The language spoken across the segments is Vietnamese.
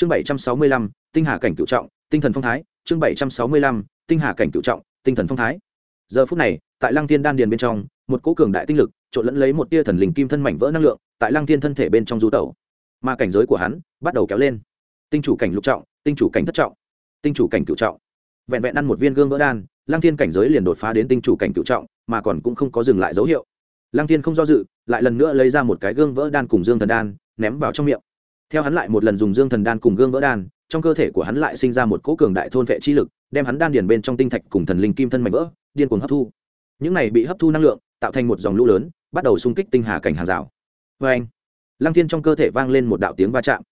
chương bảy trăm sáu mươi lăm, tinh hà cảnh cựu trọng, tinh thần phong thái. Chương bảy trăm sáu mươi lăm, tinh hà cảnh cựu trọng, tinh thần phong thái. Giờ phút này, tại lăng thiên đan điền bên trong, một cỗ cường đại tinh lực trộn lẫn lấy một tia thần linh kim thân mảnh vỡ năng lượng tại lăng thiên thân thể bên trong du tẩu. Mà cảnh giới của hắn bắt đầu kéo lên. Tinh chủ cảnh lục trọng, tinh chủ cảnh thất trọng, tinh chủ cảnh cựu trọng. Vẹn vẹn ăn một viên gương vỡ đan, lăng thiên cảnh giới liền đột phá đến tinh chủ cảnh cựu trọng, mà còn cũng không có dừng lại dấu hiệu. Lăng thiên không do dự, lại lần nữa lấy ra một cái gương vỡ đan cùng dương thần đan, ném vào trong miệng theo hắn lại một lần dùng dương thần đan cùng gương vỡ đan, trong cơ thể của hắn lại sinh ra một cỗ cường đại thôn vệ chi lực, đem hắn đan điền bên trong tinh thạch cùng thần linh kim thân mạnh vỡ, điên cuồng hấp thu. Những này bị hấp thu năng lượng, tạo thành một dòng lũ lớn, bắt đầu xung kích tinh hà cảnh hàng rào. Vê anh, lăng thiên trong cơ thể vang lên một đạo tiếng va chạm.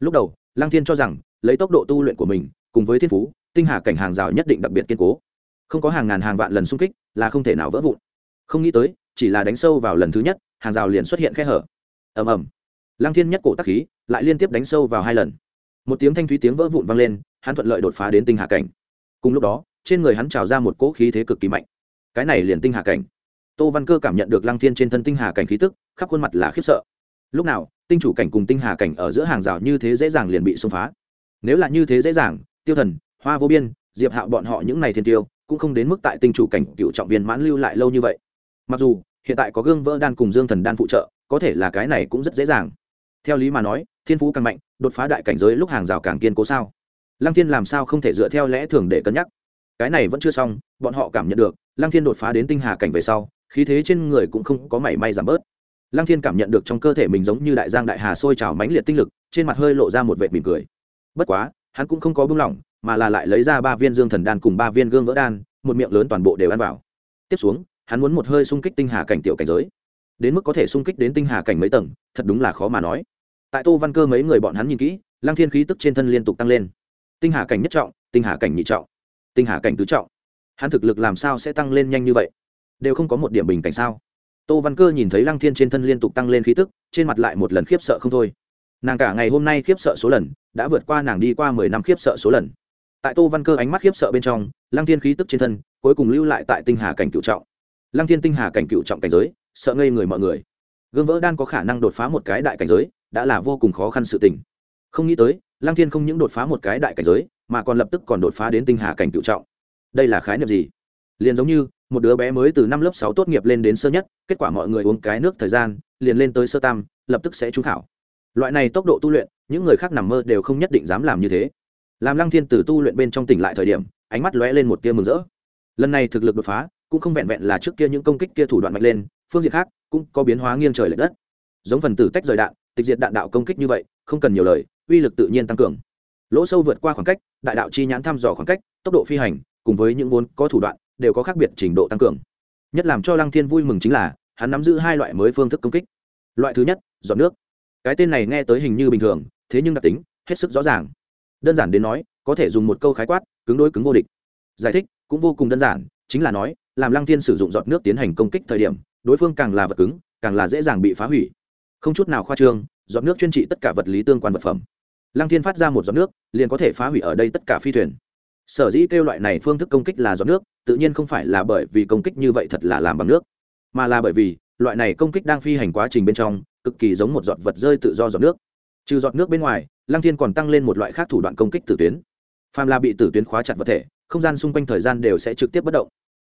Lúc đầu, lăng thiên cho rằng, lấy tốc độ tu luyện của mình, cùng với thiên phú, tinh hà cảnh hàng rào nhất định đặc biệt kiên cố. Không có hàng ngàn hàng vạn lần xung kích, là không thể nào vỡ vụn. Không nghĩ tới, chỉ là đánh sâu vào lần thứ nhất, hàng rào liền xuất hiện khe hở. Ầm ầm lăng thiên nhất cổ tắc khí, lại liên tiếp đánh sâu vào hai lần. Một tiếng thanh thúy tiếng vỡ vụn vang lên, hắn thuận lợi đột phá đến tinh hà cảnh. Cùng lúc đó, trên người hắn trào ra một cỗ khí thế cực kỳ mạnh. Cái này liền tinh hà cảnh. Tô văn cơ cảm nhận được lăng thiên trên thân tinh hà cảnh khí tức, khắp khuôn mặt là khiếp sợ. Lúc nào, tinh chủ cảnh cùng tinh hà cảnh ở giữa hàng rào như thế dễ dàng liền bị xông phá. Nếu là như thế dễ dàng, tiêu thần, hoa vô biên, diệp hạo bọn họ những n à y thiên tiêu, cũng không đến mức tại tinh chủ cảnh cựu trọng viên mãn lưu lại lâu như vậy. Mặc dù, hiện tại có gương vỡ đan cùng dương thần đan phụ trợ, có thể là cái này cũng rất dễ dàng theo lý mà nói, thiên phú càng mạnh, đột phá đại cảnh giới lúc hàng rào càng kiên cố sao? Lăng thiên làm sao không thể dựa theo lẽ thường để cân nhắc? Cái này vẫn chưa xong, bọn họ cảm nhận được, lăng thiên đột phá đến tinh hà cảnh về sau, khí thế trên người cũng không có mảy may giảm bớt. Lăng thiên cảm nhận được trong cơ thể mình giống như đại giang đại hà sôi trào mãnh liệt tinh lực, trên mặt hơi lộ ra một vệt mỉm cười. Bất quá, hắn cũng không có buông lỏng, mà là lại lấy ra ba viên dương thần đan cùng ba viên gương vỡ đan, một miệng lớn toàn bộ đều ăn vào. Tiếp xuống, hắn muốn một hơi xung kích tinh hà cảnh tiểu cảnh giới. Đến mức có thể xung kích đến tinh hà cảnh mấy tầng, thật đúng là khó mà nói tại tô văn cơ mấy người bọn hắn nhìn kỹ, lăng thiên khí tức trên thân liên tục tăng lên. Tinh hà cảnh nhất trọng, tinh hà cảnh nhị trọng, tinh hà cảnh tứ trọng. Hắn thực lực làm sao sẽ tăng lên nhanh như vậy? Đều không có một điểm bình cảnh sao? Tô văn cơ nhìn thấy lăng thiên trên thân liên tục tăng lên khí tức, trên mặt lại một lần khiếp sợ không thôi. Nàng cả ngày hôm nay khiếp sợ số lần, đã vượt qua nàng đi qua mười năm khiếp sợ số lần. Tại tô văn cơ ánh mắt khiếp sợ bên trong, lăng thiên khí tức trên thân, cuối cùng lưu lại tại tinh hà cảnh cựu trọng. Lăng thiên tinh hà cảnh cựu trọng cảnh giới, sợ ngây người mọi người. Gương vỡ đan có khả năng đột phá một cái đại cảnh giới đã là vô cùng khó khăn sự tình. Không nghĩ tới, lăng thiên không những đột phá một cái đại cảnh giới, mà còn lập tức còn đột phá đến tinh hà cảnh cựu trọng. Đây là khái niệm gì? Liền giống như, một đứa bé mới từ năm lớp sáu tốt nghiệp lên đến sơ nhất, kết quả mọi người uống cái nước thời gian, liền lên tới sơ tam, lập tức sẽ trúng khảo. Loại này tốc độ tu luyện, những người khác nằm mơ đều không nhất định dám làm như thế. Làm lăng thiên từ tu luyện bên trong tỉnh lại thời điểm, ánh mắt lóe lên một tia mừng rỡ. Lần này thực lực đột phá, cũng không vẹn vẹn là trước kia những công kích kia thủ đoạn mạnh lên, phương diện khác, cũng có biến hóa nghiêng trời l ệ đất. Giống phần tử tách rời đạn tịch diệt đạn đạo công kích như vậy, không cần nhiều lời, uy lực tự nhiên tăng cường. Lỗ sâu vượt qua khoảng cách, đại đạo chi nhãn thăm dò khoảng cách, tốc độ phi hành, cùng với những vốn có thủ đoạn, đều có khác biệt trình độ tăng cường. Nhất làm cho lăng thiên vui mừng chính là, hắn nắm giữ hai loại mới phương thức công kích. Loại thứ nhất dọn nước. Cái tên này nghe tới hình như bình thường, thế nhưng đặc tính, hết sức rõ ràng. Đơn giản đến nói, có thể dùng một câu khái quát, cứng đối cứng vô địch. Giải thích, cũng vô cùng đơn giản, chính là nói, làm lăng thiên sử dụng giọt nước tiến hành công kích thời điểm, đối phương càng là vật cứng, càng là dễ dàng bị phá hủy không chút nào khoa trương, giọt nước chuyên trị tất cả vật lý tương quan vật phẩm. Lăng thiên phát ra một giọt nước, liền có thể phá hủy ở đây tất cả phi thuyền. Sở dĩ kêu loại này phương thức công kích là giọt nước, tự nhiên không phải là bởi vì công kích như vậy thật là làm bằng nước, mà là bởi vì loại này công kích đang phi hành quá trình bên trong, cực kỳ giống một giọt vật rơi tự do giọt nước. Trừ giọt nước bên ngoài, lăng thiên còn tăng lên một loại khác thủ đoạn công kích tử tuyến. Phàm là bị tử tuyến khóa chặt vật thể, không gian xung quanh thời gian đều sẽ trực tiếp bất động.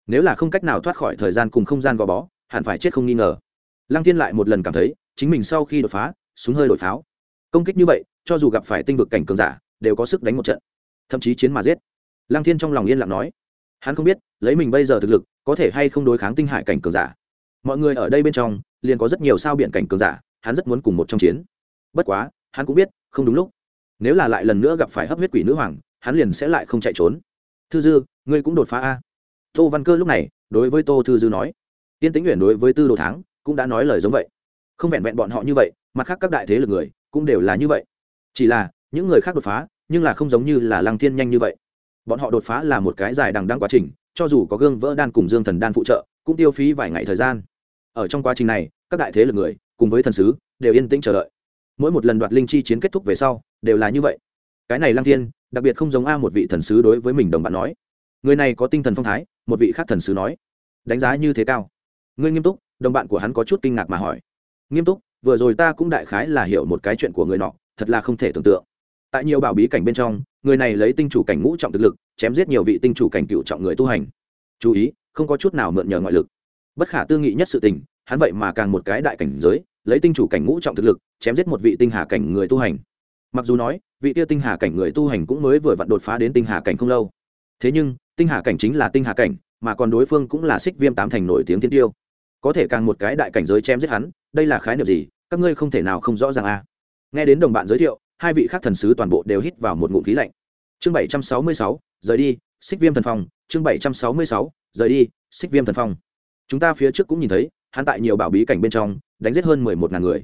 Nếu là không cách nào thoát khỏi thời gian cùng không gian gò bó, hẳn phải chết không nghi ngờ. Lăng thiên lại một lần cảm thấy chính mình sau khi đột phá, súng hơi đổi pháo. Công kích như vậy, cho dù gặp phải tinh vực cảnh cường giả, đều có sức đánh một trận. Thậm chí chiến mà giết. Lăng thiên trong lòng yên lặng nói. Hắn không biết, lấy mình bây giờ thực lực, có thể hay không đối kháng tinh hải cảnh cường giả. Mọi người ở đây bên trong, liền có rất nhiều sao biển cảnh cường giả, hắn rất muốn cùng một trong chiến. Bất quá, hắn cũng biết, không đúng lúc. Nếu là lại lần nữa gặp phải hấp huyết quỷ nữ hoàng, hắn liền sẽ lại không chạy trốn. Thư dư, ngươi cũng đột phá a. Tô văn cơ lúc này, đối với tô thư dư nói. Tiên tính nguyện đối với tư đồ tháng cũng đã nói lời giống vậy không vẹn vẹn bọn họ như vậy, mặt khác các đại thế lực người cũng đều là như vậy. Chỉ là, những người khác đột phá, nhưng là không giống như là lăng thiên nhanh như vậy. Bọn họ đột phá là một cái dài đằng đăng quá trình, cho dù có gương vỡ đan cùng dương thần đan phụ trợ, cũng tiêu phí vài ngày thời gian. Ở trong quá trình này, các đại thế lực người cùng với thần sứ đều yên tĩnh chờ đợi. Mỗi một lần đoạt linh chi chiến kết thúc về sau, đều là như vậy. Cái này lăng thiên, đặc biệt không giống a một vị thần sứ đối với mình đồng bạn nói. Người này có tinh thần phong thái, một vị khác thần sứ nói. Đánh giá như thế cao. Ngươi nghiêm túc, đồng bạn của hắn có chút kinh ngạc mà hỏi nghiêm túc, vừa rồi ta cũng đại khái là hiểu một cái chuyện của người nọ, thật là không thể tưởng tượng. Tại nhiều bảo bí cảnh bên trong, người này lấy tinh chủ cảnh ngũ trọng thực lực, chém giết nhiều vị tinh chủ cảnh cựu trọng người tu hành. Chú ý, không có chút nào mượn nhờ ngoại lực. Bất khả tư nghị nhất sự tình, hắn vậy mà càng một cái đại cảnh giới, lấy tinh chủ cảnh ngũ trọng thực lực, chém giết một vị tinh hà cảnh người tu hành. Mặc dù nói, vị tiêu tinh hà cảnh người tu hành cũng mới vừa vặn đột phá đến tinh hà cảnh không lâu. Thế nhưng, tinh hà cảnh chính là tinh hà cảnh, mà còn đối phương cũng là xích viêm tám thành nổi tiếng tiên tiêu có thể càng một cái đại cảnh giới chém giết hắn, đây là khái niệm gì? Các ngươi không thể nào không rõ ràng a à. nghe đến đồng bạn giới thiệu, hai vị khác thần sứ toàn bộ đều hít vào một ngụm khí lạnh. Chương bảy trăm sáu mươi sáu, rời đi, xích viêm thần phong. Chương bảy trăm sáu mươi sáu, rời đi, xích viêm thần phong. Chúng ta phía trước cũng nhìn thấy, hắn tại nhiều bảo bí cảnh bên trong, đánh giết hơn mười một ngàn người.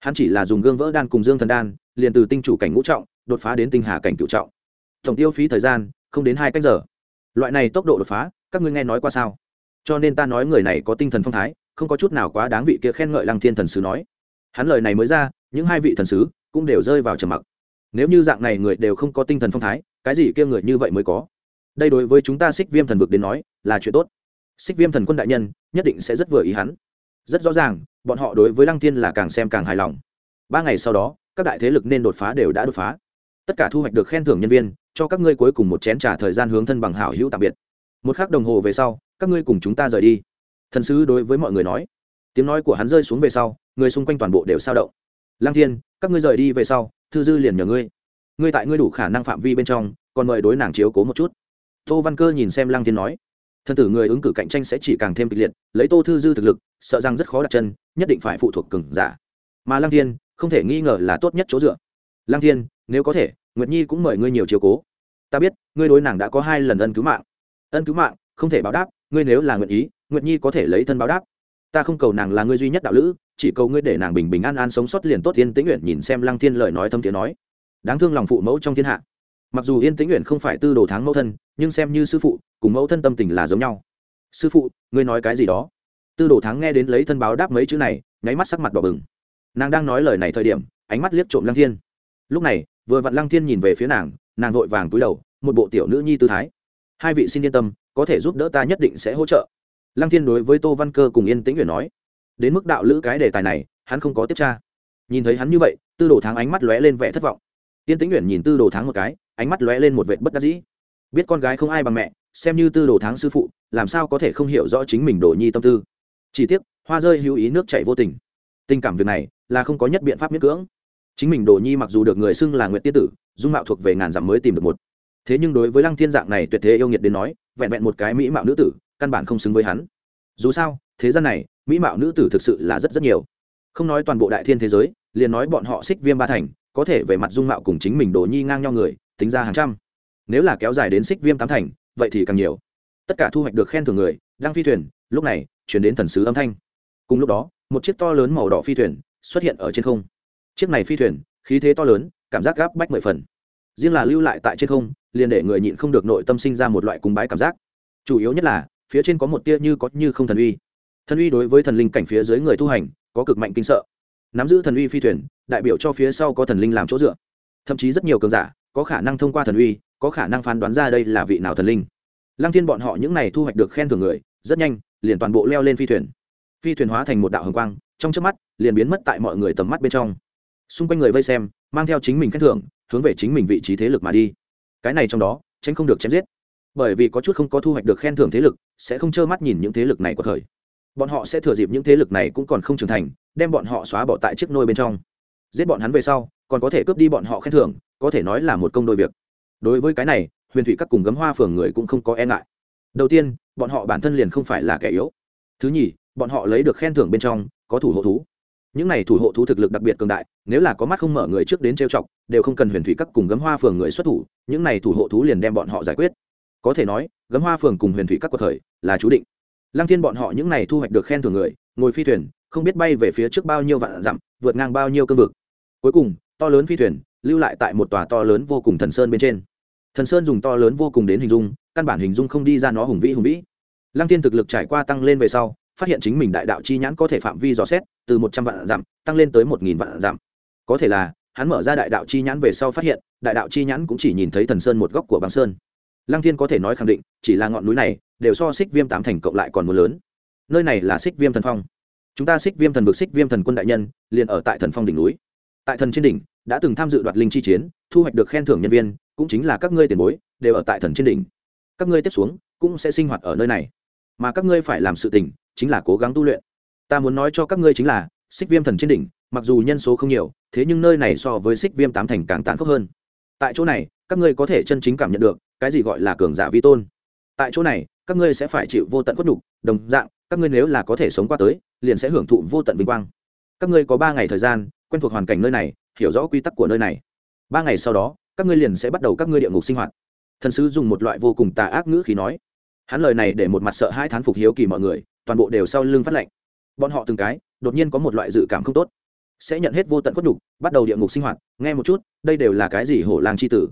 Hắn chỉ là dùng gương vỡ đan cùng dương thần đan, liền từ tinh chủ cảnh ngũ trọng, đột phá đến tinh hà cảnh cựu trọng. Tổng tiêu phí thời gian, không đến hai cách giờ. Loại này tốc độ đột phá, các ngươi nghe nói qua sao? Cho nên ta nói người này có tinh thần phong thái, không có chút nào quá đáng vị kia khen ngợi lăng thiên thần sứ nói. Hắn lời này mới ra, những hai vị thần sứ cũng đều rơi vào trầm mặc. Nếu như dạng này người đều không có tinh thần phong thái, cái gì kia người như vậy mới có? Đây đối với chúng ta xích viêm thần vực đến nói, là chuyện tốt. Xích viêm thần quân đại nhân, nhất định sẽ rất vừa ý hắn. Rất rõ ràng, bọn họ đối với lăng thiên là càng xem càng hài lòng. Ba ngày sau đó, các đại thế lực nên đột phá đều đã đột phá. Tất cả thu hoạch được khen thưởng nhân viên, cho các ngươi cuối cùng một chén t r à thời gian hướng thân bằng hảo hữu tạm biệt. Một k h ắ c đồng hồ về sau các ngươi cùng chúng ta rời đi. Thần sứ đối với mọi người nói. Tiếng nói của hắn rơi xuống về sau, người xung quanh toàn bộ đều sao động. Lang thiên, các ngươi rời đi về sau, thư dư liền nhờ ngươi. Ngươi tại ngươi đủ khả năng phạm vi bên trong, còn mời đối nàng chiếu cố một chút. Tô văn cơ nhìn xem lang thiên nói. Thân tử người ứng cử cạnh tranh sẽ chỉ càng thêm kịch liệt, lấy tô thư dư thực lực, sợ rằng rất khó đặt chân, nhất định phải phụ thuộc cừng giả. Mà lang thiên, không thể nghi ngờ là tốt nhất chỗ dựa. Lang thiên, nếu có thể, nguyệt nhi cũng mời ngươi nhiều chiếu cố. Ta biết, ngươi đối nàng đã có hai lần ân cứu mạng. Ân cứu mạng, không thể báo đáp ngươi nếu là nguyện ý, nguyệt nhi có thể lấy thân báo đáp. Ta không cầu nàng là ngươi duy nhất đạo lữ, chỉ cầu ngươi để nàng bình bình an an sống sót liền tốt, yên tĩnh nguyện nhìn xem lăng thiên lời nói thâm tiếng nói. Đáng thương lòng phụ mẫu trong thiên hạ. Mặc dù yên tĩnh nguyện không phải tư đồ tháng mẫu thân, nhưng xem như sư phụ, cùng mẫu thân tâm tình là giống nhau. Sư phụ, ngươi nói cái gì đó? Tư đồ tháng nghe đến lấy thân báo đáp mấy chữ này, nháy mắt sắc mặt đỏ bừng. Nàng đang nói lời này thời điểm, ánh mắt liếc trộm lăng thiên. Lúc này, vừa vặn lăng thiên nhìn về phía nàng nàng vội vàng túi đầu, một bộ tiểu nữ nhi tư thái. Hai vị xin yên tâm có thể giúp đỡ ta nhất định sẽ hỗ trợ. Lăng thiên đối với tô văn cơ cùng yên tĩnh nguyện nói, đến mức đạo lữ cái đề tài này, hắn không có tiếp tra. Nhìn thấy hắn như vậy, tư đồ thắng ánh mắt lóe lên vẻ thất vọng. Yên tĩnh nguyện nhìn tư đồ thắng một cái, ánh mắt lóe lên một vệ bất đắc dĩ. Biết con gái không ai bằng mẹ, xem như tư đồ thắng sư phụ, làm sao có thể không hiểu rõ chính mình đồ nhi tâm tư. Chỉ tiếc, hoa rơi hữu ý nước chảy vô tình. Tình cảm việc này là không có nhất biện pháp miễn cưỡng. Chính mình đồ nhi mặc dù được người xưng là nguyễn tiết tử, dung mạo thuộc về ngàn dặm mới tìm được một thế nhưng đối với lăng thiên dạng này tuyệt thế yêu nghiệt đến nói, vẹn vẹn một cái mỹ mạo nữ tử, căn bản không xứng với hắn. Dù sao, thế gian này, mỹ mạo nữ tử thực sự là rất rất nhiều. Không nói toàn bộ đại thiên thế giới, liền nói bọn họ xích viêm ba thành, có thể về mặt dung mạo cùng chính mình đồ nhi ngang nhau người, tính ra hàng trăm. Nếu là kéo dài đến xích viêm tám thành, vậy thì càng nhiều. Tất cả thu hoạch được khen thưởng người đang phi thuyền, lúc này, chuyển đến thần sứ âm thanh. Cùng lúc đó, một chiếc to lớn màu đỏ phi thuyền xuất hiện ở trên không. Chiếc này phi thuyền, khí thế to lớn, cảm giác gáp bách mười phần. Riêng là lưu lại tại trên không liền để người nhịn không được nội tâm sinh ra một loại cung bái cảm giác. Chủ yếu nhất là, phía trên có một tia như có như không thần uy. Thần uy đối với thần linh cảnh phía dưới người tu hành, có cực mạnh kinh sợ. Nắm giữ thần uy phi thuyền, đại biểu cho phía sau có thần linh làm chỗ dựa. Thậm chí rất nhiều cường giả, có khả năng thông qua thần uy, có khả năng phán đoán ra đây là vị nào thần linh. Lăng thiên bọn họ những n à y thu hoạch được khen thưởng người, rất nhanh, liền toàn bộ leo lên phi thuyền. Phi thuyền hóa thành một đạo hồng quang, trong trước mắt, liền biến mất tại mọi người tầm mắt bên trong. Xung quanh người vây xem, mang theo chính mình khen thưởng, hướng về chính mình vị trí thế lực mà đi cái này trong đó, tránh không được chém giết. Bởi vì có chút không có thu hoạch được khen thưởng thế lực, sẽ không trơ mắt nhìn những thế lực này của thời. Bọn họ sẽ thừa dịp những thế lực này cũng còn không trưởng thành, đem bọn họ xóa bỏ tại chiếc nôi bên trong. Giết bọn hắn về sau, còn có thể cướp đi bọn họ khen thưởng, có thể nói là một công đôi việc. Đối với cái này, huyền thủy các cùng gấm hoa phường người cũng không có e ngại. Đầu tiên, bọn họ bản thân liền không phải là kẻ yếu. Thứ nhì, bọn họ lấy được khen thưởng bên trong, có thủ hộ thú những này thủ hộ thú thực lực đặc biệt cường đại, nếu là có mắt không mở người trước đến trêu chọc, đều không cần huyền thủy các cùng gấm hoa phường người xuất thủ, những này thủ hộ thú liền đem bọn họ giải quyết. Có thể nói, gấm hoa phường cùng huyền thủy các của thời là chú định. Lăng thiên bọn họ những này thu hoạch được khen thưởng người, ngồi phi thuyền, không biết bay về phía trước bao nhiêu vạn dặm, vượt ngang bao nhiêu cương vực. Cuối cùng, to lớn phi thuyền lưu lại tại một tòa to lớn vô cùng thần sơn bên trên. Thần sơn dùng to lớn vô cùng đến hình dung, căn bản hình dung không đi ra nó hùng vĩ hùng vĩ. Lăng thiên thực lực trải qua tăng lên về sau phát hiện chính mình đại đạo chi nhãn có thể phạm vi dò xét, từ một trăm vạn dặm, tăng lên tới một nghìn vạn dặm. Có thể là, hắn mở ra đại đạo chi nhãn về sau phát hiện, đại đạo chi nhãn cũng chỉ nhìn thấy thần sơn một góc của băng sơn. Lăng thiên có thể nói khẳng định, chỉ là ngọn núi này, đều so xích viêm tám thành cộng lại còn một lớn. Nơi này là xích viêm thần phong. Chúng ta xích viêm thần vực, xích viêm thần quân đại nhân, liền ở tại thần phong đỉnh núi. Tại thần trên đỉnh, đã từng tham dự đoạt linh chi chiến, thu hoạch được khen thưởng nhân viên, cũng chính là các ngươi tiền bối, đều ở tại thần trên đỉnh. Các ngươi tiếp xuống, cũng sẽ sinh hoạt ở nơi này. Mà các ngươi phải làm sự tình chính là cố gắng tu luyện. Ta muốn nói cho các ngươi chính là, xích viêm thần trên đỉnh, mặc dù nhân số không nhiều, thế nhưng nơi này so với xích viêm tám thành càng tàn khốc hơn. Tại chỗ này, các ngươi có thể chân chính cảm nhận được, cái gì gọi là cường giả vi tôn. Tại chỗ này, các ngươi sẽ phải chịu vô tận khuất nhục, đồng dạng, các ngươi nếu là có thể sống qua tới, liền sẽ hưởng thụ vô tận vinh quang. Các ngươi có ba ngày thời gian, quen thuộc hoàn cảnh nơi này, hiểu rõ quy tắc của nơi này. Ba ngày sau đó, các ngươi liền sẽ bắt đầu các ngươi địa ngục sinh hoạt. Thần sứ dùng một loại vô cùng tà ác ngữ khí nói. Hắn lời này để một mặt sợ hai thán phục hiếu kỳ mọi người toàn bộ đều sau lưng phát lệnh bọn họ từng cái, đột nhiên có một loại dự cảm không tốt. Sẽ nhận hết vô tận khuất nhục, bắt đầu địa ngục sinh hoạt, nghe một chút, đây đều là cái gì hổ làng c h i tử?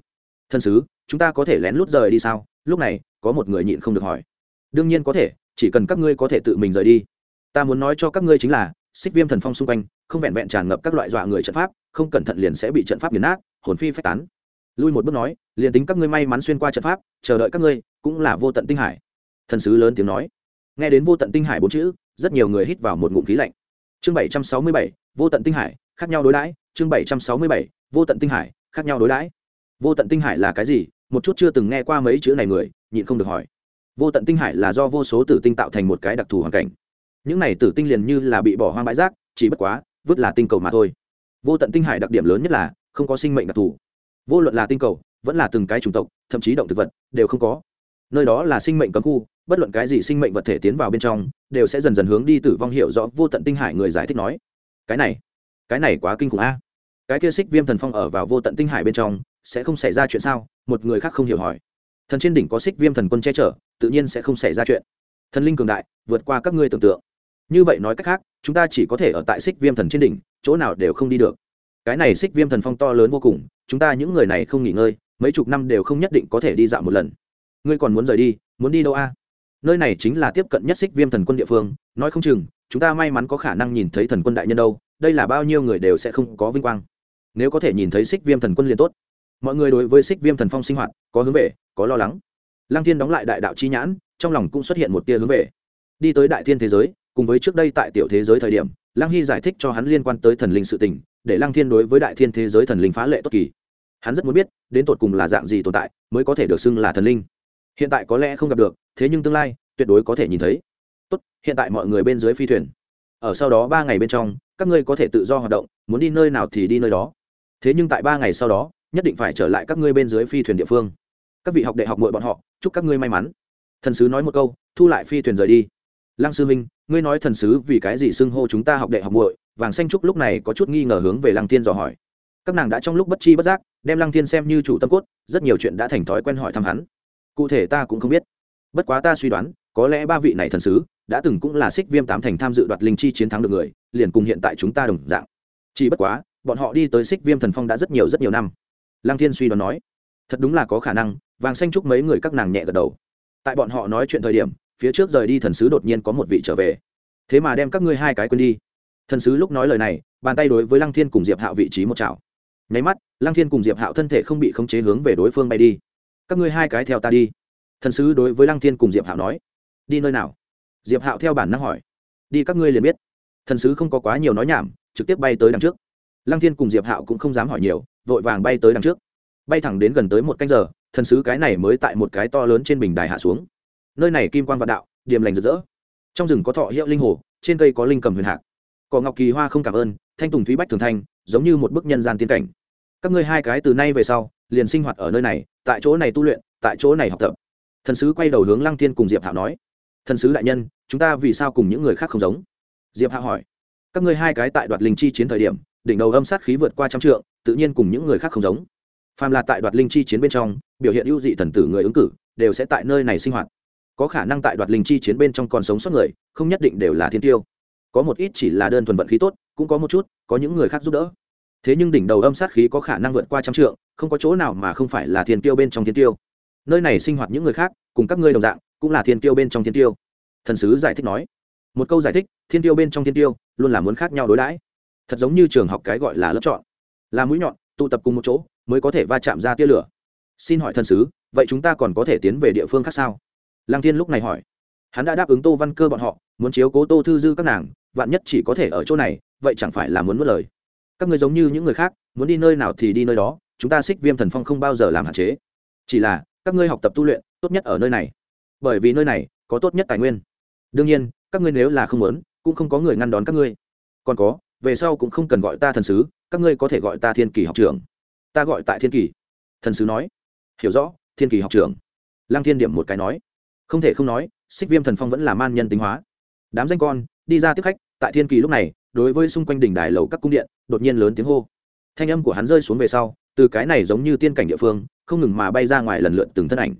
Thần sứ, chúng ta có thể lén lút rời đi sao? Lúc này, có một người nhịn không được hỏi. Đương nhiên có thể, chỉ cần các ngươi có thể tự mình rời đi. Ta muốn nói cho các ngươi chính là, xích viêm thần phong xung quanh, không vẹn vẹn tràn ngập các loại dọa người trận pháp, không cẩn thận liền sẽ bị trận pháp nghiền nát, hồn phi phách tán. Lui một bước nói, liền tính các ngươi may mắn xuyên qua trận pháp, chờ đợi các ngươi, cũng là vô tận tinh hải. Thần sứ lớn tiếng nói nghe đến vô tận tinh hải bốn chữ, rất nhiều người hít vào một ngụm khí lạnh. Chương bảy trăm sáu mươi bảy, vô tận tinh hải, khác nhau đối đãi. Chương bảy trăm sáu mươi bảy, vô tận tinh hải, khác nhau đối đãi. Vô tận tinh hải là cái gì? Một chút chưa từng nghe qua mấy chữ này người, nhịn không được hỏi. Vô tận tinh hải là do vô số tử tinh tạo thành một cái đặc thù hoàn cảnh. Những này tử tinh liền như là bị bỏ hoang bãi rác, chỉ bất quá, vứt là tinh cầu mà thôi. Vô tận tinh hải đặc điểm lớn nhất là, không có sinh mệnh đặc thù. Vô luận là tinh cầu, vẫn là từng cái chủng tộc, thậm chí động thực vật, đều không có. Nơi đó là sinh mệnh cấm khu bất luận cái gì sinh mệnh vật thể tiến vào bên trong, đều sẽ dần dần hướng đi tử vong hiệu rõ vô tận tinh hải người giải thích nói, cái này cái này quá kinh khủng a. Cái kia xích viêm thần phong ở vào vô tận tinh hải bên trong, sẽ không xảy ra chuyện sao? Một người khác không hiểu hỏi. Thần trên đỉnh có xích viêm thần quân che chở, tự nhiên sẽ không xảy ra chuyện. Thần linh cường đại, vượt qua các ngươi tưởng tượng. Như vậy nói cách khác, chúng ta chỉ có thể ở tại xích viêm thần trên đỉnh, chỗ nào đều không đi được. Cái này xích viêm thần phong to lớn vô cùng, chúng ta những người này không nghỉ ngơi, mấy chục năm đều không nhất định có thể đi dạo một lần. Ngươi còn muốn rời đi, muốn đi đâu a? Nơi này chính là tiếp cận nhất xích viêm thần quân địa phương, nói không chừng, chúng ta may mắn có khả năng nhìn thấy thần quân đại nhân đâu, đây là bao nhiêu người đều sẽ không có vinh quang. Nếu có thể nhìn thấy xích viêm thần quân liền tốt. Mọi người đối với xích viêm thần phong sinh hoạt, có hướng về, có lo lắng. Lăng thiên đóng lại đại đạo chi nhãn, trong lòng cũng xuất hiện một tia hướng về. Đi tới đại thiên thế giới, cùng với trước đây tại tiểu thế giới thời điểm, lăng hy giải thích cho hắn liên quan tới thần linh sự tình, để lăng thiên đối với đại thiên thế giới thần linh phá lệ tốt kỳ. Hắn rất muốn biết, đến tột cùng là dạng gì tồn tại, mới có thể được xưng là thần linh hiện tại có lẽ không gặp được, thế nhưng tương lai, tuyệt đối có thể nhìn thấy. Tốt, hiện tại mọi người bên dưới phi thuyền. Ở sau đó ba ngày bên trong, các ngươi có thể tự do hoạt động, muốn đi nơi nào thì đi nơi đó. Thế nhưng tại ba ngày sau đó, nhất định phải trở lại các ngươi bên dưới phi thuyền địa phương. Các vị học đại học mội bọn họ, chúc các ngươi may mắn. Thần sứ nói một câu, thu lại phi thuyền rời đi. Lăng sư minh ngươi nói thần sứ vì cái gì xưng hô chúng ta học đại học muội? Vàng xanh trúc lúc này có chút nghi ngờ hướng về lăng Thiên dò hỏi. Các nàng đã trong lúc bất chi bất giác, đem lăng Thiên xem như chủ tâm cốt, rất nhiều chuyện đã thành thói quen hỏi thăm hắn cụ thể ta cũng không biết. Bất quá ta suy đoán, có lẽ ba vị này thần sứ đã từng cũng là xích viêm tám thành tham dự đoạt linh chi chiến thắng được người, liền cùng hiện tại chúng ta đồng dạng. Chỉ bất quá, bọn họ đi tới xích viêm thần phong đã rất nhiều rất nhiều năm. Lăng thiên suy đoán nói, thật đúng là có khả năng, vàng xanh chúc mấy người các nàng nhẹ gật đầu. Tại bọn họ nói chuyện thời điểm, phía trước rời đi thần sứ đột nhiên có một vị trở về. Thế mà đem các ngươi hai cái quên đi. Thần sứ lúc nói lời này, bàn tay đối với lăng thiên cùng diệp hạo vị trí một chảo. Nháy mắt, lăng thiên cùng diệp hạo thân thể không bị khống chế hướng về đối phương bay đi các ngươi hai cái theo ta đi. Thần sứ đối với lăng thiên cùng diệp hạo nói. Đi nơi nào? Diệp hạo theo bản năng hỏi. Đi các ngươi liền biết. Thần sứ không có quá nhiều nói nhảm, trực tiếp bay tới đằng trước. Lăng thiên cùng diệp hạo cũng không dám hỏi nhiều, vội vàng bay tới đằng trước. Bay thẳng đến gần tới một canh giờ, thần sứ cái này mới tại một cái to lớn trên bình đài hạ xuống. Nơi này kim quan vạn đạo, điềm lành rực rỡ. Trong rừng có thọ hiệu linh hồ, trên cây có linh cầm huyền hạc. Cỏ ngọc kỳ hoa không cảm ơn, thanh tùng thúy bách thường thanh giống như một bức nhân gian tiên cảnh. Các ngươi hai cái từ nay về sau liền sinh hoạt ở nơi này, tại chỗ này tu luyện, tại chỗ này học tập. Thần sứ quay đầu hướng lăng thiên cùng diệp hạo nói, thần sứ đại nhân, chúng ta vì sao cùng những người khác không giống? Diệp hạo hỏi, các ngươi hai cái tại đoạt linh chi chiến thời điểm, đỉnh đầu âm sát khí vượt qua trăm trượng, tự nhiên cùng những người khác không giống. Phàm là tại đoạt linh chi chiến bên trong, biểu hiện ưu dị thần tử người ứng cử, đều sẽ tại nơi này sinh hoạt. Có khả năng tại đoạt linh chi chiến bên trong còn sống sót người, không nhất định đều là thiên tiêu. Có một ít chỉ là đơn thuần vận khí tốt, cũng có một chút, có những người khác giúp đỡ thế nhưng đỉnh đầu âm sát khí có khả năng vượt qua trăm trượng, không có chỗ nào mà không phải là thiên tiêu bên trong thiên tiêu. Nơi này sinh hoạt những người khác, cùng các ngươi đồng dạng, cũng là thiên tiêu bên trong thiên tiêu. Thần sứ giải thích nói. Một câu giải thích, thiên tiêu bên trong thiên tiêu, luôn là muốn khác nhau đối đãi. Thật giống như trường học cái gọi là lớp chọn. Là mũi nhọn, tụ tập cùng một chỗ, mới có thể va chạm ra tia lửa. Xin hỏi thần sứ, vậy chúng ta còn có thể tiến về địa phương khác sao? Lăng thiên lúc này hỏi. Hắn đã đáp ứng tô văn cơ bọn họ, muốn chiếu cố tô thư dư các nàng, vạn nhất chỉ có thể ở chỗ này, vậy chẳng phải là muốn mất lời các ngươi giống như những người khác, muốn đi nơi nào thì đi nơi đó, chúng ta xích viêm thần phong không bao giờ làm hạn chế. Chỉ là, các ngươi học tập tu luyện, tốt nhất ở nơi này. Bởi vì nơi này, có tốt nhất tài nguyên. Đương nhiên, các ngươi nếu là không muốn, cũng không có người ngăn đón các ngươi. Còn có, về sau cũng không cần gọi ta thần sứ, các ngươi có thể gọi ta thiên kỳ học trưởng. Ta gọi tại thiên kỳ. Thần sứ nói. Hiểu rõ, thiên kỳ học trưởng. Lăng thiên điểm một cái nói. Không thể không nói xích viêm thần phong vẫn là man nhân tính hóa. Đám danh con, đi ra tiếp khách, tại thiên kỳ lúc này, đối với xung quanh đỉnh đài lầu các cung điện đột nhiên lớn tiếng hô. Thanh âm của hắn rơi xuống về sau, từ cái này giống như tiên cảnh địa phương, không ngừng mà bay ra ngoài lần lượt từng thân ảnh.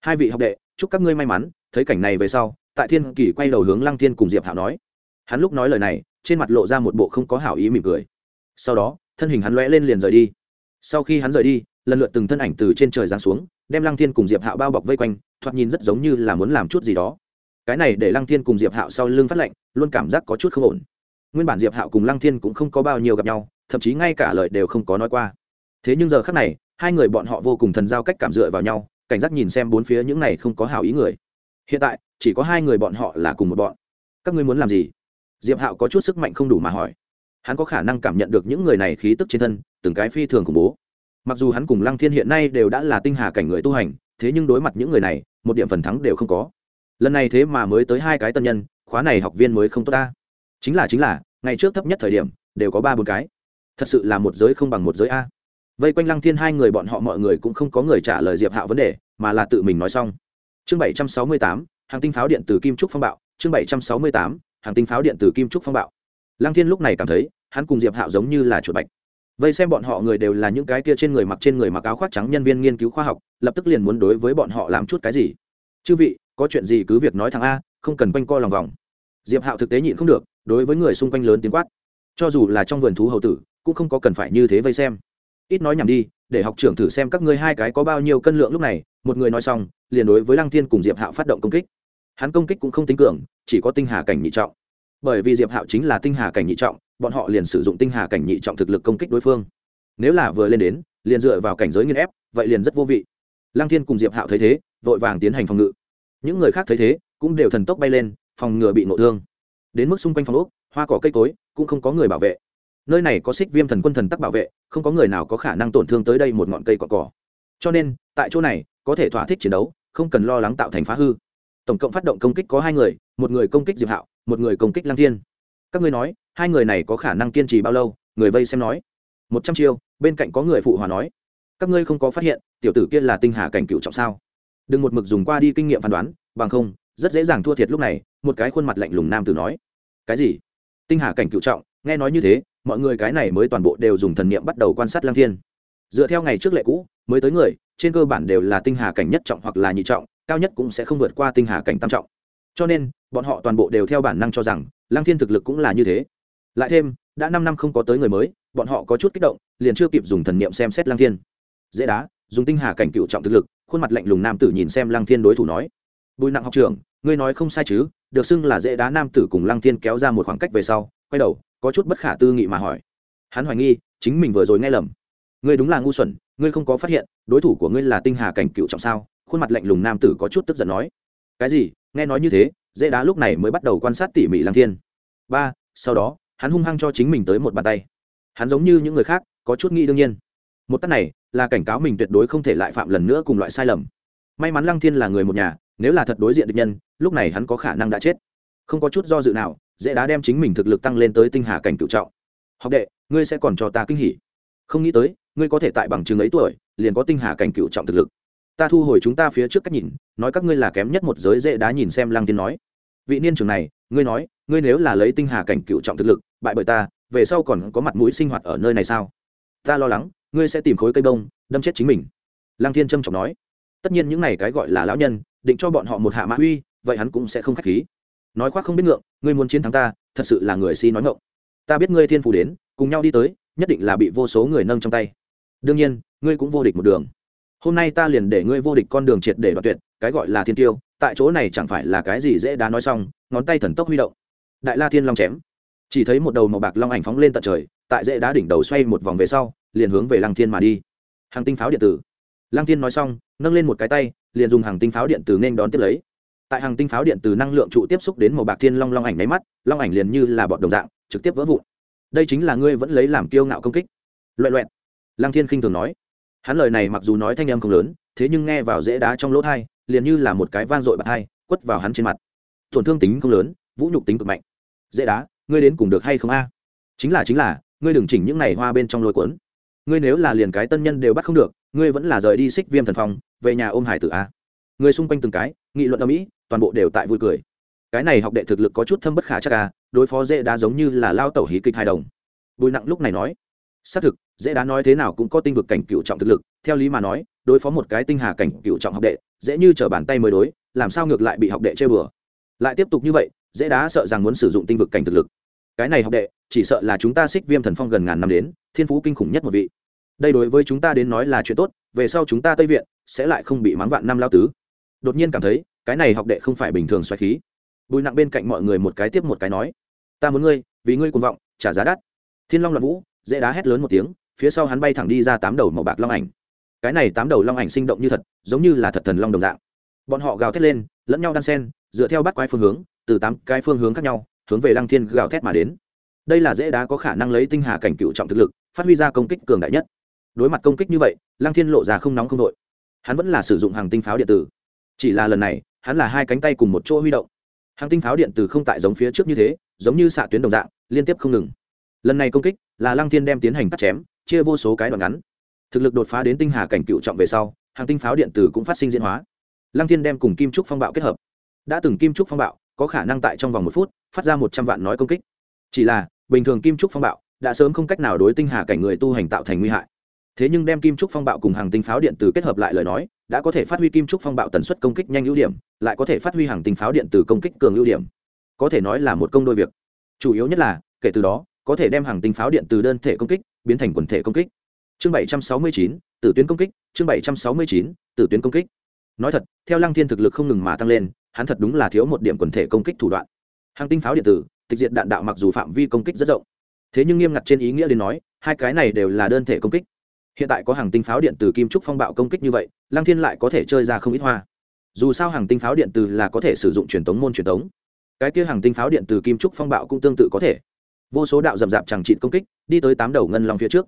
Hai vị học đệ, chúc các ngươi may mắn, thấy cảnh này về sau, tại thiên kỳ quay đầu hướng lăng thiên cùng diệp hạo nói. Hắn lúc nói lời này, trên mặt lộ ra một bộ không có hảo ý mỉm cười. Sau đó, thân hình hắn lóe lên liền rời đi. Sau khi hắn rời đi, lần lượt từng thân ảnh từ trên trời giáng xuống, đem lăng thiên cùng diệp hạo bao bọc vây quanh, thoạt nhìn rất giống như là muốn làm chút gì đó. Cái này để lăng thiên cùng diệp hạo sau lưng phát lệnh, luôn cảm giác có chút không ổn nguyên bản diệp hạo cùng lăng thiên cũng không có bao nhiêu gặp nhau, thậm chí ngay cả lời đều không có nói qua. Thế nhưng giờ khác này, hai người bọn họ vô cùng thần giao cách cảm dựa vào nhau, cảnh giác nhìn xem bốn phía những này không có hảo ý người. Hiện tại, chỉ có hai người bọn họ là cùng một bọn. Các ngươi muốn làm gì? Diệp hạo có chút sức mạnh không đủ mà hỏi. Hắn có khả năng cảm nhận được những người này khí tức trên thân, từng cái phi thường khủng bố. Mặc dù hắn cùng lăng thiên hiện nay đều đã là tinh hà cảnh người tu hành, thế nhưng đối mặt những người này, một điểm phần thắng đều không có. Lần này thế mà mới tới hai cái tân nhân, khóa này học viên mới không tốt ta chính là chính là, ngày trước thấp nhất thời điểm, đều có ba bốn cái. Thật sự là một giới không bằng một giới a. Vây quanh lăng thiên hai người bọn họ mọi người cũng không có người trả lời diệp hạo vấn đề, mà là tự mình nói xong. Chương bảy trăm sáu mươi tám, hàng tinh pháo điện từ kim trúc phong bạo. Chương bảy trăm sáu mươi tám, hàng tinh pháo điện từ kim trúc phong bạo. Lăng thiên lúc này cảm thấy, hắn cùng diệp hạo giống như là chuột bạch. Vây xem bọn họ người đều là những cái kia trên người mặc trên người mặc áo khoác trắng nhân viên nghiên cứu khoa học, lập tức liền muốn đối với bọn họ làm chút cái gì. Chư vị, có chuyện gì cứ việc nói thằng a, không cần quanh co lòng vòng. Diệp hạo thực tế nhịn không được đối với người xung quanh lớn tiếng quát. Cho dù là trong vườn thú hầu tử, cũng không có cần phải như thế vây xem. Ít nói nhảm đi, để học trưởng thử xem các ngươi hai cái có bao nhiêu cân lượng lúc này, một người nói xong, liền đối với lăng thiên cùng diệp hạo phát động công kích. Hắn công kích cũng không tính cường, chỉ có tinh hà cảnh nhị trọng. Bởi vì diệp hạo chính là tinh hà cảnh nhị trọng, bọn họ liền sử dụng tinh hà cảnh nhị trọng thực lực công kích đối phương. Nếu là vừa lên đến, liền dựa vào cảnh giới nghiên ép, vậy liền rất vô vị. Lăng thiên cùng diệp hạo thấy thế, vội vàng tiến hành phòng ngự. Những người khác thấy thế, cũng đều thần tốc bay lên, phòng ngừa bị nộ thương đến mức xung quanh phòng ốc, hoa cỏ cây cối, cũng không có người bảo vệ. Nơi này có xích viêm thần quân thần tắc bảo vệ, không có người nào có khả năng tổn thương tới đây một ngọn cây cỏ cỏ. Cho nên, tại chỗ này, có thể thỏa thích chiến đấu, không cần lo lắng tạo thành phá hư. Tổng cộng phát động công kích có hai người, một người công kích diệp hạo, một người công kích lăng thiên. Các ngươi nói, hai người này có khả năng kiên trì bao lâu? Người vây xem nói. Một trăm chiêu, bên cạnh có người phụ hòa nói. Các ngươi không có phát hiện, tiểu tử kia là tinh hà cảnh cựu trọng sao? Đừng một mực dùng qua đi kinh nghiệm phán đoán, bằng không rất dễ dàng thua thiệt lúc này, một cái khuôn mặt lạnh lùng nam tử nói. Cái gì? Tinh hà cảnh cựu trọng, nghe nói như thế, mọi người cái này mới toàn bộ đều dùng thần niệm bắt đầu quan sát lăng thiên. Dựa theo ngày trước lệ cũ, mới tới người, trên cơ bản đều là tinh hà cảnh nhất trọng hoặc là nhị trọng, cao nhất cũng sẽ không vượt qua tinh hà cảnh tam trọng. Cho nên, bọn họ toàn bộ đều theo bản năng cho rằng, lăng thiên thực lực cũng là như thế. Lại thêm, đã năm năm không có tới người mới, bọn họ có chút kích động, liền chưa kịp dùng thần niệm xem xét lăng thiên. Dễ đá, dùng tinh hà cảnh cựu trọng thực lực, khuôn mặt lạnh lùng nam tử nhìn xem lăng thiên đối thủ nói bùi nặng học trưởng, ngươi nói không sai chứ, được xưng là dễ đá nam tử cùng lăng thiên kéo ra một khoảng cách về sau, quay đầu, có chút bất khả tư nghị mà hỏi. Hắn hoài nghi, chính mình vừa rồi nghe lầm. Ngươi đúng là ngu xuẩn, ngươi không có phát hiện, đối thủ của ngươi là tinh hà cảnh cựu trọng sao? Khuôn mặt lạnh lùng nam tử có chút tức giận nói. Cái gì? Nghe nói như thế, dễ đá lúc này mới bắt đầu quan sát tỉ mỉ lăng thiên. Ba, sau đó, hắn hung hăng cho chính mình tới một bàn tay. Hắn giống như những người khác, có chút nghĩ đương nhiên. Một tắt này, là cảnh cáo mình tuyệt đối không thể lại phạm lần nữa cùng loại sai lầm. May mắn lăng thiên là người một nhà nếu là thật đối diện địch nhân, lúc này hắn có khả năng đã chết. Không có chút do dự nào, dễ đá đem chính mình thực lực tăng lên tới tinh hà cảnh cựu trọng. Học đệ, ngươi sẽ còn cho ta kinh hỉ. Không nghĩ tới, ngươi có thể tại bằng chứng ấy tuổi, liền có tinh hà cảnh cựu trọng thực lực. Ta thu hồi chúng ta phía trước cách nhìn, nói các ngươi là kém nhất một giới dễ đá nhìn xem lăng tiên nói. Vị niên trưởng này, ngươi nói, ngươi nếu là lấy tinh hà cảnh cựu trọng thực lực, bại bởi ta, về sau còn có mặt mũi sinh hoạt ở nơi này sao? Ta lo lắng, ngươi sẽ tìm khối cây bông, đâm chết chính mình. Lăng thiên trâm trọng nói. Tất nhiên những này cái gọi là lão nhân định cho bọn họ một hạ mã uy, vậy hắn cũng sẽ không khách khí. Nói khoác không biết ngượng, ngươi muốn chiến thắng ta, thật sự là người si nói ngộng ta biết ngươi thiên phủ đến, cùng nhau đi tới, nhất định là bị vô số người nâng trong tay. Đương nhiên, ngươi cũng vô địch một đường. Hôm nay ta liền để ngươi vô địch con đường triệt để đoạt tuyệt, cái gọi là thiên tiêu, tại chỗ này chẳng phải là cái gì dễ đá nói xong, ngón tay thần tốc huy động. Đại la thiên long chém. Chỉ thấy một đầu màu bạc long ảnh phóng lên tận trời, tại dễ đá đỉnh đầu xoay một vòng về sau, liền hướng về lăng thiên mà đi. Hàng tinh pháo điện tử. Lăng thiên nói xong, nâng lên một cái tay liền dùng hàng tinh pháo điện từ nên đón tiếp lấy. Tại hàng tinh pháo điện từ năng lượng trụ tiếp xúc đến màu bạc thiên long long ảnh máy mắt, long ảnh liền như là bọn đồng dạng, trực tiếp vỡ vụn. Đây chính là ngươi vẫn lấy làm kiêu ngạo công kích. Loẹ loẹt. Lăng thiên khinh thường nói. Hắn lời này mặc dù nói thanh âm không lớn, thế nhưng nghe vào dễ đá trong lỗ thai, liền như là một cái vang dội bạc thai quất vào hắn trên mặt. Tổn thương tính không lớn, vũ nhục tính cực mạnh. Dễ đá, ngươi đến cùng được hay không a? Chính là chính là, ngươi đừng chỉnh những này hoa bên trong lôi cuốn. Ngươi nếu là liền cái tân nhân đều bắt không được ngươi vẫn là rời đi xích viêm thần phong, về nhà ôm hải tử a người xung quanh từng cái, nghị luận ở mỹ, toàn bộ đều tại vui cười. Cái này học đệ thực lực có chút thâm bất khả chắc à? đối phó dễ đá giống như là lao tẩu hí kịch hai đồng. Bùi nặng lúc này nói, xác thực, dễ đá nói thế nào cũng có tinh vực cảnh cựu trọng thực lực, theo lý mà nói, đối phó một cái tinh hà cảnh cựu trọng học đệ, dễ như t bàn tay mới đối, làm sao ngược lại bị học đệ chơi bừa? Lại tiếp tục như vậy, dễ đá sợ rằng muốn sử dụng tinh vực cảnh thực lực. Cái này học đệ, chỉ sợ là chúng ta xích viêm thần phong gần ngàn năm đến, thiên phú kinh khủng nhất một vị đây đối với chúng ta đến nói là chuyện tốt, về sau chúng ta tây viện sẽ lại không bị mắng vạn năm lao tứ. Đột nhiên cảm thấy, cái này học đệ không phải bình thường xoáy khí. Bùi nặng bên cạnh mọi người một cái tiếp một cái nói, ta muốn ngươi, vì ngươi cuồng vọng, trả giá đắt. Thiên long loạn vũ, dễ đá hét lớn một tiếng, phía sau hắn bay thẳng đi ra tám đầu màu bạc long ảnh. Cái này tám đầu long ảnh sinh động như thật, giống như là thật thần long đồng dạng. Bọn họ gào thét lên, lẫn nhau đan sen dựa theo bắt quái phương hướng, từ tám cái phương hướng khác nhau, hướng về lăng thiên gào thét mà đến. Đây là dễ đá có khả năng lấy tinh hà cảnh cựu trọng thực lực, phát huy ra công kích cường đại nhất đối mặt công kích như vậy, lăng thiên lộ ra không nóng không đội. Hắn vẫn là sử dụng hàng tinh pháo điện tử. Chỉ là lần này, hắn là hai cánh tay cùng một chỗ huy động. Hàng tinh pháo điện tử không tại giống phía trước như thế, giống như xạ tuyến đồng dạng, liên tiếp không ngừng. Lần này công kích là lăng thiên đem tiến hành cắt chém, chia vô số cái đoạn ngắn. Thực lực đột phá đến tinh hà cảnh cựu trọng về sau, hàng tinh pháo điện tử cũng phát sinh diễn hóa. Lăng thiên đem cùng kim trúc phong bạo kết hợp. Đã từng kim trúc phong bạo có khả năng tại trong vòng một phút phát ra một trăm vạn nói công kích. Chỉ là, bình thường kim trúc phong bạo đã sớm không cách nào đối tinh hà cảnh người tu hành tạo thành nguy hại thế nhưng đem kim trúc phong bạo cùng hàng tinh pháo điện tử kết hợp lại lời nói, đã có thể phát huy kim trúc phong bạo tần suất công kích nhanh ưu điểm, lại có thể phát huy hàng tinh pháo điện tử công kích cường ưu điểm. Có thể nói là một công đôi việc. Chủ yếu nhất là, kể từ đó, có thể đem hàng tinh pháo điện từ đơn thể công kích biến thành quần thể công kích. Chương bảy trăm sáu mươi chín, tử tuyến công kích, chương bảy trăm sáu mươi chín, tử tuyến công kích. Nói thật, theo lăng thiên thực lực không ngừng mà tăng lên, hắn thật đúng là thiếu một điểm quần thể công kích thủ đoạn. Hàng tinh pháo điện tử, tịch diệt đạn đạo mặc dù phạm vi công kích rất rộng, thế nhưng nghiêm ngặt trên ý nghĩa đến nói, hai cái này đều là đơn thể công kích hiện tại có hàng tinh pháo điện từ kim trúc phong bạo công kích như vậy, lăng thiên lại có thể chơi ra không ít hoa. Dù sao hàng tinh pháo điện từ là có thể sử dụng truyền tống môn truyền tống. Cái kia hàng tinh pháo điện từ kim trúc phong bạo cũng tương tự có thể. Vô số đạo rậm rạp chẳng trị công kích, đi tới tám đầu ngân long phía trước.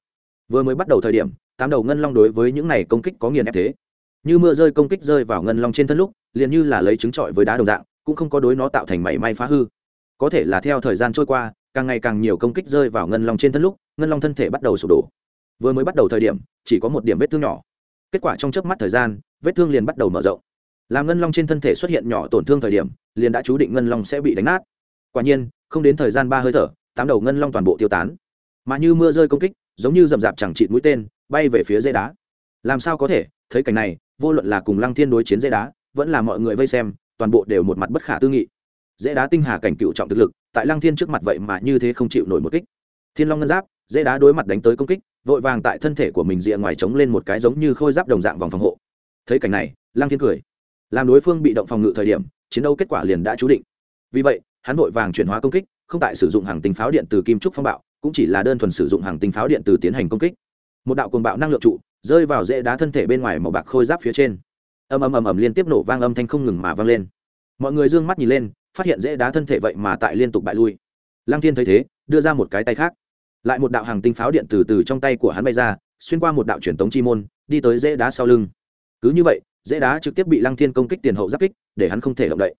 Vừa mới bắt đầu thời điểm, tám đầu ngân long đối với những này công kích có nghiền ép thế. Như mưa rơi công kích rơi vào ngân long trên thân lúc, liền như là lấy trứng trọi với đá đồng dạng, cũng không có đối nó tạo thành mảy may phá hư. Có thể là theo thời gian trôi qua, càng ngày càng nhiều công kích rơi vào ngân long trên thân lúc, ngân long thân thể bắt đầu sụp đổ vừa mới bắt đầu thời điểm, chỉ có một điểm vết thương nhỏ. Kết quả trong chớp mắt thời gian, vết thương liền bắt đầu mở rộng. Làm ngân long trên thân thể xuất hiện nhỏ tổn thương thời điểm, liền đã chú định ngân long sẽ bị đánh nát. Quả nhiên, không đến thời gian ba hơi thở, tám đầu ngân long toàn bộ tiêu tán. Mà như mưa rơi công kích, giống như rầm rạp chẳng chịt mũi tên, bay về phía dây đá. Làm sao có thể, thấy cảnh này, vô luận là cùng lăng thiên đối chiến dây đá, vẫn là mọi người vây xem, toàn bộ đều một mặt bất khả tư nghị. Dễ đá tinh hà cảnh cựu trọng thực lực, tại lăng thiên trước mặt vậy mà như thế không chịu nổi một kích. Thiên long ngân giáp dễ đá đối mặt đánh tới công kích, vội vàng tại thân thể của mình rìa ngoài trống lên một cái giống như khôi giáp đồng dạng vòng phòng hộ. Thấy cảnh này, lăng thiên cười. Làm đối phương bị động phòng ngự thời điểm, chiến đấu kết quả liền đã chú định. Vì vậy, hắn vội vàng chuyển hóa công kích, không tại sử dụng hàng tinh pháo điện từ kim trúc phong bạo, cũng chỉ là đơn thuần sử dụng hàng tinh pháo điện từ tiến hành công kích. Một đạo cuồng bạo năng lượng trụ, rơi vào dễ đá thân thể bên ngoài màu bạc khôi giáp phía trên. Ầm ầm ầm ầm liên tiếp nổ vang âm thanh không ngừng mà vang lên. Mọi người d ư ơ n g mắt nhìn lên, phát hiện dễ đá thân thể vậy mà tại liên tục bại lui. Lăng thiên thấy thế, đưa ra một cái tay khác lại một đạo hàng tinh pháo điện từ từ trong tay của hắn bay ra, xuyên qua một đạo truyền tống chi môn, đi tới dễ đá sau lưng. Cứ như vậy dễ đá trực tiếp bị lăng thiên công kích tiền hậu giáp kích, để hắn không thể động đậy.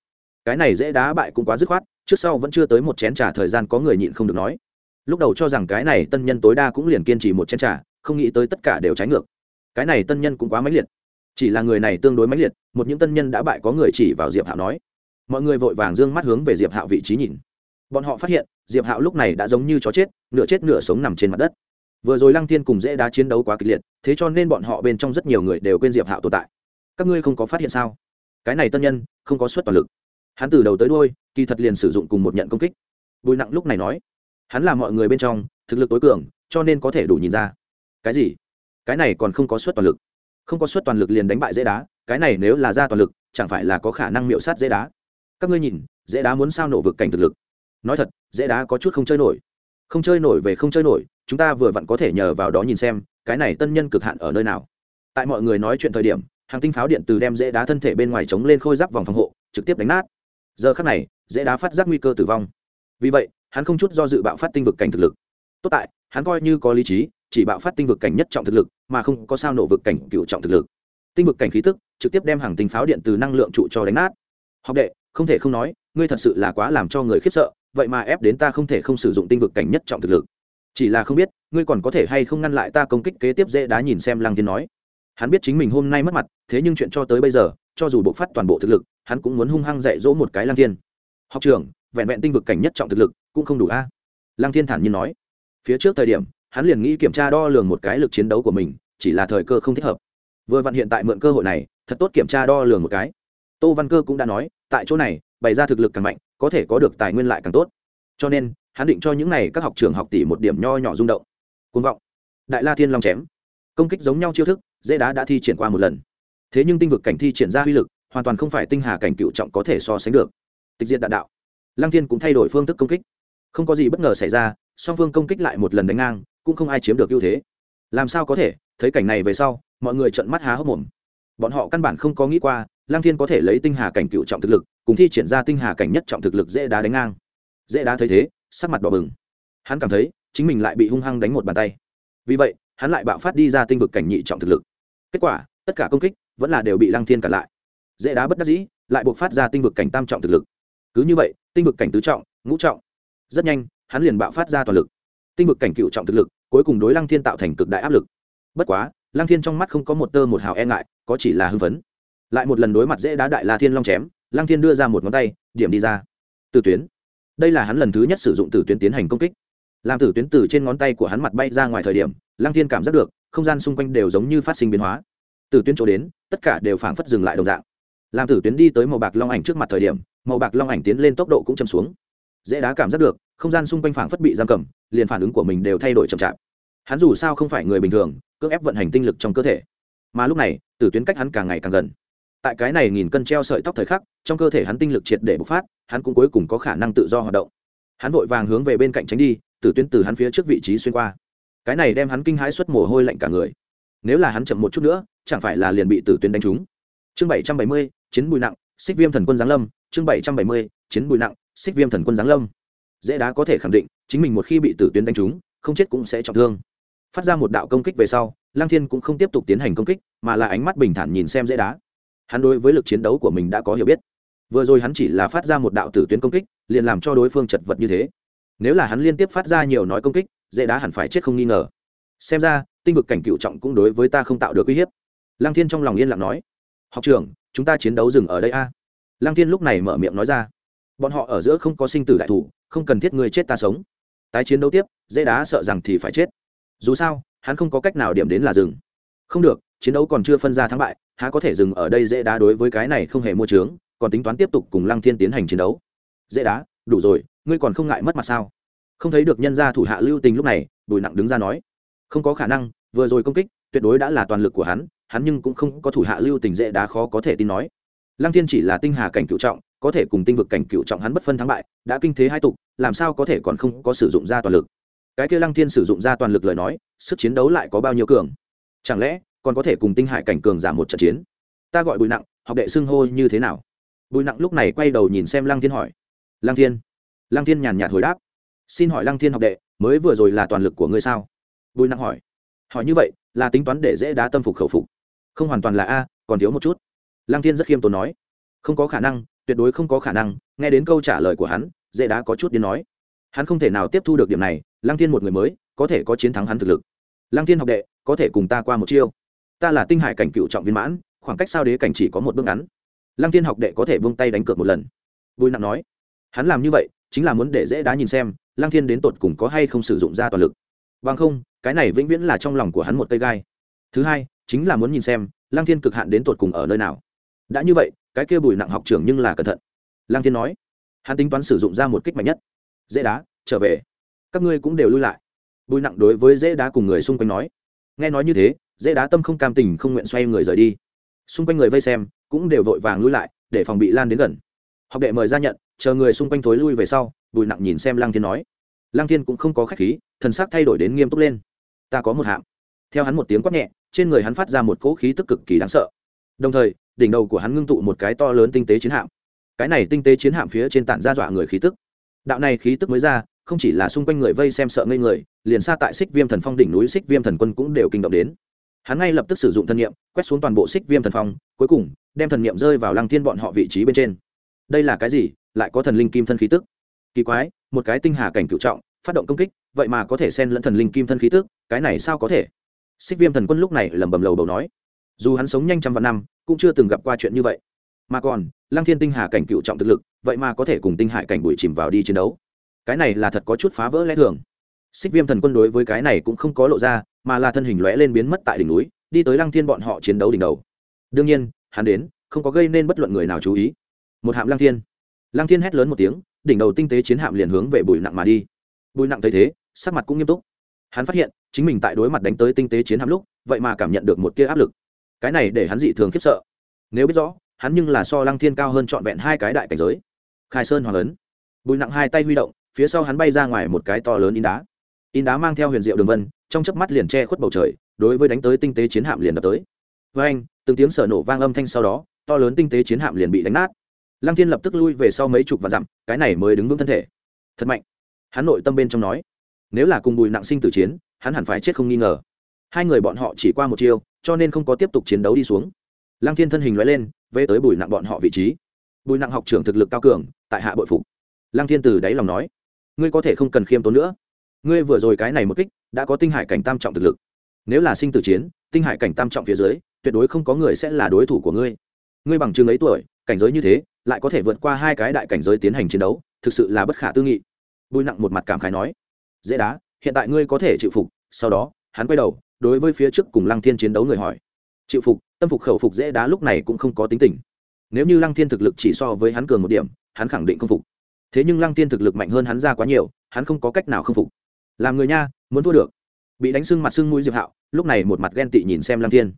Cái này dễ đá bại cũng quá dứt khoát, trước sau vẫn chưa tới một chén t r à thời gian có người nhịn không được nói. Lúc đầu cho rằng cái này tân nhân tối đa cũng liền kiên trì một chén t r à không nghĩ tới tất cả đều trái ngược. Cái này tân nhân cũng quá mãnh liệt. Chỉ là người này tương đối mãnh liệt, một những tân nhân đã bại có người chỉ vào diệp hạo nói. Mọi người vội vàng d ư ơ n g mắt hướng về diệp hạo vị trí nhìn bọn họ phát hiện, diệp hạo lúc này đã giống như chó chết, nửa chết nửa sống nằm trên mặt đất. Vừa rồi lăng thiên cùng dễ đá chiến đấu quá kịch liệt, thế cho nên bọn họ bên trong rất nhiều người đều quên diệp hạo tồn tại. Các ngươi không có phát hiện sao? Cái này tân nhân, không có suất toàn lực. Hắn từ đầu tới đôi kỳ thật liền sử dụng cùng một nhận công kích. Bùi nặng lúc này nói, hắn là mọi người bên trong, thực lực tối cường, cho nên có thể đủ nhìn ra. Cái gì? Cái này còn không có suất toàn lực. Không có suất toàn lực liền đánh bại dễ đá, cái này nếu là ra toàn lực, chẳng phải là có khả năng miệu sát dễ đá. Các ngươi nhìn, dễ đá muốn sao nổ vực cảnh thực lực? Nói thật, dễ đá có chút không chơi nổi. Không chơi nổi về không chơi nổi, chúng ta vừa vặn có thể nhờ vào đó nhìn xem, cái này tân nhân cực hạn ở nơi nào. Tại mọi người nói chuyện thời điểm, hàng tinh pháo điện từ đem dễ đá thân thể bên ngoài chống lên khôi giáp vòng phòng hộ, trực tiếp đánh nát. Giờ khắc này, dễ đá phát giác nguy cơ tử vong. Vì vậy, hắn không chút do dự bạo phát tinh vực cảnh thực lực. Tốt tại, hắn coi như có lý trí, chỉ bạo phát tinh vực cảnh nhất trọng thực lực, mà không có sao nổ vực cảnh cựu trọng thực lực. Tinh vực cảnh khí tức, trực tiếp đem hàng tinh pháo điện từ năng lượng trụ cho đánh nát. Học đệ, không thể không nói, ngươi thật sự là quá làm cho người khiếp sợ vậy mà ép đến ta không thể không sử dụng tinh vực cảnh nhất trọng thực lực. Chỉ là không biết, ngươi còn có thể hay không ngăn lại ta công kích kế tiếp dễ đá nhìn xem lăng thiên nói. Hắn biết chính mình hôm nay mất mặt, thế nhưng chuyện cho tới bây giờ, cho dù bộ phát toàn bộ thực lực, hắn cũng muốn hung hăng dạy dỗ một cái lăng thiên. Học trường vẹn vẹn tinh vực cảnh nhất trọng thực lực, cũng không đủ a. Lăng thiên thản nhiên nói. Phía trước thời điểm, hắn liền nghĩ kiểm tra đo lường một cái lực chiến đấu của mình, chỉ là thời cơ không thích hợp. Vừa vặn hiện tại mượn cơ hội này, thật tốt kiểm tra đo lường một cái. Tô văn cơ cũng đã nói, tại chỗ này bày ra thực lực càng mạnh, có thể có được tài nguyên lại càng tốt. Cho nên, hắn định cho những này các học trường học tỷ một điểm nho nhỏ rung động. Côn vọng. Đại la thiên long chém. Công kích giống nhau chiêu thức, dễ đá đã thi triển qua một lần. Thế nhưng tinh vực cảnh thi triển ra uy lực, hoàn toàn không phải tinh hà cảnh cựu trọng có thể so sánh được. Tịch diệt đạn đạo. Lăng thiên cũng thay đổi phương thức công kích. Không có gì bất ngờ xảy ra, song phương công kích lại một lần đánh ngang, cũng không ai chiếm được ưu thế. Làm sao có thể? Thấy cảnh này về sau, mọi người trợn mắt há hốc mồm. Bọn họ căn bản không có nghĩ qua, lăng thiên có thể lấy tinh hà cảnh cựu trọng thực lực cùng thi triển ra tinh hà cảnh nhất trọng thực lực dễ đá đánh ngang. Dễ đá thấy thế, sắc mặt đỏ bừng. Hắn cảm thấy, chính mình lại bị hung hăng đánh một bàn tay. Vì vậy, hắn lại bạo phát đi ra tinh vực cảnh nhị trọng thực lực. Kết quả, tất cả công kích vẫn là đều bị lăng thiên cản lại. Dễ đá bất đắc dĩ, lại buộc phát ra tinh vực cảnh tam trọng thực lực. Cứ như vậy, tinh vực cảnh tứ trọng, ngũ trọng, rất nhanh, hắn liền bạo phát ra toàn lực. Tinh vực cảnh cựu trọng thực lực, cuối cùng đối lăng thiên tạo thành cực đại áp lực. Bất quá, lăng thiên trong mắt không có một tơ một hào e ngại, có chỉ là hưng phấn. Lại một lần đối mặt dễ đá đại la thiên long chém lăng thiên đưa ra một ngón tay, điểm đi ra. Từ tuyến. Đây là hắn lần thứ nhất sử dụng từ tuyến tiến hành công kích. Làm tử tuyến từ trên ngón tay của hắn mặt bay ra ngoài thời điểm, lăng thiên cảm giác được, không gian xung quanh đều giống như phát sinh biến hóa. Từ tuyến chỗ đến, tất cả đều phảng phất dừng lại đồng dạng. Làm tử tuyến đi tới màu bạc long ảnh trước mặt thời điểm, màu bạc long ảnh tiến lên tốc độ cũng chậm xuống. Dễ đá cảm giác được, không gian xung quanh phảng phất bị giam cầm, liền phản ứng của mình đều thay đổi chậm chạp. Hắn dù sao không phải người bình thường, cưỡng ép vận hành tinh lực trong cơ thể. Mà lúc này, tử tuyến cách hắn càng ngày càng gần tại cái này nghìn cân treo sợi tóc thời khắc, trong cơ thể hắn tinh lực triệt để bộc phát, hắn cũng cuối cùng có khả năng tự do hoạt động. Hắn vội vàng hướng về bên cạnh tránh đi tử tuyến từ hắn phía trước vị trí xuyên qua. Cái này đem hắn kinh hãi xuất mồ hôi lạnh cả người. Nếu là hắn chậm một chút nữa, chẳng phải là liền bị tử tuyến đánh trúng. Chương bảy trăm bảy mươi, chiến bùi nặng, xích viêm thần quân giáng lâm. Chương bảy trăm bảy mươi, chiến bùi nặng, xích viêm thần quân giáng lâm. Dễ đá có thể khẳng định, chính mình một khi bị tử tuyến đánh trúng, không chết cũng sẽ trọng thương. Phát ra một đạo công kích về sau lang thiên cũng không tiếp tục tiến hành công kích, mà là ánh mắt bình thản nhìn xem dễ đá hắn đối với lực chiến đấu của mình đã có hiểu biết. Vừa rồi hắn chỉ là phát ra một đạo tử tuyến công kích, liền làm cho đối phương chật vật như thế. Nếu là hắn liên tiếp phát ra nhiều nói công kích, dễ đá hẳn phải chết không nghi ngờ. Xem ra, tinh vực cảnh cựu trọng cũng đối với ta không tạo được uy hiếp. Lăng thiên trong lòng yên lặng nói, học trưởng, chúng ta chiến đấu dừng ở đây a. Lăng thiên lúc này mở miệng nói ra, bọn họ ở giữa không có sinh tử đại thủ, không cần thiết người chết ta sống. Tái chiến đấu tiếp, dễ đá sợ rằng thì phải chết. Dù sao, hắn không có cách nào điểm đến là dừng. Không được chiến đấu còn chưa phân ra thắng bại, há có thể dừng ở đây dễ đá đối với cái này không hề mua trướng còn tính toán tiếp tục cùng lăng thiên tiến hành chiến đấu. Dễ đá, đủ rồi, ngươi còn không ngại mất mặt sao? Không thấy được nhân gia thủ hạ lưu tình lúc này, bùi nặng đứng ra nói. Không có khả năng, vừa rồi công kích, tuyệt đối đã là toàn lực của hắn hắn nhưng cũng không có thủ hạ lưu tình dễ đá khó có thể tin nói. Lăng thiên chỉ là tinh hà cảnh cựu trọng, có thể cùng tinh vực cảnh cựu trọng hắn bất phân thắng bại, đã kinh thế hai tục, làm sao có thể còn không có sử dụng ra toàn lực? Cái kia lăng thiên sử dụng ra toàn lực lời nói, sức chiến đấu lại có bao nhiêu cường? Chẳng lẽ còn có thể cùng tinh hải cảnh cường giảm một trận chiến. Ta gọi bùi nặng, học đệ xưng hô như thế nào? Bùi nặng lúc này quay đầu nhìn xem lăng thiên hỏi. Lăng thiên. Lăng thiên nhàn nhạt hồi đáp. Xin hỏi lăng thiên học đệ, mới vừa rồi là toàn lực của ngươi sao? Bùi nặng hỏi. Hỏi như vậy, là tính toán để dễ đá tâm phục khẩu phục. Không hoàn toàn là a, còn thiếu một chút. Lăng thiên rất khiêm tốn nói. Không có khả năng, tuyệt đối không có khả năng, nghe đến câu trả lời của hắn, dễ đá có chút điên nói. Hắn không thể nào tiếp thu được điểm này, lăng thiên một người mới, có thể có chiến thắng hắn thực lực. Lăng thiên học đệ, có thể cùng ta qua một chiêu ta là tinh hải cảnh cựu trọng viên mãn, khoảng cách sao đế cảnh chỉ có một bước ngắn. Lăng thiên học đệ có thể vung tay đánh cược một lần. Bùi nặng nói, hắn làm như vậy chính là muốn để dễ đá nhìn xem, lăng thiên đến tột cùng có hay không sử dụng ra toàn lực. Bằng không, cái này vĩnh viễn là trong lòng của hắn một cây gai. Thứ hai, chính là muốn nhìn xem, lăng thiên cực hạn đến tột cùng ở nơi nào. Đã như vậy, cái kia bùi nặng học trưởng nhưng là cẩn thận. Lăng thiên nói, hắn tính toán sử dụng ra một kích mạnh nhất. Dễ đá, trở về. Các ngươi cũng đều lui lại. Bùi nặng đối với dễ đá cùng người xung quanh nói, nghe nói như thế dễ đá tâm không cam tình không nguyện xoay người rời đi. Xung quanh người vây xem cũng đều vội vàng lui lại để phòng bị lan đến gần. Học đệ mời ra nhận, chờ người xung quanh thối lui về sau, bùi nặng nhìn xem lăng thiên nói. Lăng thiên cũng không có khách khí, thần sắc thay đổi đến nghiêm túc lên. Ta có một hạm theo hắn một tiếng quát nhẹ, trên người hắn phát ra một cỗ khí tức cực kỳ đáng sợ. Đồng thời, đỉnh đầu của hắn ngưng tụ một cái to lớn tinh tế chiến hạm. Cái này tinh tế chiến hạm phía trên tản ra dọa người khí tức. Đạo này khí tức mới ra, không chỉ là xung quanh người vây xem sợ ngây người, liền xa tại xích viêm thần phong đỉnh núi xích viêm thần quân cũng đều kinh động đến hắn ngay lập tức sử dụng thân nhiệm quét xuống toàn bộ xích viêm thần phong, cuối cùng, đem thần niệm rơi vào lăng thiên bọn họ vị trí bên trên. Đây là cái gì? Lại có thần linh kim thân khí tức. Kỳ quái, một cái tinh hà cảnh cựu trọng, phát động công kích, vậy mà có thể xen lẫn thần linh kim thân khí tức, cái này sao có thể? Xích viêm thần quân lúc này lẩm bẩm lầu bầu nói. Dù hắn sống nhanh trăm vạn năm, cũng chưa từng gặp qua chuyện như vậy. Mà còn, lăng thiên tinh hà cảnh cựu trọng thực lực, vậy mà có thể cùng tinh hải cảnh bụi chìm vào đi chiến đấu. Cái này là thật có chút phá vỡ lẽ thường xích viêm thần quân đối với cái này cũng không có lộ ra, mà là thân hình lóe lên biến mất tại đỉnh núi, đi tới lăng thiên bọn họ chiến đấu đỉnh đầu. Đương nhiên, hắn đến, không có gây nên bất luận người nào chú ý. Một hạm lăng thiên. Lăng thiên hét lớn một tiếng, đỉnh đầu tinh tế chiến hạm liền hướng về bụi nặng mà đi. Bụi nặng thấy thế, sắc mặt cũng nghiêm túc. Hắn phát hiện, chính mình tại đối mặt đánh tới tinh tế chiến hạm lúc, vậy mà cảm nhận được một tia áp lực. Cái này để hắn dị thường khiếp sợ. Nếu biết rõ, hắn nhưng là so lăng thiên cao hơn trọn vẹn hai cái đại cảnh giới. Khai sơn hoàng ấn. Bùi nặng hai tay huy động, phía sau hắn bay ra ngoài một cái to lớn in đá in đá mang theo huyền diệu đường vân, trong chớp mắt liền che khuất bầu trời, đối với đánh tới tinh tế chiến hạm liền đập tới. Với anh, từng tiếng sở nổ vang âm thanh sau đó, to lớn tinh tế chiến hạm liền bị đánh nát. Lăng thiên lập tức lui về sau mấy chục và dặm, cái này mới đứng vững thân thể. Thật mạnh. Hắn nội tâm bên trong nói, nếu là cùng bùi nặng sinh tử chiến, hắn hẳn phải chết không nghi ngờ. Hai người bọn họ chỉ qua một chiêu, cho nên không có tiếp tục chiến đấu đi xuống. Lăng thiên thân hình nói lên về tới bùi nặng bọn họ vị trí. Bùi nặng học trưởng thực lực cao cường, tại hạ bội phục. Lăng thiên từ đáy lòng nói, ngươi có thể không cần khiêm tốn nữa ngươi vừa rồi cái này một kích, đã có tinh hải cảnh tam trọng thực lực. Nếu là sinh tử chiến, tinh hải cảnh tam trọng phía dưới, tuyệt đối không có người sẽ là đối thủ của ngươi. Ngươi bằng chừng ấy tuổi, cảnh giới như thế, lại có thể vượt qua hai cái đại cảnh giới tiến hành chiến đấu, thực sự là bất khả tư nghị. Bùi nặng một mặt cảm khái nói, dễ đá, hiện tại ngươi có thể chịu phục. Sau đó, hắn quay đầu, đối với phía trước cùng lăng thiên chiến đấu người hỏi, chịu phục, tâm phục khẩu phục dễ đá lúc này cũng không có tính tình. Nếu như lăng thiên thực lực chỉ so với hắn cường một điểm, hắn khẳng định không phục. Thế nhưng lăng thiên thực lực mạnh hơn hắn ra quá nhiều, hắn không có cách nào không phục làm người nha, muốn thua được. Bị đánh sưng mặt sưng mũi diệp hạo, lúc này một mặt ghen tị nhìn xem lăng thiên.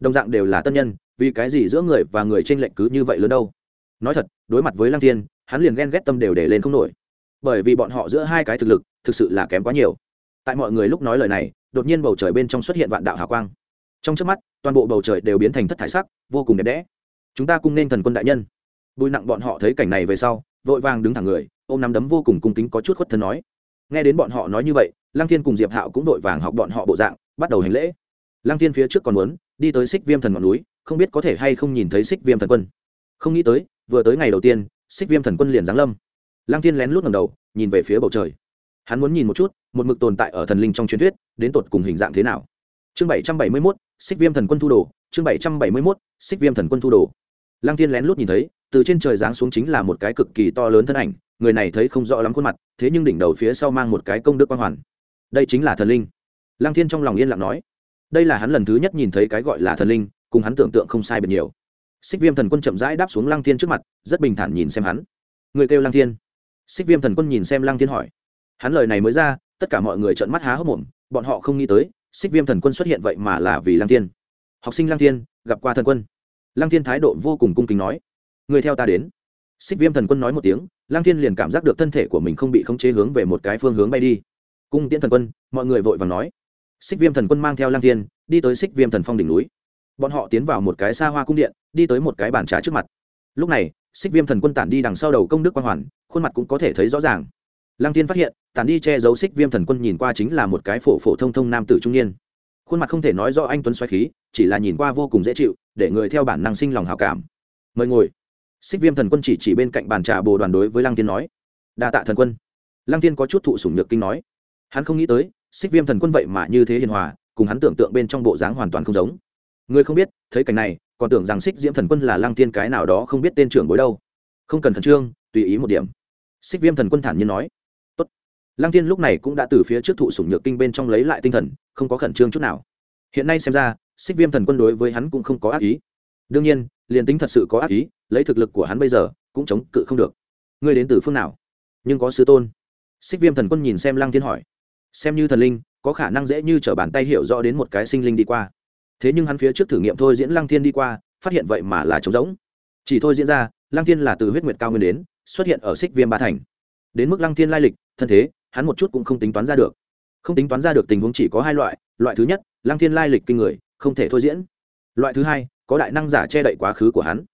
Đồng dạng đều là tân nhân, vì cái gì giữa người và người t r ê n cứ như vậy lớn đâu? Nói thật, đối mặt với lăng thiên, hắn liền ghen ghét tâm đều để lên không nổi. Bởi vì bọn họ giữa hai cái thực lực, thực sự là kém quá nhiều. Tại mọi người lúc nói lời này, đột nhiên bầu trời bên trong xuất hiện vạn đạo hào quang. Trong trước mắt, toàn bộ bầu trời đều biến thành thất thải sắc, vô cùng đẹp đẽ. Chúng ta cùng nên thần quân đại nhân. Bùi nặng bọn họ thấy cảnh này về sau, vội vàng đứng thẳng người, ôm nắm đấm vô cùng cung kính có chút khuất thân nói nghe đến bọn họ nói như vậy, lăng thiên cùng diệp hạo cũng vội vàng học bọn họ bộ dạng, bắt đầu hành lễ. Lăng thiên phía trước còn muốn, đi tới xích viêm thần ngọn núi, không biết có thể hay không nhìn thấy xích viêm thần quân. Không nghĩ tới, vừa tới ngày đầu tiên xích viêm thần quân liền giáng lâm. Lăng thiên lén lút ngầm đầu, nhìn về phía bầu trời. Hắn muốn nhìn một chút, một mực tồn tại ở thần linh trong truyền thuyết, đến tột cùng hình dạng thế nào. Chương bảy trăm bảy mươi mốt xích viêm thần quân thu đồ, chương bảy trăm bảy mươi mốt xích viêm thần quân thu đồ. Lăng thiên lén lút nhìn thấy, từ trên trời giáng xuống chính là một cái cực kỳ to lớn thân ảnh người này thấy không rõ lắm khuôn mặt, thế nhưng đỉnh đầu phía sau mang một cái công đức quang hoàn. Đây chính là thần linh. Lăng thiên trong lòng yên lặng nói. Đây là hắn lần thứ nhất nhìn thấy cái gọi là thần linh, cùng hắn tưởng tượng không sai biệt nhiều. Xích viêm thần quân chậm rãi đáp xuống lăng thiên trước mặt, rất bình thản nhìn xem hắn. Người kêu lăng thiên. Xích viêm thần quân nhìn xem lăng thiên hỏi. Hắn lời này mới ra, tất cả mọi người trợn mắt há hốc mồm, bọn họ không nghĩ tới, xích viêm thần quân xuất hiện vậy mà là vì lăng thiên. Học sinh lăng thiên, gặp qua thần quân. Lăng thiên thái độ vô cùng cung kính nói. Người theo ta đến xích viêm thần quân nói một tiếng Lang thiên liền cảm giác được thân thể của mình không bị khống chế hướng về một cái phương hướng bay đi. Cung tiễn thần quân, mọi người vội vàng nói. Xích viêm thần quân mang theo Lang thiên, đi tới xích viêm thần phong đỉnh núi. Bọn họ tiến vào một cái xa hoa cung điện, đi tới một cái bàn trà trước mặt. Lúc này, xích viêm thần quân tản đi đằng sau đầu công đức quang hoàn, khuôn mặt cũng có thể thấy rõ ràng. Lăng tiên phát hiện, tản đi che giấu xích viêm thần quân nhìn qua chính là một cái phổ phổ thông thông nam tử trung niên. Khuôn mặt không thể nói do anh tuấn xoáy khí, chỉ là nhìn qua vô cùng dễ chịu, để người theo bản năng sinh lòng hào cảm. Mời ngồi xích viêm thần quân chỉ chỉ bên cạnh bàn trà bồ đoàn đối với lăng tiên nói, đa tạ thần quân. Lăng tiên có chút thụ sủng nhược kinh nói, hắn không nghĩ tới, xích viêm thần quân vậy mà như thế hiền hòa, cùng hắn tưởng tượng bên trong bộ dáng hoàn toàn không giống. Người không biết, thấy cảnh này, còn tưởng rằng xích diễm thần quân là lăng tiên cái nào đó không biết tên trưởng bối đâu. Không cần khẩn trương, tùy ý một điểm. Xích viêm thần quân thản nhiên nói, Tốt. lăng tiên lúc này cũng đã từ phía trước thụ sủng nhược kinh bên trong lấy lại tinh thần, không có khẩn trương chút nào. Hiện nay xem ra, xích viêm thần quân đối với hắn cũng không có ác ý. Đương nhiên, liền tính thật sự có ác ý lấy thực lực của hắn bây giờ, cũng chống cự không được. Ngươi đến từ phương nào? Nhưng có sứ tôn. Xích viêm thần quân nhìn xem lăng thiên hỏi. Xem như thần linh, có khả năng dễ như t r ở bàn tay hiểu rõ đến một cái sinh linh đi qua. Thế nhưng hắn phía trước thử nghiệm thôi diễn lăng thiên đi qua, phát hiện vậy mà là trống rỗng. Chỉ thôi diễn ra, lăng thiên là từ huyết nguyệt cao nguyên đến, xuất hiện ở xích viêm ba thành. Đến mức lăng thiên lai lịch, thân thế, hắn một chút cũng không tính toán ra được. Không tính toán ra được tình huống chỉ có hai loại loại thứ nhất, lăng thiên lai lịch kinh người, không thể thôi diễn. Loại thứ hai, có đại năng giả che đậy quá khứ của hắn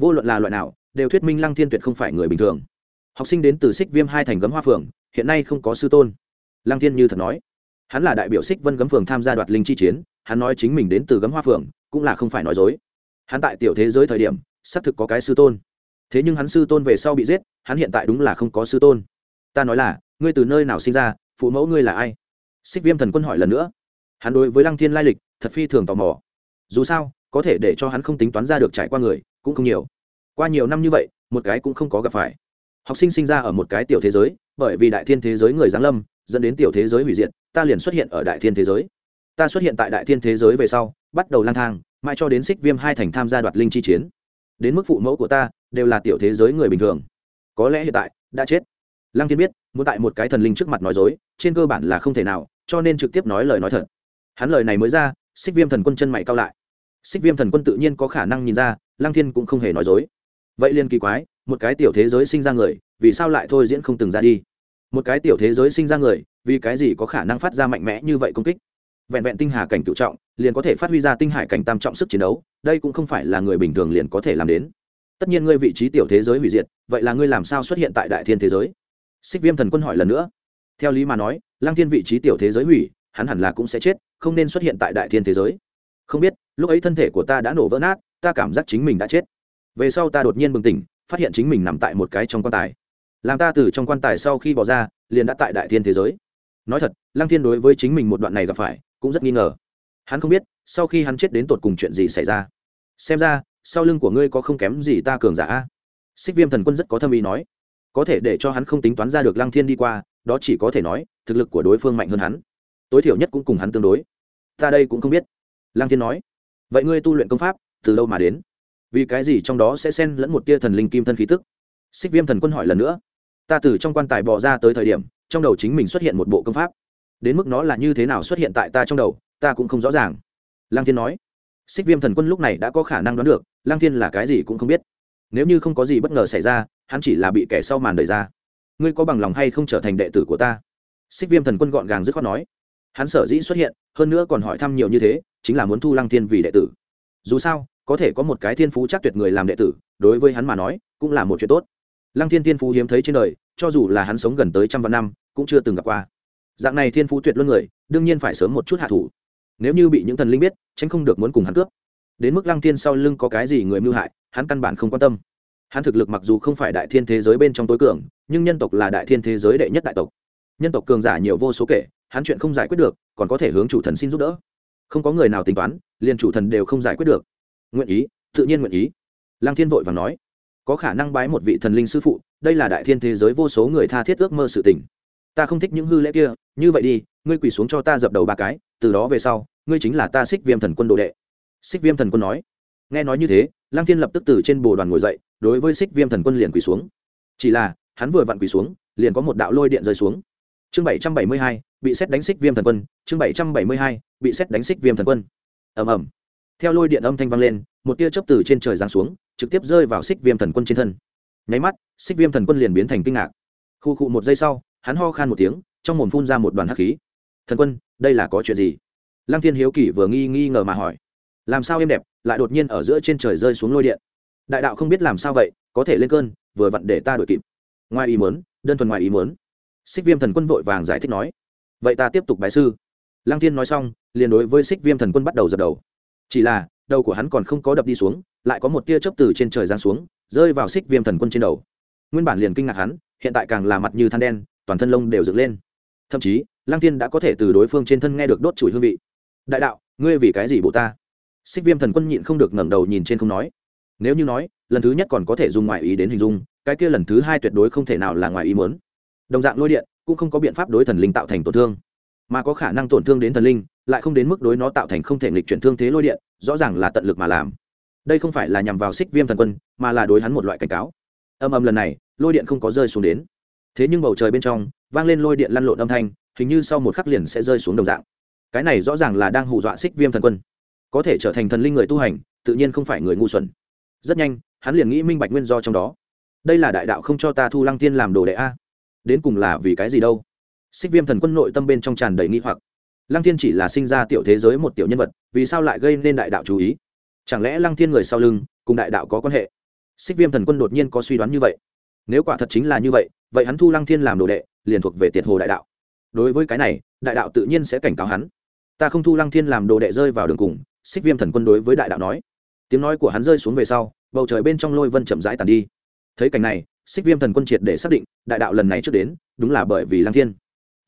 vô luận là loại nào, đều thuyết minh lăng thiên tuyệt không phải người bình thường. Học sinh đến từ xích viêm hai thành gấm hoa phường, hiện nay không có sư tôn. Lăng thiên như thật nói. Hắn là đại biểu xích vân gấm phường tham gia đoạt linh chi chiến, hắn nói chính mình đến từ gấm hoa phường, cũng là không phải nói dối. Hắn tại tiểu thế giới thời điểm, xác thực có cái sư tôn. Thế nhưng hắn sư tôn về sau bị giết, hắn hiện tại đúng là không có sư tôn. Ta nói là, ngươi từ nơi nào sinh ra, phụ mẫu ngươi là ai? Xích viêm thần quân hỏi lần nữa. Hắn đối với lăng thiên lai lịch, thật phi thường tò mò. Dù sao, có thể để cho hắn không tính toán ra được trải qua người cũng không nhiều. Qua nhiều năm như vậy, một cái cũng không có gặp phải. Học sinh sinh ra ở một cái tiểu thế giới, bởi vì đại thiên thế giới người giáng lâm, dẫn đến tiểu thế giới hủy diệt, ta liền xuất hiện ở đại thiên thế giới. Ta xuất hiện tại đại thiên thế giới về sau, bắt đầu lang thang, mãi cho đến xích viêm hai thành tham gia đoạt linh chi chiến. Đến mức phụ mẫu của ta, đều là tiểu thế giới người bình thường. Có lẽ hiện tại, đã chết. Lăng thiên biết, muốn tại một cái thần linh trước mặt nói dối, trên cơ bản là không thể nào, cho nên trực tiếp nói lời nói thật. Hắn lời này mới ra xích viêm thần quân chân mày cao lại. Xích viêm thần quân tự nhiên có khả năng nhìn ra lăng thiên cũng không hề nói dối. Vậy liên kỳ quái, một cái tiểu thế giới sinh ra người, vì sao lại thôi diễn không từng ra đi? Một cái tiểu thế giới sinh ra người, vì cái gì có khả năng phát ra mạnh mẽ như vậy công kích? Vẹn vẹn tinh hà cảnh cựu trọng, liền có thể phát huy ra tinh hải cảnh tam trọng sức chiến đấu, đây cũng không phải là người bình thường liền có thể làm đến. Tất nhiên ngươi vị trí tiểu thế giới hủy diệt, vậy là ngươi làm sao xuất hiện tại đại thiên thế giới? Xích viêm thần quân hỏi lần nữa. Theo lý mà nói, lăng thiên vị trí tiểu thế giới hủy, hắn hẳn là cũng sẽ chết, không nên xuất hiện tại đại thiên thế giới. Không biết, lúc ấy thân thể của ta đã nổ vỡ nát ta cảm giác chính mình đã chết. Về sau ta đột nhiên bừng tỉnh, phát hiện chính mình nằm tại một cái trong quan tài. Làm ta từ trong quan tài sau khi bỏ ra, liền đã tại đại thiên thế giới. Nói thật, lăng thiên đối với chính mình một đoạn này gặp phải, cũng rất nghi ngờ. Hắn không biết, sau khi hắn chết đến tột cùng chuyện gì xảy ra. Xem ra, sau lưng của ngươi có không kém gì ta cường giả xích viêm thần quân rất có thâm ý nói. Có thể để cho hắn không tính toán ra được lăng thiên đi qua, đó chỉ có thể nói, thực lực của đối phương mạnh hơn hắn. Tối thiểu nhất cũng cùng hắn tương đối. Ta đây cũng không biết. Lăng thiên nói. Vậy ngươi tu luyện công pháp từ đâu mà đến? Vì cái gì trong đó sẽ xen lẫn một tia thần linh kim thân khí tức? Xích viêm thần quân hỏi lần nữa. Ta từ trong quan tài bò ra tới thời điểm, trong đầu chính mình xuất hiện một bộ công pháp. Đến mức nó là như thế nào xuất hiện tại ta trong đầu, ta cũng không rõ ràng. Lang thiên nói. Xích viêm thần quân lúc này đã có khả năng đoán được Lang thiên là cái gì cũng không biết. Nếu như không có gì bất ngờ xảy ra, hắn chỉ là bị kẻ sau màn đẩy ra. Ngươi có bằng lòng hay không trở thành đệ tử của ta? Xích viêm thần quân gọn gàng dứt khoát nói. Hắn sở dĩ xuất hiện, hơn nữa còn hỏi thăm nhiều như thế, chính là muốn thu lăng thiên vì đệ tử. Dù sao có thể có một cái thiên phú chắc tuyệt người làm đệ tử, đối với hắn mà nói, cũng là một chuyện tốt. Lăng thiên thiên phú hiếm thấy trên đời, cho dù là hắn sống gần tới trăm vạn năm, cũng chưa từng gặp qua. Dạng này thiên phú tuyệt luân người, đương nhiên phải sớm một chút hạ thủ. Nếu như bị những thần linh biết, tránh không được muốn cùng hắn cướp. Đến mức lăng thiên sau lưng có cái gì người mưu hại, hắn căn bản không quan tâm. Hắn thực lực mặc dù không phải đại thiên thế giới bên trong tối cường, nhưng nhân tộc là đại thiên thế giới đệ nhất đại tộc. Nhân tộc cường giả nhiều vô số kể, hắn chuyện không giải quyết được, còn có thể hướng chủ thần xin giúp đỡ. Không có người nào tính toán, liền chủ thần đều không giải quyết được nguyện ý, tự nhiên nguyện ý. Lăng thiên vội và nói, có khả năng bái một vị thần linh sư phụ, đây là đại thiên thế giới vô số người tha thiết ước mơ sự tình. Ta không thích những hư lễ kia, như vậy đi, ngươi quỳ xuống cho ta dập đầu ba cái, từ đó về sau, ngươi chính là ta xích viêm thần quân đồ đệ. Xích viêm thần quân nói. Nghe nói như thế, lăng thiên lập tức từ trên bồ đoàn ngồi dậy, đối với xích viêm thần quân liền quỳ xuống. Chỉ là, hắn vừa vặn quỳ xuống, liền có một đạo lôi điện rơi xuống. Chương bảy trăm bảy mươi hai, bị xét đánh xích viêm thần quân, chương bảy trăm bảy mươi hai, bị xét đánh xích viêm thần quân. Ầm ầm theo lôi điện âm thanh vang lên, một tia chớp từ trên trời giáng xuống, trực tiếp rơi vào xích viêm thần quân trên thân. Nháy mắt, xích viêm thần quân liền biến thành kinh ngạc. Khu cụ một giây sau, hắn ho khan một tiếng, trong mồm phun ra một đoàn hắc khí. Thần quân, đây là có chuyện gì? Lăng thiên hiếu kỷ vừa nghi nghi ngờ mà hỏi. Làm sao em đẹp, lại đột nhiên ở giữa trên trời rơi xuống lôi điện? Đại đạo không biết làm sao vậy, có thể lên cơn, vừa vặn để ta đổi kịp. Ngoài ý muốn, đơn thuần ngoài ý muốn. Xích viêm thần quân vội vàng giải thích nói. Vậy ta tiếp tục bài sư. Lăng thiên nói xong, liền đối với xích viêm thần quân bắt đầu dập đầu chỉ là, đầu của hắn còn không có đập đi xuống, lại có một tia chớp từ trên trời giáng xuống, rơi vào xích viêm thần quân trên đầu. Nguyên bản liền kinh ngạc hắn, hiện tại càng là mặt như than đen, toàn thân lông đều dựng lên. Thậm chí, lăng tiên đã có thể từ đối phương trên thân nghe được đốt chùi hương vị. Đại đạo, ngươi vì cái gì bộ ta? Xích viêm thần quân nhịn không được ngẩng đầu nhìn trên không nói. Nếu như nói, lần thứ nhất còn có thể dùng ngoại ý đến hình dung, cái kia lần thứ hai tuyệt đối không thể nào là ngoại ý muốn. Đồng dạng lôi điện, cũng không có biện pháp đối thần linh tạo thành tổn thương mà có khả năng tổn thương đến thần linh, lại không đến mức đối nó tạo thành không thể nghịch chuyển thương thế lôi điện, rõ ràng là tận lực mà làm. Đây không phải là nhằm vào xích viêm thần quân, mà là đối hắn một loại cảnh cáo. Âm âm lần này, lôi điện không có rơi xuống đến. Thế nhưng bầu trời bên trong, vang lên lôi điện lăn lộn âm thanh, hình như sau một khắc liền sẽ rơi xuống đồng dạng. Cái này rõ ràng là đang hù dọa xích viêm thần quân. Có thể trở thành thần linh người tu hành, tự nhiên không phải người ngu xuẩn. Rất nhanh, hắn liền nghĩ minh bạch nguyên do trong đó. Đây là đại đạo không cho ta thu lăng tiên làm đồ đệ a. Đến cùng là vì cái gì đâu? Xích viêm thần quân nội tâm bên trong tràn đầy nghi hoặc. Lăng thiên chỉ là sinh ra tiểu thế giới một tiểu nhân vật, vì sao lại gây nên đại đạo chú ý? Chẳng lẽ lăng thiên người sau lưng, cùng đại đạo có quan hệ? Xích viêm thần quân đột nhiên có suy đoán như vậy. Nếu quả thật chính là như vậy vậy hắn thu lăng thiên làm đồ đệ, liền thuộc về tiệt hồ đại đạo. Đối với cái này, đại đạo tự nhiên sẽ cảnh cáo hắn. Ta không thu lăng thiên làm đồ đệ rơi vào đường cùng, xích viêm thần quân đối với đại đạo nói. Tiếng nói của hắn rơi xuống về sau, bầu trời bên trong lôi vân chậm rãi tàn đi. Thấy cảnh này, xích viêm thần quân triệt để xác định, đại đạo lần này trước đến, đúng là bởi vì lăng thiên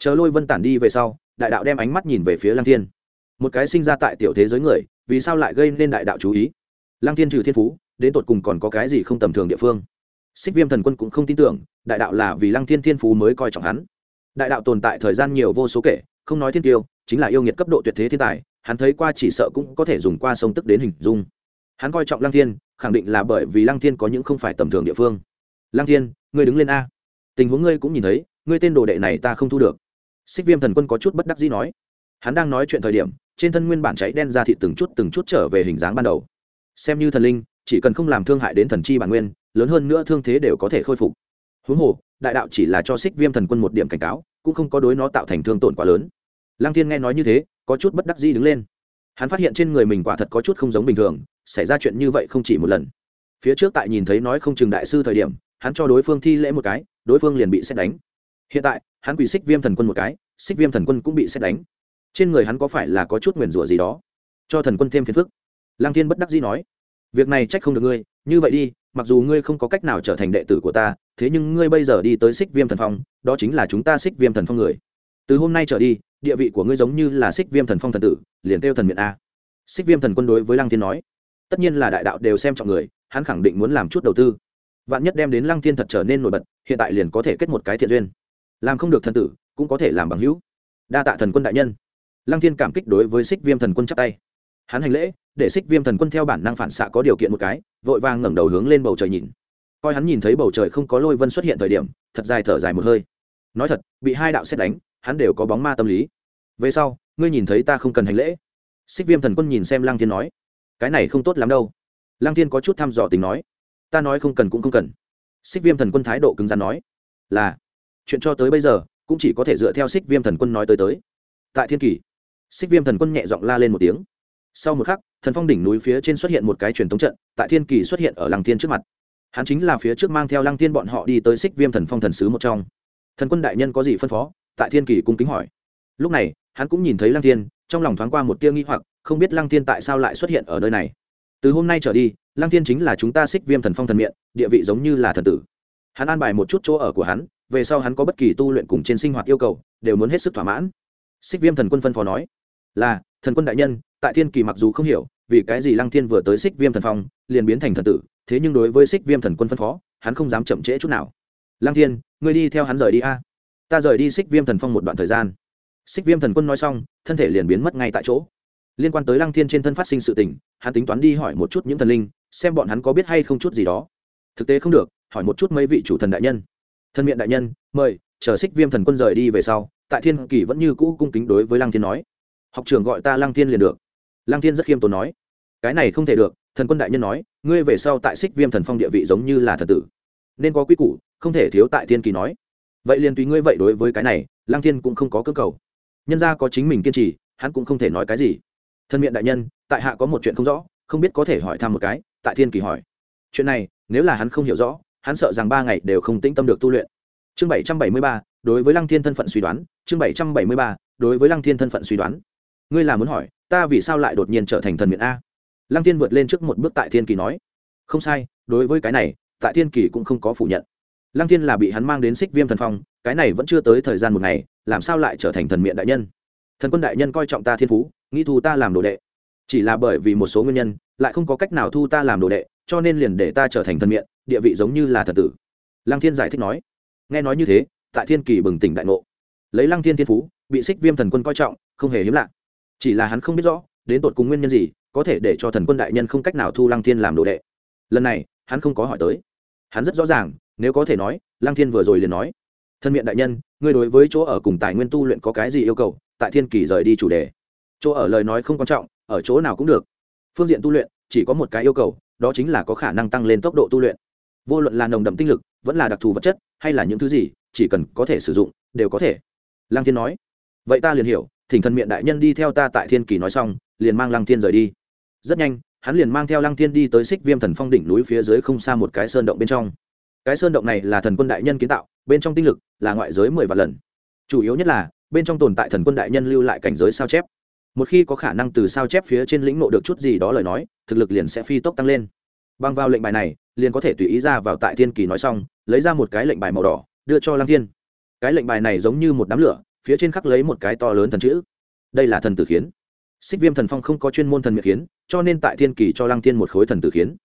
chờ lôi vân tản đi về sau, đại đạo đem ánh mắt nhìn về phía lăng thiên. Một cái sinh ra tại tiểu thế giới người, vì sao lại gây nên đại đạo chú ý? Lăng thiên trừ thiên phú, đến tột cùng còn có cái gì không tầm thường địa phương? Xích viêm thần quân cũng không tin tưởng, đại đạo là vì lăng thiên thiên phú mới coi trọng hắn. Đại đạo tồn tại thời gian nhiều vô số kể, không nói thiên tiêu, chính là yêu nghiệt cấp độ tuyệt thế thiên tài, hắn thấy qua chỉ sợ cũng có thể dùng qua sông tức đến hình dung. Hắn coi trọng lăng thiên, khẳng định là bởi vì lăng thiên có những không phải tầm thường địa phương. Lăng thiên, ngươi đứng lên a. Tình huống ngươi cũng nhìn thấy, ngươi tên đồ đệ này ta không thu được xích viêm thần quân có chút bất đắc dĩ nói, hắn đang nói chuyện thời điểm, trên thân nguyên bản cháy đen ra thị từng chút từng chút trở về hình dáng ban đầu. Xem như thần linh, chỉ cần không làm thương hại đến thần chi bản nguyên, lớn hơn nữa thương thế đều có thể khôi phục. Huống hồ, đại đạo chỉ là cho xích viêm thần quân một điểm cảnh cáo, cũng không có đối nó tạo thành thương tổn quá lớn. Lăng thiên nghe nói như thế, có chút bất đắc dĩ đứng lên. Hắn phát hiện trên người mình quả thật có chút không giống bình thường, xảy ra chuyện như vậy không chỉ một lần. Phía trước tại nhìn thấy nói không chừng đại sư thời điểm, hắn cho đối phương thi lễ một cái, đối phương liền bị xét đánh. Hiện tại hắn quỳ xích viêm thần quân một cái, xích viêm thần quân cũng bị xét đánh. Trên người hắn có phải là có chút nguyền rủa gì đó? Cho thần quân thêm phiền phức. Lang thiên bất đắc dĩ nói, việc này trách không được ngươi, như vậy đi, mặc dù ngươi không có cách nào trở thành đệ tử của ta, thế nhưng ngươi bây giờ đi tới xích viêm thần phong, đó chính là chúng ta xích viêm thần phong người. Từ hôm nay trở đi, địa vị của ngươi giống như là xích viêm thần phong thần tử, liền kêu thần miện a. Xích viêm thần quân đối với lăng thiên nói, tất nhiên là đại đạo đều xem trọng người, hắn khẳng định muốn làm chút đầu tư. Vạn nhất đem đến lăng thiên thật trở nên nổi bật, hiện tại liền có thể kết một cái thiện duyên làm không được thần tử, cũng có thể làm bằng hữu. Đa tạ thần quân đại nhân. Lăng thiên cảm kích đối với xích viêm thần quân chắp tay. Hắn hành lễ, để xích viêm thần quân theo bản năng phản xạ có điều kiện một cái, vội vàng ngẩng đầu hướng lên bầu trời nhìn. Coi hắn nhìn thấy bầu trời không có lôi vân xuất hiện thời điểm, thật dài thở dài một hơi. Nói thật, bị hai đạo xét đánh, hắn đều có bóng ma tâm lý. Về sau, ngươi nhìn thấy ta không cần hành lễ. Xích viêm thần quân nhìn xem lăng thiên nói. Cái này không tốt lắm đâu. Lăng thiên có chút thăm dò tình nói. Ta nói không cần cũng không cần. Xích viêm thần quân thái độ cứng rắn nói. Là chuyện cho tới bây giờ, cũng chỉ có thể dựa theo xích viêm thần quân nói tới tới. Tại thiên kỳ xích viêm thần quân nhẹ giọng la lên một tiếng. Sau một khắc, thần phong đỉnh núi phía trên xuất hiện một cái truyền thống trận, tại thiên kỳ xuất hiện ở lăng thiên trước mặt. Hắn chính là phía trước mang theo lăng thiên bọn họ đi tới xích viêm thần phong thần sứ một trong. Thần quân đại nhân có gì phân phó? Tại thiên kỳ cung kính hỏi. Lúc này, hắn cũng nhìn thấy lăng thiên, trong lòng thoáng qua một tia nghi hoặc, không biết lăng thiên tại sao lại xuất hiện ở nơi này. Từ hôm nay trở đi, lăng thiên chính là chúng ta xích viêm thần phong thần miệng địa vị giống như là thần tử. Hắn an bài một chút chỗ ở của hắn về sau hắn có bất kỳ tu luyện cùng trên sinh hoạt yêu cầu, đều muốn hết sức thỏa mãn. Xích viêm thần quân phân phó nói, là, thần quân đại nhân, tại thiên kỳ mặc dù không hiểu, vì cái gì lăng thiên vừa tới xích viêm thần phong liền biến thành thần tử, thế nhưng đối với xích viêm thần quân phân phó, hắn không dám chậm trễ chút nào. Lăng thiên, ngươi đi theo hắn rời đi a. Ta rời đi xích viêm thần phong một đoạn thời gian. Xích viêm thần quân nói xong, thân thể liền biến mất ngay tại chỗ. Liên quan tới lăng thiên trên thân phát sinh sự tình, hắn tính toán đi hỏi một chút những thần linh, xem bọn hắn có biết hay không chút gì đó. Thực tế không được, hỏi một chút mấy vị chủ thần đại nhân thân miệng đại nhân, mời, chờ xích viêm thần quân rời đi về sau, tại thiên kỳ vẫn như cũ cung kính đối với lăng thiên nói. Học trường gọi ta lăng thiên liền được. Lăng thiên rất khiêm tốn nói. Cái này không thể được, thần quân đại nhân nói, ngươi về sau tại xích viêm thần phong địa vị giống như là thần tử. Nên có quy củ, không thể thiếu tại thiên kỳ nói. Vậy liền tùy ngươi vậy đối với cái này, lăng thiên cũng không có cơ cầu. Nhân ra có chính mình kiên trì, hắn cũng không thể nói cái gì. Thân miệng đại nhân, tại hạ có một chuyện không rõ, không biết có thể hỏi thăm một cái, tại thiên kỳ hỏi. Chuyện này, nếu là hắn không hiểu rõ hắn sợ rằng ba ngày đều không tĩnh tâm được tu luyện. Chương bảy trăm bảy mươi ba, đối với lăng thiên thân phận suy đoán. Chương bảy trăm bảy mươi ba, đối với lăng thiên thân phận suy đoán. Ngươi là muốn hỏi, ta vì sao lại đột nhiên trở thành thần miệng a? Lăng thiên vượt lên trước một bước tại thiên kỳ nói. Không sai, đối với cái này, tại thiên kỳ cũng không có phủ nhận. Lăng thiên là bị hắn mang đến xích viêm thần phong, cái này vẫn chưa tới thời gian một ngày, làm sao lại trở thành thần miệng đại nhân? Thần quân đại nhân coi trọng ta thiên phú, nghĩ thu ta làm đồ đệ. Chỉ là bởi vì một số nguyên nhân, lại không có cách nào thu ta làm đồ đệ cho nên liền để ta trở thành thần miệng địa vị giống như là thần tử. Lăng thiên giải thích nói. Nghe nói như thế, tại thiên kỳ bừng tỉnh đại ngộ. Lấy lăng thiên thiên phú, bị xích viêm thần quân coi trọng, không hề hiếm lạ. Chỉ là hắn không biết rõ, đến tột cùng nguyên nhân gì, có thể để cho thần quân đại nhân không cách nào thu lăng thiên làm đồ đệ. Lần này, hắn không có hỏi tới. Hắn rất rõ ràng, nếu có thể nói, lăng thiên vừa rồi liền nói. Thân miệng đại nhân, ngươi đối với chỗ ở cùng tài nguyên tu luyện có cái gì yêu cầu, tại thiên kỳ rời đi chủ đề. Chỗ ở lời nói không quan trọng, ở chỗ nào cũng được. Phương diện tu luyện, chỉ có một cái yêu cầu đó chính là có khả năng tăng lên tốc độ tu luyện. Vô luận là nồng đậm tinh lực, vẫn là đặc thù vật chất, hay là những thứ gì, chỉ cần có thể sử dụng, đều có thể. Lăng thiên nói. Vậy ta liền hiểu, thỉnh thần miệng đại nhân đi theo ta tại thiên kỳ nói xong, liền mang lăng thiên rời đi. Rất nhanh, hắn liền mang theo lăng thiên đi tới xích viêm thần phong đỉnh núi phía dưới không xa một cái sơn động bên trong. Cái sơn động này là thần quân đại nhân kiến tạo, bên trong tinh lực là ngoại giới mười vạn lần. Chủ yếu nhất là, bên trong tồn tại thần quân đại nhân lưu lại cảnh giới sao chép. Một khi có khả năng từ sao chép phía trên lĩnh nộ được chút gì đó lời nói thực lực liền sẽ phi tốc tăng lên. Bằng vào lệnh bài này, liền có thể tùy ý ra vào tại thiên kỳ nói xong, lấy ra một cái lệnh bài màu đỏ, đưa cho lăng thiên. Cái lệnh bài này giống như một đám lửa, phía trên khắc lấy một cái to lớn thần chữ. Đây là thần tử khiến. Xích viêm thần phong không có chuyên môn thần miệng khiến, cho nên tại thiên kỳ cho lăng thiên một khối thần tử khiến.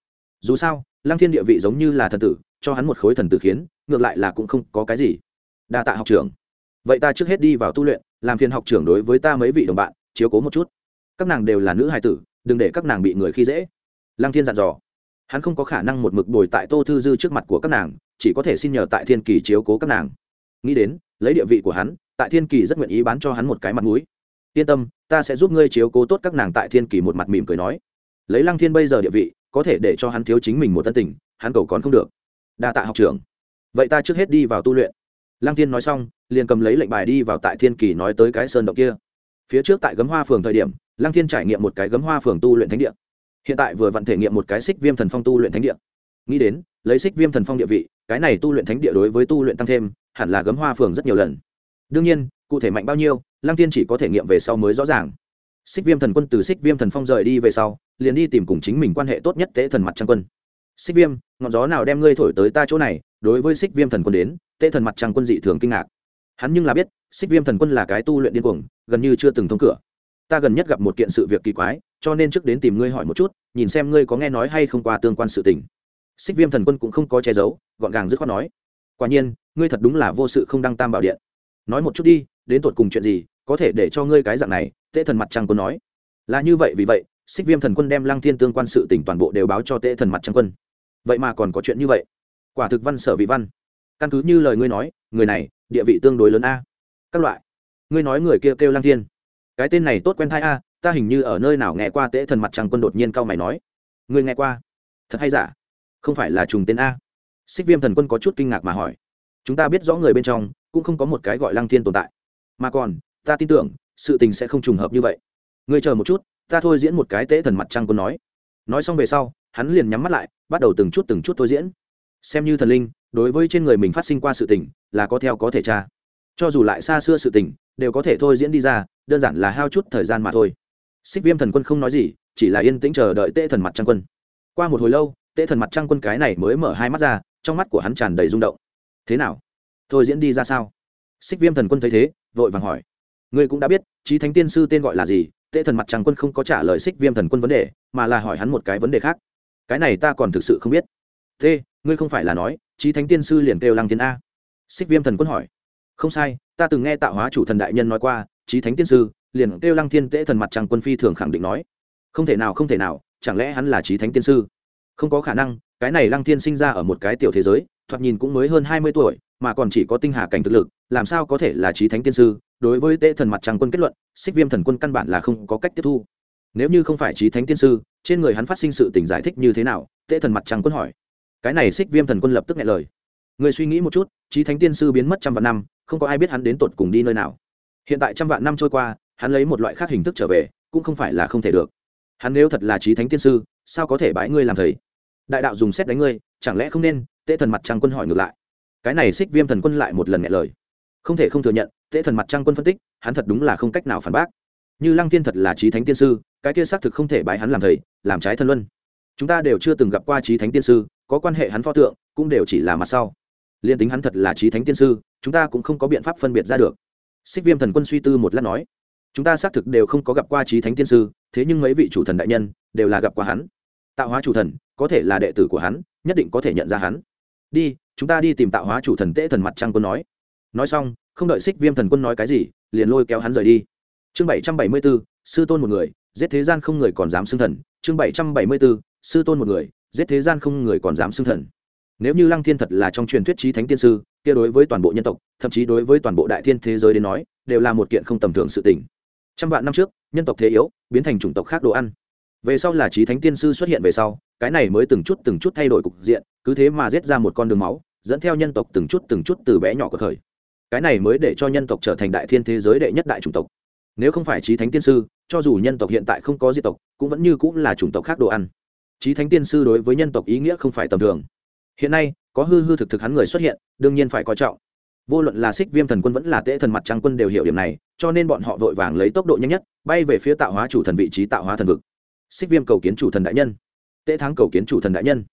Dù sao, lăng thiên địa vị giống như là thần tử, cho hắn một khối thần tử khiến, ngược lại là cũng không có cái gì. Đa tạ học trưởng. Vậy ta trước hết đi vào tu luyện, làm phiền học trưởng đối với ta mấy vị đồng bạn, chiếu cố một chút. Các nàng đều là nữ hài tử đừng để các nàng bị người khi dễ. Lăng thiên dặn dò. Hắn không có khả năng một mực bồi tại tô thư dư trước mặt của các nàng, chỉ có thể xin nhờ tại thiên kỳ chiếu cố các nàng. Nghĩ đến, lấy địa vị của hắn, tại thiên kỳ rất nguyện ý bán cho hắn một cái mặt mũi. Yên tâm, ta sẽ giúp ngươi chiếu cố tốt các nàng tại thiên kỳ một mặt mỉm cười nói. Lấy lăng thiên bây giờ địa vị, có thể để cho hắn thiếu chính mình một tân tình, hắn cầu còn không được. Đa tạ học trưởng. Vậy ta trước hết đi vào tu luyện. Lăng thiên nói xong, liền cầm lấy lệnh bài đi vào tại thiên kỳ nói tới cái sơn động kia. Phía trước tại gấm hoa phường thời điểm lăng thiên trải nghiệm một cái gấm hoa phường tu luyện thánh địa. Hiện tại vừa vặn thể nghiệm một cái xích viêm thần phong tu luyện thánh địa. Nghĩ đến, lấy xích viêm thần phong địa vị, cái này tu luyện thánh địa đối với tu luyện tăng thêm, hẳn là gấm hoa phường rất nhiều lần. Đương nhiên, cụ thể mạnh bao nhiêu, lăng Thiên chỉ có thể nghiệm về sau mới rõ ràng. Xích viêm thần quân từ xích viêm thần phong rời đi về sau, liền đi tìm cùng chính mình quan hệ tốt nhất tế thần mặt trăng quân. Xích viêm, ngọn gió nào đem ngươi thổi tới ta chỗ này? Đối với xích viêm thần quân đến, tế thần mặt trăng quân dị thường kinh ngạc. Hắn nhưng là biết, xích viêm thần quân là cái tu luyện điên cuồng, gần như chưa từng thông cửa ta gần nhất gặp một kiện sự việc kỳ quái cho nên trước đến tìm ngươi hỏi một chút nhìn xem ngươi có nghe nói hay không qua tương quan sự tình. Xích viêm thần quân cũng không có che giấu gọn gàng dứt khoát nói quả nhiên ngươi thật đúng là vô sự không đăng tam bảo điện. Nói một chút đi đến tột cùng chuyện gì có thể để cho ngươi cái dạng này? Tệ thần mặt trăng quân nói. Là như vậy vì vậy xích viêm thần quân đem lăng thiên tương quan sự tỉnh toàn bộ đều báo cho tệ thần mặt trăng quân. Vậy mà còn có chuyện như vậy. Quả thực văn sở vị văn. Căn cứ như lời ngươi nói người này địa vị tương đối lớn a. Các loại. Ngươi nói người kia kêu, kêu lăng thiên cái tên này tốt quen thai a, ta hình như ở nơi nào nghe qua tễ thần mặt trăng quân đột nhiên cao mày nói. Ngươi nghe qua? Thật hay giả? Không phải là trùng tên a? Xích viêm thần quân có chút kinh ngạc mà hỏi. Chúng ta biết rõ người bên trong, cũng không có một cái gọi lăng thiên tồn tại. Mà còn, ta tin tưởng, sự tình sẽ không trùng hợp như vậy. Ngươi chờ một chút, ta thôi diễn một cái tế thần mặt trăng quân nói. Nói xong về sau, hắn liền nhắm mắt lại, bắt đầu từng chút từng chút thôi diễn. Xem như thần linh, đối với trên người mình phát sinh qua sự tình, là có theo có thể tra. Cho dù lại xa xưa sự tình, đều có thể thôi diễn đi ra đơn giản là hao chút thời gian mà thôi. Xích viêm thần quân không nói gì, chỉ là yên tĩnh chờ đợi tệ thần mặt trăng quân. Qua một hồi lâu tệ thần mặt trăng quân cái này mới mở hai mắt ra, trong mắt của hắn tràn đầy rung động. Thế nào? Thôi diễn đi ra sao? Xích viêm thần quân thấy thế, vội vàng hỏi. Ngươi cũng đã biết trí thánh tiên sư tên gọi là gì? Tệ thần mặt trăng quân không có trả lời xích viêm thần quân vấn đề, mà là hỏi hắn một cái vấn đề khác. Cái này ta còn thực sự không biết. Thế ngươi không phải là nói trí thánh tiên sư liền kêu lăng thiên a? Xích viêm thần quân hỏi. Không sai, ta từng nghe tạo hóa chủ thần đại nhân nói qua trí thánh tiên sư, liền kêu lăng thiên tệ thần mặt trăng quân phi thường khẳng định nói. Không thể nào, không thể nào, chẳng lẽ hắn là trí thánh tiên sư? Không có khả năng, cái này lăng thiên sinh ra ở một cái tiểu thế giới, thoạt nhìn cũng mới hơn hai mươi tuổi, mà còn chỉ có tinh hà cảnh thực lực, làm sao có thể là trí thánh tiên sư? Đối với tễ thần mặt trăng quân kết luận, xích viêm thần quân căn bản là không có cách tiếp thu. Nếu như không phải trí thánh tiên sư, trên người hắn phát sinh sự tình giải thích như thế nào? Tệ thần mặt trăng quân hỏi. Cái này xích viêm thần quân lập tức nghe lời. Người suy nghĩ một chút trí thánh tiên sư biến mất trăm vạn năm, không có ai biết hắn đến tột cùng đi nơi nào hiện tại trăm vạn năm trôi qua, hắn lấy một loại khác hình thức trở về, cũng không phải là không thể được. Hắn nếu thật là trí thánh tiên sư, sao có thể bãi ngươi làm thầy? Đại đạo dùng xét đánh ngươi, chẳng lẽ không nên? Tế thần mặt trăng quân hỏi ngược lại. Cái này xích viêm thần quân lại một lần nghe lời. Không thể không thừa nhận, tế thần mặt trăng quân phân tích, hắn thật đúng là không cách nào phản bác. Như lăng tiên thật là trí thánh tiên sư, cái kia xác thực không thể bái hắn làm thầy, làm trái thân luân. Chúng ta đều chưa từng gặp qua trí thánh tiên sư, có quan hệ hắn pho tượng, cũng đều chỉ là mặt sau. Liên tính hắn thật là trí thánh tiên sư, chúng ta cũng không có biện pháp phân biệt ra được xích viêm thần quân suy tư một lát nói, chúng ta xác thực đều không có gặp qua trí thánh tiên sư, thế nhưng mấy vị chủ thần đại nhân đều là gặp qua hắn. Tạo hóa chủ thần có thể là đệ tử của hắn, nhất định có thể nhận ra hắn. Đi, chúng ta đi tìm tạo hóa chủ thần tễ thần mặt trăng quân nói. Nói xong, không đợi xích viêm thần quân nói cái gì, liền lôi kéo hắn rời đi. Chương bảy trăm bảy mươi b ố sư tôn một người, giết thế gian không người còn dám xưng thần. Chương bảy trăm bảy mươi b ố sư tôn một người, giết thế gian không người còn dám xưng thần. Nếu như lăng thiên thật là trong truyền thuyết trí thánh tiên sư kia đối với toàn bộ nhân tộc, thậm chí đối với toàn bộ đại thiên thế giới đến nói, đều là một kiện không tầm thường sự tình. Trăm vạn năm trước, nhân tộc thế yếu, biến thành chủng tộc khác đồ ăn. Về sau là trí thánh tiên sư xuất hiện về sau, cái này mới từng chút từng chút thay đổi cục diện, cứ thế mà giết ra một con đường máu, dẫn theo nhân tộc từng chút từng chút từ bé nhỏ của thời. Cái này mới để cho nhân tộc trở thành đại thiên thế giới đệ nhất đại chủng tộc. Nếu không phải trí thánh tiên sư, cho dù nhân tộc hiện tại không có di tộc, cũng vẫn như cũng là chủng tộc khác đồ ăn. Trí thánh tiên sư đối với nhân tộc ý nghĩa không phải tầm thường hiện nay, có hư hư thực thực hắn người xuất hiện, đương nhiên phải coi trọng. Vô luận là xích viêm thần quân vẫn là tễ thần mặt trăng quân đều hiểu điểm này, cho nên bọn họ vội vàng lấy tốc độ nhanh nhất, bay về phía tạo hóa chủ thần vị trí tạo hóa thần vực. Xích viêm cầu kiến chủ thần đại nhân. Tễ thắng cầu kiến chủ thần đại nhân.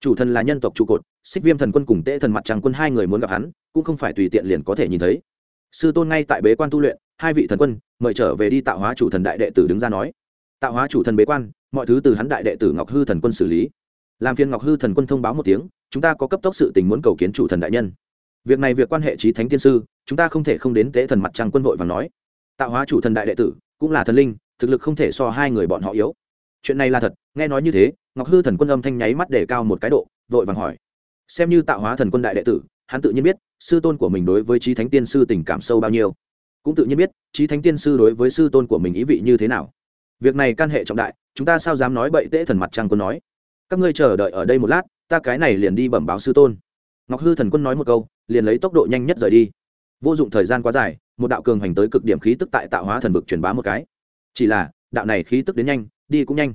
Chủ thần là nhân tộc trụ cột xích viêm thần quân cùng tễ thần mặt trăng quân hai người muốn gặp hắn, cũng không phải tùy tiện liền có thể nhìn thấy. Sư tôn ngay tại bế quan tu luyện, hai vị thần quân, mời trở về đi tạo hóa chủ thần đại đệ tử đứng ra nói. Tạo hóa chủ thần bế quan, mọi thứ từ hắn đại đệ tử ngọc hư thần quân xử lý làm phiên ngọc hư thần quân thông báo một tiếng, chúng ta có cấp tốc sự tình muốn cầu kiến chủ thần đại nhân. Việc này việc quan hệ trí thánh tiên sư, chúng ta không thể không đến tế thần mặt trăng quân vội và nói. Tạo hóa chủ thần đại đệ tử, cũng là thần linh, thực lực không thể so hai người bọn họ yếu. Chuyện này là thật, nghe nói như thế, ngọc hư thần quân âm thanh nháy mắt để cao một cái độ, vội vàng hỏi. Xem như tạo hóa thần quân đại đệ tử, hắn tự nhiên biết, sư tôn của mình đối với trí thánh tiên sư tình cảm sâu bao nhiêu. Cũng tự nhiên biết trí thánh tiên sư đối với sư tôn của mình ý vị như thế nào. Việc này can hệ trọng đại, chúng ta sao dám nói bậy tễ thần mặt trăng quân nói? Các ngươi chờ đợi ở đây một lát, ta cái này liền đi bẩm báo sư tôn. Ngọc hư thần quân nói một câu, liền lấy tốc độ nhanh nhất rời đi. Vô dụng thời gian quá dài, một đạo cường hành tới cực điểm khí tức tại tạo hóa thần vực truyền bá một cái. Chỉ là, đạo này khí tức đến nhanh, đi cũng nhanh.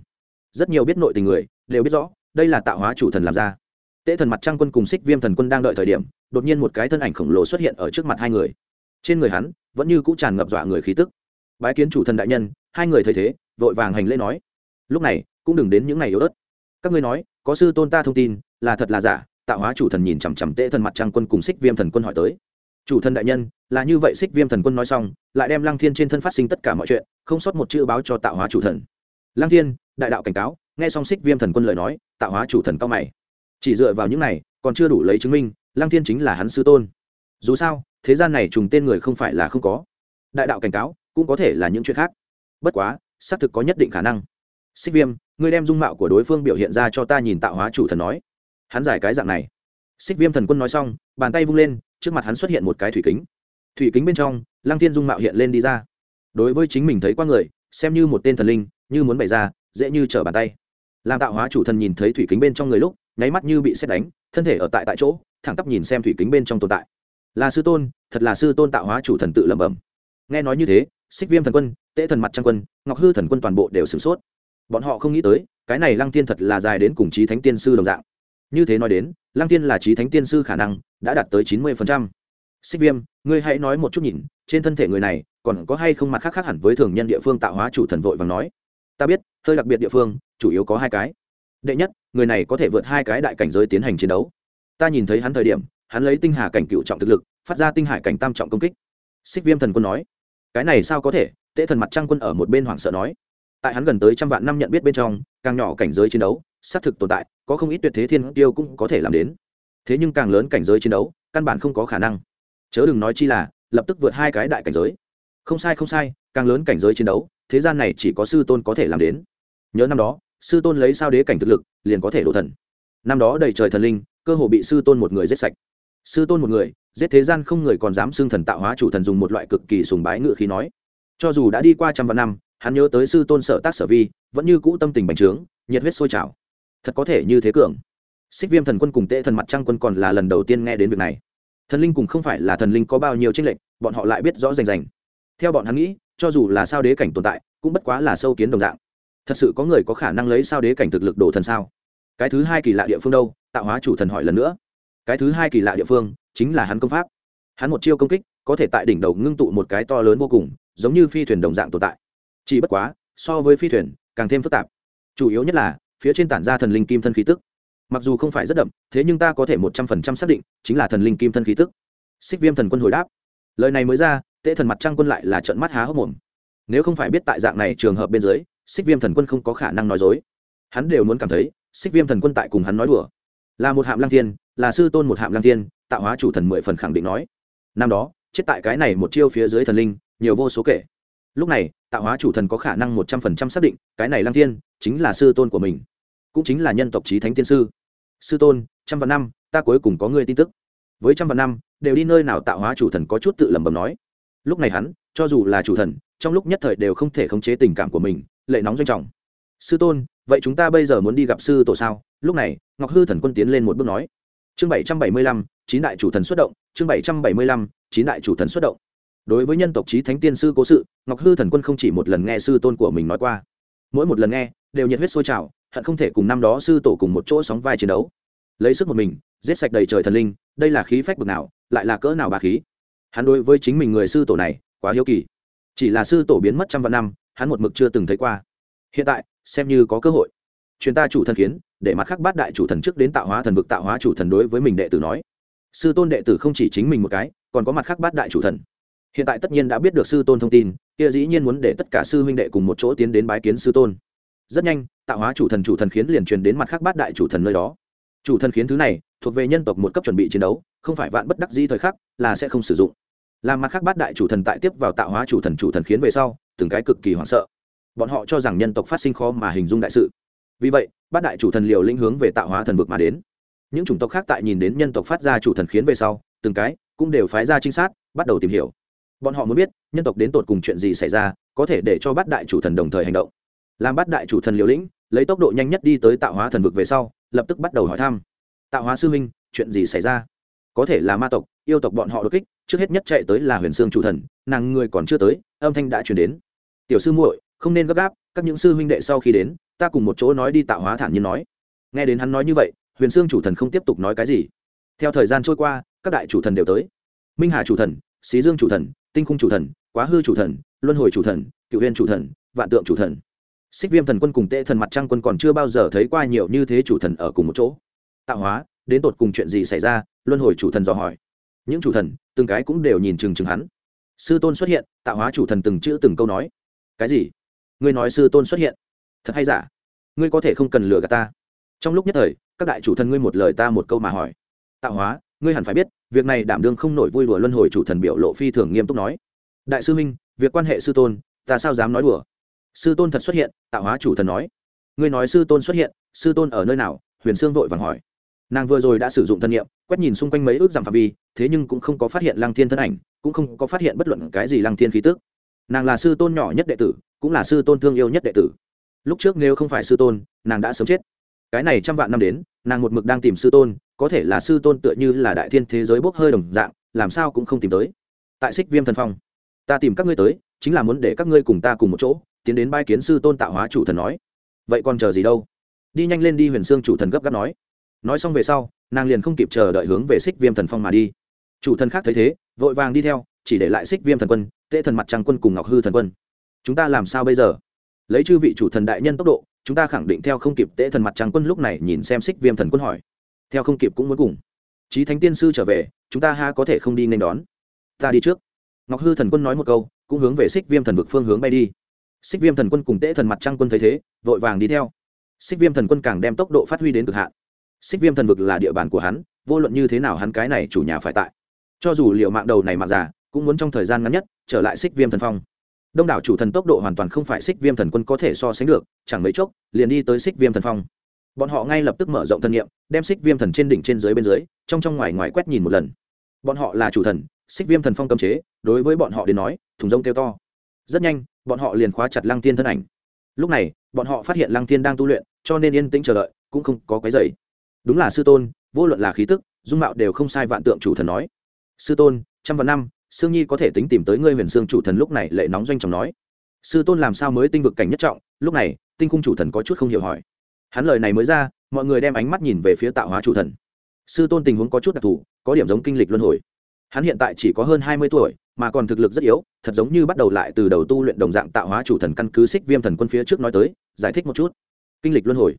Rất nhiều biết nội tình người, đều biết rõ, đây là tạo hóa chủ thần làm ra. Tế thần mặt trăng quân cùng xích viêm thần quân đang đợi thời điểm, đột nhiên một cái thân ảnh khổng lồ xuất hiện ở trước mặt hai người. Trên người hắn, vẫn như cũ tràn ngập dọa người khí tức. Bái kiến chủ thần đại nhân, hai người thấy thế, vội vàng hành lễ nói, lúc này, cũng đừng đến những ngày yếu ớt các ngươi nói, có sư tôn ta thông tin, là thật là giả, tạo hóa chủ thần nhìn chằm chằm tệ thần mặt trăng quân cùng xích viêm thần quân hỏi tới. Chủ thần đại nhân, là như vậy xích viêm thần quân nói xong, lại đem lăng thiên trên thân phát sinh tất cả mọi chuyện, không sót một chữ báo cho tạo hóa chủ thần. Lăng thiên, đại đạo cảnh cáo, nghe xong xích viêm thần quân lời nói, tạo hóa chủ thần cao mày. Chỉ dựa vào những này, còn chưa đủ lấy chứng minh, lăng thiên chính là hắn sư tôn. Dù sao, thế gian này trùng tên người không phải là không có. Đại đạo cảnh cáo, cũng có thể là những chuyện khác. Bất quá, xác thực có nhất định khả năng xích viêm, ngươi đem dung mạo của đối phương biểu hiện ra cho ta nhìn tạo hóa chủ thần nói. Hắn giải cái dạng này. Xích viêm thần quân nói xong, bàn tay vung lên, trước mặt hắn xuất hiện một cái thủy kính. Thủy kính bên trong, lăng thiên dung mạo hiện lên đi ra. Đối với chính mình thấy qua người, xem như một tên thần linh, như muốn bày ra, dễ như trở bàn tay. Làm tạo hóa chủ thần nhìn thấy thủy kính bên trong người lúc, nháy mắt như bị xét đánh, thân thể ở tại tại chỗ, thẳng tắp nhìn xem thủy kính bên trong tồn tại. Là sư tôn, thật là sư tôn tạo hóa chủ thần tự lẩm bẩm. Nghe nói như thế, xích viêm thần quân, tễ thần mặt trang quân, ngọc hư thần quân toàn bộ đều sửng sốt bọn họ không nghĩ tới, cái này lăng tiên thật là dài đến cùng trí thánh tiên sư đồng dạng. Như thế nói đến, lăng tiên là trí thánh tiên sư khả năng đã đạt tới chín mươi phần trăm. xích viêm, ngươi hãy nói một chút nhìn, trên thân thể người này còn có hay không mặt khác khác hẳn với thường nhân địa phương tạo hóa chủ thần vội và nói. Ta biết, hơi đặc biệt địa phương, chủ yếu có hai cái. Đệ nhất, người này có thể vượt hai cái đại cảnh giới tiến hành chiến đấu. Ta nhìn thấy hắn thời điểm, hắn lấy tinh hà cảnh cựu trọng thực lực, phát ra tinh hải cảnh tam trọng công kích. Xích viêm thần quân nói, cái này sao có thể? Tệ thần mặt trăng quân ở một bên hoảng sợ nói tại hắn gần tới trăm vạn năm nhận biết bên trong, càng nhỏ cảnh giới chiến đấu, xác thực tồn tại, có không ít tuyệt thế thiên tiêu cũng có thể làm đến. Thế nhưng càng lớn cảnh giới chiến đấu, căn bản không có khả năng. Chớ đừng nói chi là, lập tức vượt hai cái đại cảnh giới. Không sai không sai, càng lớn cảnh giới chiến đấu, thế gian này chỉ có sư tôn có thể làm đến. Nhớ năm đó, sư tôn lấy sao đế cảnh thực lực, liền có thể đổ thần. Năm đó đầy trời thần linh, cơ hồ bị sư tôn một người giết sạch. Sư tôn một người, giết thế gian không người còn dám xưng thần tạo hóa chủ thần dùng một loại cực kỳ sùng bái ngự khí nói. Cho dù đã đi qua trăm vạn năm hắn nhớ tới sư tôn sở tác sở vi, vẫn như cũ tâm tình bành trướng, nhiệt huyết sôi trào. Thật có thể như thế cường. Xích viêm thần quân cùng tệ thần mặt trăng quân còn là lần đầu tiên nghe đến việc này. Thần linh cùng không phải là thần linh có bao nhiêu tranh lệch, bọn họ lại biết rõ rành rành. Theo bọn hắn nghĩ, cho dù là sao đế cảnh tồn tại, cũng bất quá là sâu kiến đồng dạng. Thật sự có người có khả năng lấy sao đế cảnh thực lực đổ thần sao? Cái thứ hai kỳ lạ địa phương đâu? Tạo hóa chủ thần hỏi lần nữa. Cái thứ hai kỳ lạ địa phương chính là hắn công pháp. Hắn một chiêu công kích, có thể tại đỉnh đầu ngưng tụ một cái to lớn vô cùng, giống như phi thuyền đồng dạng tồn tại chỉ bất quá, so với phi thuyền, càng thêm phức tạp. Chủ yếu nhất là, phía trên tản ra thần linh kim thân khí tức. Mặc dù không phải rất đậm, thế nhưng ta có thể một trăm phần trăm xác định, chính là thần linh kim thân khí tức. Xích viêm thần quân hồi đáp. Lời này mới ra tệ thần mặt trăng quân lại là trận mắt há hốc mồm. Nếu không phải biết tại dạng này trường hợp bên dưới, xích viêm thần quân không có khả năng nói dối. Hắn đều muốn cảm thấy, xích viêm thần quân tại cùng hắn nói đùa. Là một hạm lăng thiên, là sư tôn một hạm lăng thiên, tạo hóa chủ thần mười phần khẳng định nói. Năm đó, chết tại cái này một chiêu phía dưới thần linh, nhiều vô số kể. Lúc này tạo hóa chủ thần có khả năng một trăm phần trăm xác định, cái này lăng thiên chính là sư tôn của mình, cũng chính là nhân tộc trí thánh tiên sư. Sư tôn, trăm vạn năm, ta cuối cùng có người tin tức. Với trăm vạn năm, đều đi nơi nào tạo hóa chủ thần có chút tự lẩm bẩm nói. Lúc này hắn, cho dù là chủ thần, trong lúc nhất thời đều không thể khống chế tình cảm của mình, lệ nóng doanh trọng sư tôn, vậy chúng ta bây giờ muốn đi gặp sư tổ sao? Lúc này, ngọc hư thần quân tiến lên một bước nói. Chương bảy trăm bảy mươi lăm, chín đại chủ thần xuất động, chương bảy trăm bảy mươi lăm, chín đại chủ thần xuất động đối với nhân tộc trí thánh tiên sư cố sự, ngọc hư thần quân không chỉ một lần nghe sư tôn của mình nói qua. Mỗi một lần nghe, đều nhiệt huyết sôi trào, hận không thể cùng năm đó sư tổ cùng một chỗ sóng vai chiến đấu. Lấy sức một mình, giết sạch đầy trời thần linh, đây là khí phách bực nào, lại là cỡ nào bà khí. Hắn đối với chính mình người sư tổ này, quá hiếu kỳ. Chỉ là sư tổ biến mất trăm vạn năm, hắn một mực chưa từng thấy qua. Hiện tại, xem như có cơ hội. Chuyên ta chủ thần kiến, để mặt khác bát đại chủ thần trước đến tạo hóa thần vực tạo hóa chủ thần đối với mình đệ tử nói. Sư tôn đệ tử không chỉ chính mình một cái, còn có mặt khác bát đại chủ thần hiện tại tất nhiên đã biết được sư tôn thông tin, kia dĩ nhiên muốn để tất cả sư huynh đệ cùng một chỗ tiến đến bái kiến sư tôn. Rất nhanh, tạo hóa chủ thần chủ thần khiến liền truyền đến mặt khác bát đại chủ thần nơi đó. Chủ thần khiến thứ này, thuộc về nhân tộc một cấp chuẩn bị chiến đấu, không phải vạn bất đắc di thời khắc, là sẽ không sử dụng. Làm mặt khác bát đại chủ thần tại tiếp vào tạo hóa chủ thần chủ thần khiến về sau, từng cái cực kỳ hoảng sợ. Bọn họ cho rằng nhân tộc phát sinh khó mà hình dung đại sự. Vì vậy, bát đại chủ thần liều lĩnh hướng về tạo hóa thần vực mà đến. Những chủng tộc khác tại nhìn đến nhân tộc phát ra chủ thần khiến về sau, từng cái cũng đều phái ra trinh sát, bắt đầu tìm hiểu bọn họ muốn biết, nhân tộc đến tột cùng chuyện gì xảy ra, có thể để cho bát đại chủ thần đồng thời hành động. Làm bát đại chủ thần liều lĩnh, lấy tốc độ nhanh nhất đi tới tạo hóa thần vực về sau, lập tức bắt đầu hỏi thăm. Tạo hóa sư huynh, chuyện gì xảy ra? Có thể là ma tộc, yêu tộc bọn họ đột kích, trước hết nhất chạy tới là huyền sương chủ thần, nàng người còn chưa tới, âm thanh đã chuyển đến. Tiểu sư muội, không nên gấp gáp, các những sư huynh đệ sau khi đến, ta cùng một chỗ nói đi tạo hóa thản nhiên nói. Nghe đến hắn nói như vậy, huyền sương chủ thần không tiếp tục nói cái gì. Theo thời gian trôi qua, các đại chủ thần đều tới. Minh hà chủ thần, xí dương chủ thần tinh khung chủ thần, quá hư chủ thần, luân hồi chủ thần cựu huyền chủ thần, vạn tượng chủ thần. Xích viêm thần quân cùng tệ thần mặt trăng quân còn chưa bao giờ thấy qua nhiều như thế chủ thần ở cùng một chỗ. Tạo hóa, đến tột cùng chuyện gì xảy ra, luân hồi chủ thần dò hỏi. Những chủ thần, từng cái cũng đều nhìn chừng chừng hắn. Sư tôn xuất hiện, tạo hóa chủ thần từng chữ từng câu nói. Cái gì? Ngươi nói sư tôn xuất hiện? Thật hay giả? Ngươi có thể không cần lừa gạt ta. Trong lúc nhất thời, các đại chủ thần ngươi một lời ta một câu mà hỏi. Tạo hóa ngươi hẳn phải biết, việc này đảm đương không nổi vui đùa luân hồi chủ thần biểu lộ phi thường nghiêm túc nói. Đại sư minh, việc quan hệ sư tôn, ta sao dám nói đùa? Sư tôn thật xuất hiện, tạo hóa chủ thần nói. Ngươi nói sư tôn xuất hiện, sư tôn ở nơi nào? Huyền sương vội vàng hỏi. Nàng vừa rồi đã sử dụng thân nhiệm quét nhìn xung quanh mấy ước giảm phạm vi, thế nhưng cũng không có phát hiện lăng thiên thân ảnh, cũng không có phát hiện bất luận cái gì lăng thiên khí tức. Nàng là sư tôn nhỏ nhất đệ tử, cũng là sư tôn thương yêu nhất đệ tử. Lúc trước nếu không phải sư tôn, nàng đã sớm chết cái này trăm vạn năm đến, nàng một mực đang tìm sư tôn, có thể là sư tôn tựa như là đại thiên thế giới bốc hơi đồng dạng, làm sao cũng không tìm tới. Tại xích viêm thần phong, ta tìm các ngươi tới, chính là muốn để các ngươi cùng ta cùng một chỗ, tiến đến bai kiến sư tôn tạo hóa chủ thần nói. Vậy còn chờ gì đâu? Đi nhanh lên đi huyền xương chủ thần gấp gáp nói. Nói xong về sau, nàng liền không kịp chờ đợi hướng về xích viêm thần phong mà đi. Chủ thần khác thấy thế, vội vàng đi theo, chỉ để lại xích viêm thần quân, tệ thần mặt trăng quân cùng ngọc hư thần quân. Chúng ta làm sao bây giờ? Lấy chư vị chủ thần đại nhân tốc độ chúng ta khẳng định theo không kịp tệ thần mặt trăng quân lúc này nhìn xem xích viêm thần quân hỏi. Theo không kịp cũng muốn cùng. Chí thánh tiên sư trở về, chúng ta ha có thể không đi nên đón. Ta đi trước. Ngọc hư thần quân nói một câu, cũng hướng về xích viêm thần vực phương hướng bay đi. Xích viêm thần quân cùng tễ thần mặt trăng quân thấy thế, vội vàng đi theo. Xích viêm thần quân càng đem tốc độ phát huy đến cực hạn. Xích viêm thần vực là địa bàn của hắn, vô luận như thế nào hắn cái này chủ nhà phải tại. Cho dù liệu mạng đầu này mạng giả cũng muốn trong thời gian ngắn nhất, trở lại xích viêm thần phong đông đảo chủ thần tốc độ hoàn toàn không phải xích viêm thần quân có thể so sánh được, chẳng mấy chốc, liền đi tới xích viêm thần phong. Bọn họ ngay lập tức mở rộng thân nhiệm, đem xích viêm thần trên đỉnh trên dưới bên dưới, trong trong ngoài ngoài quét nhìn một lần. Bọn họ là chủ thần, xích viêm thần phong cấm chế, đối với bọn họ đến nói, thùng rông kêu to. Rất nhanh, bọn họ liền khóa chặt lăng tiên thân ảnh. Lúc này, bọn họ phát hiện lăng tiên đang tu luyện, cho nên yên tĩnh chờ đợi, cũng không có cái dày đúng là sư tôn, vô luận là khí tức, dung mạo đều không sai vạn tượng chủ thần nói. Sư tôn, trăm vạn năm sương nhi có thể tính tìm tới ngươi huyền sương chủ thần lúc này lệ nóng doanh trọng nói. Sư tôn làm sao mới tinh vực cảnh nhất trọng? Lúc này, tinh cung chủ thần có chút không hiểu hỏi. Hắn lời này mới ra, mọi người đem ánh mắt nhìn về phía tạo hóa chủ thần. Sư tôn tình huống có chút đặc thù, có điểm giống kinh lịch luân hồi. Hắn hiện tại chỉ có hơn hai mươi tuổi, mà còn thực lực rất yếu, thật giống như bắt đầu lại từ đầu tu luyện đồng dạng tạo hóa chủ thần căn cứ xích viêm thần quân phía trước nói tới, giải thích một chút. Kinh lịch luân hồi.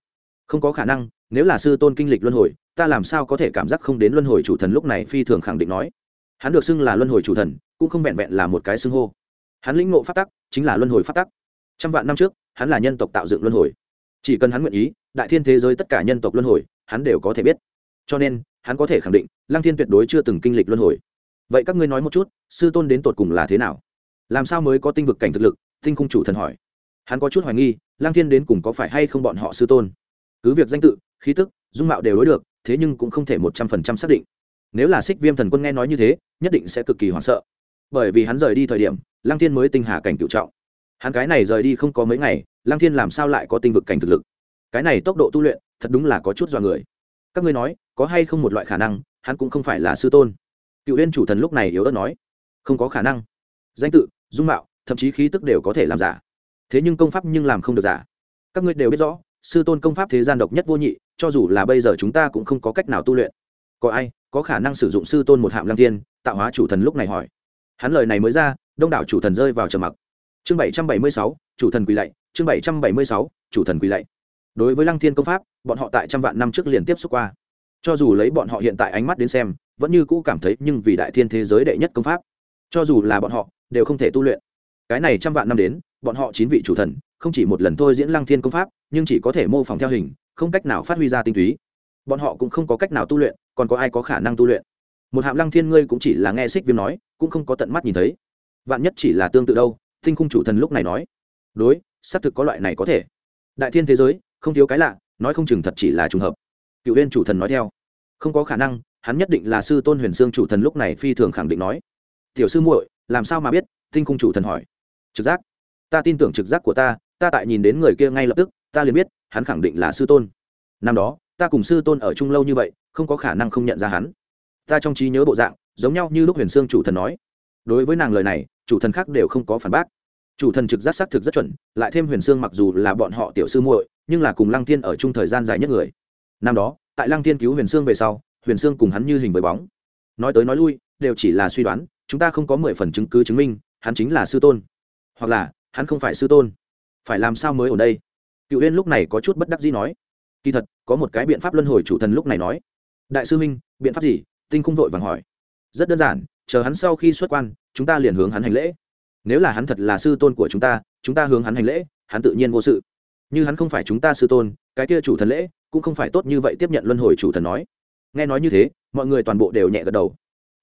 Không có khả năng, nếu là sư tôn kinh lịch luân hồi, ta làm sao có thể cảm giác không đến luân hồi chủ thần lúc này phi thường khẳng định nói hắn được xưng là luân hồi chủ thần, cũng không vẹn vẹn là một cái xưng hô. Hắn lĩnh ngộ phát tắc, chính là luân hồi phát tắc. Trăm vạn năm trước, hắn là nhân tộc tạo dựng luân hồi. Chỉ cần hắn nguyện ý, đại thiên thế giới tất cả nhân tộc luân hồi, hắn đều có thể biết. Cho nên, hắn có thể khẳng định, lăng thiên tuyệt đối chưa từng kinh lịch luân hồi. Vậy các ngươi nói một chút, sư tôn đến tột cùng là thế nào? Làm sao mới có tinh vực cảnh thực lực? Tinh cung chủ thần hỏi. Hắn có chút hoài nghi, lăng thiên đến cùng có phải hay không bọn họ sư tôn? Cứ việc danh tự, khí tức, dung mạo đều đối được, thế nhưng cũng không thể một trăm phần trăm xác định nếu là xích viêm thần quân nghe nói như thế, nhất định sẽ cực kỳ hoảng sợ. Bởi vì hắn rời đi thời điểm, lăng thiên mới tinh hà cảnh cựu trọng. Hắn cái này rời đi không có mấy ngày, lăng thiên làm sao lại có tinh vực cảnh thực lực? Cái này tốc độ tu luyện, thật đúng là có chút dọa người. Các ngươi nói, có hay không một loại khả năng, hắn cũng không phải là sư tôn? Cựu huyên chủ thần lúc này yếu ớt nói. Không có khả năng. Danh tự, dung mạo, thậm chí khí tức đều có thể làm giả. Thế nhưng công pháp nhưng làm không được giả. Các ngươi đều biết rõ, sư tôn công pháp thế gian độc nhất vô nhị, cho dù là bây giờ chúng ta cũng không có cách nào tu luyện có ai có khả năng sử dụng sư tôn một hạm lăng tiên tạo hóa chủ thần lúc này hỏi. Hắn lời này mới ra, đông đảo chủ thần rơi vào trầm mặc. Chương bảy trăm bảy mươi sáu, chủ thần quỳ lạy, chương bảy trăm bảy mươi sáu, chủ thần quỳ lạy. Đối với lăng thiên công pháp, bọn họ tại trăm vạn năm trước liền tiếp xúc qua. Cho dù lấy bọn họ hiện tại ánh mắt đến xem, vẫn như cũ cảm thấy nhưng vì đại thiên thế giới đệ nhất công pháp. Cho dù là bọn họ, đều không thể tu luyện. Cái này trăm vạn năm đến, bọn họ chín vị chủ thần, không chỉ một lần thôi diễn lăng thiên công pháp, nhưng chỉ có thể mô phỏng theo hình, không cách nào phát huy ra tinh túy. Bọn họ cũng không có cách nào tu luyện còn có ai có khả năng tu luyện? Một hạm lăng thiên ngươi cũng chỉ là nghe xích viêm nói, cũng không có tận mắt nhìn thấy. Vạn nhất chỉ là tương tự đâu, tinh khung chủ thần lúc này nói. Đối, xác thực có loại này có thể. Đại thiên thế giới, không thiếu cái lạ, nói không chừng thật chỉ là trùng hợp. Cựu huyên chủ thần nói theo. Không có khả năng, hắn nhất định là sư tôn huyền sương chủ thần lúc này phi thường khẳng định nói. Tiểu sư muội, làm sao mà biết? Tinh khung chủ thần hỏi. Trực giác. Ta tin tưởng trực giác của ta ta tại nhìn đến người kia ngay lập tức, ta liền biết, hắn khẳng định là sư tôn. Năm đó ta cùng sư tôn ở chung lâu như vậy, không có khả năng không nhận ra hắn. Ta trong trí nhớ bộ dạng, giống nhau như lúc huyền sương chủ thần nói. Đối với nàng lời này, chủ thần khác đều không có phản bác. Chủ thần trực giác xác thực rất chuẩn, lại thêm huyền sương mặc dù là bọn họ tiểu sư muội, nhưng là cùng lăng thiên ở chung thời gian dài nhất người. Năm đó, tại lăng thiên cứu huyền sương về sau, huyền sương cùng hắn như hình với bóng. Nói tới nói lui, đều chỉ là suy đoán, chúng ta không có mười phần chứng cứ chứng minh, hắn chính là sư tôn. Hoặc là, hắn không phải sư tôn. Phải làm sao mới ở đây? Cựu huyên lúc này có chút bất đắc dĩ nói kỳ thật, có một cái biện pháp luân hồi chủ thần lúc này nói. Đại sư minh, biện pháp gì? Tinh cung vội vàng hỏi. Rất đơn giản, chờ hắn sau khi xuất quan, chúng ta liền hướng hắn hành lễ. Nếu là hắn thật là sư tôn của chúng ta chúng ta hướng hắn hành lễ, hắn tự nhiên vô sự. Như hắn không phải chúng ta sư tôn, cái kia chủ thần lễ cũng không phải tốt như vậy tiếp nhận luân hồi chủ thần nói. Nghe nói như thế, mọi người toàn bộ đều nhẹ gật đầu.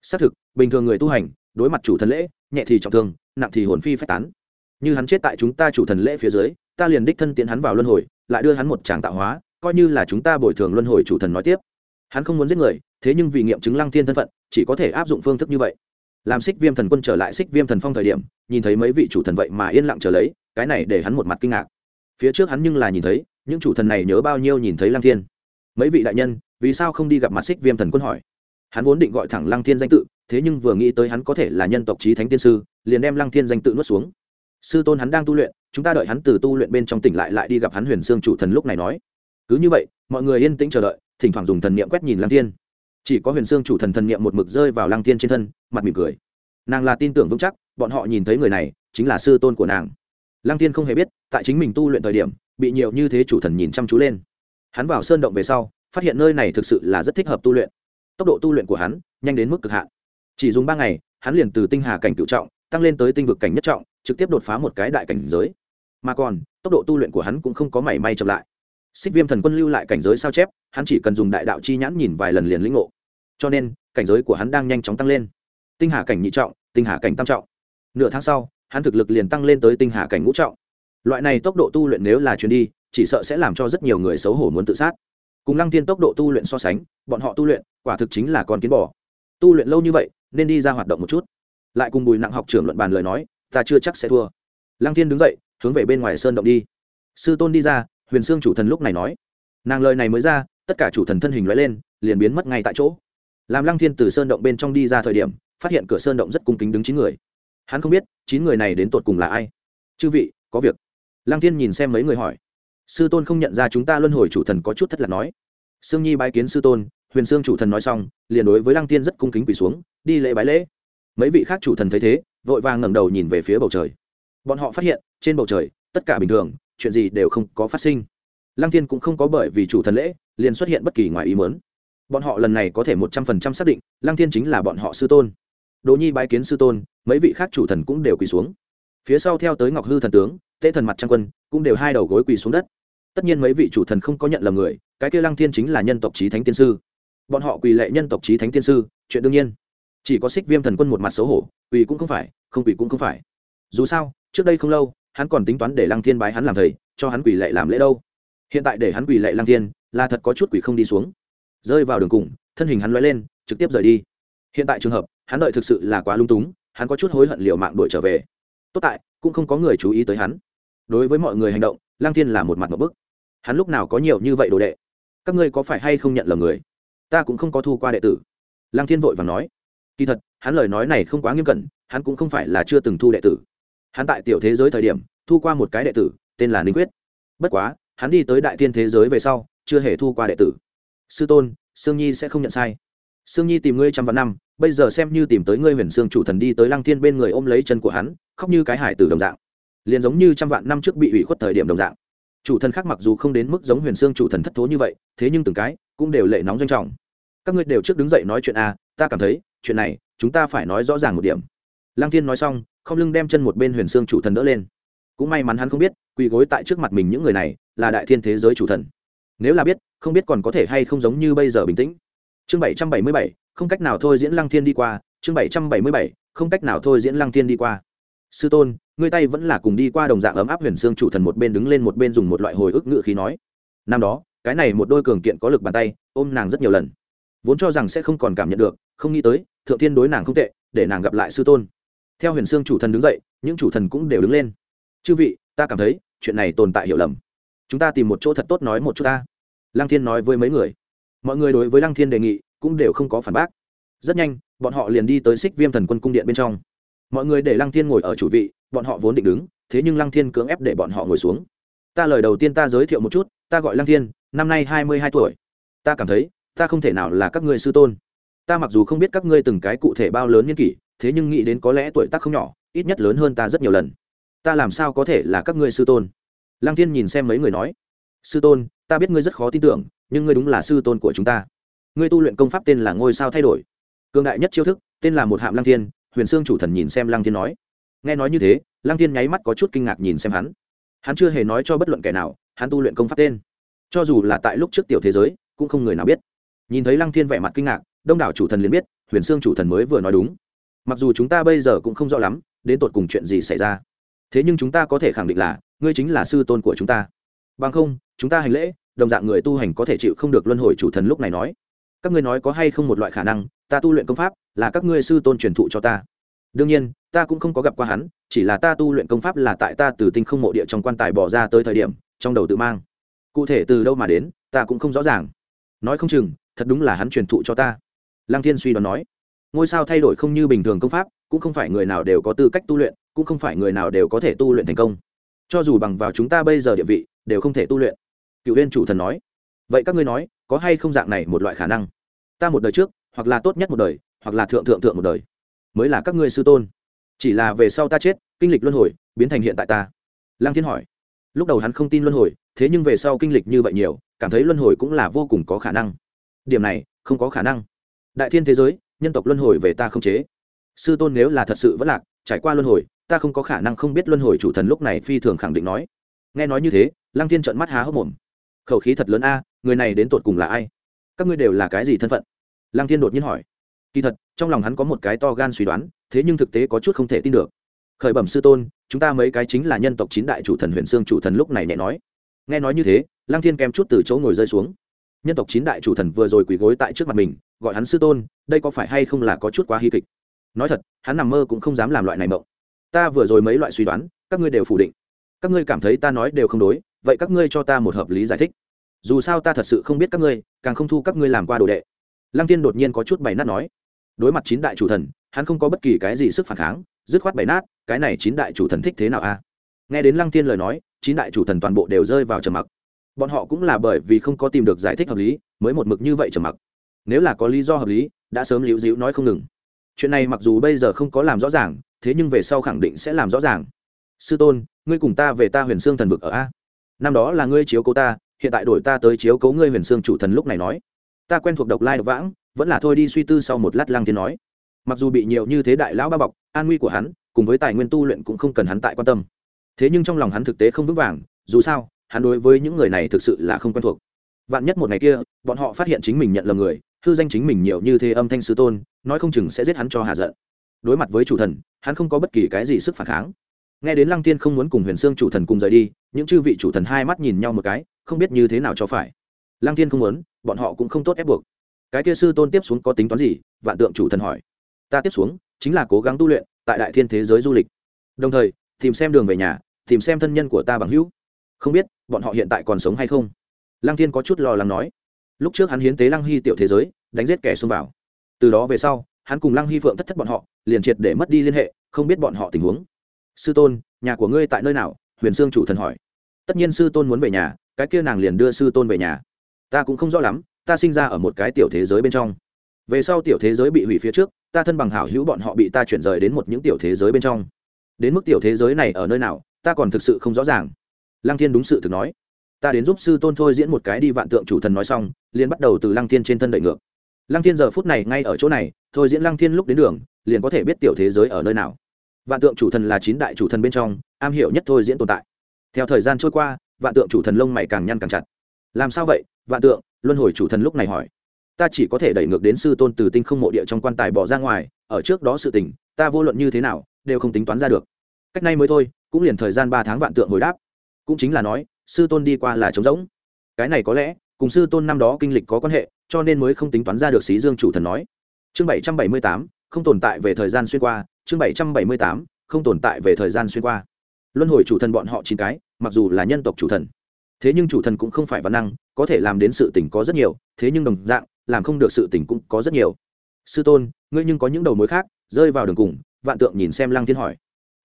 Xác thực, bình thường người tu hành, đối mặt chủ thần lễ, nhẹ thì trọng thương, nặng thì hồn phi phách tán. Như hắn chết tại chúng ta chủ thần lễ phía dưới, ta liền đích thân tiến hắn vào luân hồi, lại đưa hắn một tràng tạo hóa coi như là chúng ta bồi thường luân hồi chủ thần nói tiếp. Hắn không muốn giết người, thế nhưng vì nghiệm chứng lăng thiên thân phận, chỉ có thể áp dụng phương thức như vậy. Làm xích viêm thần quân trở lại xích viêm thần phong thời điểm, nhìn thấy mấy vị chủ thần vậy mà yên lặng trở lấy, cái này để hắn một mặt kinh ngạc. Phía trước hắn nhưng là nhìn thấy, những chủ thần này nhớ bao nhiêu nhìn thấy lăng thiên. Mấy vị đại nhân, vì sao không đi gặp mặt xích viêm thần quân hỏi? Hắn vốn định gọi thẳng lăng thiên danh tự, thế nhưng vừa nghĩ tới hắn có thể là nhân tộc trí thánh tiên sư, liền đem lăng thiên danh tự nuốt xuống. Sư tôn hắn đang tu luyện, chúng ta đợi hắn từ tu luyện bên trong tỉnh lại lại đi gặp hắn huyền sương chủ thần lúc này nói cứ như vậy, mọi người yên tĩnh chờ đợi, thỉnh thoảng dùng thần niệm quét nhìn lăng thiên. Chỉ có huyền xương chủ thần thần niệm một mực rơi vào lăng thiên trên thân, mặt mỉm cười. Nàng là tin tưởng vững chắc, bọn họ nhìn thấy người này, chính là sư tôn của nàng. Lăng thiên không hề biết, tại chính mình tu luyện thời điểm, bị nhiều như thế chủ thần nhìn chăm chú lên. Hắn vào sơn động về sau, phát hiện nơi này thực sự là rất thích hợp tu luyện. Tốc độ tu luyện của hắn, nhanh đến mức cực hạn. Chỉ dùng ba ngày, hắn liền từ tinh hà cảnh cựu trọng, tăng lên tới tinh vực cảnh nhất trọng, trực tiếp đột phá một cái đại cảnh giới. Mà còn, tốc độ tu luyện của hắn cũng không có mảy may chậm lại xích viêm thần quân lưu lại cảnh giới sao chép, hắn chỉ cần dùng đại đạo chi nhãn nhìn vài lần liền lĩnh ngộ. Cho nên, cảnh giới của hắn đang nhanh chóng tăng lên. Tinh hà cảnh nhị trọng, tinh hà cảnh tam trọng. Nửa tháng sau, hắn thực lực liền tăng lên tới tinh hà cảnh ngũ trọng. Loại này tốc độ tu luyện nếu là chuyến đi, chỉ sợ sẽ làm cho rất nhiều người xấu hổ muốn tự sát. Cùng lăng thiên tốc độ tu luyện so sánh, bọn họ tu luyện, quả thực chính là con kiến bò. Tu luyện lâu như vậy, nên đi ra hoạt động một chút. Lại cùng bùi nặng học trưởng luận bàn lời nói, ta chưa chắc sẽ thua. Lăng thiên đứng dậy, hướng về bên ngoài sơn động đi. Sư tôn đi ra huyền sương chủ thần lúc này nói, nàng lời này mới ra, tất cả chủ thần thân hình loại lên, liền biến mất ngay tại chỗ. Làm lăng thiên từ sơn động bên trong đi ra thời điểm, phát hiện cửa sơn động rất cung kính đứng chín người. Hắn không biết, chín người này đến tột cùng là ai. Chư vị, có việc. Lăng thiên nhìn xem mấy người hỏi. Sư tôn không nhận ra chúng ta luân hồi chủ thần có chút thất lạc nói. Sương nhi bái kiến sư tôn, huyền sương chủ thần nói xong, liền đối với lăng tiên rất cung kính quỳ xuống, đi lễ bái lễ. Mấy vị khác chủ thần thấy thế, vội vàng ngẩng đầu nhìn về phía bầu trời. Bọn họ phát hiện, trên bầu trời, tất cả bình thường chuyện gì đều không có phát sinh. Lăng Thiên cũng không có bởi vì chủ thần lễ, liền xuất hiện bất kỳ ngoài ý mớn bọn họ lần này có thể một trăm phần trăm xác định, lăng Thiên chính là bọn họ sư tôn. Đỗ nhi bái kiến sư tôn, mấy vị khác chủ thần cũng đều quỳ xuống. Phía sau theo tới ngọc hư thần tướng tế thần mặt trăng quân, cũng đều hai đầu gối quỳ xuống đất. Tất nhiên mấy vị chủ thần không có nhận lầm người, cái kia lăng thiên chính là nhân tộc trí thánh tiên sư. Bọn họ quỳ lệ nhân tộc trí thánh tiên sư, chuyện đương nhiên. Chỉ có xích viêm thần quân một mặt xấu hổ, quỳ cũng không phải, không quỳ cũng không phải. Dù sao, trước đây không lâu hắn còn tính toán để lăng thiên bái hắn làm thầy, cho hắn quỳ lệ làm lễ đâu. Hiện tại để hắn quỳ lệ lăng thiên, là thật có chút quỷ không đi xuống. Rơi vào đường cùng, thân hình hắn loay lên, trực tiếp rời đi. Hiện tại trường hợp, hắn đợi thực sự là quá lung túng, hắn có chút hối hận liều mạng đuổi trở về. Tốt tại, cũng không có người chú ý tới hắn. Đối với mọi người hành động, lăng thiên là một mặt một bức. Hắn lúc nào có nhiều như vậy đồ đệ? Các ngươi có phải hay không nhận lầm người? Ta cũng không có thu qua đệ tử. Lăng thiên vội và nói. Kỳ thật, hắn lời nói này không quá nghiêm cẩn, hắn cũng không phải là chưa từng thu đệ tử hắn tại tiểu thế giới thời điểm, thu qua một cái đệ tử, tên là ninh quyết. Bất quá, hắn đi tới đại thiên thế giới về sau, chưa hề thu qua đệ tử. Sư tôn, sương nhi sẽ không nhận sai. Sương nhi tìm ngươi trăm vạn năm, bây giờ xem như tìm tới ngươi huyền sương chủ thần đi tới lăng thiên bên người ôm lấy chân của hắn, khóc như cái hải tử đồng dạng. Liền giống như trăm vạn năm trước bị ủy khuất thời điểm đồng dạng. Chủ thần khác mặc dù không đến mức giống huyền sương chủ thần thất thố như vậy, thế nhưng từng cái cũng đều lệ nóng doanh trọng. Các ngươi đều trước đứng dậy nói chuyện a ta cảm thấy, chuyện này, chúng ta phải nói rõ ràng một điểm. Lăng thiên nói xong không lưng đem chân một bên huyền xương chủ thần đỡ lên. Cũng may mắn hắn không biết, quỳ gối tại trước mặt mình những người này là đại thiên thế giới chủ thần. Nếu là biết, không biết còn có thể hay không giống như bây giờ bình tĩnh. Chương bảy trăm bảy mươi bảy, không cách nào thôi diễn lăng thiên đi qua. Chương bảy trăm bảy mươi bảy, không cách nào thôi diễn lăng thiên đi qua. Sư tôn, ngươi tay vẫn là cùng đi qua đồng dạng ấm áp huyền xương chủ thần một bên đứng lên một bên dùng một loại hồi ức ngự khí nói. Năm đó, cái này một đôi cường kiện có lực bàn tay, ôm nàng rất nhiều lần. Vốn cho rằng sẽ không còn cảm nhận được, không nghĩ tới, thượng thiên đối nàng không tệ, để nàng gặp lại sư tôn theo huyền xương chủ thần đứng dậy, những chủ thần cũng đều đứng lên. Chư vị, ta cảm thấy chuyện này tồn tại hiểu lầm. Chúng ta tìm một chỗ thật tốt nói một chút ta. Lăng thiên nói với mấy người. Mọi người đối với lăng thiên đề nghị cũng đều không có phản bác. Rất nhanh, bọn họ liền đi tới xích viêm thần quân cung điện bên trong. Mọi người để lăng thiên ngồi ở chủ vị, bọn họ vốn định đứng, thế nhưng lăng thiên cưỡng ép để bọn họ ngồi xuống. Ta lời đầu tiên ta giới thiệu một chút, ta gọi lăng thiên, năm nay hai mươi hai tuổi. Ta cảm thấy, ta không thể nào là các ngươi sư tôn. Ta mặc dù không biết các ngươi từng cái cụ thể bao lớn niên kỷ thế nhưng nghĩ đến có lẽ tuổi tác không nhỏ, ít nhất lớn hơn ta rất nhiều lần. Ta làm sao có thể là các ngươi sư tôn? Lăng thiên nhìn xem mấy người nói. Sư tôn, ta biết ngươi rất khó tin tưởng, nhưng ngươi đúng là sư tôn của chúng ta. Ngươi tu luyện công pháp tên là ngôi sao thay đổi. Cương đại nhất chiêu thức, tên là một hạm lăng thiên, huyền sương chủ thần nhìn xem lăng thiên nói. Nghe nói như thế, lăng thiên nháy mắt có chút kinh ngạc nhìn xem hắn. Hắn chưa hề nói cho bất luận kẻ nào, hắn tu luyện công pháp tên. Cho dù là tại lúc trước tiểu thế giới, cũng không người nào biết. Nhìn thấy lăng thiên vẻ mặt kinh ngạc, đông đảo chủ thần liền biết, huyền sương chủ thần mới vừa nói đúng mặc dù chúng ta bây giờ cũng không rõ lắm, đến tột cùng chuyện gì xảy ra. Thế nhưng chúng ta có thể khẳng định là, ngươi chính là sư tôn của chúng ta. Bằng không, chúng ta hành lễ, đồng dạng người tu hành có thể chịu không được luân hồi chủ thần lúc này nói. Các ngươi nói có hay không một loại khả năng, ta tu luyện công pháp, là các ngươi sư tôn truyền thụ cho ta. Đương nhiên, ta cũng không có gặp qua hắn, chỉ là ta tu luyện công pháp là tại ta từ tinh không mộ địa trong quan tài bỏ ra tới thời điểm, trong đầu tự mang. Cụ thể từ đâu mà đến, ta cũng không rõ ràng. Nói không chừng, thật đúng là hắn truyền thụ cho ta. Lăng thiên suy đoán nói ngôi sao thay đổi không như bình thường công pháp, cũng không phải người nào đều có tư cách tu luyện, cũng không phải người nào đều có thể tu luyện thành công. Cho dù bằng vào chúng ta bây giờ địa vị, đều không thể tu luyện. Cựu huyên chủ thần nói. Vậy các ngươi nói, có hay không dạng này một loại khả năng? Ta một đời trước, hoặc là tốt nhất một đời, hoặc là thượng thượng thượng một đời. Mới là các ngươi sư tôn. Chỉ là về sau ta chết, kinh lịch luân hồi, biến thành hiện tại ta. Lăng thiên hỏi. Lúc đầu hắn không tin luân hồi, thế nhưng về sau kinh lịch như vậy nhiều, cảm thấy luân hồi cũng là vô cùng có khả năng. Điểm này, không có khả năng. Đại thiên thế giới nhân tộc luân hồi về ta không chế. Sư tôn nếu là thật sự vẫn lạc, trải qua luân hồi, ta không có khả năng không biết luân hồi chủ thần lúc này phi thường khẳng định nói. Nghe nói như thế, lăng thiên trợn mắt há hốc mồm. Khẩu khí thật lớn a, người này đến tột cùng là ai? Các ngươi đều là cái gì thân phận? Lăng thiên đột nhiên hỏi. Kỳ thật, trong lòng hắn có một cái to gan suy đoán, thế nhưng thực tế có chút không thể tin được. Khởi bẩm sư tôn, chúng ta mấy cái chính là nhân tộc chín đại chủ thần huyền sương chủ thần lúc này nhẹ nói. Nghe nói như thế, lăng thiên kèm chút từ chỗ ngồi rơi xuống. Nhân tộc chín đại chủ thần vừa rồi quỳ gối tại trước mặt mình gọi hắn sư tôn, đây có phải hay không là có chút quá hy kịch? Nói thật, hắn nằm mơ cũng không dám làm loại này mộng. Ta vừa rồi mấy loại suy đoán, các ngươi đều phủ định. Các ngươi cảm thấy ta nói đều không đối, vậy các ngươi cho ta một hợp lý giải thích. Dù sao ta thật sự không biết các ngươi, càng không thu các ngươi làm qua đồ đệ. Lăng tiên đột nhiên có chút bày nát nói. Đối mặt chín đại chủ thần, hắn không có bất kỳ cái gì sức phản kháng, dứt khoát bày nát, cái này chín đại chủ thần thích thế nào a? Nghe đến lăng tiên lời nói, chín đại chủ thần toàn bộ đều rơi vào trầm mặc. Bọn họ cũng là bởi vì không có tìm được giải thích hợp lý, mới một mực như vậy trầm mặc nếu là có lý do hợp lý, đã sớm liễu dĩu nói không ngừng. Chuyện này mặc dù bây giờ không có làm rõ ràng, thế nhưng về sau khẳng định sẽ làm rõ ràng. Sư tôn, ngươi cùng ta về ta huyền xương thần vực ở a. Năm đó là ngươi chiếu cố ta, hiện tại đổi ta tới chiếu cố ngươi huyền xương chủ thần lúc này nói. Ta quen thuộc độc lai độc vãng, vẫn là thôi đi suy tư sau một lát lăng thiên nói. Mặc dù bị nhiều như thế đại lão ba bọc, an nguy của hắn, cùng với tài nguyên tu luyện cũng không cần hắn tại quan tâm. Thế nhưng trong lòng hắn thực tế không vững vàng, dù sao, hắn đối với những người này thực sự là không quen thuộc. Vạn nhất một ngày kia, bọn họ phát hiện chính mình nhận lầm người hư danh chính mình nhiều như thế âm thanh sư tôn, nói không chừng sẽ giết hắn cho hà giận. Đối mặt với chủ thần, hắn không có bất kỳ cái gì sức phản kháng. Nghe đến lăng tiên không muốn cùng huyền sương chủ thần cùng rời đi, những chư vị chủ thần hai mắt nhìn nhau một cái, không biết như thế nào cho phải. Lăng tiên không muốn, bọn họ cũng không tốt ép buộc. Cái kia sư tôn tiếp xuống có tính toán gì? Vạn tượng chủ thần hỏi. Ta tiếp xuống, chính là cố gắng tu luyện tại đại thiên thế giới du lịch. Đồng thời, tìm xem đường về nhà, tìm xem thân nhân của ta bằng hữu. Không biết, bọn họ hiện tại còn sống hay không? Lăng thiên có chút lo lắng nói. Lúc trước hắn hiến tế lăng hy tiểu thế giới đánh giết kẻ xông vào. Từ đó về sau, hắn cùng lăng hy phượng thất thất bọn họ, liền triệt để mất đi liên hệ, không biết bọn họ tình huống. Sư tôn, nhà của ngươi tại nơi nào? Huyền sương chủ thần hỏi. Tất nhiên sư tôn muốn về nhà, cái kia nàng liền đưa sư tôn về nhà. Ta cũng không rõ lắm, ta sinh ra ở một cái tiểu thế giới bên trong. Về sau tiểu thế giới bị hủy phía trước, ta thân bằng hảo hữu bọn họ bị ta chuyển rời đến một những tiểu thế giới bên trong. Đến mức tiểu thế giới này ở nơi nào, ta còn thực sự không rõ ràng. Lăng thiên đúng sự thực nói. Ta đến giúp sư tôn thôi diễn một cái đi vạn tượng chủ thần nói xong, liền bắt đầu từ lăng thiên trên thân đợi ngược lăng thiên giờ phút này ngay ở chỗ này, thôi diễn lăng thiên lúc đến đường, liền có thể biết tiểu thế giới ở nơi nào. Vạn tượng chủ thần là chín đại chủ thần bên trong, am hiểu nhất thôi diễn tồn tại. Theo thời gian trôi qua, vạn tượng chủ thần lông mày càng nhăn càng chặt. Làm sao vậy? Vạn tượng, luân hồi chủ thần lúc này hỏi. Ta chỉ có thể đẩy ngược đến sư tôn từ tinh không mộ địa trong quan tài bỏ ra ngoài, ở trước đó sự tình, ta vô luận như thế nào, đều không tính toán ra được. Cách nay mới thôi, cũng liền thời gian ba tháng vạn tượng hồi đáp. Cũng chính là nói, sư tôn đi qua là trống rỗng. Cái này có lẽ cùng sư tôn năm đó kinh lịch có quan hệ, cho nên mới không tính toán ra được xí dương chủ thần nói. Chương bảy trăm bảy mươi tám, không tồn tại về thời gian xuyên qua. Chương bảy trăm bảy mươi tám, không tồn tại về thời gian xuyên qua. Luân hồi chủ thần bọn họ chín cái, mặc dù là nhân tộc chủ thần. Thế nhưng chủ thần cũng không phải văn năng, có thể làm đến sự tỉnh có rất nhiều, thế nhưng đồng dạng, làm không được sự tỉnh cũng có rất nhiều. Sư tôn, ngươi nhưng có những đầu mối khác, rơi vào đường cùng, vạn tượng nhìn xem lăng thiên hỏi.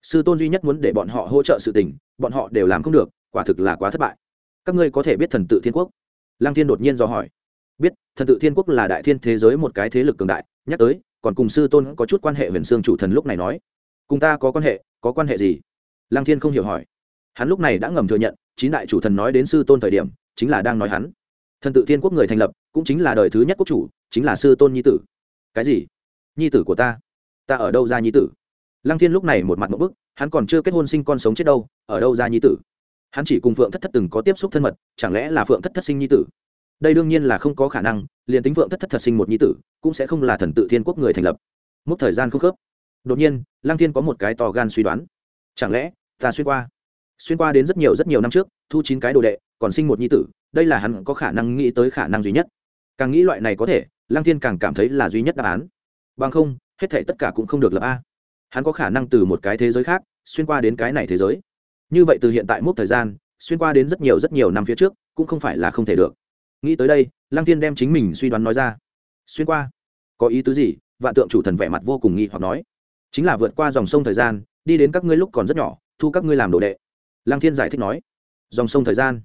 Sư tôn duy nhất muốn để bọn họ hỗ trợ sự tình, bọn họ đều làm không được, quả thực là quá thất bại. Các ngươi có thể biết thần tự thiên quốc lăng thiên đột nhiên do hỏi. Biết, thần tự thiên quốc là đại thiên thế giới một cái thế lực cường đại, nhắc tới, còn cùng sư tôn có chút quan hệ huyền xương chủ thần lúc này nói. Cùng ta có quan hệ, có quan hệ gì? Lăng thiên không hiểu hỏi. Hắn lúc này đã ngầm thừa nhận, chín đại chủ thần nói đến sư tôn thời điểm, chính là đang nói hắn. Thần tự thiên quốc người thành lập, cũng chính là đời thứ nhất quốc chủ, chính là sư tôn nhi tử. Cái gì? Nhi tử của ta? Ta ở đâu ra nhi tử? Lăng thiên lúc này một mặt một bức, hắn còn chưa kết hôn sinh con sống chết đâu, ở đâu ra nhi tử? Hắn chỉ cùng phượng thất thất từng có tiếp xúc thân mật, chẳng lẽ là phượng thất thất sinh nhi tử? Đây đương nhiên là không có khả năng, liền tính phượng thất thất thật sinh một nhi tử, cũng sẽ không là thần tự thiên quốc người thành lập. Mốc thời gian không khớp. Đột nhiên, lăng thiên có một cái to gan suy đoán. Chẳng lẽ, ta xuyên qua? Xuyên qua đến rất nhiều rất nhiều năm trước, thu chín cái đồ đệ, còn sinh một nhi tử, đây là hắn có khả năng nghĩ tới khả năng duy nhất. Càng nghĩ loại này có thể, lăng thiên càng cảm thấy là duy nhất đáp án. Bằng không, hết thể tất cả cũng không được lập a. Hắn có khả năng từ một cái thế giới khác, xuyên qua đến cái này thế giới như vậy từ hiện tại mốc thời gian, xuyên qua đến rất nhiều rất nhiều năm phía trước, cũng không phải là không thể được. Nghĩ tới đây, lăng tiên đem chính mình suy đoán nói ra. Xuyên qua. Có ý tứ gì? Vạn tượng chủ thần vẻ mặt vô cùng nghi hoặc nói. Chính là vượt qua dòng sông thời gian, đi đến các ngươi lúc còn rất nhỏ, thu các ngươi làm đồ đệ. Lăng thiên giải thích nói. Dòng sông thời gian.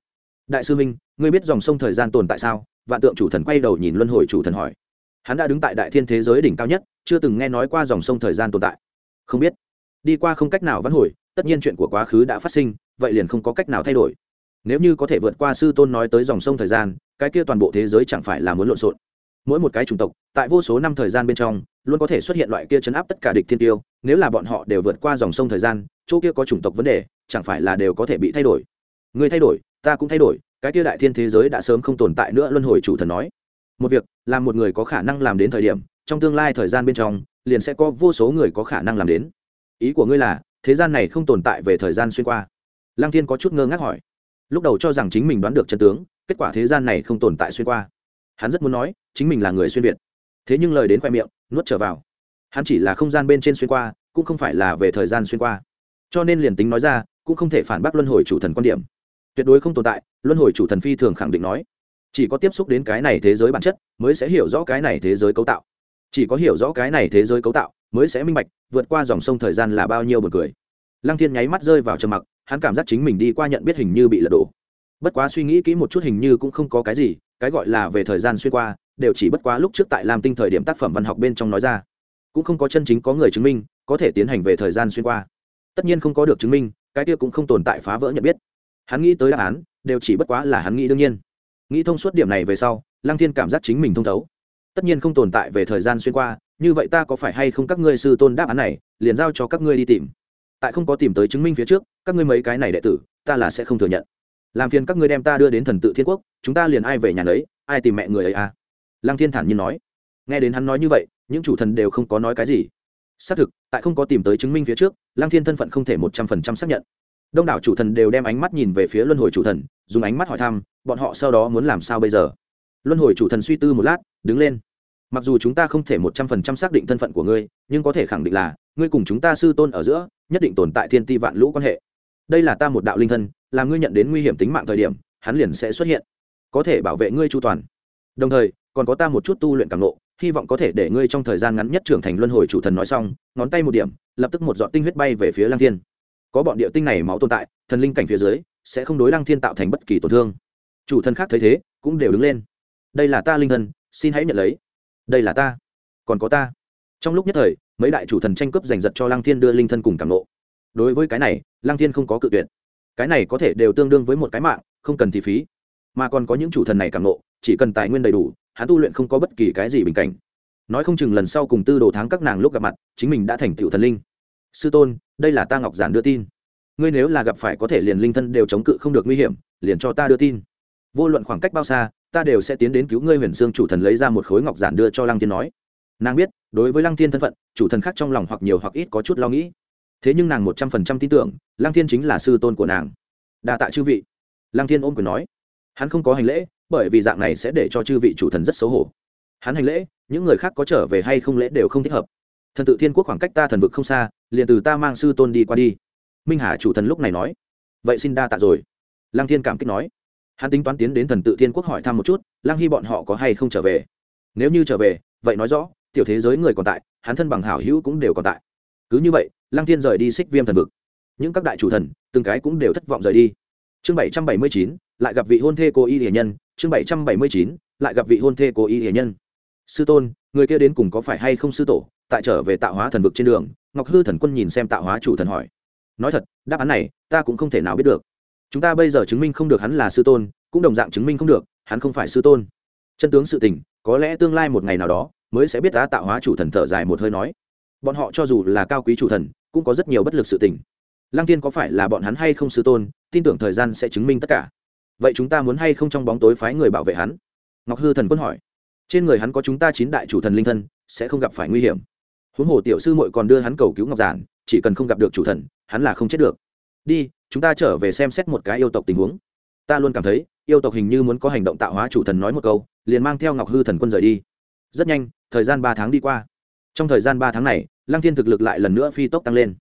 Đại sư minh, ngươi biết dòng sông thời gian tồn tại sao? Vạn tượng chủ thần quay đầu nhìn luân hồi chủ thần hỏi. Hắn đã đứng tại đại thiên thế giới đỉnh cao nhất, chưa từng nghe nói qua dòng sông thời gian tồn tại. Không biết. Đi qua không cách nào vãn hồi tất nhiên chuyện của quá khứ đã phát sinh, vậy liền không có cách nào thay đổi. Nếu như có thể vượt qua sư tôn nói tới dòng sông thời gian, cái kia toàn bộ thế giới chẳng phải là muốn lộn xộn. Mỗi một cái chủng tộc, tại vô số năm thời gian bên trong, luôn có thể xuất hiện loại kia chấn áp tất cả địch thiên tiêu, nếu là bọn họ đều vượt qua dòng sông thời gian, chỗ kia có chủng tộc vấn đề, chẳng phải là đều có thể bị thay đổi. Người thay đổi, ta cũng thay đổi, cái kia đại thiên thế giới đã sớm không tồn tại nữa, luân hồi chủ thần nói. Một việc là một người có khả năng làm đến thời điểm, trong tương lai thời gian bên trong, liền sẽ có vô số người có khả năng làm đến. Ý của ngươi là thế gian này không tồn tại về thời gian xuyên qua. Lăng thiên có chút ngơ ngác hỏi. Lúc đầu cho rằng chính mình đoán được chân tướng, kết quả thế gian này không tồn tại xuyên qua. Hắn rất muốn nói, chính mình là người xuyên việt. Thế nhưng lời đến khoe miệng, nuốt trở vào. Hắn chỉ là không gian bên trên xuyên qua, cũng không phải là về thời gian xuyên qua. Cho nên liền tính nói ra, cũng không thể phản bác luân hồi chủ thần quan điểm. Tuyệt đối không tồn tại, luân hồi chủ thần phi thường khẳng định nói. Chỉ có tiếp xúc đến cái này thế giới bản chất, mới sẽ hiểu rõ cái này thế giới cấu tạo. Chỉ có hiểu rõ cái này thế giới cấu tạo, mới sẽ minh bạch vượt qua dòng sông thời gian là bao nhiêu buồn cười. Lăng thiên nháy mắt rơi vào trầm mặc, hắn cảm giác chính mình đi qua nhận biết hình như bị lật đổ. Bất quá suy nghĩ kỹ một chút hình như cũng không có cái gì, cái gọi là về thời gian xuyên qua, đều chỉ bất quá lúc trước tại làm tinh thời điểm tác phẩm văn học bên trong nói ra. Cũng không có chân chính có người chứng minh, có thể tiến hành về thời gian xuyên qua. Tất nhiên không có được chứng minh, cái kia cũng không tồn tại phá vỡ nhận biết. Hắn nghĩ tới đáp án, đều chỉ bất quá là hắn nghĩ đương nhiên. Nghĩ thông suốt điểm này về sau, lăng thiên cảm giác chính mình thông thấu. Tất nhiên không tồn tại về thời gian xuyên qua như vậy ta có phải hay không các ngươi sư tôn đáp án này liền giao cho các ngươi đi tìm. Tại không có tìm tới chứng minh phía trước các ngươi mấy cái này đệ tử ta là sẽ không thừa nhận. Làm phiền các ngươi đem ta đưa đến thần tự thiên quốc chúng ta liền ai về nhà đấy, ai tìm mẹ người ấy à? Lăng thiên thản nhiên nói. Nghe đến hắn nói như vậy những chủ thần đều không có nói cái gì. Xác thực tại không có tìm tới chứng minh phía trước lăng thiên thân phận không thể một trăm phần trăm xác nhận. Đông đảo chủ thần đều đem ánh mắt nhìn về phía luân hồi chủ thần dùng ánh mắt hỏi thăm bọn họ sau đó muốn làm sao bây giờ? Luân hồi chủ thần suy tư một lát đứng lên mặc dù chúng ta không thể một trăm phần trăm xác định thân phận của ngươi, nhưng có thể khẳng định là, ngươi cùng chúng ta sư tôn ở giữa, nhất định tồn tại thiên ti vạn lũ quan hệ. Đây là ta một đạo linh thân, làm ngươi nhận đến nguy hiểm tính mạng thời điểm, hắn liền sẽ xuất hiện. Có thể bảo vệ ngươi chu toàn. Đồng thời, còn có ta một chút tu luyện càng nộ hy vọng có thể để ngươi trong thời gian ngắn nhất trưởng thành luân hồi chủ thần nói xong, ngón tay một điểm, lập tức một dọn tinh huyết bay về phía lăng thiên. Có bọn địa tinh này máu tồn tại, thần linh cảnh phía dưới, sẽ không đối lăng thiên tạo thành bất kỳ tổn thương. Chủ thần khác thấy thế, cũng đều đứng lên. Đây là ta linh thân, xin hãy nhận lấy đây là ta. Còn có ta. Trong lúc nhất thời, mấy đại chủ thần tranh cướp giành giật cho lăng thiên đưa linh thân cùng cảm nộ. Đối với cái này, lăng thiên không có cự tuyệt. Cái này có thể đều tương đương với một cái mạng, không cần thì phí. Mà còn có những chủ thần này cảm nộ, chỉ cần tài nguyên đầy đủ, hắn tu luyện không có bất kỳ cái gì bình cảnh. Nói không chừng lần sau cùng tư đồ tháng các nàng lúc gặp mặt, chính mình đã thành tựu thần linh. Sư tôn, đây là ta ngọc giản đưa tin. Ngươi nếu là gặp phải có thể liền linh thân đều chống cự không được nguy hiểm, liền cho ta đưa tin. Vô luận khoảng cách bao xa ta đều sẽ tiến đến cứu ngươi huyền xương chủ thần lấy ra một khối ngọc giản đưa cho lăng Thiên nói. Nàng biết, đối với lăng thiên thân phận, chủ thần khác trong lòng hoặc nhiều hoặc ít có chút lo nghĩ. Thế nhưng nàng một trăm phần trăm tin tưởng, lăng thiên chính là sư tôn của nàng. Đa tạ chư vị. Lăng thiên ôm quyền nói. Hắn không có hành lễ, bởi vì dạng này sẽ để cho chư vị chủ thần rất xấu hổ. Hắn hành lễ, những người khác có trở về hay không lễ đều không thích hợp. Thần tự thiên quốc khoảng cách ta thần vực không xa, liền từ ta mang sư tôn đi qua đi. Minh hà chủ thần lúc này nói. Vậy xin đa tạ rồi. Lăng thiên cảm kích nói hắn tính toán tiến đến thần tự thiên quốc hỏi thăm một chút lăng hy bọn họ có hay không trở về? Nếu như trở về, vậy nói rõ, tiểu thế giới người còn tại, hắn thân bằng hảo hữu cũng đều còn tại. Cứ như vậy lăng thiên rời đi xích viêm thần vực. Những các đại chủ thần, từng cái cũng đều thất vọng rời đi. Chương bảy trăm bảy mươi chín, lại gặp vị hôn thê cô y hiền nhân. Chương bảy trăm bảy mươi chín, lại gặp vị hôn thê cô y hiền nhân. Sư tôn, người kia đến cùng có phải hay không sư tổ? Tại trở về tạo hóa thần vực trên đường, ngọc hư thần quân nhìn xem tạo hóa chủ thần hỏi. Nói thật, đáp án này, ta cũng không thể nào biết được chúng ta bây giờ chứng minh không được hắn là sư tôn, cũng đồng dạng chứng minh không được, hắn không phải sư tôn. Chân tướng sự tình, có lẽ tương lai một ngày nào đó, mới sẽ biết ta tạo hóa chủ thần thở dài một hơi nói. Bọn họ cho dù là cao quý chủ thần, cũng có rất nhiều bất lực sự tình. Lăng tiên có phải là bọn hắn hay không sư tôn, tin tưởng thời gian sẽ chứng minh tất cả. Vậy chúng ta muốn hay không trong bóng tối phái người bảo vệ hắn? Ngọc hư thần quân hỏi. Trên người hắn có chúng ta chín đại chủ thần linh thân, sẽ không gặp phải nguy hiểm. Huống hồ tiểu sư muội còn đưa hắn cầu cứu ngọc giản, chỉ cần không gặp được chủ thần, hắn là không chết được. Đi chúng ta trở về xem xét một cái yêu tộc tình huống. Ta luôn cảm thấy, yêu tộc hình như muốn có hành động tạo hóa chủ thần nói một câu, liền mang theo ngọc hư thần quân rời đi. Rất nhanh, thời gian ba tháng đi qua. Trong thời gian ba tháng này, lăng thiên thực lực lại lần nữa phi tốc tăng lên.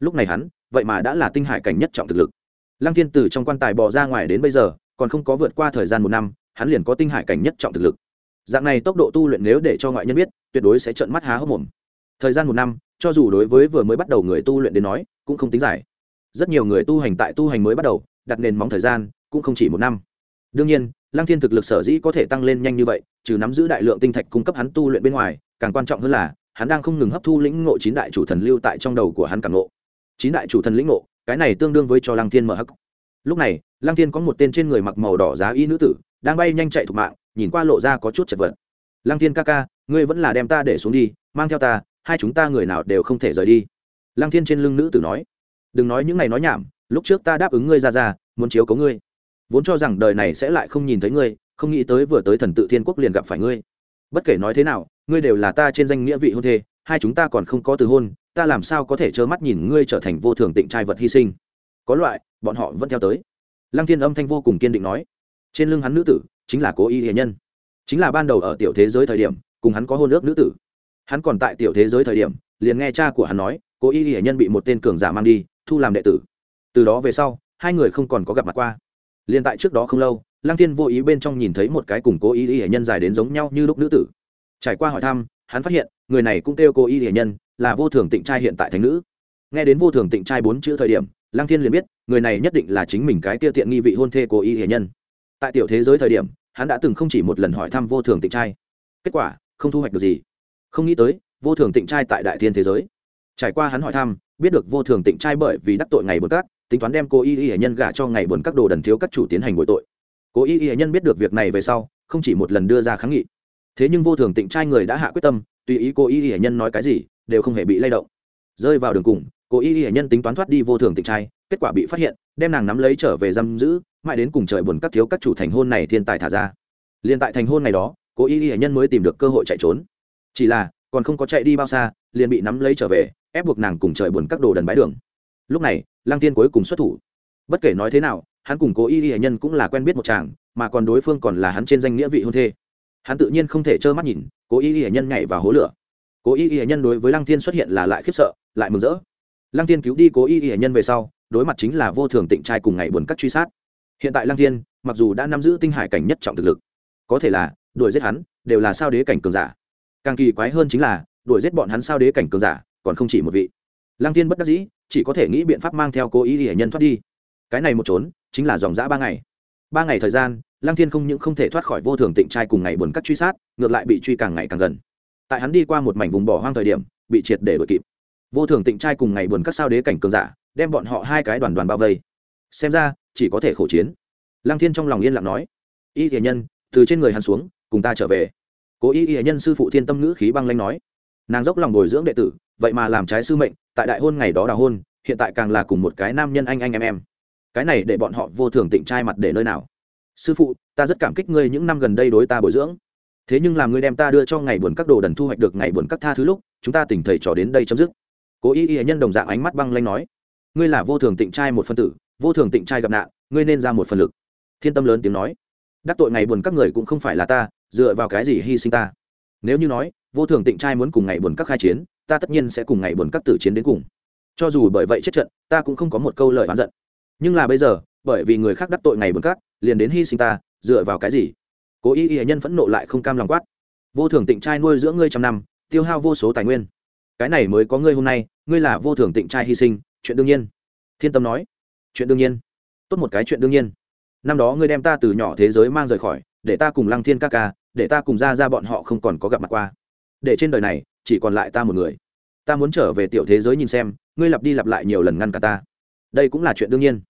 Lúc này hắn, vậy mà đã là tinh hải cảnh nhất trọng thực lực. Lăng thiên từ trong quan tài bỏ ra ngoài đến bây giờ, còn không có vượt qua thời gian một năm, hắn liền có tinh hải cảnh nhất trọng thực lực. Dạng này tốc độ tu luyện nếu để cho ngoại nhân biết, tuyệt đối sẽ trợn mắt há hốc mồm. Thời gian một năm, cho dù đối với vừa mới bắt đầu người tu luyện đến nói, cũng không tính giải rất nhiều người tu hành tại tu hành mới bắt đầu, đặt nền móng thời gian cũng không chỉ một năm. Đương nhiên, lăng thiên thực lực sở dĩ có thể tăng lên nhanh như vậy, trừ nắm giữ đại lượng tinh thạch cung cấp hắn tu luyện bên ngoài, càng quan trọng hơn là, hắn đang không ngừng hấp thu lĩnh ngộ chín đại chủ thần lưu tại trong đầu của hắn càng ngộ. Chín đại chủ thần lĩnh ngộ, cái này tương đương với cho lăng thiên mở hắc. Lúc này, lăng thiên có một tên trên người mặc màu đỏ giá y nữ tử, đang bay nhanh chạy thục mạng, nhìn qua lộ ra có chút chật vật. Lăng thiên ca ca, ngươi vẫn là đem ta để xuống đi, mang theo ta, hai chúng ta người nào đều không thể rời đi. Lăng thiên trên lưng nữ tử nói đừng nói những ngày nói nhảm, lúc trước ta đáp ứng ngươi ra ra, muốn chiếu cấu ngươi. Vốn cho rằng đời này sẽ lại không nhìn thấy ngươi, không nghĩ tới vừa tới thần tự thiên quốc liền gặp phải ngươi. Bất kể nói thế nào, ngươi đều là ta trên danh nghĩa vị hôn thê, hai chúng ta còn không có từ hôn, ta làm sao có thể trơ mắt nhìn ngươi trở thành vô thường tịnh trai vật hy sinh? Có loại, bọn họ vẫn theo tới. Lăng thiên âm thanh vô cùng kiên định nói. Trên lưng hắn nữ tử, chính là cố y hệ nhân. Chính là ban đầu ở tiểu thế giới thời điểm, cùng hắn có hôn ước nữ tử. Hắn còn tại tiểu thế giới thời điểm, liền nghe cha của hắn nói, cố y hệ nhân bị một tên cường giả mang đi thu làm đệ tử. Từ đó về sau, hai người không còn có gặp mặt qua. Liền tại trước đó không lâu, lăng thiên vô ý bên trong nhìn thấy một cái cùng cố y hệ nhân dài đến giống nhau như lúc nữ tử. Trải qua hỏi thăm, hắn phát hiện, người này cũng kêu cố y hệ nhân, là vô thường tịnh trai hiện tại thành nữ. Nghe đến vô thường tịnh trai bốn chữ thời điểm, lăng thiên liền biết, người này nhất định là chính mình cái tiêu tiện nghi vị hôn thê cố y hệ nhân. Tại tiểu thế giới thời điểm, hắn đã từng không chỉ một lần hỏi thăm vô thường tịnh trai. Kết quả, không thu hoạch được gì. Không nghĩ tới, vô thường tịnh trai tại đại thiên thế giới. Trải qua hắn hỏi thăm biết được vô thường tịnh trai bởi vì đắc tội ngày buồn cát, tính toán đem cô y y hệ nhân gả cho ngày buồn các đồ đần thiếu các chủ tiến hành bội tội. Cô y y hệ nhân biết được việc này về sau, không chỉ một lần đưa ra kháng nghị. Thế nhưng vô thường tịnh trai người đã hạ quyết tâm, tùy ý cô y y hệ nhân nói cái gì, đều không hề bị lay động. Rơi vào đường cùng, cô y y hệ nhân tính toán thoát đi vô thường tịnh trai, kết quả bị phát hiện, đem nàng nắm lấy trở về giam giữ, mãi đến cùng trời buồn các thiếu các chủ thành hôn này thiên tài thả ra. Liền tại thành hôn này đó, cô y y hệ nhân mới tìm được cơ hội chạy trốn. Chỉ là, còn không có chạy đi bao xa, liền bị nắm lấy trở về ép buộc nàng cùng trời buồn các đồ đần bái đường. Lúc này, lăng tiên cuối cùng xuất thủ. Bất kể nói thế nào, hắn cùng cố y y hệ nhân cũng là quen biết một chàng, mà còn đối phương còn là hắn trên danh nghĩa vị hôn thê. Hắn tự nhiên không thể trơ mắt nhìn, cố y y hệ nhân nhảy vào hố lửa. Cố y y hệ nhân đối với lăng tiên xuất hiện là lại khiếp sợ, lại mừng rỡ. Lăng tiên cứu đi cố y y hệ nhân về sau, đối mặt chính là vô thường tịnh trai cùng ngày buồn các truy sát. Hiện tại lăng tiên mặc dù đã nắm giữ tinh hải cảnh nhất trọng thực lực, có thể là đuổi giết hắn, đều là sao đế cảnh cường giả. Càng kỳ quái hơn chính là, đuổi giết bọn hắn sao đế cảnh cường giả còn không chỉ một vị. Lăng tiên bất đắc dĩ, chỉ có thể nghĩ biện pháp mang theo cố ý hệ nhân thoát đi. Cái này một trốn, chính là dòng dã ba ngày. Ba ngày thời gian, lăng thiên không những không thể thoát khỏi vô thường tịnh trai cùng ngày buồn cắt truy sát, ngược lại bị truy càng ngày càng gần. Tại hắn đi qua một mảnh vùng bỏ hoang thời điểm, bị triệt để đuổi kịp. Vô thường tịnh trai cùng ngày buồn cắt sao đế cảnh cường giả, đem bọn họ hai cái đoàn đoàn bao vây. Xem ra, chỉ có thể khổ chiến. Lăng thiên trong lòng yên lặng nói y hiền nhân, từ trên người hắn xuống, cùng ta trở về. Cố y hiền nhân sư phụ thiên tâm ngữ khí băng lanh nói. Nàng dốc lòng bồi dưỡng đệ tử vậy mà làm trái sư mệnh, tại đại hôn ngày đó đào hôn, hiện tại càng là cùng một cái nam nhân anh anh em em. Cái này để bọn họ vô thường tịnh trai mặt để nơi nào? Sư phụ, ta rất cảm kích ngươi những năm gần đây đối ta bồi dưỡng. Thế nhưng làm ngươi đem ta đưa cho ngày buồn các đồ đần thu hoạch được ngày buồn các tha thứ lúc, chúng ta tỉnh thầy trò đến đây chấm dứt. Cố y y nhân đồng dạng ánh mắt băng lanh nói, ngươi là vô thường tịnh trai một phân tử, vô thường tịnh trai gặp nạn, ngươi nên ra một phần lực. Thiên tâm lớn tiếng nói, đắc tội ngày buồn các người cũng không phải là ta, dựa vào cái gì hy sinh ta. Nếu như nói, vô thường tịnh trai muốn cùng ngày buồn các khai chiến ta tất nhiên sẽ cùng ngày buồn các tử chiến đến cùng. Cho dù bởi vậy chết trận, ta cũng không có một câu lời oán giận. Nhưng là bây giờ, bởi vì người khác đắc tội ngày buồn các, liền đến hy sinh ta, dựa vào cái gì? Cố ý y nhân phẫn nộ lại không cam lòng quát. Vô thường tịnh trai nuôi dưỡng ngươi trăm năm, tiêu hao vô số tài nguyên. Cái này mới có ngươi hôm nay, ngươi là vô thường tịnh trai hy sinh, chuyện đương nhiên. Thiên tâm nói. Chuyện đương nhiên. Tốt một cái chuyện đương nhiên. Năm đó ngươi đem ta từ nhỏ thế giới mang rời khỏi, để ta cùng lăng thiên ca ca, để ta cùng ra ra bọn họ không còn có gặp mặt qua. Để trên đời này chỉ còn lại ta một người. Ta muốn trở về tiểu thế giới nhìn xem, ngươi lặp đi lặp lại nhiều lần ngăn cả ta. Đây cũng là chuyện đương nhiên.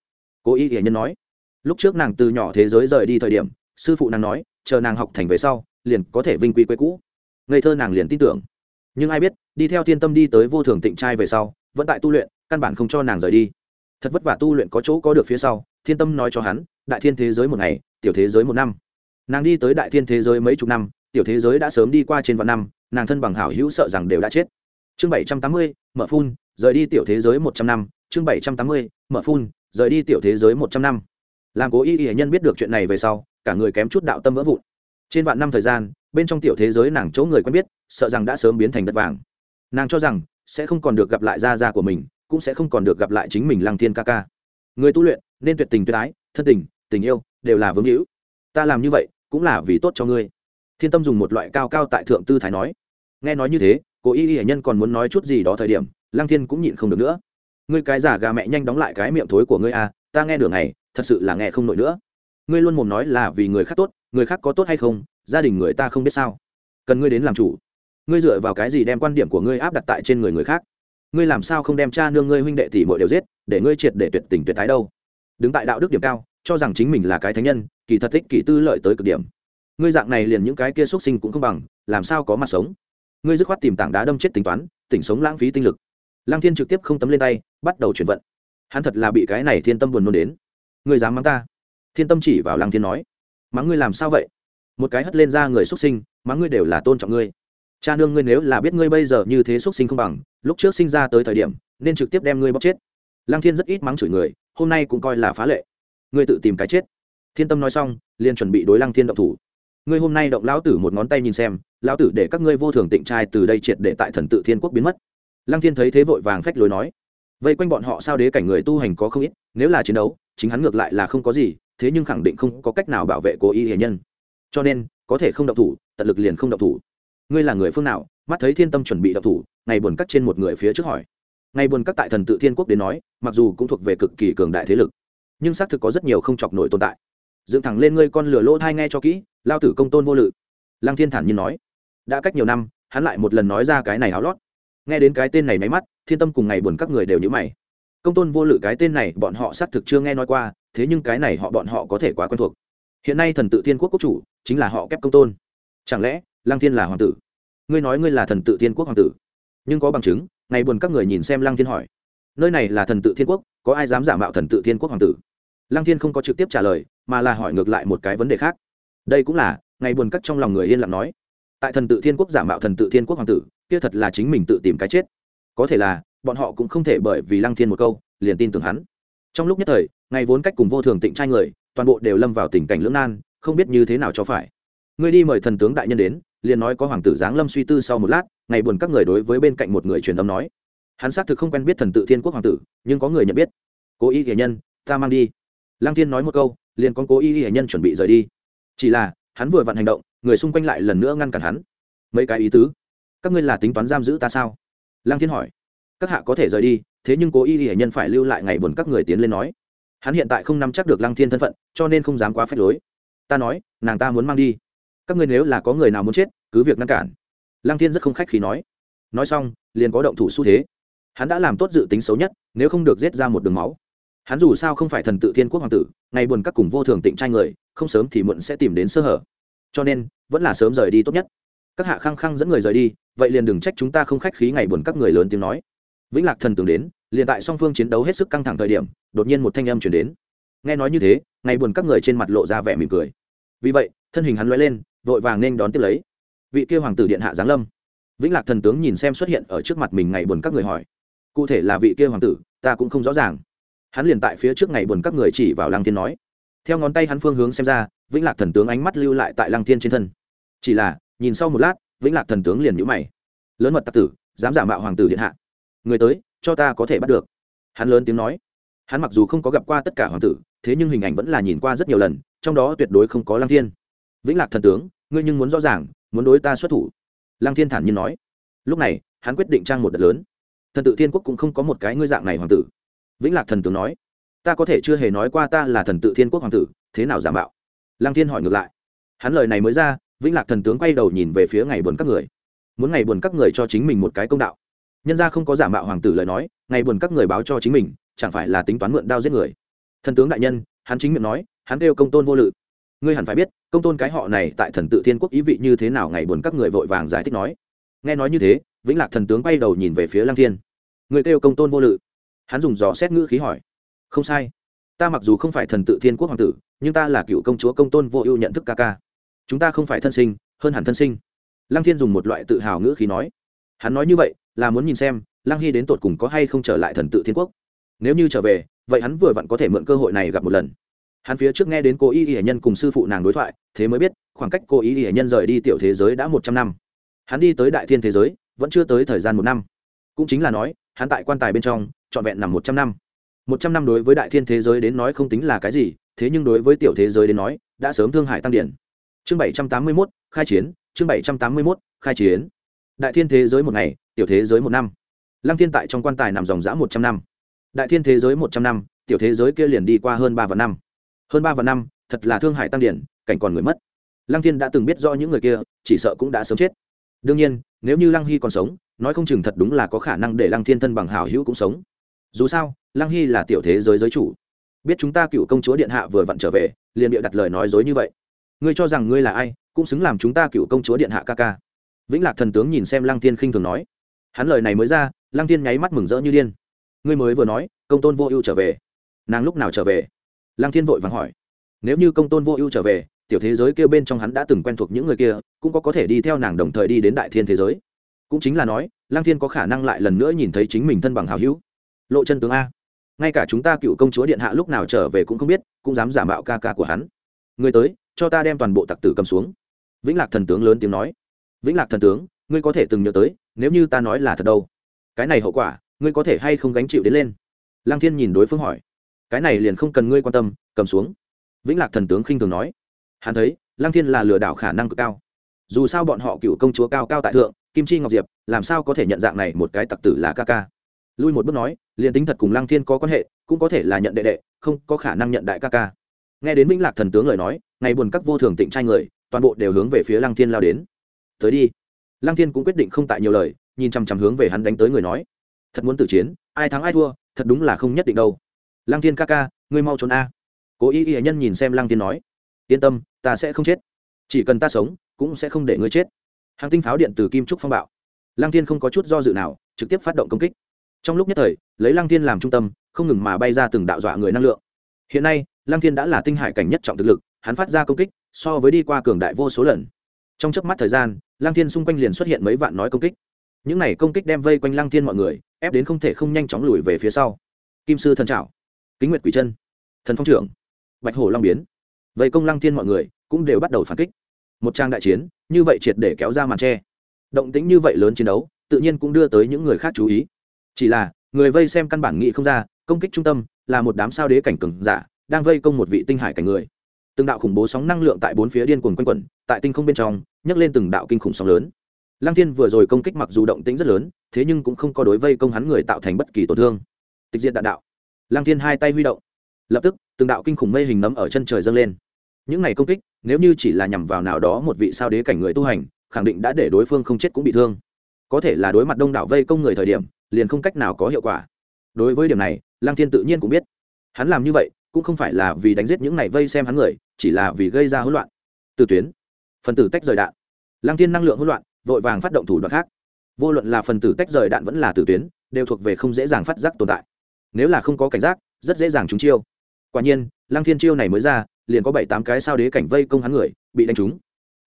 Cố ý hiển nhân nói. Lúc trước nàng từ nhỏ thế giới rời đi thời điểm, sư phụ nàng nói, chờ nàng học thành về sau, liền có thể vinh quy quê cũ. Ngây thơ nàng liền tin tưởng. Nhưng ai biết, đi theo thiên tâm đi tới vô thường tịnh trai về sau, vẫn tại tu luyện, căn bản không cho nàng rời đi. Thật vất vả tu luyện có chỗ có được phía sau, thiên tâm nói cho hắn, đại thiên thế giới một ngày, tiểu thế giới một năm. Nàng đi tới đại thiên thế giới mấy chục năm, tiểu thế giới đã sớm đi qua trên vạn năm nàng thân bằng hảo hữu sợ rằng đều đã chết. Chương bảy trăm tám mươi, mở phun, rời đi tiểu thế giới một trăm năm. Chương bảy trăm tám mươi, mở phun, rời đi tiểu thế giới một trăm năm. Làm cố y y nhân biết được chuyện này về sau, cả người kém chút đạo tâm vỡ vụn. Trên vạn năm thời gian, bên trong tiểu thế giới nàng chỗ người quen biết, sợ rằng đã sớm biến thành đất vàng. Nàng cho rằng, sẽ không còn được gặp lại gia gia của mình, cũng sẽ không còn được gặp lại chính mình lăng thiên ca ca. Người tu luyện, nên tuyệt tình tuyệt ái, thân tình tình yêu, đều là vướng hữu. Ta làm như vậy, cũng là vì tốt cho ngươi thiên tâm dùng một loại cao cao tại thượng tư thái nói. Nghe nói như thế, cô y y nhân còn muốn nói chút gì đó thời điểm, lăng thiên cũng nhịn không được nữa. Ngươi cái giả gà mẹ nhanh đóng lại cái miệng thối của ngươi à ta nghe đường này, thật sự là nghe không nổi nữa. Ngươi luôn mồm nói là vì người khác tốt, người khác có tốt hay không, gia đình người ta không biết sao. Cần ngươi đến làm chủ. Ngươi dựa vào cái gì đem quan điểm của ngươi áp đặt tại trên người người khác? Ngươi làm sao không đem cha nương ngươi huynh đệ tỷ mọi đều giết, để ngươi triệt để tuyệt tình tuyệt thái đâu? Đứng tại đạo đức điểm cao, cho rằng chính mình là cái thánh nhân, kỳ thật thích kỳ tư lợi tới cực điểm ngươi dạng này liền những cái kia xuất sinh cũng không bằng, làm sao có mặt sống? Ngươi dứt khoát tìm tảng đá đâm chết tính toán, tỉnh sống lãng phí tinh lực. Lăng thiên trực tiếp không tấm lên tay, bắt đầu chuyển vận. Hắn thật là bị cái này thiên tâm buồn nôn đến. Ngươi dám mắng ta? Thiên tâm chỉ vào lăng thiên nói. Mắng ngươi làm sao vậy? Một cái hất lên ra người xuất sinh, mắng ngươi đều là tôn trọng ngươi. Cha nương ngươi nếu là biết ngươi bây giờ như thế xuất sinh không bằng, lúc trước sinh ra tới thời điểm, nên trực tiếp đem ngươi bóc chết. Lăng thiên rất ít mắng chửi người, hôm nay cũng coi là phá lệ. Ngươi tự tìm cái chết. Thiên tâm nói xong, liền chuẩn bị đối lăng thiên động thủ ngươi hôm nay động lão tử một ngón tay nhìn xem, lão tử để các ngươi vô thường tịnh trai từ đây triệt để tại thần tự thiên quốc biến mất. Lăng thiên thấy thế vội vàng phách lối nói. Vây quanh bọn họ sao đế cảnh người tu hành có không ít, nếu là chiến đấu, chính hắn ngược lại là không có gì, thế nhưng khẳng định không có cách nào bảo vệ cố y hiền nhân. Cho nên, có thể không động thủ, tận lực liền không động thủ. Ngươi là người phương nào, mắt thấy thiên tâm chuẩn bị động thủ, ngày buồn cắt trên một người phía trước hỏi. Ngày buồn cắt tại thần tự thiên quốc đến nói, mặc dù cũng thuộc về cực kỳ cường đại thế lực, nhưng xác thực có rất nhiều không chọc nổi tồn tại dựng thẳng lên ngươi con lửa lỗ thai nghe cho kỹ, lao tử công tôn vô lự. Lăng thiên thản nhiên nói. Đã cách nhiều năm, hắn lại một lần nói ra cái này áo lót. Nghe đến cái tên này máy mắt, thiên tâm cùng ngày buồn các người đều nhữ mày. Công tôn vô lự cái tên này bọn họ xác thực chưa nghe nói qua, thế nhưng cái này họ bọn họ có thể quá quen thuộc. Hiện nay thần tự thiên quốc quốc chủ, chính là họ kép công tôn. Chẳng lẽ, lăng thiên là hoàng tử? Ngươi nói ngươi là thần tự thiên quốc hoàng tử. Nhưng có bằng chứng, ngày buồn các người nhìn xem lăng thiên hỏi. Nơi này là thần tự thiên quốc, có ai dám giả mạo thần tự thiên quốc hoàng tử? Lăng thiên không có trực tiếp trả lời, mà là hỏi ngược lại một cái vấn đề khác. Đây cũng là ngày buồn cắt trong lòng người yên lặng nói. Tại thần tự thiên quốc giả mạo thần tự thiên quốc hoàng tử, kia thật là chính mình tự tìm cái chết. Có thể là, bọn họ cũng không thể bởi vì lăng thiên một câu, liền tin tưởng hắn. Trong lúc nhất thời ngày vốn cách cùng vô thường tịnh trai người, toàn bộ đều lâm vào tình cảnh lưỡng nan, không biết như thế nào cho phải. Ngươi đi mời thần tướng đại nhân đến, liền nói có hoàng tử giáng lâm suy tư sau một lát ngày buồn các người đối với bên cạnh một người truyền âm nói. Hắn xác thực không quen biết thần tự thiên quốc hoàng tử, nhưng có người nhận biết. Cố ý hiền nhân, ta mang đi lăng thiên nói một câu, liền con cố ý hệ nhân chuẩn bị rời đi. Chỉ là, hắn vừa vặn hành động, người xung quanh lại lần nữa ngăn cản hắn. Mấy cái ý tứ? Các ngươi là tính toán giam giữ ta sao? Lăng thiên hỏi. Các hạ có thể rời đi, thế nhưng cố y hệ nhân phải lưu lại ngày buồn các người tiến lên nói. Hắn hiện tại không nắm chắc được lăng thiên thân phận, cho nên không dám quá phép lối. Ta nói, nàng ta muốn mang đi. Các ngươi nếu là có người nào muốn chết, cứ việc ngăn cản. Lăng thiên rất không khách khí nói. Nói xong, liền có động thủ xu thế. Hắn đã làm tốt dự tính xấu nhất, nếu không được giết ra một đường máu hắn dù sao không phải thần tự thiên quốc hoàng tử, ngày buồn các cùng vô thường tịnh trai người, không sớm thì muộn sẽ tìm đến sơ hở. Cho nên, vẫn là sớm rời đi tốt nhất. Các hạ khăng khăng dẫn người rời đi, vậy liền đừng trách chúng ta không khách khí ngày buồn các người lớn tiếng nói. Vĩnh lạc thần tưởng đến, liền tại song phương chiến đấu hết sức căng thẳng thời điểm, đột nhiên một thanh âm chuyển đến. Nghe nói như thế, ngày buồn các người trên mặt lộ ra vẻ mỉm cười. Vì vậy, thân hình hắn loay lên, vội vàng nên đón tiếp lấy. Vị kia hoàng tử điện hạ giáng lâm. Vĩnh lạc thần tướng nhìn xem xuất hiện ở trước mặt mình ngày buồn các người hỏi. Cụ thể là vị kia hoàng tử, ta cũng không rõ ràng hắn liền tại phía trước ngày buồn các người chỉ vào lăng thiên nói. Theo ngón tay hắn phương hướng xem ra, vĩnh lạc thần tướng ánh mắt lưu lại tại lăng thiên trên thân. Chỉ là, nhìn sau một lát, vĩnh lạc thần tướng liền nhũ mày. Lớn mật tặc tử, dám giả mạo hoàng tử điện hạ. Người tới, cho ta có thể bắt được. Hắn lớn tiếng nói. Hắn mặc dù không có gặp qua tất cả hoàng tử, thế nhưng hình ảnh vẫn là nhìn qua rất nhiều lần, trong đó tuyệt đối không có lăng thiên. Vĩnh lạc thần tướng, ngươi nhưng muốn rõ ràng, muốn đối ta xuất thủ. Lăng thiên thản nhiên nói. Lúc này, hắn quyết định trang một đợt lớn. Thần tự thiên quốc cũng không có một cái ngươi dạng này hoàng tử vĩnh lạc thần tướng nói, ta có thể chưa hề nói qua ta là thần tự thiên quốc hoàng tử, thế nào giả mạo? Lăng thiên hỏi ngược lại, hắn lời này mới ra, vĩnh lạc thần tướng quay đầu nhìn về phía ngày buồn các người. Muốn ngày buồn các người cho chính mình một cái công đạo. Nhân ra không có giả mạo hoàng tử lời nói, ngày buồn các người báo cho chính mình, chẳng phải là tính toán mượn đao giết người? Thần tướng đại nhân, hắn chính miệng nói, hắn kêu công tôn vô lự. Ngươi hẳn phải biết, công tôn cái họ này tại thần tự thiên quốc ý vị như thế nào ngày buồn các người vội vàng giải thích nói. Nghe nói như thế, vĩnh lạc thần tướng quay đầu nhìn về phía lăng thiên. Người kêu công tôn vô lự hắn dùng dò xét ngữ khí hỏi. Không sai. Ta mặc dù không phải thần tự thiên quốc hoàng tử, nhưng ta là cựu công chúa công tôn vô ưu nhận thức ca ca. Chúng ta không phải thân sinh, hơn hẳn thân sinh. Lăng thiên dùng một loại tự hào ngữ khí nói. Hắn nói như vậy, là muốn nhìn xem, lăng hy đến tột cùng có hay không trở lại thần tự thiên quốc. Nếu như trở về, vậy hắn vừa vặn có thể mượn cơ hội này gặp một lần. Hắn phía trước nghe đến cô y y nhân cùng sư phụ nàng đối thoại, thế mới biết, khoảng cách cô y y nhân rời đi tiểu thế giới đã một trăm năm. Hắn đi tới đại thiên thế giới, vẫn chưa tới thời gian một năm. Cũng chính là nói, hắn tại quan tài bên trong trọn vẹn nằm một trăm năm. Một trăm năm đối với đại thiên thế giới đến nói không tính là cái gì, thế nhưng đối với tiểu thế giới đến nói, đã sớm thương hại tăng điển. Chương bảy trăm tám mươi mốt, khai chiến, chương bảy trăm tám mươi mốt, khai chiến. Đại thiên thế giới một ngày, tiểu thế giới một năm. Lăng thiên tại trong quan tài nằm dòng dã một trăm năm. Đại thiên thế giới một trăm năm, tiểu thế giới kia liền đi qua hơn ba vạn năm. Hơn ba vạn năm, thật là thương hại tăng điển, cảnh còn người mất. Lăng thiên đã từng biết rõ những người kia, chỉ sợ cũng đã sớm chết. Đương nhiên, nếu như lăng hy còn sống, nói không chừng thật đúng là có khả năng để lăng thiên thân bằng hảo hữu cũng sống dù sao, lăng hy là tiểu thế giới giới chủ. Biết chúng ta cựu công chúa điện hạ vừa vặn trở về, liền bịa đặt lời nói dối như vậy. Ngươi cho rằng ngươi là ai, cũng xứng làm chúng ta cựu công chúa điện hạ ca ca. Vĩnh lạc thần tướng nhìn xem lăng thiên khinh thường nói. Hắn lời này mới ra, lăng thiên nháy mắt mừng rỡ như điên. Ngươi mới vừa nói, công tôn vô ưu trở về. Nàng lúc nào trở về? Lăng thiên vội vàng hỏi. Nếu như công tôn vô ưu trở về, tiểu thế giới kêu bên trong hắn đã từng quen thuộc những người kia, cũng có có thể đi theo nàng đồng thời đi đến đại thiên thế giới. Cũng chính là nói, lăng thiên có khả năng lại lần nữa nhìn thấy chính mình thân bằng hào hữu lộ chân tướng a. Ngay cả chúng ta cựu công chúa điện hạ lúc nào trở về cũng không biết, cũng dám giả mạo ca ca của hắn. Người tới, cho ta đem toàn bộ tặc tử cầm xuống. Vĩnh lạc thần tướng lớn tiếng nói. Vĩnh lạc thần tướng, ngươi có thể từng nhớ tới, nếu như ta nói là thật đâu. Cái này hậu quả, ngươi có thể hay không gánh chịu đến lên? Lăng thiên nhìn đối phương hỏi. Cái này liền không cần ngươi quan tâm, cầm xuống. Vĩnh lạc thần tướng khinh thường nói. Hắn thấy, lăng thiên là lừa đảo khả năng cực cao. Dù sao bọn họ cựu công chúa cao cao tại thượng, kim chi ngọc diệp, làm sao có thể nhận dạng này một cái tặc tử là ca ca? Lui một bước nói, liền tính thật cùng lăng thiên có quan hệ, cũng có thể là nhận đệ đệ, không có khả năng nhận đại ca ca. Nghe đến vĩnh lạc thần tướng lời nói, ngày buồn các vô thường tịnh trai người, toàn bộ đều hướng về phía lăng thiên lao đến. Tới đi. Lăng thiên cũng quyết định không tại nhiều lời, nhìn chằm chằm hướng về hắn đánh tới người nói, thật muốn tử chiến, ai thắng ai thua, thật đúng là không nhất định đâu. Lăng thiên ca ca, ngươi mau trốn a. Cố ý y nhân nhìn xem lăng thiên nói, yên tâm, ta sẽ không chết. Chỉ cần ta sống, cũng sẽ không để ngươi chết. Hàng tinh pháo điện từ kim trúc phong bạo. Lăng thiên không có chút do dự nào, trực tiếp phát động công kích trong lúc nhất thời, lấy lăng thiên làm trung tâm, không ngừng mà bay ra từng đạo dọa người năng lượng. Hiện nay, lăng thiên đã là tinh hải cảnh nhất trọng thực lực, hắn phát ra công kích, so với đi qua cường đại vô số lần. Trong chớp mắt thời gian, lăng thiên xung quanh liền xuất hiện mấy vạn nói công kích. Những này công kích đem vây quanh lăng thiên mọi người, ép đến không thể không nhanh chóng lùi về phía sau. Kim sư thần trảo, kính nguyệt quỷ chân, thần phong trưởng, bạch hổ long biến. Vây công lăng thiên mọi người cũng đều bắt đầu phản kích. Một trang đại chiến, như vậy triệt để kéo ra màn tre. Động tĩnh như vậy lớn chiến đấu, tự nhiên cũng đưa tới những người khác chú ý chỉ là, người vây xem căn bản nghị không ra, công kích trung tâm là một đám sao đế cảnh cường giả đang vây công một vị tinh hải cảnh người. Từng đạo khủng bố sóng năng lượng tại bốn phía điên cuồng quanh quẩn, tại tinh không bên trong, nhấc lên từng đạo kinh khủng sóng lớn. Lăng thiên vừa rồi công kích mặc dù động tĩnh rất lớn, thế nhưng cũng không có đối vây công hắn người tạo thành bất kỳ tổn thương. Tịch diệt đạn đạo. Lăng thiên hai tay huy động. Lập tức, từng đạo kinh khủng mây hình nấm ở chân trời dâng lên. Những này công kích, nếu như chỉ là nhằm vào nào đó một vị sao đế cảnh người tu hành, khẳng định đã để đối phương không chết cũng bị thương có thể là đối mặt đông đảo vây công người thời điểm, liền không cách nào có hiệu quả. Đối với điểm này, lăng thiên tự nhiên cũng biết. Hắn làm như vậy, cũng không phải là vì đánh giết những này vây xem hắn người, chỉ là vì gây ra hỗn loạn. Từ tuyến, phần tử tách rời đạn. Lăng thiên năng lượng hỗn loạn, vội vàng phát động thủ đoạn khác. Vô luận là phần tử tách rời đạn vẫn là từ tuyến, đều thuộc về không dễ dàng phát giác tồn tại. Nếu là không có cảnh giác, rất dễ dàng trúng chiêu. Quả nhiên, lăng thiên chiêu này mới ra, liền có bảy tám cái sao đế cảnh vây công hắn người, bị đánh trúng.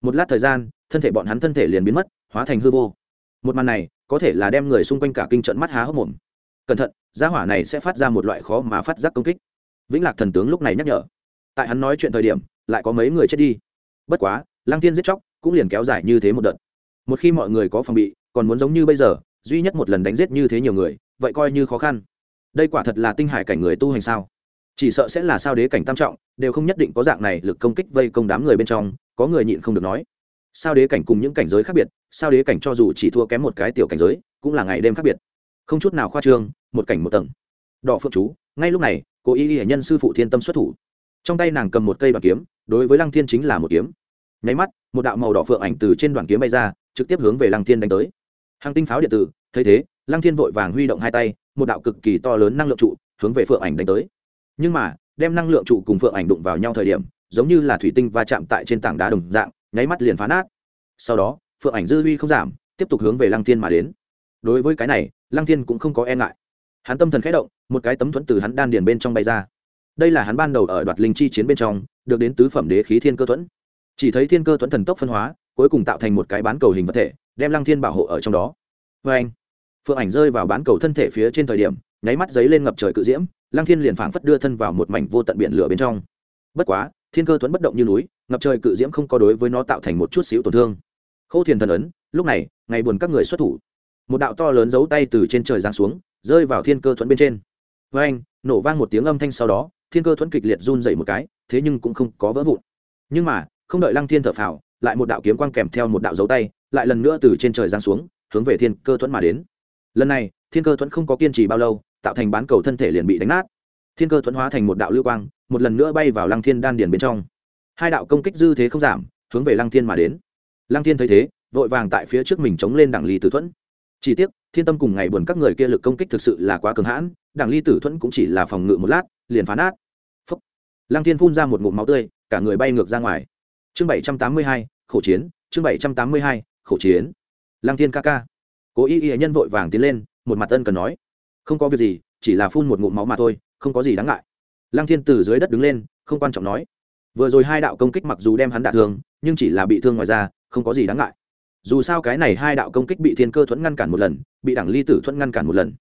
Một lát thời gian, thân thể bọn hắn thân thể liền biến mất, hóa thành hư vô một màn này có thể là đem người xung quanh cả kinh trận mắt há hốc mồm. Cẩn thận, gia hỏa này sẽ phát ra một loại khó mà phát giác công kích. Vĩnh lạc thần tướng lúc này nhắc nhở. Tại hắn nói chuyện thời điểm, lại có mấy người chết đi. Bất quá, lăng thiên giết chóc cũng liền kéo dài như thế một đợt. Một khi mọi người có phòng bị, còn muốn giống như bây giờ, duy nhất một lần đánh giết như thế nhiều người, vậy coi như khó khăn. Đây quả thật là tinh hải cảnh người tu hành sao? Chỉ sợ sẽ là sao đế cảnh tam trọng, đều không nhất định có dạng này lực công kích vây công đám người bên trong, có người nhịn không được nói sao đế cảnh cùng những cảnh giới khác biệt, sao đế cảnh cho dù chỉ thua kém một cái tiểu cảnh giới, cũng là ngày đêm khác biệt. Không chút nào khoa trương, một cảnh một tầng. Đỏ phượng chú, ngay lúc này, cô y hệ nhân sư phụ thiên tâm xuất thủ. Trong tay nàng cầm một cây đoàn kiếm, đối với lăng thiên chính là một kiếm. Nháy mắt, một đạo màu đỏ phượng ảnh từ trên đoàn kiếm bay ra, trực tiếp hướng về lăng thiên đánh tới. Hàng tinh pháo điện tử, thấy thế, lăng thiên vội vàng huy động hai tay, một đạo cực kỳ to lớn năng lượng trụ, hướng về phượng ảnh đánh tới. Nhưng mà, đem năng lượng trụ cùng phượng ảnh đụng vào nhau thời điểm, giống như là thủy tinh va chạm tại trên tảng đá đồng dạng nháy mắt liền phá nát. Sau đó, phượng ảnh dư huy không giảm, tiếp tục hướng về lăng thiên mà đến. Đối với cái này, lăng thiên cũng không có e ngại. Hắn tâm thần khẽ động, một cái tấm thuẫn từ hắn đan điền bên trong bay ra. Đây là hắn ban đầu ở đoạt linh chi chiến bên trong, được đến tứ phẩm đế khí thiên cơ thuẫn. Chỉ thấy thiên cơ thuẫn thần tốc phân hóa, cuối cùng tạo thành một cái bán cầu hình vật thể, đem lăng thiên bảo hộ ở trong đó. Vê anh, phượng ảnh rơi vào bán cầu thân thể phía trên thời điểm, nháy mắt giấy lên ngập trời cự diễm, lăng thiên liền phảng phất đưa thân vào một mảnh vô tận biển lửa bên trong bất quá, thiên cơ thuẫn bất động như núi, ngập trời cự diễm không có đối với nó tạo thành một chút xíu tổn thương. Khô thiền thần ấn, lúc này, ngày buồn các người xuất thủ. Một đạo to lớn giấu tay từ trên trời giáng xuống, rơi vào thiên cơ thuẫn bên trên. Với anh nổ vang một tiếng âm thanh sau đó, thiên cơ thuẫn kịch liệt run dậy một cái, thế nhưng cũng không có vỡ vụn. Nhưng mà, không đợi lăng thiên thở phào, lại một đạo kiếm quang kèm theo một đạo dấu tay, lại lần nữa từ trên trời giáng xuống, hướng về thiên cơ thuẫn mà đến. Lần này, thiên cơ thuẫn không có kiên trì bao lâu, tạo thành bán cầu thân thể liền bị đánh nát. Thiên cơ thuẫn hóa thành một đạo lưu quang một lần nữa bay vào lăng thiên đan điền bên trong. Hai đạo công kích dư thế không giảm, hướng về lăng thiên mà đến. Lăng thiên thấy thế, vội vàng tại phía trước mình chống lên đảng ly tử thuẫn. Chỉ tiếc, thiên tâm cùng ngày buồn các người kia lực công kích thực sự là quá cường hãn, đảng ly tử thuẫn cũng chỉ là phòng ngự một lát, liền phá nát. Phúc. lăng thiên phun ra một ngụm máu tươi, cả người bay ngược ra ngoài. Chương bảy trăm tám mươi hai khẩu chiến, chương bảy trăm tám mươi hai khẩu chiến. Lăng thiên ca ca. Cố y y nhân vội vàng tiến lên, một mặt ân cần nói. Không có việc gì, chỉ là phun một ngụm máu mà thôi, không có gì đáng ngại lăng thiên từ dưới đất đứng lên, không quan trọng nói. Vừa rồi hai đạo công kích mặc dù đem hắn đả thương, nhưng chỉ là bị thương ngoài ra không có gì đáng ngại. Dù sao cái này hai đạo công kích bị thiên cơ thuẫn ngăn cản một lần, bị đảng ly tử thuẫn ngăn cản một lần.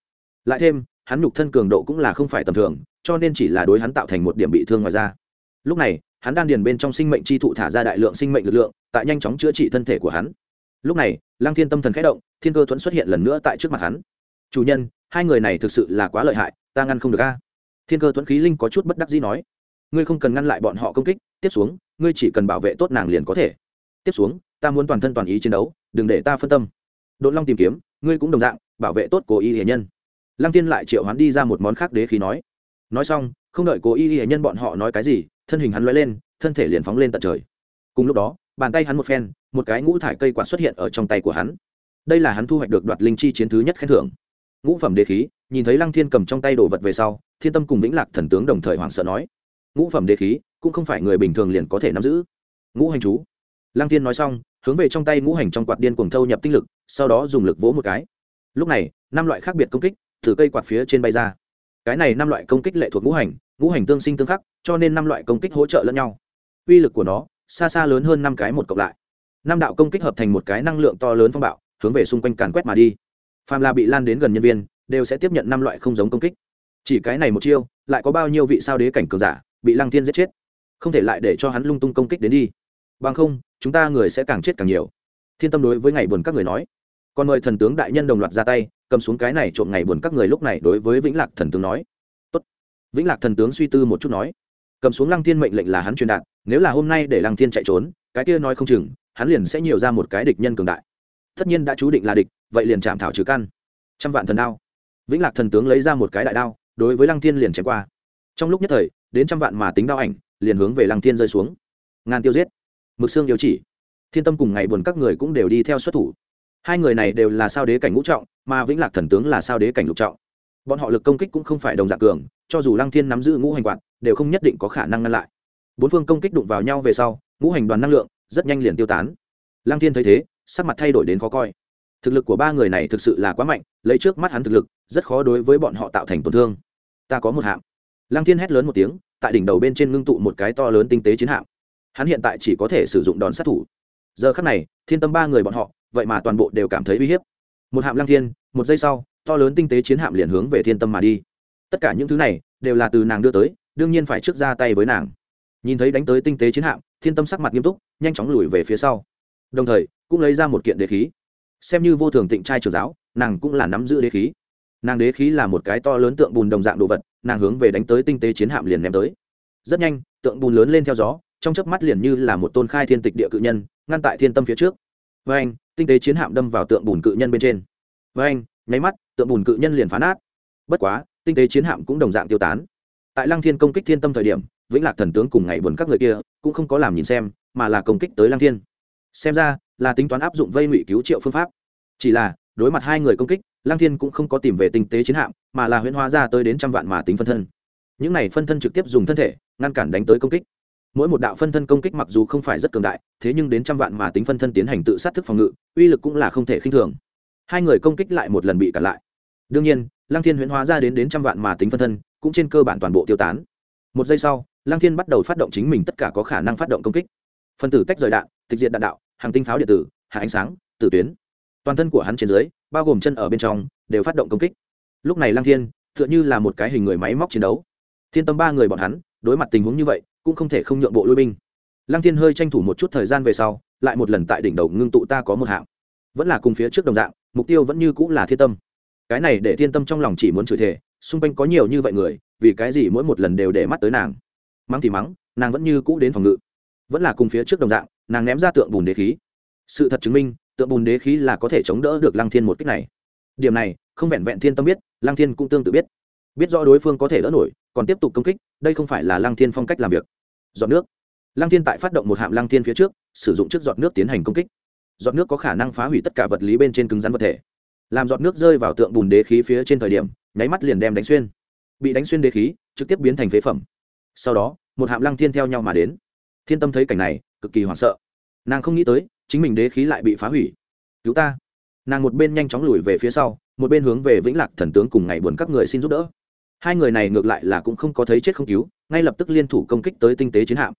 Lại thêm, hắn nhục thân cường độ cũng là không phải tầm thường, cho nên chỉ là đối hắn tạo thành một điểm bị thương ngoài ra lúc này, hắn đang điền bên trong sinh mệnh chi thụ thả ra đại lượng sinh mệnh lực lượng, tại nhanh chóng chữa trị thân thể của hắn. Lúc này, lăng thiên tâm thần khẽ động, thiên cơ thuẫn xuất hiện lần nữa tại trước mặt hắn. Chủ nhân, hai người này thực sự là quá lợi hại, ta ngăn không được a thiên cơ thuẫn khí linh có chút bất đắc dĩ nói, ngươi không cần ngăn lại bọn họ công kích, tiếp xuống, ngươi chỉ cần bảo vệ tốt nàng liền có thể. Tiếp xuống, ta muốn toàn thân toàn ý chiến đấu, đừng để ta phân tâm. Đột long tìm kiếm, ngươi cũng đồng dạng, bảo vệ tốt cố y hiền nhân. Lăng tiên lại triệu hắn đi ra một món khác đế khí nói nói xong, không đợi cố y hiền nhân bọn họ nói cái gì, thân hình hắn l lên, thân thể liền phóng lên tận trời. Cùng lúc đó, bàn tay hắn một phen, một cái ngũ thải cây quạt xuất hiện ở trong tay của hắn. Đây là hắn thu hoạch được đoạt linh chi chiến thứ nhất khen thưởng. Ngũ phẩm đế khí nhìn thấy lăng thiên cầm trong tay đồ vật về sau, thiên tâm cùng vĩnh lạc thần tướng đồng thời hoảng sợ nói, ngũ phẩm đế khí, cũng không phải người bình thường liền có thể nắm giữ. Ngũ hành chú. Lăng thiên nói xong, hướng về trong tay ngũ hành trong quạt điên cuồng thâu nhập tinh lực, sau đó dùng lực vỗ một cái. Lúc này, năm loại khác biệt công kích từ cây quạt phía trên bay ra. Cái này năm loại công kích lệ thuộc ngũ hành ngũ hành tương sinh tương khắc, cho nên năm loại công kích hỗ trợ lẫn nhau. Uy lực của nó xa xa lớn hơn năm cái một cộng lại. Năm đạo công kích hợp thành một cái năng lượng to lớn phong bạo, hướng về xung quanh càn quét mà đi. Phàm là bị lan đến gần nhân viên đều sẽ tiếp nhận năm loại không giống công kích. Chỉ cái này một chiêu, lại có bao nhiêu vị sao đế cảnh cường giả bị lăng thiên giết chết? Không thể lại để cho hắn lung tung công kích đến đi. Bằng không, chúng ta người sẽ càng chết càng nhiều. Thiên tâm đối với ngày buồn các người nói. Còn mời thần tướng đại nhân đồng loạt ra tay, cầm xuống cái này trộm ngày buồn các người lúc này đối với vĩnh lạc thần tướng nói. Tốt. vĩnh lạc thần tướng suy tư một chút nói. Cầm xuống lăng thiên mệnh lệnh là hắn truyền đạt, nếu là hôm nay để lăng thiên chạy trốn, cái kia nói không chừng, hắn liền sẽ nhiều ra một cái địch nhân cường đại. Tất nhiên đã chú định là địch, vậy liền chạm thảo trừ căn. Trăm vạn thần đao vĩnh lạc thần tướng lấy ra một cái đại đao, đối với lăng thiên liền chém qua. Trong lúc nhất thời, đến trăm vạn mà tính đao ảnh, liền hướng về lăng thiên rơi xuống. Ngàn tiêu giết. Mực xương yêu chỉ. Thiên tâm cùng ngày buồn các người cũng đều đi theo xuất thủ. Hai người này đều là sao đế cảnh ngũ trọng, mà vĩnh lạc thần tướng là sao đế cảnh lục trọng. Bọn họ lực công kích cũng không phải đồng dạng cường, cho dù lăng thiên nắm giữ ngũ hành quạt, đều không nhất định có khả năng ngăn lại. Bốn phương công kích đụng vào nhau về sau, ngũ hành đoàn năng lượng rất nhanh liền tiêu tán. Lăng thiên thấy thế, sắc mặt thay đổi đến khó coi thực lực của ba người này thực sự là quá mạnh, lấy trước mắt hắn thực lực, rất khó đối với bọn họ tạo thành tổn thương. Ta có một hạm lăng thiên hét lớn một tiếng, tại đỉnh đầu bên trên ngưng tụ một cái to lớn tinh tế chiến hạm. Hắn hiện tại chỉ có thể sử dụng đòn sát thủ. Giờ khắc này, thiên tâm ba người bọn họ, vậy mà toàn bộ đều cảm thấy uy hiếp. Một hạm lăng thiên, một giây sau, to lớn tinh tế chiến hạm liền hướng về thiên tâm mà đi. Tất cả những thứ này, đều là từ nàng đưa tới, đương nhiên phải trước ra tay với nàng. Nhìn thấy đánh tới tinh tế chiến hạm, thiên tâm sắc mặt nghiêm túc, nhanh chóng lùi về phía sau. Đồng thời, cũng lấy ra một kiện đề khí xem như vô thường tịnh trai trường giáo, nàng cũng là nắm giữ đế khí. Nàng đế khí là một cái to lớn tượng bùn đồng dạng đồ vật, nàng hướng về đánh tới tinh tế chiến hạm liền ném tới. Rất nhanh, tượng bùn lớn lên theo gió, trong chớp mắt liền như là một tôn khai thiên tịch địa cự nhân, ngăn tại thiên tâm phía trước. Với anh, tinh tế chiến hạm đâm vào tượng bùn cự nhân bên trên. Với anh, nháy mắt, tượng bùn cự nhân liền phá nát. Bất quá, tinh tế chiến hạm cũng đồng dạng tiêu tán. Tại lăng thiên công kích thiên tâm thời điểm, vĩnh lạc thần tướng cùng ngày buồn các người kia cũng không có làm nhìn xem, mà là công kích tới lăng thiên. Xem ra là tính toán áp dụng vây ngụy cứu triệu phương pháp. Chỉ là, đối mặt hai người công kích, lăng thiên cũng không có tìm về tinh tế chiến hạm, mà là huyễn hóa ra tới đến trăm vạn mà tính phân thân. Những này phân thân trực tiếp dùng thân thể, ngăn cản đánh tới công kích. Mỗi một đạo phân thân công kích mặc dù không phải rất cường đại, thế nhưng đến trăm vạn mà tính phân thân tiến hành tự sát thức phòng ngự, uy lực cũng là không thể khinh thường. Hai người công kích lại một lần bị cản lại. Đương nhiên, lăng thiên huyễn hóa ra đến đến trăm vạn mà tính phân thân, cũng trên cơ bản toàn bộ tiêu tán. Một giây sau, lăng thiên bắt đầu phát động chính mình tất cả có khả năng phát động công kích. Phân tử tách rời đạn, tịch diệt đạn đạo hàng tinh pháo điện tử, hạ ánh sáng, tử tuyến. Toàn thân của hắn trên dưới, bao gồm chân ở bên trong, đều phát động công kích. Lúc này lăng thiên, tựa như là một cái hình người máy móc chiến đấu. Thiên tâm ba người bọn hắn, đối mặt tình huống như vậy, cũng không thể không nhượng bộ lui binh. Lăng thiên hơi tranh thủ một chút thời gian về sau, lại một lần tại đỉnh đầu ngưng tụ ta có một hạng. Vẫn là cùng phía trước đồng dạng, mục tiêu vẫn như cũng là thiên tâm. Cái này để thiên tâm trong lòng chỉ muốn chửi thề, xung quanh có nhiều như vậy người, vì cái gì mỗi một lần đều để mắt tới nàng? Mắng thì mắng, nàng vẫn như cũ đến phòng ngự. Vẫn là cùng phía trước đồng dạng nàng ném ra tượng bùn đế khí. Sự thật chứng minh, tượng bùn đế khí là có thể chống đỡ được lăng thiên một cách này. Điểm này, không vẹn vẹn thiên tâm biết, lăng thiên cũng tương tự biết. Biết rõ đối phương có thể đỡ nổi, còn tiếp tục công kích, đây không phải là lăng thiên phong cách làm việc. Giọt nước. Lăng thiên tại phát động một hạm lăng thiên phía trước, sử dụng trước giọt nước tiến hành công kích. Giọt nước có khả năng phá hủy tất cả vật lý bên trên cứng rắn vật thể. Làm giọt nước rơi vào tượng bùn đế khí phía trên thời điểm, nháy mắt liền đem đánh xuyên. Bị đánh xuyên đế khí, trực tiếp biến thành phế phẩm. Sau đó, một hạm lăng thiên theo nhau mà đến. Thiên tâm thấy cảnh này cực kỳ hoảng sợ. Nàng không nghĩ tới, chính mình đế khí lại bị phá hủy. Cứu ta. Nàng một bên nhanh chóng lùi về phía sau, một bên hướng về vĩnh lạc thần tướng cùng ngày buồn các người xin giúp đỡ. Hai người này ngược lại là cũng không có thấy chết không cứu, ngay lập tức liên thủ công kích tới tinh tế chiến hạm.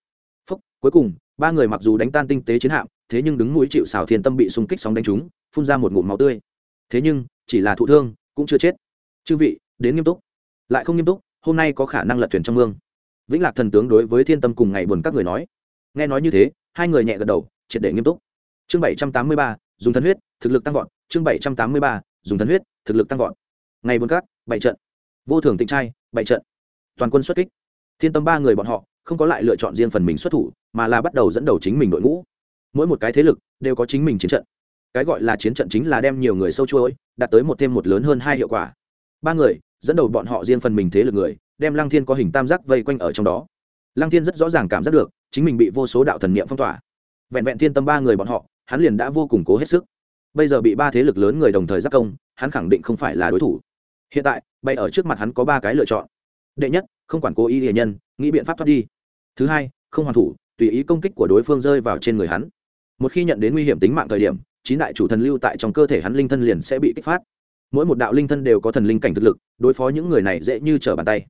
Phúc, cuối cùng, ba người mặc dù đánh tan tinh tế chiến hạm, thế nhưng đứng mũi chịu xào thiên tâm bị xung kích sóng đánh trúng, phun ra một ngụm máu tươi. Thế nhưng, chỉ là thụ thương, cũng chưa chết. Chư vị, đến nghiêm túc. Lại không nghiêm túc, hôm nay có khả năng lật thuyền trong mương. Vĩnh lạc thần tướng đối với thiên tâm cùng ngày buồn các người nói nghe nói như thế hai người nhẹ gật đầu triệt để nghiêm túc. Chương bảy trăm tám mươi ba dùng thân huyết thực lực tăng vọt. Chương bảy trăm tám mươi ba dùng thân huyết thực lực tăng vọt. Ngày buồn cát, bảy trận. Vô thường tịnh trai bảy trận. Toàn quân xuất kích. Thiên tâm ba người bọn họ không có lại lựa chọn riêng phần mình xuất thủ mà là bắt đầu dẫn đầu chính mình đội ngũ. Mỗi một cái thế lực đều có chính mình chiến trận. Cái gọi là chiến trận chính là đem nhiều người sâu chuỗi đạt tới một thêm một lớn hơn hai hiệu quả. Ba người dẫn đầu bọn họ riêng phần mình thế lực người đem lăng thiên có hình tam giác vây quanh ở trong đó. Lăng thiên rất rõ ràng cảm giác được chính mình bị vô số đạo thần niệm phong tỏa. Vẹn vẹn thiên tâm ba người bọn họ, hắn liền đã vô cùng cố hết sức. Bây giờ bị ba thế lực lớn người đồng thời giác công, hắn khẳng định không phải là đối thủ. Hiện tại, bay ở trước mặt hắn có ba cái lựa chọn. Đệ nhất, không quản cố ý hiền nhân, nghĩ biện pháp thoát đi. Thứ hai, không hoàn thủ, tùy ý công kích của đối phương rơi vào trên người hắn. Một khi nhận đến nguy hiểm tính mạng thời điểm, chín đại chủ thần lưu tại trong cơ thể hắn linh thân liền sẽ bị kích phát. Mỗi một đạo linh thân đều có thần linh cảnh thực lực, đối phó những người này dễ như trở bàn tay.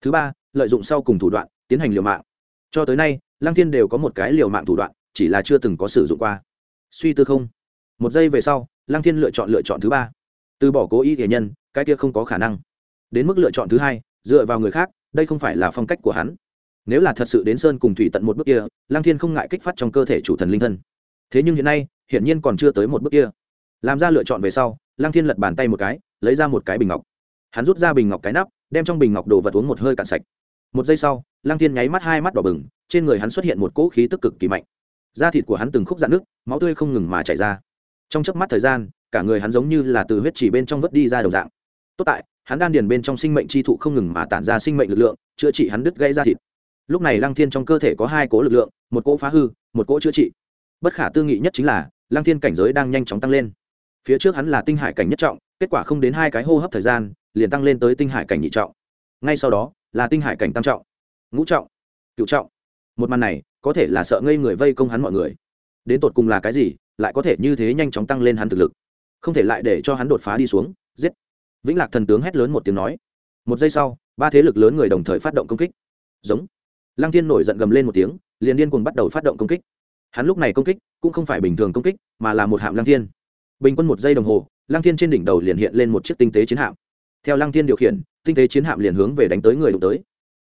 Thứ ba, lợi dụng sau cùng thủ đoạn, tiến hành liều mạng. Cho tới nay lăng thiên đều có một cái liều mạng thủ đoạn, chỉ là chưa từng có sử dụng qua. Suy tư không? Một giây về sau, lăng thiên lựa chọn lựa chọn thứ ba. Từ bỏ cố ý thể nhân, cái kia không có khả năng. Đến mức lựa chọn thứ hai, dựa vào người khác, đây không phải là phong cách của hắn. Nếu là thật sự đến sơn cùng thủy tận một bước kia, lăng thiên không ngại kích phát trong cơ thể chủ thần linh thân. Thế nhưng hiện nay, hiển nhiên còn chưa tới một bước kia. Làm ra lựa chọn về sau, lăng thiên lật bàn tay một cái, lấy ra một cái bình ngọc. Hắn rút ra bình ngọc cái nắp, đem trong bình ngọc đồ vật uống một hơi cạn sạch. Một giây sau, lăng thiên nháy mắt hai mắt đỏ bừng trên người hắn xuất hiện một cỗ khí tức cực kỳ mạnh. Da thịt của hắn từng khúc dạn nước, máu tươi không ngừng mà chảy ra. Trong chớp mắt thời gian, cả người hắn giống như là từ huyết chỉ bên trong vớt đi ra đồng dạng. Tốt tại, hắn đan điền bên trong sinh mệnh chi thụ không ngừng mà tản ra sinh mệnh lực lượng, chữa trị hắn đứt gây ra thịt. Lúc này lăng thiên trong cơ thể có hai cỗ lực lượng, một cỗ phá hư, một cỗ chữa trị. Bất khả tư nghị nhất chính là, lăng thiên cảnh giới đang nhanh chóng tăng lên. Phía trước hắn là tinh hải cảnh nhất trọng, kết quả không đến hai cái hô hấp thời gian, liền tăng lên tới tinh hải cảnh nhị trọng. Ngay sau đó, là tinh hải cảnh tam trọng, ngũ trọng cựu trọng một màn này có thể là sợ ngây người vây công hắn mọi người. Đến tột cùng là cái gì, lại có thể như thế nhanh chóng tăng lên hắn thực lực. Không thể lại để cho hắn đột phá đi xuống, giết. Vĩnh lạc thần tướng hét lớn một tiếng nói. Một giây sau, ba thế lực lớn người đồng thời phát động công kích. Giống. Lăng thiên nổi giận gầm lên một tiếng, liền điên cuồng bắt đầu phát động công kích. Hắn lúc này công kích cũng không phải bình thường công kích, mà là một hạm lăng thiên. Bình quân một giây đồng hồ, lăng thiên trên đỉnh đầu liền hiện lên một chiếc tinh tế chiến hạm. Theo lăng thiên điều khiển, tinh tế chiến hạm liền hướng về đánh tới người đụng tới.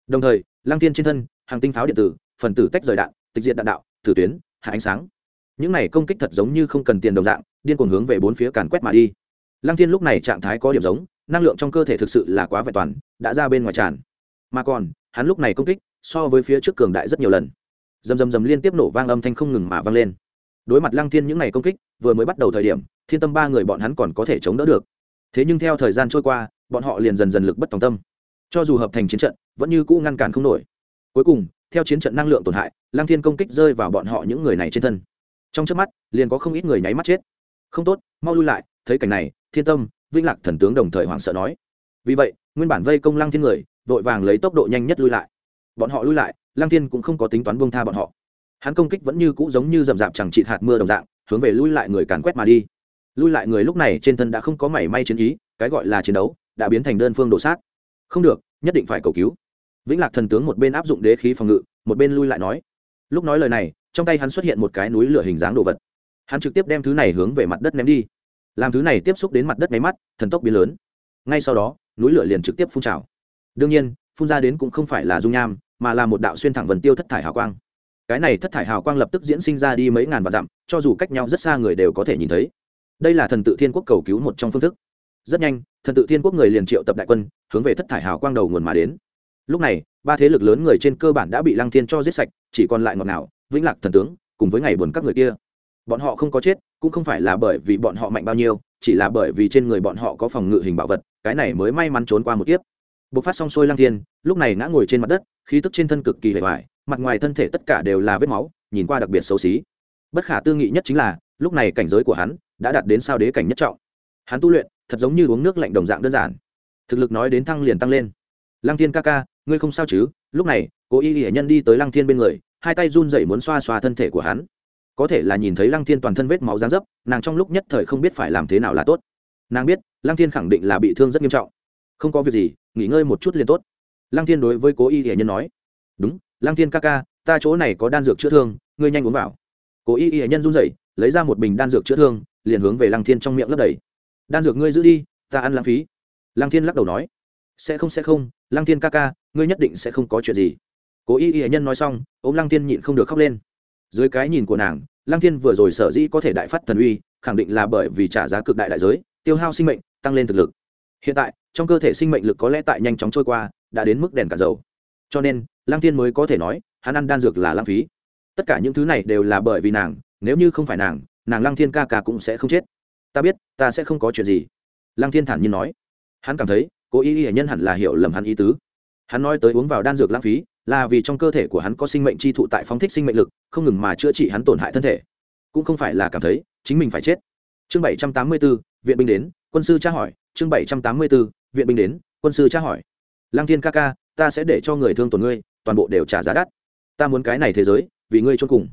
Đồng thời, lăng thiên trên thân, hàng tinh pháo điện tử phần tử tách rời đạn, tịch diện đạn đạo, thử tuyến, hạ ánh sáng. Những này công kích thật giống như không cần tiền đồng dạng, điên cuồng hướng về bốn phía càn quét mà đi. Lăng thiên lúc này trạng thái có điểm giống, năng lượng trong cơ thể thực sự là quá vẹn toàn, đã ra bên ngoài tràn. Mà còn, hắn lúc này công kích, so với phía trước cường đại rất nhiều lần. Dầm dầm dầm liên tiếp nổ vang âm thanh không ngừng mà vang lên. Đối mặt lăng thiên những ngày công kích, vừa mới bắt đầu thời điểm, thiên tâm ba người bọn hắn còn có thể chống đỡ được. Thế nhưng theo thời gian trôi qua, bọn họ liền dần dần lực bất tòng tâm. Cho dù hợp thành chiến trận, vẫn như cũ ngăn cản không nổi. Cuối cùng theo chiến trận năng lượng tổn hại, lăng thiên công kích rơi vào bọn họ những người này trên thân. Trong trước mắt, liền có không ít người nháy mắt chết. Không tốt, mau lui lại, thấy cảnh này, thiên tâm vinh lạc thần tướng đồng thời hoảng sợ nói. Vì vậy, nguyên bản vây công lăng thiên người, vội vàng lấy tốc độ nhanh nhất lui lại. Bọn họ lui lại, lăng thiên cũng không có tính toán buông tha bọn họ. Hắn công kích vẫn như cũ giống như rậm rạp chẳng trị hạt mưa đồng dạng, hướng về lui lại người càn quét mà đi. Lui lại người lúc này trên thân đã không có mảy may chiến ý, cái gọi là chiến đấu, đã biến thành đơn phương đổ sát không được, nhất định phải cầu cứu vĩnh lạc thần tướng một bên áp dụng đế khí phòng ngự, một bên lui lại nói. Lúc nói lời này, trong tay hắn xuất hiện một cái núi lửa hình dáng đồ vật. Hắn trực tiếp đem thứ này hướng về mặt đất ném đi. Làm thứ này tiếp xúc đến mặt đất nháy mắt, thần tốc biến lớn. Ngay sau đó, núi lửa liền trực tiếp phun trào. Đương nhiên, phun ra đến cũng không phải là dung nham, mà là một đạo xuyên thẳng vần tiêu thất thải hào quang. Cái này thất thải hào quang lập tức diễn sinh ra đi mấy ngàn vạn dặm, cho dù cách nhau rất xa người đều có thể nhìn thấy. Đây là thần tự thiên quốc cầu cứu một trong phương thức. Rất nhanh, thần tự thiên quốc người liền triệu tập đại quân, hướng về thất thải hào quang đầu nguồn mà đến lúc này, ba thế lực lớn người trên cơ bản đã bị lăng thiên cho giết sạch, chỉ còn lại ngọt nào vĩnh lạc thần tướng, cùng với ngày buồn các người kia. Bọn họ không có chết, cũng không phải là bởi vì bọn họ mạnh bao nhiêu, chỉ là bởi vì trên người bọn họ có phòng ngự hình bảo vật, cái này mới may mắn trốn qua một kiếp. Bộc phát xong xuôi lang thiên, lúc này ngã ngồi trên mặt đất, khí tức trên thân cực kỳ hề hoài, mặt ngoài thân thể tất cả đều là vết máu, nhìn qua đặc biệt xấu xí. Bất khả tư nghị nhất chính là, lúc này cảnh giới của hắn đã đạt đến sao đế cảnh nhất trọng. Hắn tu luyện, thật giống như uống nước lạnh đồng dạng đơn giản. Thực lực nói đến thăng liền tăng lên. Lăng thiên ca ca ngươi không sao chứ? Lúc này cố y hiển nhân đi tới lăng thiên bên người, hai tay run dậy muốn xoa xoa thân thể của hắn. Có thể là nhìn thấy lăng thiên toàn thân vết máu dáng dấp, nàng trong lúc nhất thời không biết phải làm thế nào là tốt. Nàng biết, lăng thiên khẳng định là bị thương rất nghiêm trọng. Không có việc gì, nghỉ ngơi một chút liền tốt. Lăng thiên đối với cố y hiển nhân nói, đúng, lăng thiên ca ca, ta chỗ này có đan dược chữa thương, ngươi nhanh uống vào. Cố y hiển nhân run rẩy, lấy ra một bình đan dược chữa thương, liền hướng về lăng thiên trong miệng lấp đầy. Đan dược ngươi giữ đi, ta ăn lãng phí. Lăng thiên lắc đầu nói sẽ không sẽ không, lăng thiên ca ca, ngươi nhất định sẽ không có chuyện gì. Cố y hiển nhân nói xong, ôm lăng thiên nhịn không được khóc lên. Dưới cái nhìn của nàng, lăng thiên vừa rồi sở dĩ có thể đại phát thần uy, khẳng định là bởi vì trả giá cực đại đại giới, tiêu hao sinh mệnh, tăng lên thực lực. Hiện tại, trong cơ thể sinh mệnh lực có lẽ tại nhanh chóng trôi qua, đã đến mức đèn cả dầu. Cho nên, lăng thiên mới có thể nói, hắn ăn đan dược là lãng phí. Tất cả những thứ này đều là bởi vì nàng, nếu như không phải nàng nàng lăng thiên ca ca cũng sẽ không chết. Ta biết, ta sẽ không có chuyện gì. Lăng thiên thản nhiên nói. Hắn cảm thấy cố ý y nhân hẳn là hiểu lầm hắn ý tứ. Hắn nói tới uống vào đan dược lãng phí, là vì trong cơ thể của hắn có sinh mệnh chi thụ tại phóng thích sinh mệnh lực, không ngừng mà chữa trị hắn tổn hại thân thể. Cũng không phải là cảm thấy chính mình phải chết. Chương bảy trăm tám mươi b ố viện binh đến, quân sư tra hỏi. Chương bảy trăm tám mươi b ố viện binh đến, quân sư tra hỏi. Lăng thiên ca ca, ta sẽ để cho người thương tổn ngươi, toàn bộ đều trả giá đắt. Ta muốn cái này thế giới, vì ngươi cho cùng.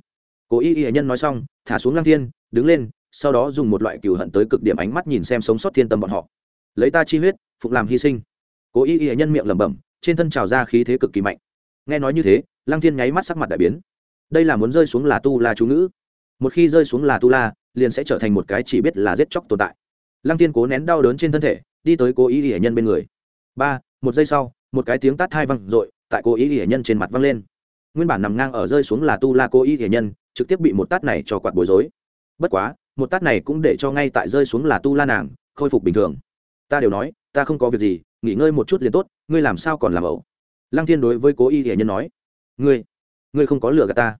Cố y y nhân nói xong, thả xuống lăng thiên, đứng lên, sau đó dùng một loại cừu hận tới cực điểm ánh mắt nhìn xem sống sót thiên tâm bọn họ lấy ta chi huyết, phục làm hy sinh. Cố ý y nhân miệng lẩm bẩm, trên thân trào ra khí thế cực kỳ mạnh. Nghe nói như thế, lăng thiên nháy mắt sắc mặt đại biến. Đây là muốn rơi xuống là tu la chú ngữ. Một khi rơi xuống là tu la, liền sẽ trở thành một cái chỉ biết là giết chóc tồn tại. Lăng thiên cố nén đau đớn trên thân thể, đi tới cố ý y nhân bên người. Ba, một giây sau, một cái tiếng tát hai văng r ộ i tại cố ý y nhân trên mặt văng lên. Nguyên bản nằm ngang ở rơi xuống là tu la cố ý y nhân, trực tiếp bị một tát này cho quạt bối rối. Bất quá, một tát này cũng để cho ngay tại rơi xuống là tu la nàng, khôi phục bình thường ta đều nói, ta không có việc gì, nghỉ ngơi một chút liền tốt, ngươi làm sao còn làm ẩu? Lăng thiên đối với cố y hiển nhân nói, ngươi ngươi không có lừa gạt ta.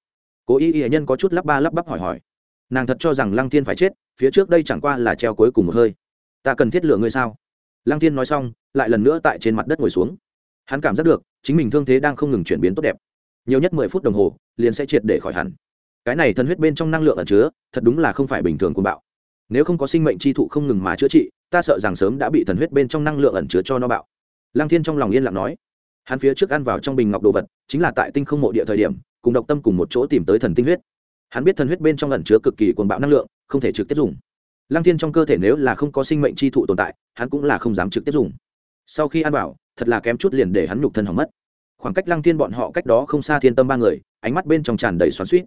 Cố y hiển nhân có chút lắp ba lắp bắp hỏi hỏi, nàng thật cho rằng lăng thiên phải chết, phía trước đây chẳng qua là treo cuối cùng một hơi. Ta cần thiết lừa ngươi sao? Lăng thiên nói xong, lại lần nữa tại trên mặt đất ngồi xuống. Hắn cảm giác được, chính mình thương thế đang không ngừng chuyển biến tốt đẹp. Nhiều nhất mười phút đồng hồ, liền sẽ triệt để khỏi hẳn. Cái này thần huyết bên trong năng lượng ẩn chứa, thật đúng là không phải bình thường cuồng bạo. Nếu không có sinh mệnh chi thụ không ngừng mà chữa trị ta sợ rằng sớm đã bị thần huyết bên trong năng lượng ẩn chứa cho nó bạo. Lăng thiên trong lòng yên lặng nói. Hắn phía trước ăn vào trong bình ngọc đồ vật, chính là tại tinh không mộ địa thời điểm, cùng độc tâm cùng một chỗ tìm tới thần tinh huyết. Hắn biết thần huyết bên trong ẩn chứa cực kỳ cuồng bạo năng lượng, không thể trực tiếp dùng. Lăng thiên trong cơ thể nếu là không có sinh mệnh chi thụ tồn tại, hắn cũng là không dám trực tiếp dùng. Sau khi ăn vào, thật là kém chút liền để hắn nhục thân hỏng mất. Khoảng cách lăng thiên bọn họ cách đó không xa thiên tâm ba người, ánh mắt bên trong tràn đầy xoắn suýt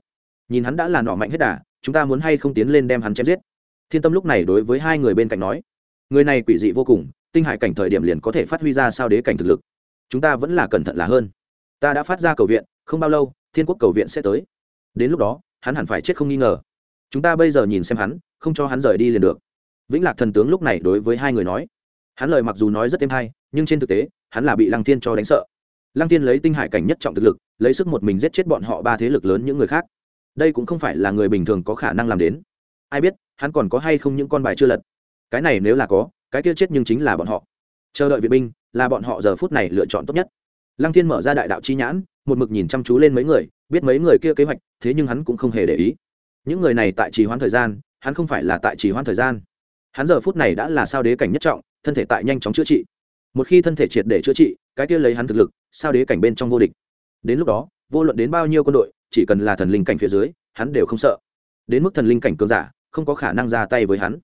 nhìn hắn đã là nọ mạnh hết đà, chúng ta muốn hay không tiến lên đem hắn chém giết? Thiên tâm lúc này đối với hai người bên cạnh nói người này quỷ dị vô cùng, tinh hải cảnh thời điểm liền có thể phát huy ra sao đế cảnh thực lực. Chúng ta vẫn là cẩn thận là hơn. Ta đã phát ra cầu viện, không bao lâu, thiên quốc cầu viện sẽ tới. Đến lúc đó, hắn hẳn phải chết không nghi ngờ. Chúng ta bây giờ nhìn xem hắn, không cho hắn rời đi liền được. Vĩnh lạc thần tướng lúc này đối với hai người nói. Hắn lời mặc dù nói rất êm hay, nhưng trên thực tế, hắn là bị lăng thiên cho đánh sợ. Lăng thiên lấy tinh hải cảnh nhất trọng thực lực, lấy sức một mình giết chết bọn họ ba thế lực lớn những người khác. Đây cũng không phải là người bình thường có khả năng làm đến. Ai biết, hắn còn có hay không những con bài chưa lật cái này nếu là có, cái kia chết nhưng chính là bọn họ. Chờ đợi viện binh, là bọn họ giờ phút này lựa chọn tốt nhất. Lăng thiên mở ra đại đạo chi nhãn, một mực nhìn chăm chú lên mấy người, biết mấy người kia kế hoạch, thế nhưng hắn cũng không hề để ý. Những người này tại trì hoãn thời gian, hắn không phải là tại trì hoãn thời gian. Hắn giờ phút này đã là sao đế cảnh nhất trọng, thân thể tại nhanh chóng chữa trị. Một khi thân thể triệt để chữa trị, cái kia lấy hắn thực lực, sao đế cảnh bên trong vô địch. Đến lúc đó, vô luận đến bao nhiêu quân đội, chỉ cần là thần linh cảnh phía dưới, hắn đều không sợ. Đến mức thần linh cảnh cường giả, không có khả năng ra tay với hắn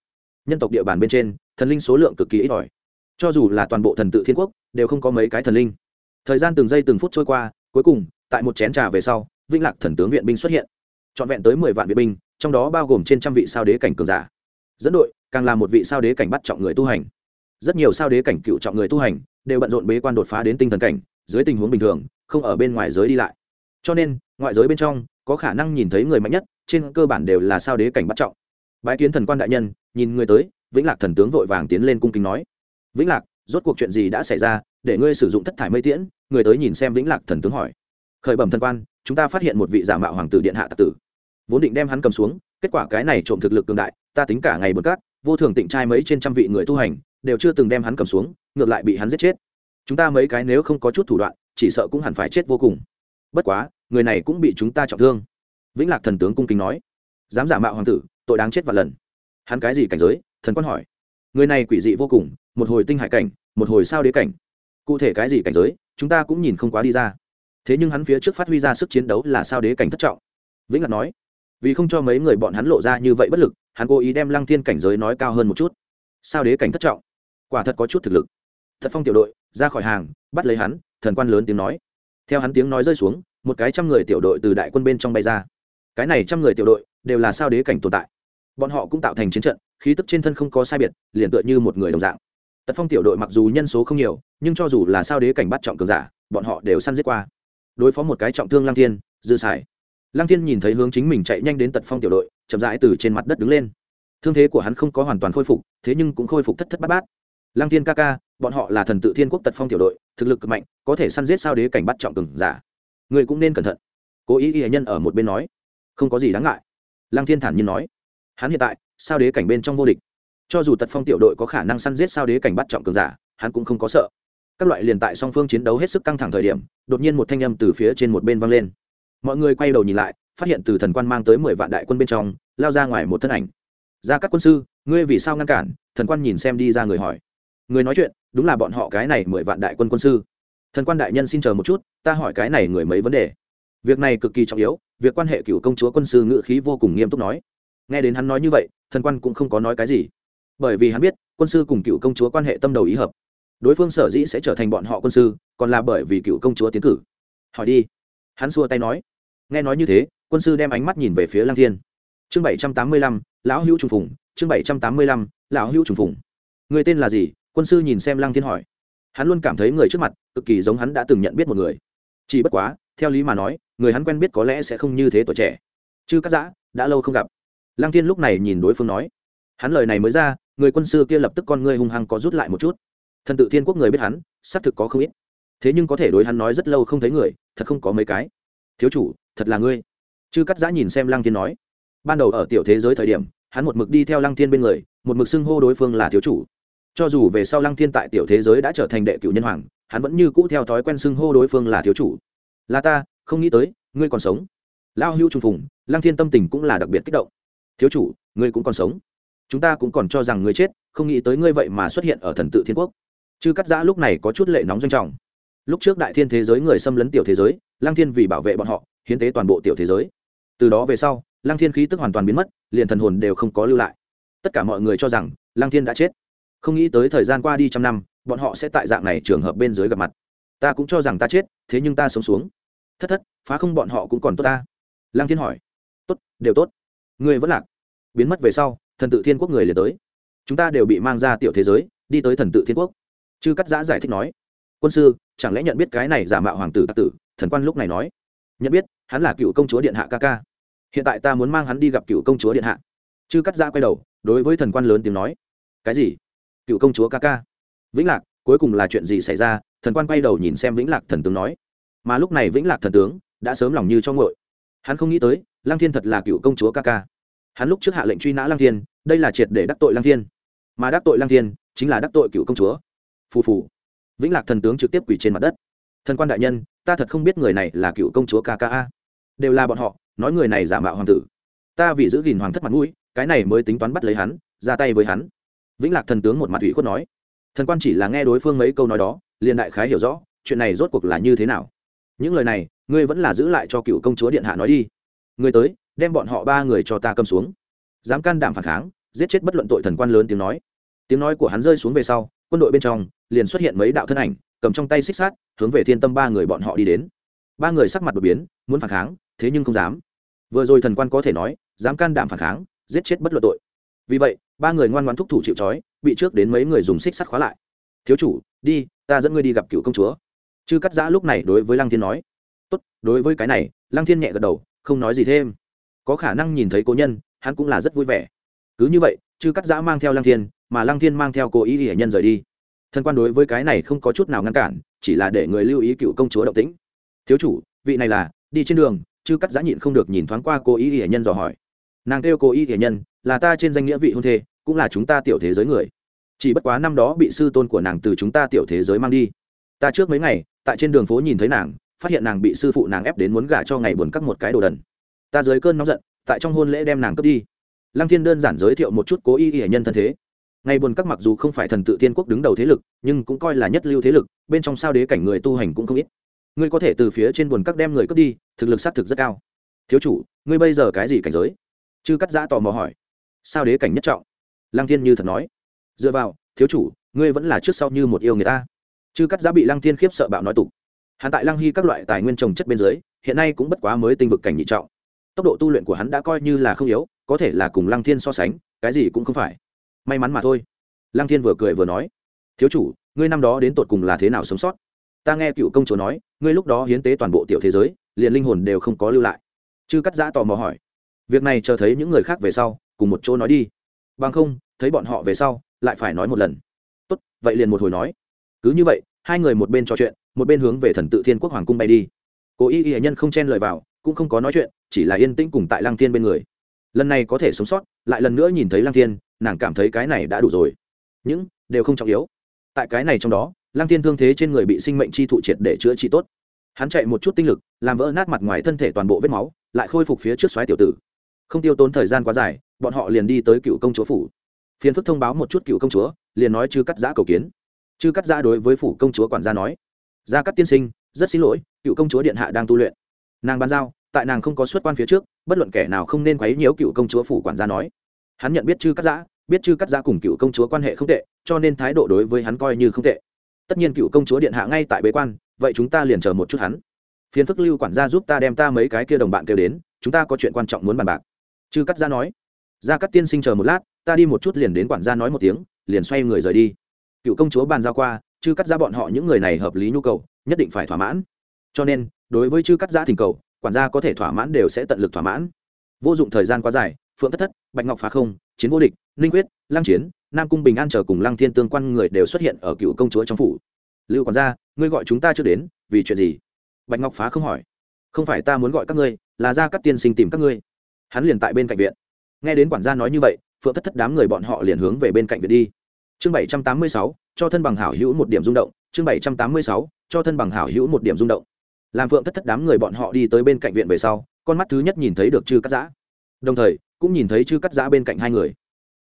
nhân tộc địa bàn bên trên, thần linh số lượng cực kỳ ít ỏi. Cho dù là toàn bộ thần tự thiên quốc, đều không có mấy cái thần linh. Thời gian từng giây từng phút trôi qua, cuối cùng, tại một chén trà về sau, vĩnh lạc thần tướng viện binh xuất hiện. Trọn vẹn tới mười vạn viện binh, trong đó bao gồm trên trăm vị sao đế cảnh cường giả. Dẫn đội, càng là một vị sao đế cảnh bắt trọng người tu hành. Rất nhiều sao đế cảnh cựu trọng người tu hành, đều bận rộn bế quan đột phá đến tinh thần cảnh, dưới tình huống bình thường, không ở bên ngoài giới đi lại. Cho nên, ngoại giới bên trong, có khả năng nhìn thấy người mạnh nhất, trên cơ bản đều là sao đế cảnh bắt trọng bái kiến thần quan đại nhân, nhìn người tới, vĩnh lạc thần tướng vội vàng tiến lên cung kính nói. Vĩnh lạc, rốt cuộc chuyện gì đã xảy ra, để ngươi sử dụng thất thải mây tiễn? Người tới nhìn xem vĩnh lạc thần tướng hỏi. Khởi bẩm thần quan, chúng ta phát hiện một vị giả mạo hoàng tử điện hạ tạc tử. Vốn định đem hắn cầm xuống, kết quả cái này trộm thực lực cường đại, ta tính cả ngày bờ cát, vô thường tịnh trai mấy trên trăm vị người tu hành, đều chưa từng đem hắn cầm xuống, ngược lại bị hắn giết chết. Chúng ta mấy cái nếu không có chút thủ đoạn, chỉ sợ cũng hẳn phải chết vô cùng. Bất quá, người này cũng bị chúng ta trọng thương. Vĩnh lạc thần tướng cung kính nói. Dám giả mạo hoàng tử tội đáng chết vạn lần. Hắn cái gì cảnh giới? Thần quan hỏi. Người này quỷ dị vô cùng, một hồi tinh hải cảnh, một hồi sao đế cảnh. Cụ thể cái gì cảnh giới, chúng ta cũng nhìn không quá đi ra. Thế nhưng hắn phía trước phát huy ra sức chiến đấu là sao đế cảnh thất trọng. Vĩnh ngạc nói. Vì không cho mấy người bọn hắn lộ ra như vậy bất lực, hắn cố ý đem lăng thiên cảnh giới nói cao hơn một chút. Sao đế cảnh thất trọng? Quả thật có chút thực lực. Thật phong tiểu đội, ra khỏi hàng, bắt lấy hắn, thần quan lớn tiếng nói. Theo hắn tiếng nói rơi xuống, một cái trăm người tiểu đội từ đại quân bên trong bay ra. Cái này trăm người tiểu đội đều là sao đế cảnh tồn tại bọn họ cũng tạo thành chiến trận, khí tức trên thân không có sai biệt, liền tựa như một người đồng dạng. Tật phong tiểu đội mặc dù nhân số không nhiều, nhưng cho dù là sao đế cảnh bắt trọng cường giả, bọn họ đều săn giết qua. Đối phó một cái trọng thương lang thiên, dư xài. Lang thiên nhìn thấy hướng chính mình chạy nhanh đến tật phong tiểu đội, chậm rãi từ trên mặt đất đứng lên. Thương thế của hắn không có hoàn toàn khôi phục, thế nhưng cũng khôi phục thất thất bát bát. Lang thiên ca ca, bọn họ là thần tự thiên quốc tật phong tiểu đội, thực lực cực mạnh, có thể săn giết sao đế cảnh bắt trọng cường giả. Người cũng nên cẩn thận. Cố ý y nhân ở một bên nói. Không có gì đáng ngại. Lang thiên thản nhiên nói hắn hiện tại, sao đế cảnh bên trong vô địch? Cho dù tật phong tiểu đội có khả năng săn giết sao đế cảnh bắt trọng cường giả, hắn cũng không có sợ. Các loại liền tại song phương chiến đấu hết sức căng thẳng thời điểm, đột nhiên một thanh âm từ phía trên một bên vang lên. Mọi người quay đầu nhìn lại, phát hiện từ thần quan mang tới mười vạn đại quân bên trong, lao ra ngoài một thân ảnh. Ra các quân sư, ngươi vì sao ngăn cản? Thần quan nhìn xem đi ra người hỏi. Người nói chuyện, đúng là bọn họ cái này mười vạn đại quân quân sư. Thần quan đại nhân xin chờ một chút, ta hỏi cái này người mấy vấn đề. Việc này cực kỳ trọng yếu, việc quan hệ cựu công chúa quân sư ngự khí vô cùng nghiêm túc nói nghe đến hắn nói như vậy, thần quan cũng không có nói cái gì. Bởi vì hắn biết, quân sư cùng cựu công chúa quan hệ tâm đầu ý hợp. Đối phương sở dĩ sẽ trở thành bọn họ quân sư, còn là bởi vì cựu công chúa tiến cử. Hỏi đi. Hắn xua tay nói. Nghe nói như thế, quân sư đem ánh mắt nhìn về phía lang thiên. Chương bảy trăm tám mươi lăm, lão hữu trùng phùng, chương bảy trăm tám mươi lăm, lão hữu trùng phùng. Người tên là gì? Quân sư nhìn xem lang thiên hỏi. Hắn luôn cảm thấy người trước mặt, cực kỳ giống hắn đã từng nhận biết một người. Chỉ bất quá, theo lý mà nói, người hắn quen biết có lẽ sẽ không như thế tuổi trẻ. Chứ cắt giã, đã lâu không gặp lang thiên lúc này nhìn đối phương nói, hắn lời này mới ra, người quân sư kia lập tức con ngươi hung hăng có rút lại một chút. Thần tự thiên quốc người biết hắn, xác thực có không ít. Thế nhưng có thể đối hắn nói rất lâu không thấy người, thật không có mấy cái. Thiếu chủ, thật là ngươi. Chư cắt giã nhìn xem lăng thiên nói, ban đầu ở tiểu thế giới thời điểm, hắn một mực đi theo lăng thiên bên người, một mực xưng hô đối phương là thiếu chủ. Cho dù về sau lăng thiên tại tiểu thế giới đã trở thành đệ cựu nhân hoàng, hắn vẫn như cũ theo thói quen xưng hô đối phương là thiếu chủ. Là ta, không nghĩ tới, ngươi còn sống. Lao hưu trùng phùng, lăng thiên tâm tình cũng là đặc biệt kích động thiếu chủ, ngươi cũng còn sống. Chúng ta cũng còn cho rằng ngươi chết, không nghĩ tới ngươi vậy mà xuất hiện ở thần tự thiên quốc. Chư cắt giã lúc này có chút lệ nóng doanh trọng. Lúc trước đại thiên thế giới người xâm lấn tiểu thế giới lang thiên vì bảo vệ bọn họ, hiến tế toàn bộ tiểu thế giới. Từ đó về sau lang thiên khí tức hoàn toàn biến mất, liền thần hồn đều không có lưu lại. Tất cả mọi người cho rằng lang thiên đã chết. Không nghĩ tới thời gian qua đi trăm năm, bọn họ sẽ tại dạng này trường hợp bên dưới gặp mặt. Ta cũng cho rằng ta chết, thế nhưng ta sống xuống. Thất thất, phá không bọn họ cũng còn tốt ta. Lang thiên hỏi. Tốt, đều tốt người vẫn lạc. Biến mất về sau, thần tự thiên quốc người liền tới. Chúng ta đều bị mang ra tiểu thế giới, đi tới thần tự thiên quốc. Chư cắt giã giải thích nói. Quân sư, chẳng lẽ nhận biết cái này giả mạo hoàng tử tạc tử? Thần quan lúc này nói. Nhận biết, hắn là cựu công chúa điện hạ ca ca. Hiện tại ta muốn mang hắn đi gặp cựu công chúa điện hạ. Chư cắt giã quay đầu, đối với thần quan lớn tiếng nói. Cái gì? Cựu công chúa ca ca. Vĩnh lạc, cuối cùng là chuyện gì xảy ra? Thần quan quay đầu nhìn xem vĩnh lạc thần tướng nói. Mà lúc này vĩnh lạc thần tướng đã sớm lòng như cho ngội hắn không nghĩ tới lang thiên thật là cựu công chúa ca ca. Hắn lúc trước hạ lệnh truy nã lang thiên, đây là triệt để đắc tội lang thiên. Mà đắc tội lang thiên chính là đắc tội cựu công chúa. Phù phù. Vĩnh lạc thần tướng trực tiếp quỷ trên mặt đất. Thần quan đại nhân, ta thật không biết người này là cựu công chúa kka đều là bọn họ, nói người này giả mạo hoàng tử. Ta vì giữ gìn hoàng thất mặt mũi, cái này mới tính toán bắt lấy hắn, ra tay với hắn. Vĩnh lạc thần tướng một mặt ủy khuất nói. Thần quan chỉ là nghe đối phương mấy câu nói đó, liền đại khái hiểu rõ, chuyện này rốt cuộc là như thế nào. Những lời này, ngươi vẫn là giữ lại cho cựu công chúa điện hạ nói đi. Người tới, đem bọn họ ba người cho ta cầm xuống. Dám can đảm phản kháng, giết chết bất luận tội thần quan lớn tiếng nói. Tiếng nói của hắn rơi xuống về sau, quân đội bên trong liền xuất hiện mấy đạo thân ảnh, cầm trong tay xích sát hướng về thiên tâm ba người bọn họ đi đến. Ba người sắc mặt đột biến, muốn phản kháng, thế nhưng không dám. Vừa rồi thần quan có thể nói, dám can đảm phản kháng, giết chết bất luận tội. Vì vậy, ba người ngoan ngoan thúc thủ chịu trói, bị trước đến mấy người dùng xích sắt khóa lại. Thiếu chủ, đi, ta dẫn ngươi đi gặp cựu công chúa. Chư cắt giã lúc này đối với lăng thiên nói. Tốt, đối với cái này, lăng thiên nhẹ gật đầu không nói gì thêm. Có khả năng nhìn thấy cố nhân, hắn cũng là rất vui vẻ. Cứ như vậy, chư cắt giã mang theo lăng thiên, mà lăng thiên mang theo cố ý hiển nhân rời đi. Thân quan đối với cái này không có chút nào ngăn cản, chỉ là để người lưu ý cựu công chúa động tĩnh. Thiếu chủ, vị này là, đi trên đường. Chư cắt giã nhịn không được nhìn thoáng qua cố ý hiển nhân dò hỏi. Nàng kêu cố ý hiển nhân, là ta trên danh nghĩa vị hôn thê, cũng là chúng ta tiểu thế giới người. Chỉ bất quá năm đó bị sư tôn của nàng từ chúng ta tiểu thế giới mang đi. Ta trước mấy ngày, tại trên đường phố nhìn thấy nàng phát hiện nàng bị sư phụ nàng ép đến muốn gả cho ngày buồn các một cái đồ đần. Ta dưới cơn nóng giận, tại trong hôn lễ đem nàng cướp đi. Lăng thiên đơn giản giới thiệu một chút cố ý hệ nhân thân thế. Ngày buồn các mặc dù không phải thần tự thiên quốc đứng đầu thế lực, nhưng cũng coi là nhất lưu thế lực, bên trong sao đế cảnh người tu hành cũng không ít. Ngươi có thể từ phía trên buồn các đem người cướp đi, thực lực xác thực rất cao. Thiếu chủ, ngươi bây giờ cái gì cảnh giới? Chư cắt giã tò mò hỏi. Sao đế cảnh nhất trọng? Lăng thiên như thật nói. Dựa vào, thiếu chủ, ngươi vẫn là trước sau như một yêu người ta. Chư cắt giã bị lăng thiên khiếp sợ bạo nói tục hắn tại lăng hy các loại tài nguyên trồng chất bên dưới, hiện nay cũng bất quá mới tinh vực cảnh nhị trọng. Tốc độ tu luyện của hắn đã coi như là không yếu, có thể là cùng lăng thiên so sánh, cái gì cũng không phải. May mắn mà thôi. Lăng thiên vừa cười vừa nói, thiếu chủ, ngươi năm đó đến tột cùng là thế nào sống sót? Ta nghe cựu công chúa nói, ngươi lúc đó hiến tế toàn bộ tiểu thế giới, liền linh hồn đều không có lưu lại. Chư cắt giã tò mò hỏi, việc này chờ thấy những người khác về sau, cùng một chỗ nói đi. Bằng không, thấy bọn họ về sau, lại phải nói một lần. Tốt, vậy liền một hồi nói. Cứ như vậy hai người một bên trò chuyện, một bên hướng về thần tự thiên quốc hoàng cung bay đi. Cố y y nhân không chen lời vào, cũng không có nói chuyện, chỉ là yên tĩnh cùng tại lăng thiên bên người. Lần này có thể sống sót, lại lần nữa nhìn thấy lăng thiên, nàng cảm thấy cái này đã đủ rồi. Những đều không trọng yếu. Tại cái này trong đó, lăng thiên thương thế trên người bị sinh mệnh chi thụ triệt để chữa trị tốt. Hắn chạy một chút tinh lực, làm vỡ nát mặt ngoài thân thể toàn bộ vết máu, lại khôi phục phía trước xoáy tiểu tử. Không tiêu tốn thời gian quá dài, bọn họ liền đi tới cựu công chúa phủ. Phiền phức thông báo một chút cựu công chúa, liền nói chưa cắt giã cầu kiến chư cắt giã đối với phủ công chúa quản gia nói, gia cắt tiên sinh, rất xin lỗi, cựu công chúa điện hạ đang tu luyện. Nàng bàn giao, tại nàng không có xuất quan phía trước, bất luận kẻ nào không nên quấy nhiễu cựu công chúa phủ quản gia nói. Hắn nhận biết chư cắt giã, biết chư cắt giã cùng cựu công chúa quan hệ không tệ, cho nên thái độ đối với hắn coi như không tệ. Tất nhiên cựu công chúa điện hạ ngay tại bế quan, vậy chúng ta liền chờ một chút hắn. Phiến phức lưu quản gia giúp ta đem ta mấy cái kia đồng bạn kêu đến, chúng ta có chuyện quan trọng muốn bàn bạc. Chư cắt giã nói, gia cắt tiên sinh chờ một lát, ta đi một chút liền đến quản gia nói một tiếng, liền xoay người rời đi cựu công chúa bàn giao qua, chư cắt ra bọn họ những người này hợp lý nhu cầu, nhất định phải thỏa mãn. Cho nên, đối với chư cắt giã thỉnh cầu, quản gia có thể thỏa mãn đều sẽ tận lực thỏa mãn. Vô dụng thời gian quá dài, phượng thất thất, bạch ngọc phá không, chiến vô địch, ninh quyết, lăng chiến, nam cung bình an chờ cùng lăng thiên tương quan người đều xuất hiện ở cựu công chúa trong phủ. Lưu quản gia, ngươi gọi chúng ta chưa đến, vì chuyện gì? Bạch ngọc phá không hỏi. Không phải ta muốn gọi các ngươi, là ra các tiên sinh tìm các ngươi. Hắn liền tại bên cạnh viện. Nghe đến quản gia nói như vậy, phượng thất thất đám người bọn họ liền hướng về bên cạnh viện đi chương bảy trăm tám mươi sáu, cho thân bằng hảo hữu một điểm rung động. Chương bảy trăm tám mươi sáu, cho thân bằng hảo hữu một điểm rung động. Làm phượng thất thất đám người bọn họ đi tới bên cạnh viện về sau, con mắt thứ nhất nhìn thấy được chư cắt giã. Đồng thời, cũng nhìn thấy chư cắt giã bên cạnh hai người.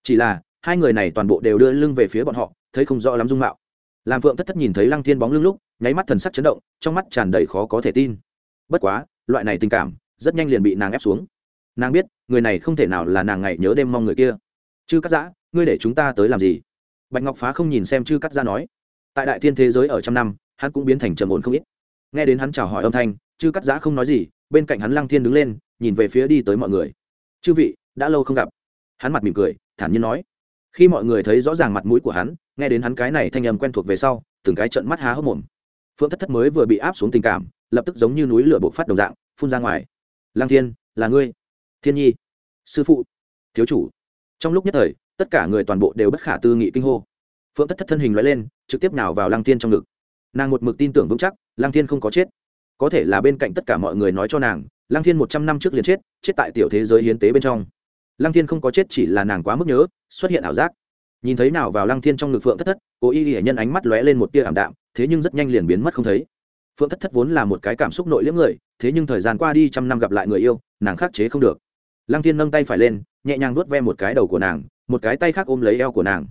Chỉ là, hai người này toàn bộ đều đưa lưng về phía bọn họ, thấy không rõ lắm dung mạo. Làm phượng thất thất nhìn thấy lăng thiên bóng lưng lúc, nháy mắt thần sắc chấn động, trong mắt tràn đầy khó có thể tin. Bất quá, loại này tình cảm, rất nhanh liền bị nàng ép xuống. Nàng biết, người này không thể nào là nàng ngày nhớ đêm mong người kia. Trư cắt giã, ngươi để chúng ta tới làm gì? Bạch ngọc phá không nhìn xem chư cắt ra nói. Tại đại thiên thế giới ở trăm năm, hắn cũng biến thành trầm ổn không ít. Nghe đến hắn chào hỏi âm thanh, chư cắt giã không nói gì, bên cạnh hắn lăng thiên đứng lên, nhìn về phía đi tới mọi người. Chư vị, đã lâu không gặp. Hắn mặt mỉm cười, thản nhiên nói. Khi mọi người thấy rõ ràng mặt mũi của hắn, nghe đến hắn cái này thanh âm quen thuộc về sau, từng cái trận mắt há hốc mồm. Phượng thất thất mới vừa bị áp xuống tình cảm, lập tức giống như núi lửa bộc phát đồng dạng, phun ra ngoài. Lang thiên, là ngươi. Thiên nhi. Sư phụ. Thiếu chủ. Trong lúc nhất thời tất cả người toàn bộ đều bất khả tư nghị kinh hô. Phượng thất thất thân hình loại lên, trực tiếp nào vào lang thiên trong ngực. Nàng một mực tin tưởng vững chắc lang thiên không có chết. Có thể là bên cạnh tất cả mọi người nói cho nàng lang thiên một trăm năm trước liền chết chết tại tiểu thế giới hiến tế bên trong. Lang thiên không có chết chỉ là nàng quá mức nhớ, xuất hiện ảo giác. Nhìn thấy nào vào lang thiên trong ngực phượng thất thất cố y hệ nhân ánh mắt lóe lên một tia ảm đạm, thế nhưng rất nhanh liền biến mất không thấy. Phượng thất thất vốn là một cái cảm xúc nội liễm người, thế nhưng thời gian qua đi trăm năm gặp lại người yêu, nàng khắc chế không được. Lăng thiên nâng tay phải lên, nhẹ nhàng vuốt ve một cái đầu của nàng một cái tay khác ôm lấy eo của nàng.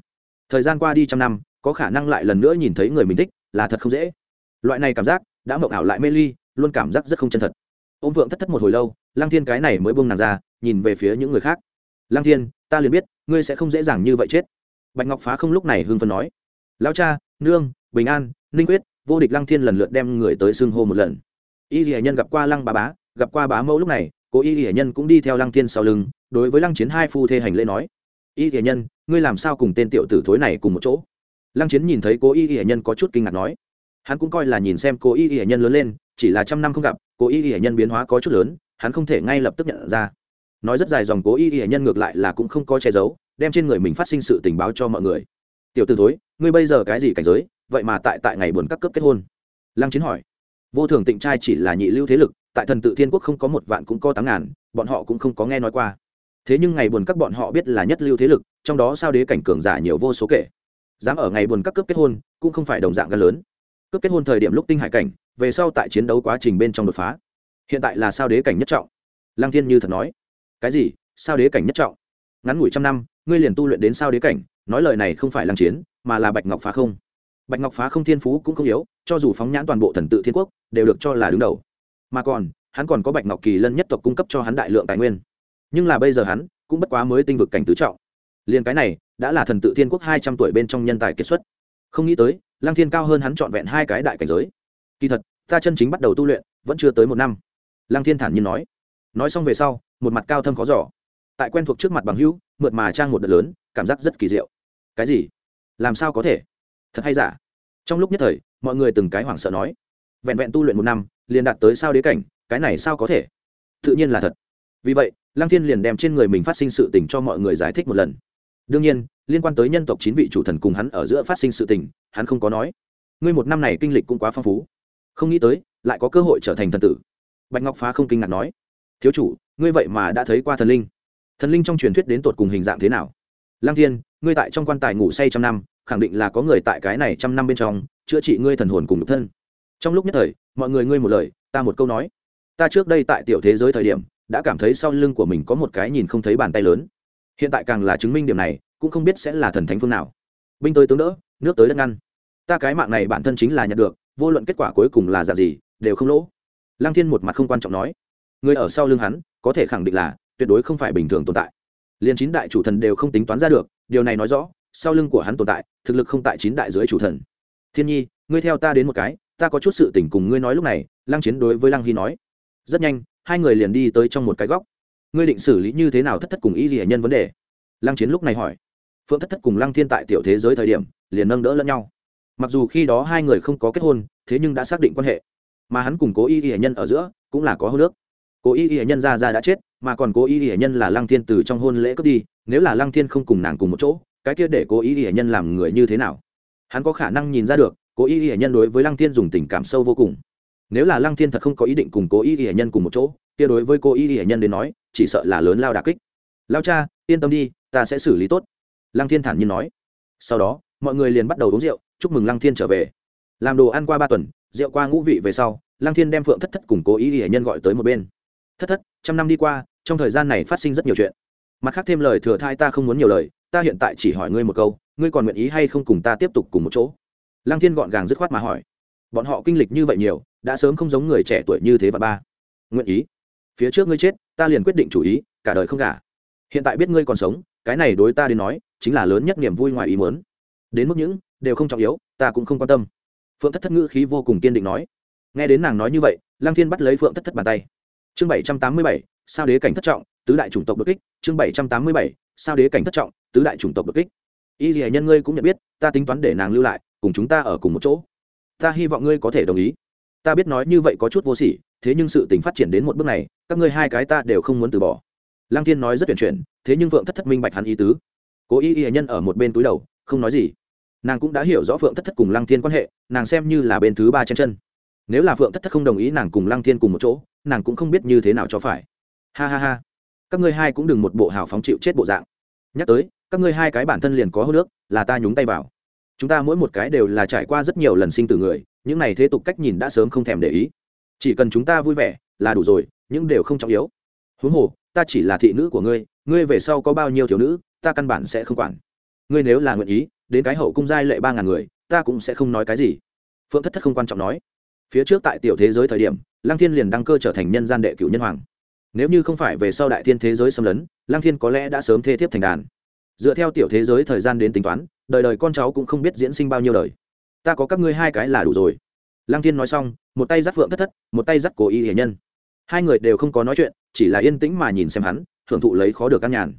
Thời gian qua đi trăm năm, có khả năng lại lần nữa nhìn thấy người mình thích, là thật không dễ. Loại này cảm giác, đã mộng ảo lại mê ly, luôn cảm giác rất không chân thật. Ôm vượng thất thất một hồi lâu, lăng thiên cái này mới buông nàng ra, nhìn về phía những người khác. Lăng thiên, ta liền biết, ngươi sẽ không dễ dàng như vậy chết. Bạch ngọc phá không lúc này hương phân nói. Lao cha, nương, bình an, ninh quyết, vô địch lăng thiên lần lượt đem người tới xưng hô một lần. Y dì nhân gặp qua lăng bà bá, gặp qua bá mẫu lúc này cố y dì nhân cũng đi theo lăng thiên sau lưng, đối với lăng chiến hai phu thê hành lễ nói y dì nhân, ngươi làm sao cùng tên tiểu tử thối này cùng một chỗ? Lăng chiến nhìn thấy cố y dì nhân có chút kinh ngạc nói. Hắn cũng coi là nhìn xem cố y dì nhân lớn lên, chỉ là trăm năm không gặp cố y dì nhân biến hóa có chút lớn, hắn không thể ngay lập tức nhận ra. Nói rất dài dòng cố y dì nhân ngược lại là cũng không có che giấu, đem trên người mình phát sinh sự tình báo cho mọi người. Tiểu t ử thối, ngươi bây giờ cái gì cảnh giới? Vậy mà tại tại ngày buồn các cấp kết hôn. Lăng chiến hỏi. Vô thường tịnh trai chỉ là nhị lưu thế lực, tại thần tự thiên quốc không có một vạn cũng có tám ngàn, bọn họ cũng không có nghe nói qua thế nhưng ngày buồn các bọn họ biết là nhất lưu thế lực, trong đó sao đế cảnh cường giả nhiều vô số kể. Dám ở ngày buồn các cướp kết hôn, cũng không phải đồng dạng gần lớn. Cướp kết hôn thời điểm lúc tinh hải cảnh, về sau tại chiến đấu quá trình bên trong đột phá. Hiện tại là sao đế cảnh nhất trọng. Lăng thiên như thật nói. Cái gì? Sao đế cảnh nhất trọng? Ngắn ngủi trăm năm, ngươi liền tu luyện đến sao đế cảnh, nói lời này không phải lăng chiến, mà là bạch ngọc phá không. Bạch ngọc phá không thiên phú cũng không yếu, cho dù phóng nhãn toàn bộ thần tự thiên quốc, đều được cho là đứng đầu. Mà còn, hắn còn có bạch ngọc kỳ lân nhất tộc cung cấp cho hắn đại lượng tài nguyên nhưng là bây giờ hắn cũng bất quá mới tinh vực cảnh tứ trọng. Liền cái này, đã là thần tự thiên quốc hai trăm tuổi bên trong nhân tài kiệt xuất. Không nghĩ tới, lăng thiên cao hơn hắn trọn vẹn hai cái đại cảnh giới. Kỳ thật, ta chân chính bắt đầu tu luyện vẫn chưa tới một năm. Lăng thiên thản nhiên nói. Nói xong về sau, một mặt cao thâm khó giỏ tại quen thuộc trước mặt bằng hữu, mượt mà trang một đợt lớn, cảm giác rất kỳ diệu. Cái gì? Làm sao có thể? Thật hay giả? Trong lúc nhất thời, mọi người từng cái hoảng sợ nói. Vẹn vẹn tu luyện một năm, liền đạt tới sao đế cảnh, cái này sao có thể? Tự nhiên là thật. Vì vậy lăng thiên liền đem trên người mình phát sinh sự tình cho mọi người giải thích một lần. Đương nhiên, liên quan tới nhân tộc chín vị chủ thần cùng hắn ở giữa phát sinh sự tình, hắn không có nói. Ngươi một năm này kinh lịch cũng quá phong phú. Không nghĩ tới, lại có cơ hội trở thành thần tử. Bạch ngọc phá không kinh ngạc nói. Thiếu chủ, ngươi vậy mà đã thấy qua thần linh. Thần linh trong truyền thuyết đến tột cùng hình dạng thế nào? Lăng thiên, ngươi tại trong quan tài ngủ say trăm năm, khẳng định là có người tại cái này trăm năm bên trong chữa trị ngươi thần hồn cùng nhục thân. Trong lúc nhất thời, mọi người ngươi một lời, ta một câu nói. Ta trước đây tại tiểu thế giới thời điểm đã cảm thấy sau lưng của mình có một cái nhìn không thấy bàn tay lớn. Hiện tại càng là chứng minh điểm này, cũng không biết sẽ là thần thánh phương nào. Binh tới tướng đỡ, nước tới đất ngăn. Ta cái mạng này bản thân chính là nhận được, vô luận kết quả cuối cùng là giả gì, đều không lỗ. Lăng thiên một mặt không quan trọng nói. Người ở sau lưng hắn, có thể khẳng định là, tuyệt đối không phải bình thường tồn tại. Liền chín đại chủ thần đều không tính toán ra được, điều này nói rõ, sau lưng của hắn tồn tại, thực lực không tại chín đại dưới chủ thần. Thiên nhi, ngươi theo ta đến một cái, ta có chút sự tình cùng ngươi nói lúc này, lăng chiến đối với lăng hy nói. Rất nhanh hai người liền đi tới trong một cái góc. Ngươi định xử lý như thế nào thất thất cùng Y gì nhân vấn đề? Lăng chiến lúc này hỏi. Phượng thất thất cùng lăng thiên tại tiểu thế giới thời điểm, liền nâng đỡ lẫn nhau. Mặc dù khi đó hai người không có kết hôn, thế nhưng đã xác định quan hệ. Mà hắn cùng cố y y nhân ở giữa, cũng là có hô nước cố y y nhân ra ra đã chết, mà còn cố y y nhân là lăng thiên từ trong hôn lễ cướp đi, nếu là lăng thiên không cùng nàng cùng một chỗ, cái kia để cố y y nhân làm người như thế nào? Hắn có khả năng nhìn ra được, cố y y nhân đối với lăng thiên dùng tình cảm sâu vô cùng nếu là lăng thiên thật không có ý định cùng cố y y nhân cùng một chỗ, kia đối với cô y y nhân đến nói, chỉ sợ là lớn lao đà kích. Lao cha, yên tâm đi, ta sẽ xử lý tốt. Lăng thiên thản nhiên nói. Sau đó, mọi người liền bắt đầu uống rượu, chúc mừng lăng thiên trở về. Làm đồ ăn qua ba tuần, rượu qua ngũ vị về sau, lăng thiên đem phượng thất thất cùng cố y y nhân gọi tới một bên. Thất thất, trăm năm đi qua, trong thời gian này phát sinh rất nhiều chuyện. Mặt khác thêm lời thừa thai ta không muốn nhiều lời, ta hiện tại chỉ hỏi ngươi một câu, ngươi còn nguyện ý hay không cùng ta tiếp tục cùng một chỗ? Lăng thiên gọn gàng dứt khoát mà hỏi bọn họ kinh lịch như vậy nhiều, đã sớm không giống người trẻ tuổi như thế và ba. Nguyện ý. Phía trước ngươi chết, ta liền quyết định chủ ý, cả đời không gả. Hiện tại biết ngươi còn sống, cái này đối ta đến nói, chính là lớn nhất niềm vui ngoài ý muốn. Đến mức những, đều không trọng yếu, ta cũng không quan tâm. Phượng thất thất ngữ khí vô cùng kiên định nói. Nghe đến nàng nói như vậy, lăng thiên bắt lấy phượng thất thất bàn tay. Chương bảy trăm tám mươi bảy, sao đế cảnh thất trọng, tứ đại chủng tộc đột kích. Chương bảy trăm tám mươi bảy, sao đế cảnh thất trọng, tứ đại chủng tộc đột kích. Y gì nhân ngươi cũng nhận biết, ta tính toán để nàng lưu lại, cùng chúng ta ở cùng một chỗ ta hy vọng ngươi có thể đồng ý. Ta biết nói như vậy có chút vô sỉ, thế nhưng sự tình phát triển đến một bước này, các ngươi hai cái ta đều không muốn từ bỏ. Lăng thiên nói rất tuyển chuyển, thế nhưng vượng thất thất minh bạch hắn ý tứ. Cố y y nhân ở một bên túi đầu, không nói gì. Nàng cũng đã hiểu rõ phượng thất thất cùng lăng thiên quan hệ, nàng xem như là bên thứ ba trên chân. Nếu là phượng thất thất không đồng ý nàng cùng lăng thiên cùng một chỗ, nàng cũng không biết như thế nào cho phải. Ha ha ha. Các ngươi hai cũng đừng một bộ hào phóng chịu chết bộ dạng. Nhắc tới, các ngươi hai cái bản thân liền có hô nước, là ta nhúng tay vào chúng ta mỗi một cái đều là trải qua rất nhiều lần sinh tử người, những này thế tục cách nhìn đã sớm không thèm để ý. Chỉ cần chúng ta vui vẻ là đủ rồi, những đều không trọng yếu. Huống hồ, ta chỉ là thị nữ của ngươi ngươi về sau có bao nhiêu thiếu nữ, ta căn bản sẽ không quản. Ngươi nếu là nguyện ý, đến cái hậu cung giai lệ ba ngàn người, ta cũng sẽ không nói cái gì. Phượng thất thất không quan trọng nói. Phía trước tại tiểu thế giới thời điểm, lăng thiên liền đăng cơ trở thành nhân gian đệ cửu nhân hoàng. Nếu như không phải về sau đại thiên thế giới xâm lấn, lăng thiên có lẽ đã sớm thê thiếp thành đàn. Dựa theo tiểu thế giới thời gian đến tính toán đời đời con cháu cũng không biết diễn sinh bao nhiêu đời. Ta có các ngươi hai cái là đủ rồi. Lăng thiên nói xong, một tay dắt phượng thất thất, một tay dắt cố y hiển nhân. Hai người đều không có nói chuyện, chỉ là yên tĩnh mà nhìn xem hắn, hưởng thụ lấy khó được căn nhàn.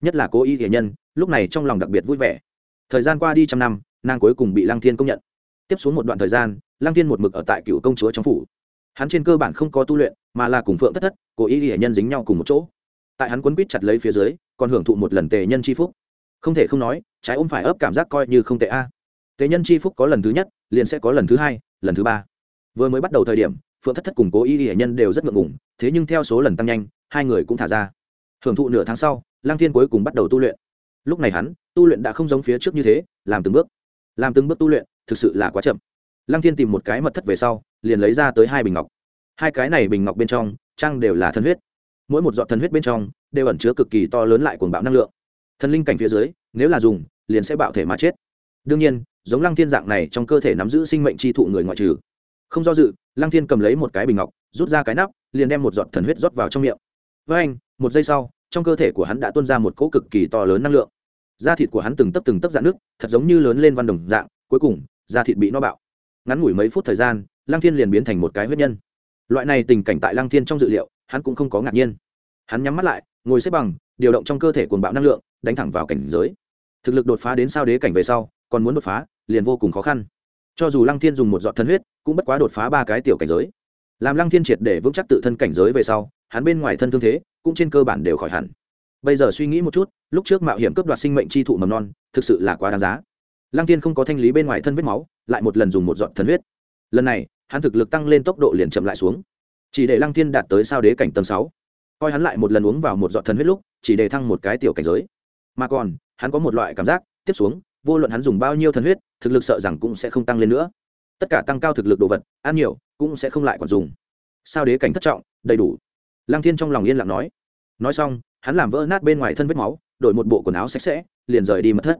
Nhất là cố y hiển nhân, lúc này trong lòng đặc biệt vui vẻ. Thời gian qua đi trăm năm, nàng cuối cùng bị lăng thiên công nhận. Tiếp xuống một đoạn thời gian, lăng thiên một mực ở tại cựu công chúa trong phủ. Hắn trên cơ bản không có tu luyện, mà là cùng phượng thất thất, cố y hiển nhân dính nhau cùng một chỗ. Tại hắn quấn quýt chặt lấy phía dưới, còn hưởng thụ một lần tề nhân c h i phúc không thể không nói, trái ôm phải ấp cảm giác coi như không tệ a. Tế nhân c h i phúc có lần thứ nhất, liền sẽ có lần thứ hai, lần thứ ba. Vừa mới bắt đầu thời điểm, phượng thất thất cùng cố y hệ nhân đều rất ngượng ngủng thế nhưng theo số lần tăng nhanh, hai người cũng thả ra. Hưởng thụ nửa tháng sau lang thiên cuối cùng bắt đầu tu luyện. Lúc này hắn, tu luyện đã không giống phía trước như thế, làm từng bước. Làm từng bước tu luyện, thực sự là quá chậm. Lăng thiên tìm một cái mật thất về sau, liền lấy ra tới hai bình ngọc. Hai cái này bình ngọc bên trong, trang đều là thân huyết. Mỗi một giọt thần huyết bên trong, đều ẩn chứa cực kỳ to lớn lại cuồng bạo năng lượng thần linh cảnh phía dưới, nếu là dùng, liền sẽ bạo thể mà chết. Đương nhiên, giống lăng thiên dạng này trong cơ thể nắm giữ sinh mệnh chi thụ người ngoại trừ, không do dự, lăng thiên cầm lấy một cái bình ngọc, rút ra cái nắp, liền đem một giọt thần huyết rót vào trong miệng. Với anh, một giây sau, trong cơ thể của hắn đã tuôn ra một cỗ cực kỳ to lớn năng lượng. Da thịt của hắn từng tấp từng tấp dạng nước thật giống như lớn lên văn đồng dạng, cuối cùng, da thịt bị no bạo. Ngắn ngủi mấy phút thời gian, lăng thiên liền biến thành một cái huyết nhân. Loại này tình cảnh tại lăng thiên trong dự liệu, hắn cũng không có ngạc nhiên. Hắn nhắm mắt lại, ngồi xếp bằng, điều động trong cơ thể cuồng bạo năng lượng đánh thẳng vào cảnh giới. Thực lực đột phá đến sao đế cảnh về sau, còn muốn đột phá, liền vô cùng khó khăn. Cho dù lăng thiên dùng một giọt thân huyết, cũng bất quá đột phá ba cái tiểu cảnh giới. Làm lăng thiên triệt để vững chắc tự thân cảnh giới về sau, hắn bên ngoài thân thương thế, cũng trên cơ bản đều khỏi hẳn. Bây giờ suy nghĩ một chút, lúc trước mạo hiểm cướp đoạt sinh mệnh chi thụ mầm non, thực sự là quá đáng giá. Lăng Thiên không có thanh lý bên ngoài thân vết máu, lại một lần dùng một giọt thần huyết. Lần này, hắn thực lực tăng lên tốc độ liền chậm lại xuống. Chỉ để lăng Thiên đạt tới sao đế cảnh tầng sáu. Coi hắn lại một lần uống vào một giọt thần huyết lúc, chỉ để thăng một cái tiểu cảnh giới mà còn, hắn có một loại cảm giác, tiếp xuống, vô luận hắn dùng bao nhiêu thần huyết, thực lực sợ rằng cũng sẽ không tăng lên nữa. Tất cả tăng cao thực lực đồ vật, ăn nhiều, cũng sẽ không lại còn dùng. Sao đế cảnh thất trọng, đầy đủ. Lăng thiên trong lòng yên lặng nói. Nói xong, hắn làm vỡ nát bên ngoài thân vết máu, đổi một bộ quần áo sạch sẽ, liền rời đi mật thất.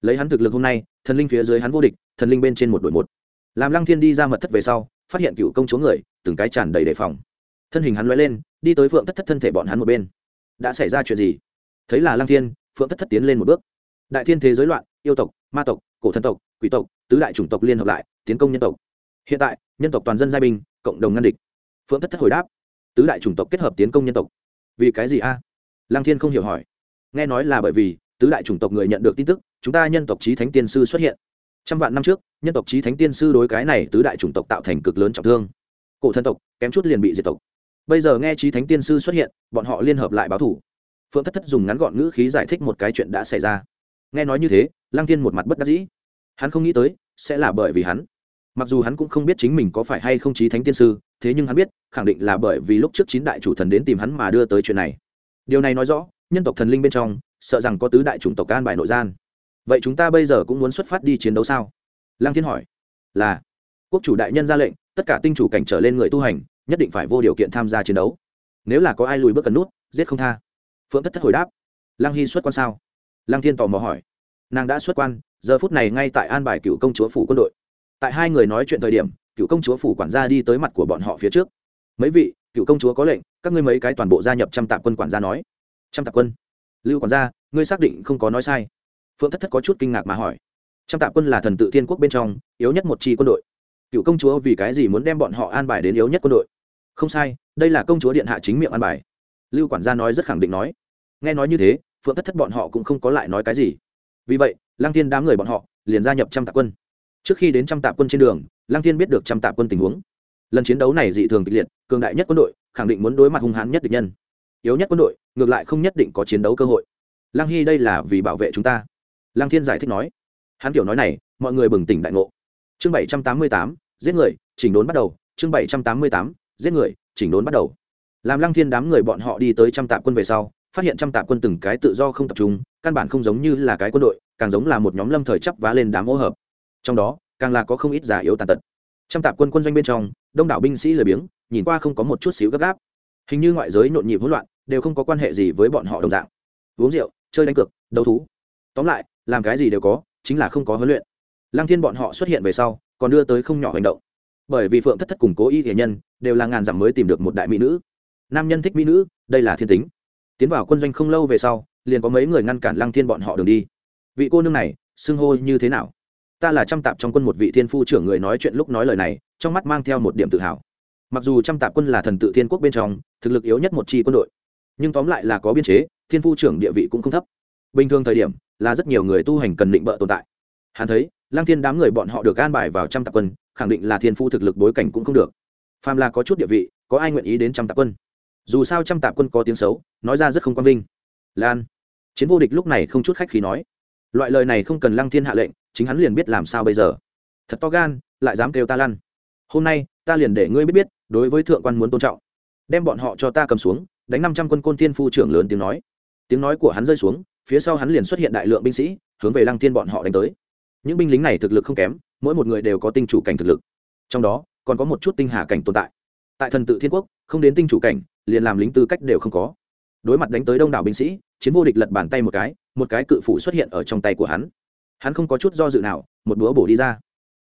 Lấy hắn thực lực hôm nay, thần linh phía dưới hắn vô địch, thần linh bên trên một đội một. Làm lăng thiên đi ra mật thất về sau, phát hiện cựu công chúa người, từng cái tràn đầy đề phòng. Thân hình hắn l lên, đi tới phượng thất thất thân thể bọn hắn một bên. Đã xảy ra chuyện gì? Thấy là lăng thiên phượng thất thất tiến lên một bước. Đại thiên thế giới loạn, yêu tộc, ma tộc, cổ thần tộc, quỷ tộc, tứ đại chủng tộc liên hợp lại, tiến công nhân tộc. Hiện tại, nhân tộc toàn dân giai binh, cộng đồng ngăn địch. Phượng thất thất hồi đáp, tứ đại chủng tộc kết hợp tiến công nhân tộc. Vì cái gì a? Lang thiên không hiểu hỏi. Nghe nói là bởi vì, tứ đại chủng tộc người nhận được tin tức, chúng ta nhân tộc trí thánh tiên sư xuất hiện. Trăm vạn năm trước, nhân tộc trí thánh tiên sư đối cái này tứ đại chủng tộc tạo thành cực lớn trọng thương. Cổ thần tộc kém chút liền bị diệt tộc. Bây giờ nghe trí thánh tiên sư xuất hiện, bọn họ liên hợp lại báo thủ phượng thất thất dùng ngắn gọn ngữ khí giải thích một cái chuyện đã xảy ra. Nghe nói như thế, lăng tiên một mặt bất đắc dĩ. Hắn không nghĩ tới, sẽ là bởi vì hắn. Mặc dù hắn cũng không biết chính mình có phải hay không trí thánh tiên sư, thế nhưng hắn biết, khẳng định là bởi vì lúc trước chín đại chủ thần đến tìm hắn mà đưa tới chuyện này. Điều này nói rõ, nhân tộc thần linh bên trong, sợ rằng có tứ đại chủng tộc can bài nội gian. Vậy chúng ta bây giờ cũng muốn xuất phát đi chiến đấu sao? Lăng thiên hỏi. Là. Quốc chủ đại nhân ra lệnh, tất cả tinh chủ cảnh trở lên người tu hành, nhất định phải vô điều kiện tham gia chiến đấu. Nếu là có ai lùi bước cần nút, giết không tha phượng thất thất hồi đáp. Lăng hy xuất quan sao? Lăng thiên tò mò hỏi. Nàng đã xuất quan, giờ phút này ngay tại an bài cựu công chúa phủ quân đội. Tại hai người nói chuyện thời điểm, cựu công chúa phủ quản gia đi tới mặt của bọn họ phía trước. Mấy vị, cựu công chúa có lệnh, các ngươi mấy cái toàn bộ gia nhập trăm tạp quân quản gia nói. Trăm tạp quân? Lưu quản gia, ngươi xác định không có nói sai. Phượng thất thất có chút kinh ngạc mà hỏi. Trăm tạp quân là thần tự thiên quốc bên trong, yếu nhất một chi quân đội. Cựu công chúa vì cái gì muốn đem bọn họ an bài đến yếu nhất quân đội? Không sai, đây là công chúa điện hạ chính miệng an bài lưu quản gia nói rất khẳng định nói. Nghe nói như thế, phượng thất thất bọn họ cũng không có lại nói cái gì. Vì vậy, lăng thiên đám người bọn họ liền gia nhập trăm tạ quân. Trước khi đến trăm tạ quân trên đường, lăng thiên biết được trăm tạ quân tình huống. Lần chiến đấu này dị thường kịch liệt, cường đại nhất quân đội, khẳng định muốn đối mặt hung hãn nhất địch nhân. Yếu nhất quân đội, ngược lại không nhất định có chiến đấu cơ hội. Lăng hy đây là vì bảo vệ chúng ta. Lăng thiên giải thích nói. Hắn kiểu nói này, mọi người bừng tỉnh đại ngộ. Chương bảy trăm tám mươi tám, giết người, chỉnh đốn bắt đầu. Chương bảy trăm tám mươi tám, giết người, chỉnh đốn bắt đầu làm lăng thiên đám người bọn họ đi tới trăm tạ quân về sau, phát hiện trăm tạ quân từng cái tự do không tập trung, căn bản không giống như là cái quân đội, càng giống là một nhóm lâm thời chấp vá lên đám ô hợp. Trong đó, càng là có không ít giả yếu tàn tật. Trăm tạ quân quân doanh bên trong, đông đảo binh sĩ lười biếng, nhìn qua không có một chút xíu gấp gáp. Hình như ngoại giới nhộn nhịp hỗn loạn, đều không có quan hệ gì với bọn họ đồng dạng. Uống rượu, chơi đánh cược, đấu thú. Tóm lại, làm cái gì đều có, chính là không có huấn luyện. Lăng thiên bọn họ xuất hiện về sau, còn đưa tới không nhỏ hành động. Bởi vì phượng thất thất củng cố y thể nhân, đều là ngàn dặm mới tìm được một đại mỹ nữ nam nhân thích mỹ nữ, đây là thiên tính. Tiến vào quân doanh không lâu về sau, liền có mấy người ngăn cản lăng thiên bọn họ đường đi. Vị cô nương này, xưng hô như thế nào? Ta là trăm tạp trong quân một vị thiên phu trưởng người nói chuyện lúc nói lời này, trong mắt mang theo một điểm tự hào. Mặc dù trăm tạp quân là thần tự thiên quốc bên trong, thực lực yếu nhất một chi quân đội, nhưng tóm lại là có biên chế, thiên phu trưởng địa vị cũng không thấp. Bình thường thời điểm, là rất nhiều người tu hành cần định bợ tồn tại. Hắn thấy lang thiên đám người bọn họ được an bài vào trăm tạp quân, khẳng định là thiên phu thực lực bối cảnh cũng không được. Phàm là có chút địa vị, có ai nguyện ý đến trăm tạp quân? Dù sao trăm tạp quân có tiếng xấu, nói ra rất không quang vinh. Lan, chiến vô địch lúc này không chút khách khí nói. Loại lời này không cần lăng thiên hạ lệnh, chính hắn liền biết làm sao bây giờ. Thật to gan, lại dám kêu ta lăn hôm nay, ta liền để ngươi biết biết, đối với thượng quan muốn tôn trọng. Đem bọn họ cho ta cầm xuống, đánh năm trăm quân côn tiên phu trưởng lớn tiếng nói. Tiếng nói của hắn rơi xuống, phía sau hắn liền xuất hiện đại lượng binh sĩ, hướng về lăng Thiên bọn họ đánh tới. Những binh lính này thực lực không kém, mỗi một người đều có tinh chủ cảnh thực lực. Trong đó, còn có một chút tinh hà cảnh tồn tại tại thần tự thiên quốc, không đến tinh chủ cảnh, liền làm lính tư cách đều không có. Đối mặt đánh tới đông đảo binh sĩ, chiến vô địch lật bàn tay một cái một cái cự phủ xuất hiện ở trong tay của hắn. Hắn không có chút do dự nào, một búa bổ đi ra.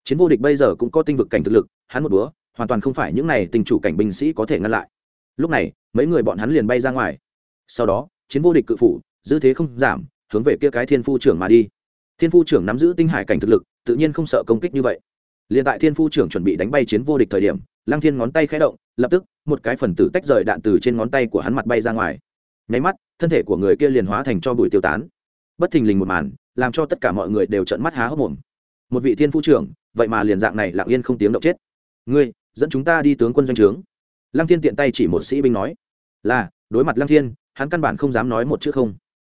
Chiến vô địch bây giờ cũng có tinh vực cảnh thực lực, hắn một búa, hoàn toàn không phải những này tình chủ cảnh binh sĩ có thể ngăn lại. Lúc này, mấy người bọn hắn liền bay ra ngoài. Sau đó, chiến vô địch cự phủ, dư thế không giảm, hướng về kia cái thiên phu trưởng mà đi. Thiên phu trưởng nắm giữ tinh hải cảnh thực lực, tự nhiên không sợ công kích như vậy. Liền tại thiên phu trưởng chuẩn bị đánh bay chiến vô địch thời điểm lang thiên ngón tay khẽ động, lập tức, một cái phần tử tách rời đạn từ trên ngón tay của hắn mặt bay ra ngoài. Nháy mắt, thân thể của người kia liền hóa thành cho bụi tiêu tán. Bất thình lình một màn, làm cho tất cả mọi người đều trợn mắt há hốc mồm. Một vị thiên phu trưởng, vậy mà liền dạng này lặng yên không tiếng động chết. Ngươi, dẫn chúng ta đi tướng quân doanh trướng. Lăng thiên tiện tay chỉ một sĩ binh nói. Là, đối mặt lăng thiên, hắn căn bản không dám nói một chữ không.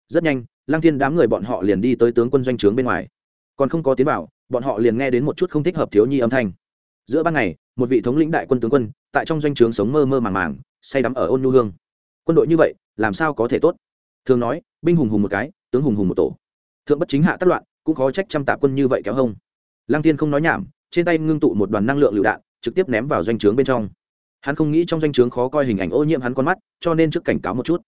Rất nhanh, lăng thiên đám người bọn họ liền đi tới tướng quân doanh trướng bên ngoài. Còn không có tiến vào, bọn họ liền nghe đến một chút không thích hợp thiếu nhi âm thanh. Giữa ban ngày một vị thống lĩnh đại quân tướng quân, tại trong doanh trướng sống mơ mơ màng màng, say đắm ở ôn nhu hương. Quân đội như vậy, làm sao có thể tốt? Thường nói, binh hùng hùng một cái, tướng hùng hùng một tổ. Thượng bất chính hạ tất loạn, cũng khó trách trăm tạ quân như vậy kéo hông. Lăng tiên không nói nhảm, trên tay ngưng tụ một đoàn năng lượng lựu đạn, trực tiếp ném vào doanh trướng bên trong. Hắn không nghĩ trong doanh trướng khó coi hình ảnh ô nhiễm hắn con mắt, cho nên trước cảnh cáo một chút.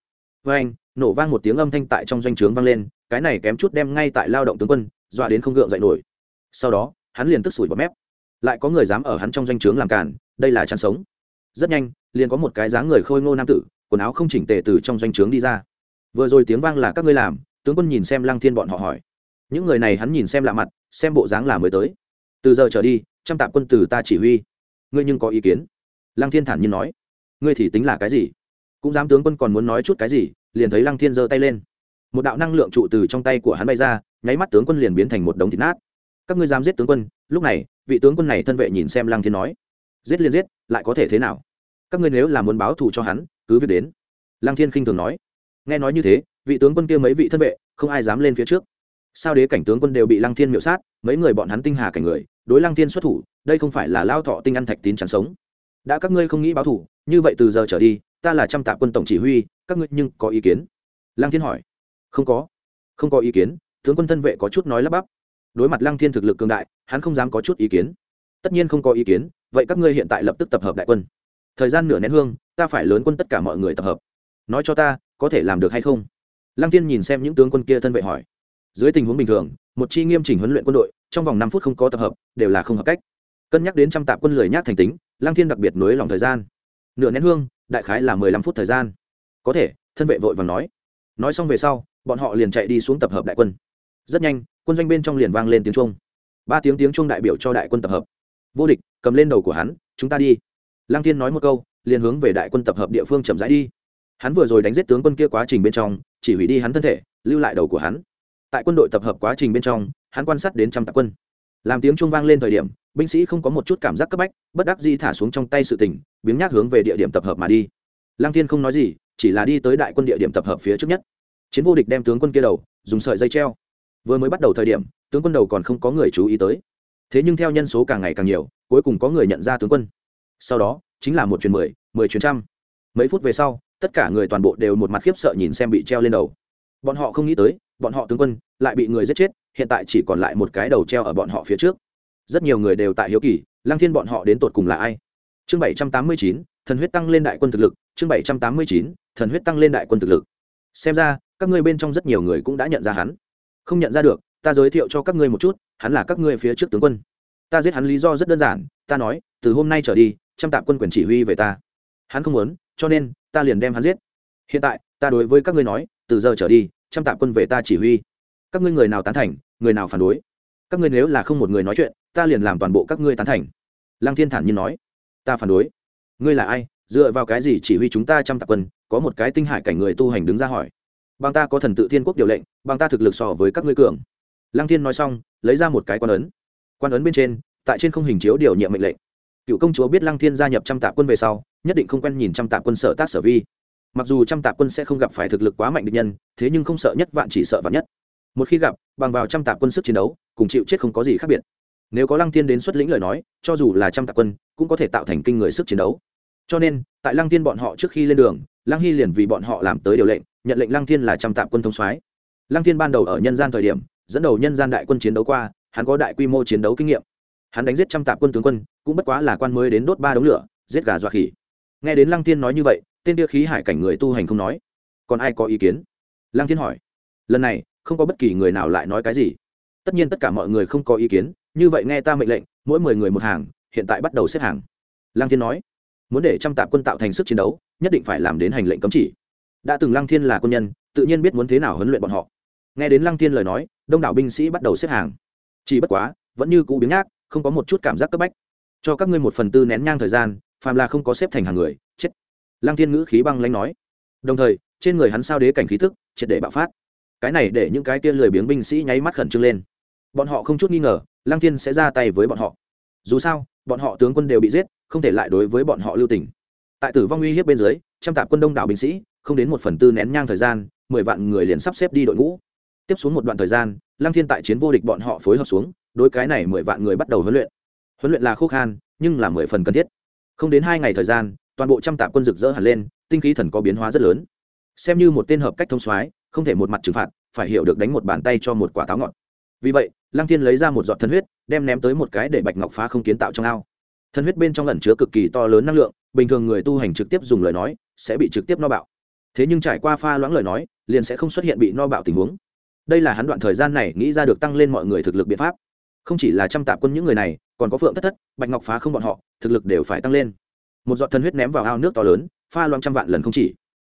Với anh, nổ vang một tiếng âm thanh tại trong doanh trướng vang lên, cái này kém chút đem ngay tại lao động tướng quân, dọa đến không gượng dậy nổi. Sau đó, hắn liền tức sủi bọt mép lại có người dám ở hắn trong doanh trướng làm cản đây là chăn sống. Rất nhanh, liền có một cái dáng người khôi ngô nam tử, quần áo không chỉnh tề từ trong doanh trướng đi ra. Vừa rồi tiếng vang là các ngươi làm, tướng quân nhìn xem lăng thiên bọn họ hỏi. Những người này hắn nhìn xem lạ mặt, xem bộ dáng là mới tới. Từ giờ trở đi, trăm tạm quân từ ta chỉ huy. Ngươi nhưng có ý kiến? Lăng thiên thản nhiên nói. Ngươi thì tính là cái gì? Cũng dám tướng quân còn muốn nói chút cái gì, liền thấy lăng thiên giơ tay lên. Một đạo năng lượng trụ từ trong tay của hắn bay ra, nháy mắt tướng quân liền biến thành một đống thịt nát các ngươi dám giết tướng quân, lúc này, vị tướng quân này thân vệ nhìn xem lăng thiên nói. Giết liền giết, lại có thể thế nào? Các ngươi nếu là muốn báo thù cho hắn, cứ việc đến. Lăng thiên khinh thường nói. Nghe nói như thế, vị tướng quân kia mấy vị thân vệ, không ai dám lên phía trước. Sao đế cảnh tướng quân đều bị lăng thiên miễu sát, mấy người bọn hắn tinh hà cảnh người, đối lăng thiên xuất thủ, đây không phải là lao thọ tinh ăn thạch tín chẳng sống. Đã các ngươi không nghĩ báo thủ như vậy từ giờ trở đi, ta là trăm tạ quân tổng chỉ huy, các ngươi nhưng có ý kiến? Lăng thiên hỏi. Không có. Không có ý kiến, tướng quân thân vệ có chút nói lắp bắp đối mặt lăng thiên thực lực cường đại, hắn không dám có chút ý kiến. Tất nhiên không có ý kiến, vậy các ngươi hiện tại lập tức tập hợp đại quân. Thời gian nửa nén hương, ta phải lớn quân tất cả mọi người tập hợp. Nói cho ta, có thể làm được hay không? Lăng tiên nhìn xem những tướng quân kia thân vệ hỏi. Dưới tình huống bình thường, một chi nghiêm chỉnh huấn luyện quân đội, trong vòng năm phút không có tập hợp, đều là không hợp cách. Cân nhắc đến trăm tạp quân lười nhác thành tính, lăng thiên đặc biệt nối lòng thời gian. Nửa nén hương, đại khái là mười lăm phút thời gian. Có thể, thân vệ vội vàng nói. Nói xong về sau, bọn họ liền chạy đi xuống tập hợp đại quân. Rất nhanh quân doanh bên trong liền vang lên tiếng trung ba tiếng tiếng trung đại biểu cho đại quân tập hợp. Vô địch, cầm lên đầu của hắn, chúng ta đi. Lăng thiên nói một câu, liền hướng về đại quân tập hợp địa phương chậm rãi đi. Hắn vừa rồi đánh giết tướng quân kia quá trình bên trong, chỉ hủy đi hắn thân thể, lưu lại đầu của hắn. Tại quân đội tập hợp quá trình bên trong, hắn quan sát đến trăm tạc quân. Làm tiếng trung vang lên thời điểm, binh sĩ không có một chút cảm giác cấp bách, bất đắc di thả xuống trong tay sự tình, biếng nhác hướng về địa điểm tập hợp mà đi. Lăng thiên không nói gì, chỉ là đi tới đại quân địa điểm tập hợp phía trước nhất. Chiến vô địch đem tướng quân kia đầu, dùng sợi dây treo vừa mới bắt đầu thời điểm, tướng quân đầu còn không có người chú ý tới. Thế nhưng theo nhân số càng ngày càng nhiều, cuối cùng có người nhận ra tướng quân. Sau đó, chính là một chuyến mười mười chuyến trăm. Mấy phút về sau, tất cả người toàn bộ đều một mặt khiếp sợ nhìn xem bị treo lên đầu. Bọn họ không nghĩ tới, bọn họ tướng quân lại bị người giết chết, hiện tại chỉ còn lại một cái đầu treo ở bọn họ phía trước. Rất nhiều người đều tại hiếu kỳ, lăng thiên bọn họ đến tột cùng là ai? Chương bảy trăm tám mươi chín, thần huyết tăng lên đại quân thực lực, chương bảy trăm tám mươi chín, thần huyết tăng lên đại quân thực lực. Xem ra, các ngươi bên trong rất nhiều người cũng đã nhận ra hắn không nhận ra được, ta giới thiệu cho các ngươi một chút, hắn là các ngươi phía trước tướng quân. Ta giết hắn lý do rất đơn giản, ta nói, từ hôm nay trở đi, trăm tạm quân quyền chỉ huy về ta. Hắn không muốn, cho nên, ta liền đem hắn giết. Hiện tại, ta đối với các ngươi nói, từ giờ trở đi, trăm tạm quân về ta chỉ huy. Các ngươi người nào tán thành, người nào phản đối? Các ngươi nếu là không một người nói chuyện, ta liền làm toàn bộ các ngươi tán thành. Lăng thiên thản nhiên nói. Ta phản đối. Ngươi là ai? Dựa vào cái gì chỉ huy chúng ta trăm tạp quân? Có một cái tinh hải cảnh người tu hành đứng ra hỏi bằng ta có thần tự thiên quốc điều lệnh bằng ta thực lực so với các ngươi cường. Lăng thiên nói xong, lấy ra một cái quan ấn. Quan ấn bên trên, tại trên không hình chiếu điều nhiệm mệnh lệnh. Cựu công chúa biết lăng thiên gia nhập trăm tạ quân về sau, nhất định không quen nhìn trăm tạ quân sở tác sở vi. Mặc dù trăm tạ quân sẽ không gặp phải thực lực quá mạnh địch nhân, thế nhưng không sợ nhất vạn chỉ sợ vạn nhất. Một khi gặp, bằng vào trăm tạ quân sức chiến đấu, cùng chịu chết không có gì khác biệt. Nếu có lăng thiên đến xuất lĩnh lời nói, cho dù là trăm tạ quân, cũng có thể tạo thành kinh người sức chiến đấu. Cho nên, tại lăng thiên bọn họ trước khi lên đường, lăng hy liền vì bọn họ làm tới điều lệnh nhận lệnh lăng thiên là trăm tạm quân thông soái. Lăng thiên ban đầu ở nhân gian thời điểm, dẫn đầu nhân gian đại quân chiến đấu qua, hắn có đại quy mô chiến đấu kinh nghiệm. Hắn đánh giết trăm tạm quân tướng quân, cũng bất quá là quan mới đến đốt ba đống lửa, giết gà dọa khỉ. Nghe đến lăng thiên nói như vậy, tên kia khí hải cảnh người tu hành không nói. Còn ai có ý kiến? Lăng thiên hỏi. Lần này, không có bất kỳ người nào lại nói cái gì. Tất nhiên tất cả mọi người không có ý kiến, như vậy nghe ta mệnh lệnh, mỗi mười người một hàng, hiện tại bắt đầu xếp hàng. Lăng thiên nói. Muốn để trăm tạp quân tạo thành sức chiến đấu, nhất định phải làm đến hành lệnh cấm chỉ đã từng lăng thiên là quân nhân, tự nhiên biết muốn thế nào huấn luyện bọn họ. Nghe đến lăng thiên lời nói, đông đảo binh sĩ bắt đầu xếp hàng. Chỉ bất quá, vẫn như cũ biếng nhác, không có một chút cảm giác cấp bách. Cho các ngươi một phần tư nén nhang thời gian, phàm là không có xếp thành hàng người, chết. Lăng thiên ngữ khí băng lanh nói. Đồng thời, trên người hắn sao đế cảnh khí thức triệt để bạo phát. Cái này để những cái kia lười biếng binh sĩ nháy mắt khẩn trương lên. Bọn họ không chút nghi ngờ, lăng thiên sẽ ra tay với bọn họ. Dù sao, bọn họ tướng quân đều bị giết, không thể lại đối với bọn họ lưu tình. Tại tử vong uy hiếp bên dưới, trăm tạp quân đông đảo binh sĩ không đến một phần tư nén nhang thời gian, mười vạn người liền sắp xếp đi đội ngũ. Tiếp xuống một đoạn thời gian, lăng thiên tại chiến vô địch bọn họ phối hợp xuống, đối cái này mười vạn người bắt đầu huấn luyện. Huấn luyện là khô khan, nhưng là mười phần cần thiết. Không đến hai ngày thời gian, toàn bộ trăm tạp quân rực rỡ hẳn lên, tinh khí thần có biến hóa rất lớn. Xem như một tên hợp cách thông soái, không thể một mặt trừng phạt, phải hiểu được đánh một bàn tay cho một quả táo ngọt. Vì vậy, lăng thiên lấy ra một giọt thân huyết, đem ném tới một cái để bạch ngọc phá không kiến tạo trong ao. Thân huyết bên trong ẩn chứa cực kỳ to lớn năng lượng, bình thường người tu hành trực tiếp dùng lời nói, sẽ bị trực tiếp no bạo thế nhưng trải qua pha loãng lời nói, liền sẽ không xuất hiện bị no bạo tình huống. Đây là hắn đoạn thời gian này nghĩ ra được tăng lên mọi người thực lực biện pháp. Không chỉ là trăm tạp quân những người này, còn có phượng thất thất, bạch ngọc phá không bọn họ, thực lực đều phải tăng lên. Một giọt thân huyết ném vào ao nước to lớn, pha loãng trăm vạn lần không chỉ.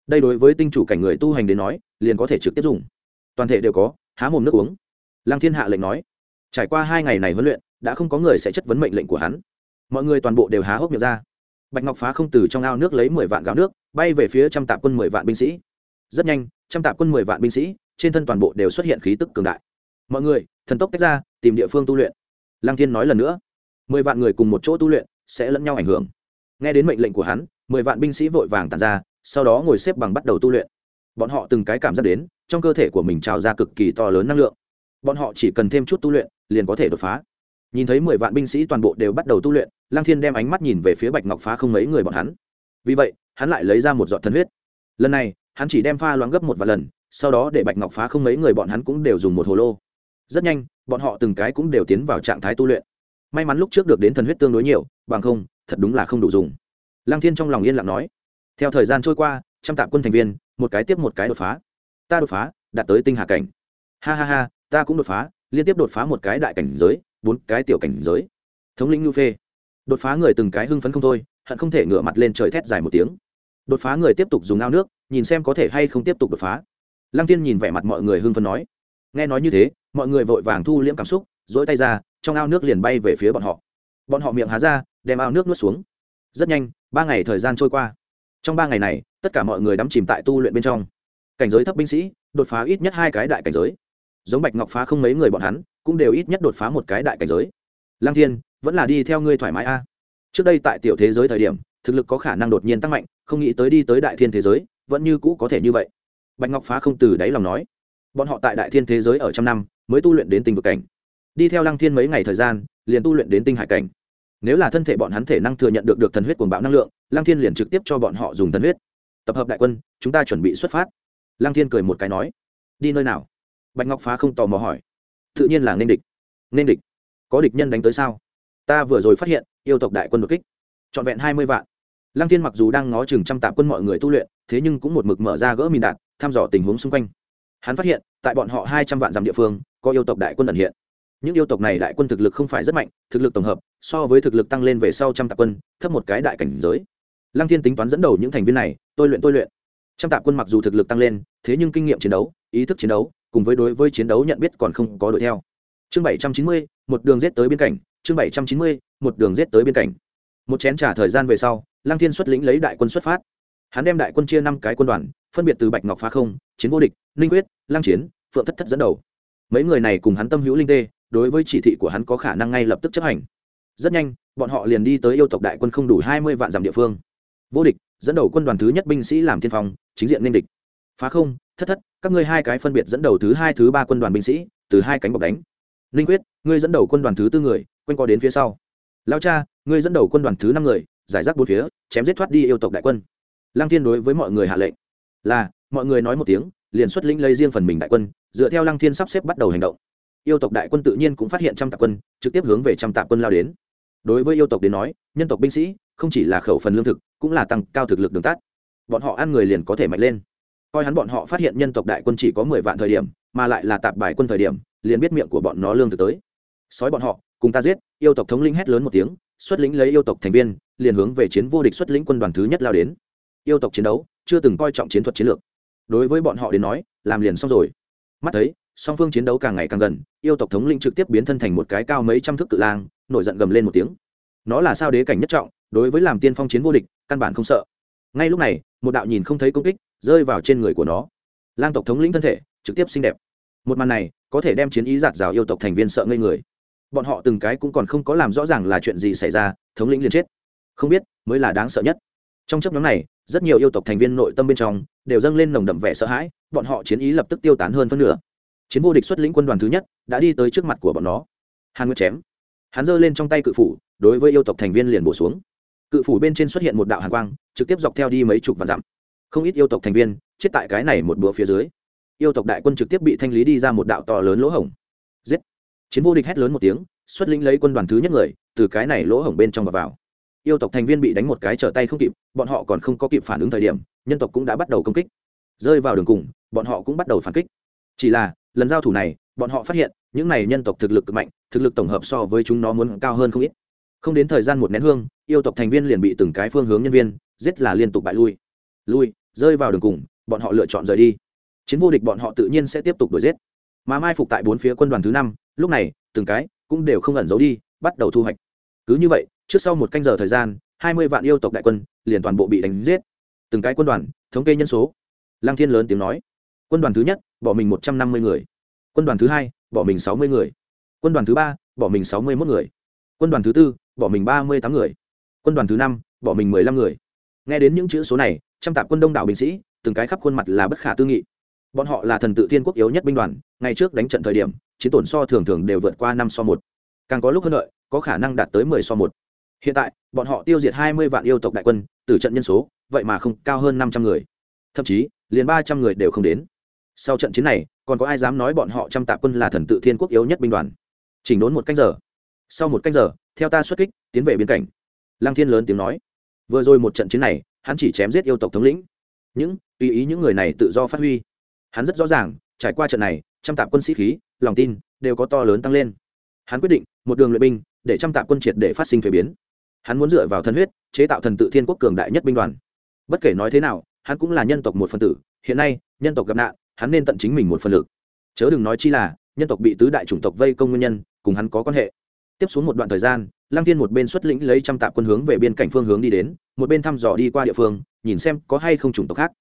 Đây đối với tinh chủ cảnh người tu hành đến nói, liền có thể trực tiếp dùng. Toàn thể đều có, há mồm nước uống. Lăng thiên hạ lệnh nói, trải qua hai ngày này huấn luyện, đã không có người sẽ chất vấn mệnh lệnh của hắn. Mọi người toàn bộ đều há hốc miệng ra bạch ngọc phá không từ trong ao nước lấy mười vạn gáo nước, bay về phía trăm tạp quân mười vạn binh sĩ. Rất nhanh, trăm tạp quân mười vạn binh sĩ, trên thân toàn bộ đều xuất hiện khí tức cường đại. Mọi người, thần tốc tách ra, tìm địa phương tu luyện. Lang thiên nói lần nữa, mười vạn người cùng một chỗ tu luyện sẽ lẫn nhau ảnh hưởng. Nghe đến mệnh lệnh của hắn, mười vạn binh sĩ vội vàng tàn ra, sau đó ngồi xếp bằng bắt đầu tu luyện. Bọn họ từng cái cảm giác đến, trong cơ thể của mình trào ra cực kỳ to lớn năng lượng. Bọn họ chỉ cần thêm chút tu luyện, liền có thể đột phá. Nhìn thấy mười vạn binh sĩ toàn bộ đều bắt đầu tu luyện lang thiên đem ánh mắt nhìn về phía bạch ngọc phá không mấy người bọn hắn. Vì vậy, hắn lại lấy ra một giọt thần huyết. Lần này, hắn chỉ đem pha loãng gấp một vài lần, sau đó để bạch ngọc phá không mấy người bọn hắn cũng đều dùng một hồ lô. Rất nhanh, bọn họ từng cái cũng đều tiến vào trạng thái tu luyện. May mắn lúc trước được đến thần huyết tương đối nhiều, bằng không, thật đúng là không đủ dùng. Lang thiên trong lòng yên lặng nói, theo thời gian trôi qua, trăm tạm quân thành viên, một cái tiếp một cái đột phá. Ta đột phá, đạt tới tinh hà cảnh. Ha ha ha, ta cũng đột phá, liên tiếp đột phá một cái đại cảnh giới, bốn cái tiểu cảnh giới. Thống lĩnh ngưu phê đột phá người từng cái hưng phấn không thôi, hận không thể ngửa mặt lên trời thét dài một tiếng. Đột phá người tiếp tục dùng ao nước, nhìn xem có thể hay không tiếp tục đột phá. Lăng tiên nhìn vẻ mặt mọi người hưng phấn nói. Nghe nói như thế, mọi người vội vàng thu liễm cảm xúc dỗi tay ra, trong ao nước liền bay về phía bọn họ. Bọn họ miệng há ra, đem ao nước nuốt xuống. Rất nhanh, ba ngày thời gian trôi qua. Trong ba ngày này, tất cả mọi người đắm chìm tại tu luyện bên trong. Cảnh giới thấp binh sĩ, đột phá ít nhất hai cái đại cảnh giới. Giống bạch ngọc phá không mấy người bọn hắn, cũng đều ít nhất đột phá một cái đại cảnh giới. Lang thiên vẫn là đi theo ngươi thoải mái a. Trước đây tại tiểu thế giới thời điểm, thực lực có khả năng đột nhiên tăng mạnh, không nghĩ tới đi tới đại thiên thế giới, vẫn như cũ có thể như vậy. Bạch ngọc phá không từ đáy lòng nói. Bọn họ tại đại thiên thế giới ở trăm năm, mới tu luyện đến tinh vực cảnh. Đi theo lăng thiên mấy ngày thời gian, liền tu luyện đến tinh hải cảnh. Nếu là thân thể bọn hắn thể năng thừa nhận được được thần huyết cuồng bạo năng lượng, lăng thiên liền trực tiếp cho bọn họ dùng thần huyết. Tập hợp đại quân, chúng ta chuẩn bị xuất phát. Lăng thiên cười một cái nói. Đi nơi nào? Bạch ngọc phá không tò mò hỏi. Tự nhiên là nên địch. Nên địch? Có địch nhân đánh tới sao? Ta vừa rồi phát hiện, yêu tộc đại quân đột kích, trọn vẹn hai mươi vạn. Lăng thiên mặc dù đang ngó chừng trăm tạp quân mọi người tu luyện, thế nhưng cũng một mực mở ra gỡ mìn đạn, thăm dò tình huống xung quanh. Hắn phát hiện, tại bọn họ hai trăm vạn dặm địa phương, có yêu tộc đại quân ẩn hiện. Những yêu tộc này đại quân thực lực không phải rất mạnh, thực lực tổng hợp, so với thực lực tăng lên về sau trăm tạp quân, thấp một cái đại cảnh giới. Lăng thiên tính toán dẫn đầu những thành viên này, tôi luyện tôi luyện. Trăm tạp quân mặc dù thực lực tăng lên, thế nhưng kinh nghiệm chiến đấu, ý thức chiến đấu, cùng với đối với chiến đấu nhận biết còn không có đuổi theo. Chương bảy trăm chín mươi, một đường rết tới biên cảnh chương bảy trăm chín mươi, một đường giết tới biên cảnh một chén trả thời gian về sau, lăng thiên xuất lĩnh lấy đại quân xuất phát. Hắn đem đại quân chia năm cái quân đoàn, phân biệt từ bạch ngọc phá không, chiến vô địch, ninh quyết, lăng chiến, phượng thất thất dẫn đầu. Mấy người này cùng hắn tâm hữu linh tê, đối với chỉ thị của hắn có khả năng ngay lập tức chấp hành. Rất nhanh, bọn họ liền đi tới yêu tộc đại quân không đủ hai mươi vạn dặm địa phương. Vô địch, dẫn đầu quân đoàn thứ nhất binh sĩ làm tiên phong, chính diện nên địch. Phá không, thất thất, các ngươi hai cái phân biệt dẫn đầu thứ hai, thứ ba quân đoàn binh sĩ, từ hai cánh bọc đánh. Linh quyết, ngươi dẫn đầu quân đoàn thứ tư người quanh co đến phía sau. Lao cha, ngươi dẫn đầu quân đoàn thứ năm người, giải rác bốn phía, chém giết thoát đi yêu tộc đại quân. Lăng thiên đối với mọi người hạ lệnh. Là, mọi người nói một tiếng, liền xuất lĩnh lấy riêng phần mình đại quân, dựa theo lăng thiên sắp xếp bắt đầu hành động. Yêu tộc đại quân tự nhiên cũng phát hiện trăm tạp quân, trực tiếp hướng về trăm tạp quân lao đến. Đối với yêu tộc đến nói, nhân tộc binh sĩ, không chỉ là khẩu phần lương thực, cũng là tăng cao thực lực đường tắt. Bọn họ ăn người liền có thể mạnh lên. Coi hắn bọn họ phát hiện nhân tộc đại quân chỉ có mười vạn thời điểm, mà lại là tạp bài quân thời điểm, liền biết miệng của bọn nó lương thực tới. Sói bọn họ cùng ta giết, yêu tộc thống lĩnh hét lớn một tiếng, xuất lĩnh lấy yêu tộc thành viên, liền hướng về chiến vô địch xuất lĩnh quân đoàn thứ nhất lao đến. Yêu tộc chiến đấu, chưa từng coi trọng chiến thuật chiến lược. Đối với bọn họ đến nói, làm liền xong rồi. Mắt thấy, song phương chiến đấu càng ngày càng gần, yêu tộc thống lĩnh trực tiếp biến thân thành một cái cao mấy trăm thước cự lang, nổi giận gầm lên một tiếng. Nó là sao đế cảnh nhất trọng, đối với làm tiên phong chiến vô địch, căn bản không sợ. Ngay lúc này, một đạo nhìn không thấy công kích, rơi vào trên người của nó. Lang tộc thống lĩnh thân thể, trực tiếp xinh đẹp. Một màn này, có thể đem chiến ý giạt rào yêu tộc thành viên sợ ngây người bọn họ từng cái cũng còn không có làm rõ ràng là chuyện gì xảy ra, thống lĩnh liền chết. Không biết, mới là đáng sợ nhất. Trong chấp nhóm này, rất nhiều yêu tộc thành viên nội tâm bên trong, đều dâng lên nồng đậm vẻ sợ hãi, bọn họ chiến ý lập tức tiêu tán hơn phân nửa. Chiến vô địch xuất lĩnh quân đoàn thứ nhất, đã đi tới trước mặt của bọn nó. Hàn nguyệt chém. Hắn giơ lên trong tay cự phủ, đối với yêu tộc thành viên liền bổ xuống. Cự phủ bên trên xuất hiện một đạo hàn quang, trực tiếp dọc theo đi mấy chục vạn dặm. Không ít yêu tộc thành viên, chết tại cái này một bữa phía dưới. Yêu tộc đại quân trực tiếp bị thanh lý đi ra một đạo to lớn lỗ hổng. Giết chiến vô địch hét lớn một tiếng, xuất lĩnh lấy quân đoàn thứ nhất người, từ cái này lỗ hổng bên trong và vào. Yêu tộc thành viên bị đánh một cái trở tay không kịp, bọn họ còn không có kịp phản ứng thời điểm, nhân tộc cũng đã bắt đầu công kích. Rơi vào đường cùng, bọn họ cũng bắt đầu phản kích. Chỉ là, lần giao thủ này, bọn họ phát hiện, những này nhân tộc thực lực cực mạnh, thực lực tổng hợp so với chúng nó muốn cao hơn không ít. Không đến thời gian một nén hương, yêu tộc thành viên liền bị từng cái phương hướng nhân viên, giết là liên tục bại lui. Lui, rơi vào đường cùng, bọn họ lựa chọn rời đi. Chiến vô địch bọn họ tự nhiên sẽ tiếp tục đuổi giết. Mà mai phục tại bốn phía quân đoàn thứ năm lúc này, từng cái cũng đều không ẩn giấu đi, bắt đầu thu hoạch. Cứ như vậy, trước sau một canh giờ thời gian, hai mươi vạn yêu tộc đại quân liền toàn bộ bị đánh giết. Từng cái quân đoàn thống kê nhân số. Lang thiên lớn tiếng nói. Quân đoàn thứ nhất, bỏ mình một trăm năm mươi người. Quân đoàn thứ hai, bỏ mình sáu mươi người. Quân đoàn thứ ba, bỏ mình sáu mươi một người. Quân đoàn thứ tư, bỏ mình ba mươi tám người. Quân đoàn thứ năm, bỏ mình mười lăm người. Nghe đến những chữ số này, trăm tạp quân đông đảo binh sĩ, từng cái khắp khuôn mặt là bất khả tư nghị. Bọn họ là thần tự thiên quốc yếu nhất binh đoàn, ngày trước đánh trận thời điểm chiến tổn so thường thường đều vượt qua năm so một. Càng có lúc hơn đợi, có khả năng đạt tới mười so một. Hiện tại, bọn họ tiêu diệt hai mươi vạn yêu tộc đại quân, từ trận nhân số, vậy mà không cao hơn năm trăm người. Thậm chí, liền ba trăm người đều không đến. Sau trận chiến này, còn có ai dám nói bọn họ trăm tạp quân là thần tự thiên quốc yếu nhất binh đoàn? Chỉnh đốn một canh giờ. Sau một canh giờ, theo ta xuất kích, tiến về biên cảnh. Lăng thiên lớn tiếng nói. Vừa rồi một trận chiến này, hắn chỉ chém giết yêu tộc thống lĩnh. Những, tùy ý những người này tự do phát huy. Hắn rất rõ ràng, trải qua trận này trăm tạp quân sĩ khí, lòng tin đều có to lớn tăng lên. Hắn quyết định, một đường luyện binh, để trăm tạp quân triệt để phát sinh thuế biến. Hắn muốn dựa vào thân huyết, chế tạo thần tự thiên quốc cường đại nhất binh đoàn. Bất kể nói thế nào, hắn cũng là nhân tộc một phần tử, hiện nay, nhân tộc gặp nạn, hắn nên tận chính mình một phần lực. Chớ đừng nói chi là, nhân tộc bị tứ đại chủng tộc vây công nguyên nhân, cùng hắn có quan hệ. Tiếp xuống một đoạn thời gian, lăng thiên một bên xuất lĩnh lấy trăm tạp quân hướng về biên cảnh phương hướng đi đến, một bên thăm dò đi qua địa phương, nhìn xem có hay không chủng tộc khác.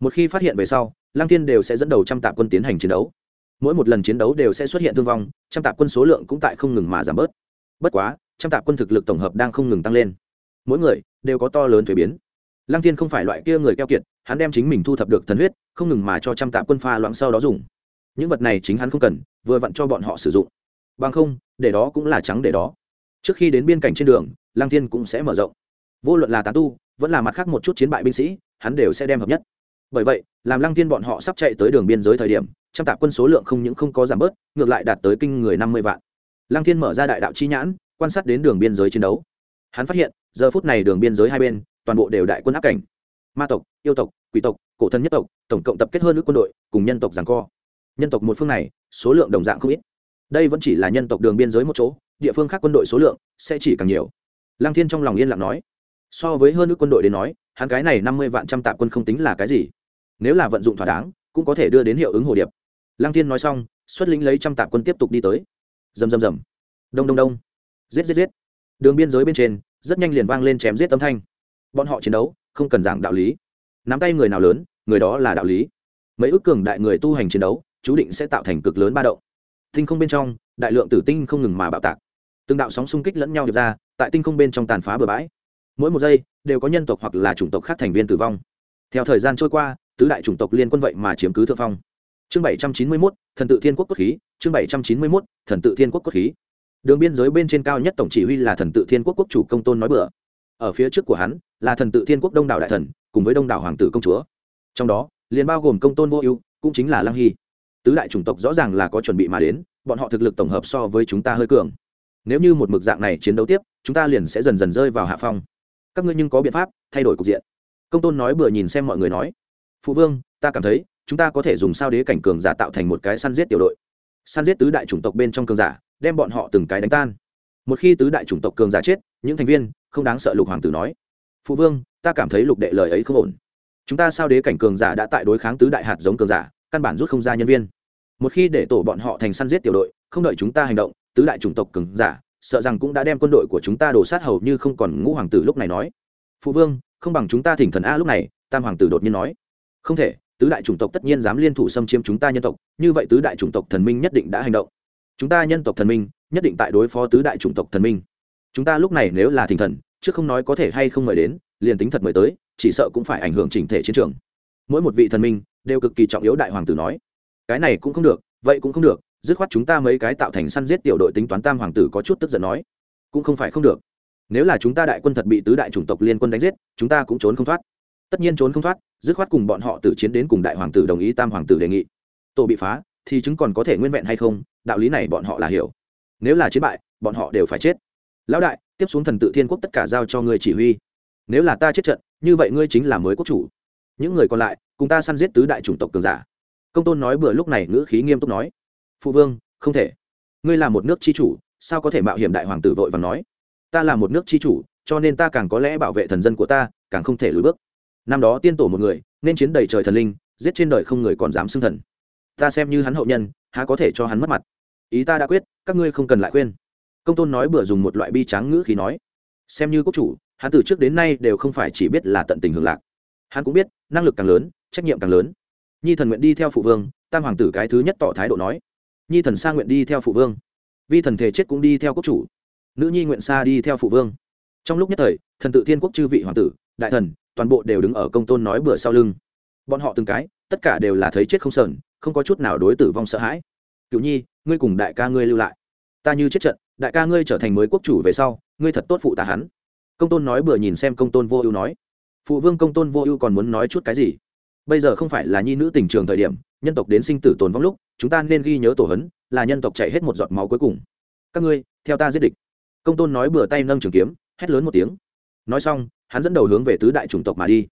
Một khi phát hiện về sau, lăng thiên đều sẽ dẫn đầu trăm tạp quân tiến hành chiến đấu mỗi một lần chiến đấu đều sẽ xuất hiện thương vong, trăm tạp quân số lượng cũng tại không ngừng mà giảm bớt. Bất quá, trăm tạp quân thực lực tổng hợp đang không ngừng tăng lên. Mỗi người đều có to lớn thuế biến. Lăng Thiên không phải loại kia người keo kiệt, hắn đem chính mình thu thập được thần huyết, không ngừng mà cho trăm tạp quân pha loãng sau đó dùng. Những vật này chính hắn không cần, vừa vặn cho bọn họ sử dụng. Bằng không, để đó cũng là trắng để đó. Trước khi đến biên cảnh trên đường, lăng thiên cũng sẽ mở rộng. Vô luận là tán tu, vẫn là mặt khác một chút chiến bại binh sĩ, hắn đều sẽ đem hợp nhất. Bởi vậy, làm lăng thiên bọn họ sắp chạy tới đường biên giới thời điểm trăm tạp quân số lượng không những không có giảm bớt, ngược lại đạt tới kinh người năm mươi vạn. Lăng thiên mở ra đại đạo chi nhãn, quan sát đến đường biên giới chiến đấu. Hắn phát hiện, giờ phút này đường biên giới hai bên, toàn bộ đều đại quân áp cảnh. Ma tộc, yêu tộc, quỷ tộc, cổ thân nhất tộc, tổng cộng tập kết hơn nước quân đội, cùng nhân tộc giằng co. Nhân tộc một phương này, số lượng đồng dạng không ít. Đây vẫn chỉ là nhân tộc đường biên giới một chỗ, địa phương khác quân đội số lượng sẽ chỉ càng nhiều. Lăng thiên trong lòng yên lặng nói. So với hơn nước quân đội đến nói, hắn cái này năm mươi vạn trăm tạp quân không tính là cái gì. Nếu là vận dụng thỏa đáng, cũng có thể đưa đến hiệu ứng hồ điệp lăng thiên nói xong, xuất lĩnh lấy trăm tạp quân tiếp tục đi tới. Rầm rầm rầm. Đông đông đông. Giết giết giết. Đường biên giới bên trên, rất nhanh liền vang lên chém giết âm thanh. Bọn họ chiến đấu, không cần giảng đạo lý. Nắm tay người nào lớn, người đó là đạo lý. Mấy ước cường đại người tu hành chiến đấu, chú định sẽ tạo thành cực lớn ba động. Tinh không bên trong, đại lượng tử tinh không ngừng mà bạo tạc. Từng đạo sóng xung kích lẫn nhau điệp ra, tại tinh không bên trong tàn phá bừa bãi. Mỗi một giây, đều có nhân tộc hoặc là chủng tộc khác thành viên tử vong. Theo thời gian trôi qua, tứ đại chủng tộc liên quân vậy mà chiếm cứ thượng phong chương bảy trăm chín mươi mốt, thần tự thiên quốc quốc khí. Chương bảy trăm chín mươi mốt, thần tự thiên quốc quốc khí. Đường biên giới bên trên cao nhất tổng chỉ huy là thần tự thiên quốc quốc chủ công tôn nói bừa. Ở phía trước của hắn là thần tự thiên quốc đông đảo đại thần, cùng với đông đảo hoàng tử công chúa. Trong đó, liền bao gồm công tôn vô ưu, cũng chính là lăng hy. Tứ đại chủng tộc rõ ràng là có chuẩn bị mà đến, bọn họ thực lực tổng hợp so với chúng ta hơi cường. Nếu như một mực dạng này chiến đấu tiếp, chúng ta liền sẽ dần dần rơi vào hạ phong. Các ngươi nhưng có biện pháp thay đổi cục diện. Công tôn nói bừa nhìn xem mọi người nói, phụ vương, ta cảm thấy chúng ta có thể dùng sao đế cảnh cường giả tạo thành một cái săn giết tiểu đội. Săn giết tứ đại chủng tộc bên trong cường giả, đem bọn họ từng cái đánh tan. Một khi tứ đại chủng tộc cường giả chết, những thành viên, không đáng sợ lục hoàng tử nói. Phụ vương, ta cảm thấy lục đệ lời ấy không ổn. Chúng ta sao đế cảnh cường giả đã tại đối kháng tứ đại hạt giống cường giả, căn bản rút không ra nhân viên. Một khi để tổ bọn họ thành săn giết tiểu đội, không đợi chúng ta hành động, tứ đại chủng tộc cường giả, sợ rằng cũng đã đem quân đội của chúng ta đổ sát hầu như không còn ngũ hoàng tử lúc này nói. Phụ vương, không bằng chúng ta thỉnh thần a lúc này, tam hoàng tử đột nhiên nói. Không thể tứ đại chủng tộc tất nhiên dám liên thủ xâm chiếm chúng ta nhân tộc, như vậy tứ đại chủng tộc thần minh nhất định đã hành động. Chúng ta nhân tộc thần minh nhất định tại đối phó tứ đại chủng tộc thần minh. Chúng ta lúc này nếu là thỉnh thần, chứ không nói có thể hay không mời đến, liền tính thật mời tới, chỉ sợ cũng phải ảnh hưởng chỉnh thể chiến trường. Mỗi một vị thần minh đều cực kỳ trọng yếu đại hoàng tử nói, cái này cũng không được, vậy cũng không được, dứt khoát chúng ta mấy cái tạo thành săn giết tiểu đội tính toán tam hoàng tử có chút tức giận nói, cũng không phải không được. Nếu là chúng ta đại quân thật bị tứ đại chủng tộc liên quân đánh giết, chúng ta cũng trốn không thoát tất nhiên trốn không thoát, dứt khoát cùng bọn họ tử chiến đến cùng đại hoàng tử đồng ý tam hoàng tử đề nghị. Tổ bị phá, thì chứng còn có thể nguyên vẹn hay không, đạo lý này bọn họ là hiểu. Nếu là chiến bại, bọn họ đều phải chết. Lão đại, tiếp xuống thần tự thiên quốc tất cả giao cho ngươi chỉ huy. Nếu là ta chết trận, như vậy ngươi chính là mới quốc chủ. Những người còn lại, cùng ta săn giết tứ đại chủng tộc cường giả. Công tôn nói bừa lúc này ngữ khí nghiêm túc nói. Phụ vương, không thể. Ngươi là một nước chi chủ, sao có thể mạo hiểm đại hoàng tử vội và nói? Ta là một nước chi chủ, cho nên ta càng có lẽ bảo vệ thần dân của ta, càng không thể lùi bước năm đó tiên tổ một người, nên chiến đầy trời thần linh, giết trên đời không người còn dám xưng thần. Ta xem như hắn hậu nhân, há có thể cho hắn mất mặt. Ý ta đã quyết, các ngươi không cần lại khuyên. Công tôn nói bừa dùng một loại bi tráng ngữ khí nói. Xem như quốc chủ, hắn từ trước đến nay đều không phải chỉ biết là tận tình hưởng lạc. Hắn cũng biết, năng lực càng lớn, trách nhiệm càng lớn. Nhi thần nguyện đi theo phụ vương, tam hoàng tử cái thứ nhất tỏ thái độ nói. Nhi thần sa nguyện đi theo phụ vương. Vi thần thể chết cũng đi theo quốc chủ. Nữ nhi nguyện sa đi theo phụ vương. Trong lúc nhất thời, thần tự thiên quốc chư vị hoàng tử, đại thần toàn bộ đều đứng ở công tôn nói bừa sau lưng. Bọn họ từng cái, tất cả đều là thấy chết không sờn, không có chút nào đối tử vong sợ hãi. Cựu nhi, ngươi cùng đại ca ngươi lưu lại. Ta như chết trận, đại ca ngươi trở thành mới quốc chủ về sau, ngươi thật tốt phụ ta hắn. Công tôn nói bừa nhìn xem công tôn vô ưu nói. Phụ vương công tôn vô ưu còn muốn nói chút cái gì? Bây giờ không phải là nhi nữ tình trường thời điểm, nhân tộc đến sinh tử tồn vong lúc, chúng ta nên ghi nhớ tổ hấn, là nhân tộc chạy hết một giọt máu cuối cùng. Các ngươi, theo ta giết địch. Công tôn nói bừa tay nâng trường kiếm, hét lớn một tiếng nói xong, hắn dẫn đầu hướng về tứ đại chủng tộc mà đi.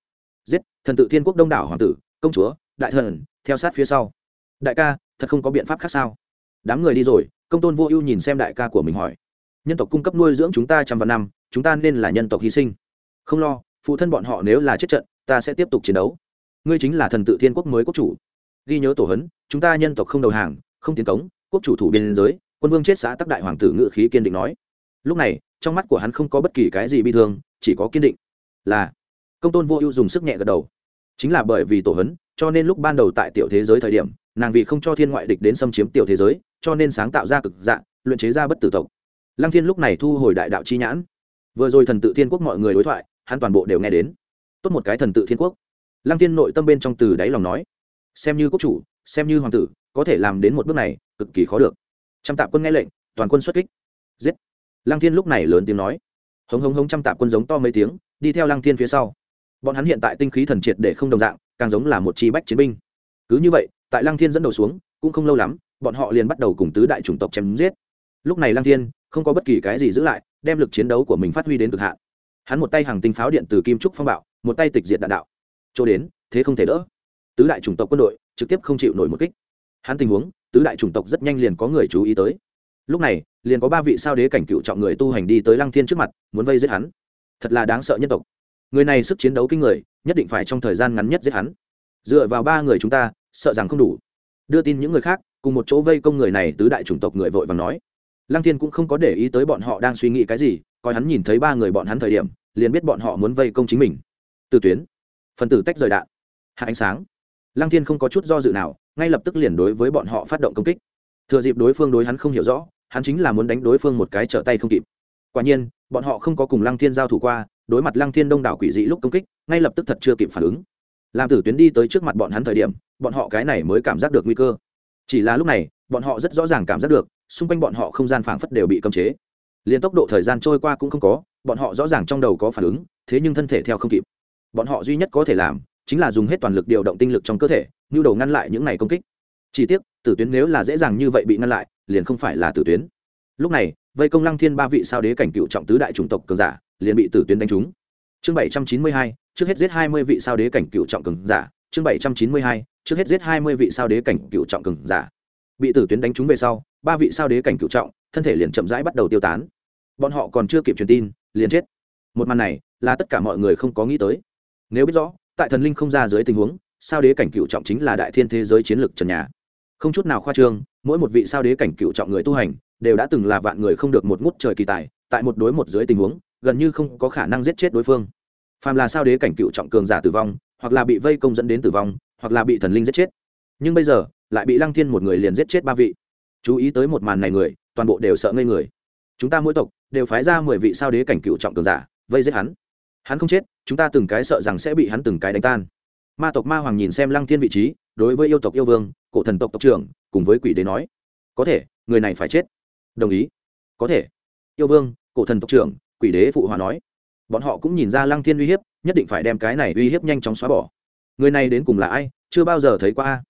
Giết, thần tự thiên quốc đông đảo hoàng tử, công chúa, đại thần, theo sát phía sau. Đại ca, thật không có biện pháp khác sao? Đám người đi rồi, công tôn vô ưu nhìn xem đại ca của mình hỏi. Nhân tộc cung cấp nuôi dưỡng chúng ta trăm vạn năm, chúng ta nên là nhân tộc hy sinh. Không lo, phụ thân bọn họ nếu là chết trận, ta sẽ tiếp tục chiến đấu. Ngươi chính là thần tự thiên quốc mới quốc chủ. Ghi nhớ tổ hấn, chúng ta nhân tộc không đầu hàng, không tiến cống, quốc chủ thủ biên giới, quân vương chết xã tắc đại hoàng tử ngự khí kiên định nói. Lúc này, trong mắt của hắn không có bất kỳ cái gì bi thương chỉ có kiên định. Là, công tôn vô ưu dùng sức nhẹ gật đầu. Chính là bởi vì tổ hấn, cho nên lúc ban đầu tại tiểu thế giới thời điểm, nàng vì không cho thiên ngoại địch đến xâm chiếm tiểu thế giới, cho nên sáng tạo ra cực dạng luyện chế ra bất tử tộc. Lăng thiên lúc này thu hồi đại đạo chi nhãn. Vừa rồi thần tự thiên quốc mọi người đối thoại, hắn toàn bộ đều nghe đến. Tốt một cái thần tự thiên quốc. Lăng thiên nội tâm bên trong từ đáy lòng nói, xem như quốc chủ, xem như hoàng tử, có thể làm đến một bước này, cực kỳ khó được. Trăm tạ quân nghe lệnh, toàn quân xuất kích. Giết. Lăng thiên lúc này lớn tiếng nói hống hống hống trăm tạp quân giống to mấy tiếng, đi theo lăng thiên phía sau. Bọn hắn hiện tại tinh khí thần triệt để không đồng dạng, càng giống là một chi bách chiến binh. Cứ như vậy, tại lăng thiên dẫn đầu xuống, cũng không lâu lắm, bọn họ liền bắt đầu cùng tứ đại chủng tộc chém giết. Lúc này lăng thiên, không có bất kỳ cái gì giữ lại, đem lực chiến đấu của mình phát huy đến cực hạn. Hắn một tay hàng tinh pháo điện từ kim trúc phong bạo, một tay tịch diệt đạn đạo. Chỗ đến, thế không thể đỡ. Tứ đại chủng tộc quân đội trực tiếp không chịu nổi một kích. Hắn tình huống, tứ đại chủng tộc rất nhanh liền có người chú ý tới lúc này, liền có ba vị sao đế cảnh cựu trọng người tu hành đi tới lăng thiên trước mặt, muốn vây giết hắn. Thật là đáng sợ nhân tộc. Người này sức chiến đấu kinh người, nhất định phải trong thời gian ngắn nhất giết hắn. Dựa vào ba người chúng ta, sợ rằng không đủ. Đưa tin những người khác, cùng một chỗ vây công người này tứ đại chủng tộc người vội và nói. Lăng thiên cũng không có để ý tới bọn họ đang suy nghĩ cái gì, coi hắn nhìn thấy ba người bọn hắn thời điểm, liền biết bọn họ muốn vây công chính mình. Từ tuyến. Phần tử tách rời đạn. Hạ ánh sáng. Lăng thiên không có chút do dự nào, ngay lập tức liền đối với bọn họ phát động công kích thừa dịp đối phương đối hắn không hiểu rõ, hắn chính là muốn đánh đối phương một cái trở tay không kịp. Quả nhiên, bọn họ không có cùng lăng thiên giao thủ qua, đối mặt lăng thiên đông đảo quỷ dị lúc công kích, ngay lập tức thật chưa kịp phản ứng. Làm tử tuyến đi tới trước mặt bọn hắn thời điểm, bọn họ cái này mới cảm giác được nguy cơ. Chỉ là lúc này, bọn họ rất rõ ràng cảm giác được, xung quanh bọn họ không gian phảng phất đều bị cấm chế. Liền tốc độ thời gian trôi qua cũng không có, bọn họ rõ ràng trong đầu có phản ứng, thế nhưng thân thể theo không kịp. Bọn họ duy nhất có thể làm, chính là dùng hết toàn lực điều động tinh lực trong cơ thể như đầu ngăn lại những này công kích chỉ tiếc, tử tuyến nếu là dễ dàng như vậy bị ngăn lại, liền không phải là tử tuyến. Lúc này, vây công lăng thiên ba vị sao đế cảnh cựu trọng tứ đại chủng tộc cường giả, liền bị tử tuyến đánh trúng. Chương bảy trăm chín mươi hai, trước hết giết hai mươi vị sao đế cảnh cựu trọng cường giả. Chương bảy trăm chín mươi hai, trước hết giết hai mươi vị sao đế cảnh cựu trọng cường giả. Bị tử tuyến đánh trúng về sau, ba vị sao đế cảnh cựu trọng, thân thể liền chậm rãi bắt đầu tiêu tán. Bọn họ còn chưa kịp truyền tin, liền chết. Một màn này, là tất cả mọi người không có nghĩ tới. Nếu biết rõ, tại thần linh không ra dưới tình huống, sao đế cảnh cựu trọng chính là đại thiên thế giới chiến lược trần nhà không chút nào khoa trương, mỗi một vị sao đế cảnh cựu trọng người tu hành đều đã từng là vạn người không được một ngút trời kỳ tài, tại một đối một dưới tình huống, gần như không có khả năng giết chết đối phương. Phàm là sao đế cảnh cựu trọng cường giả tử vong, hoặc là bị vây công dẫn đến tử vong, hoặc là bị thần linh giết chết. Nhưng bây giờ, lại bị lăng thiên một người liền giết chết ba vị. Chú ý tới một màn này người, toàn bộ đều sợ ngây người. Chúng ta mỗi tộc đều phái ra mười vị sao đế cảnh cựu trọng cường giả, vây giết hắn. Hắn không chết, chúng ta từng cái sợ rằng sẽ bị hắn từng cái đánh tan. Ma tộc ma hoàng nhìn xem lăng thiên vị trí, đối với yêu tộc yêu vương cổ thần tộc tộc trưởng, cùng với quỷ đế nói, có thể, người này phải chết. Đồng ý. Có thể. Yêu vương, cổ thần tộc trưởng, quỷ đế phụ hòa nói. Bọn họ cũng nhìn ra lăng thiên uy hiếp, nhất định phải đem cái này uy hiếp nhanh chóng xóa bỏ. Người này đến cùng là ai, chưa bao giờ thấy qua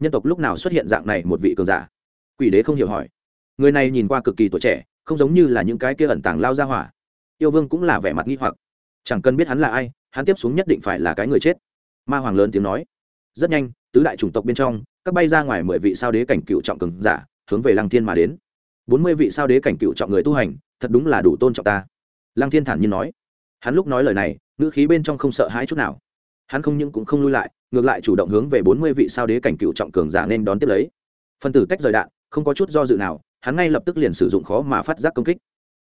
nhân tộc lúc nào xuất hiện dạng này một vị cường giả? Quỷ đế không hiểu hỏi. Người này nhìn qua cực kỳ tuổi trẻ, không giống như là những cái kia ẩn tàng lao ra hỏa. Yêu vương cũng là vẻ mặt nghi hoặc. Chẳng cần biết hắn là ai, hắn tiếp xuống nhất định phải là cái người chết. Ma hoàng lớn tiếng nói. Rất nhanh, tứ đại chủng tộc bên trong các bay ra ngoài mười vị sao đế cảnh cựu trọng cường giả, hướng về lăng thiên mà đến. Bốn mươi vị sao đế cảnh cựu trọng người tu hành, thật đúng là đủ tôn trọng ta. Lăng thiên thản nhiên nói. Hắn lúc nói lời này, ngữ khí bên trong không sợ hãi chút nào. Hắn không những cũng không lui lại, ngược lại chủ động hướng về bốn mươi vị sao đế cảnh cựu trọng cường giả nên đón tiếp lấy. Phân tử tách rời đạn, không có chút do dự nào, hắn ngay lập tức liền sử dụng khó mà phát giác công kích.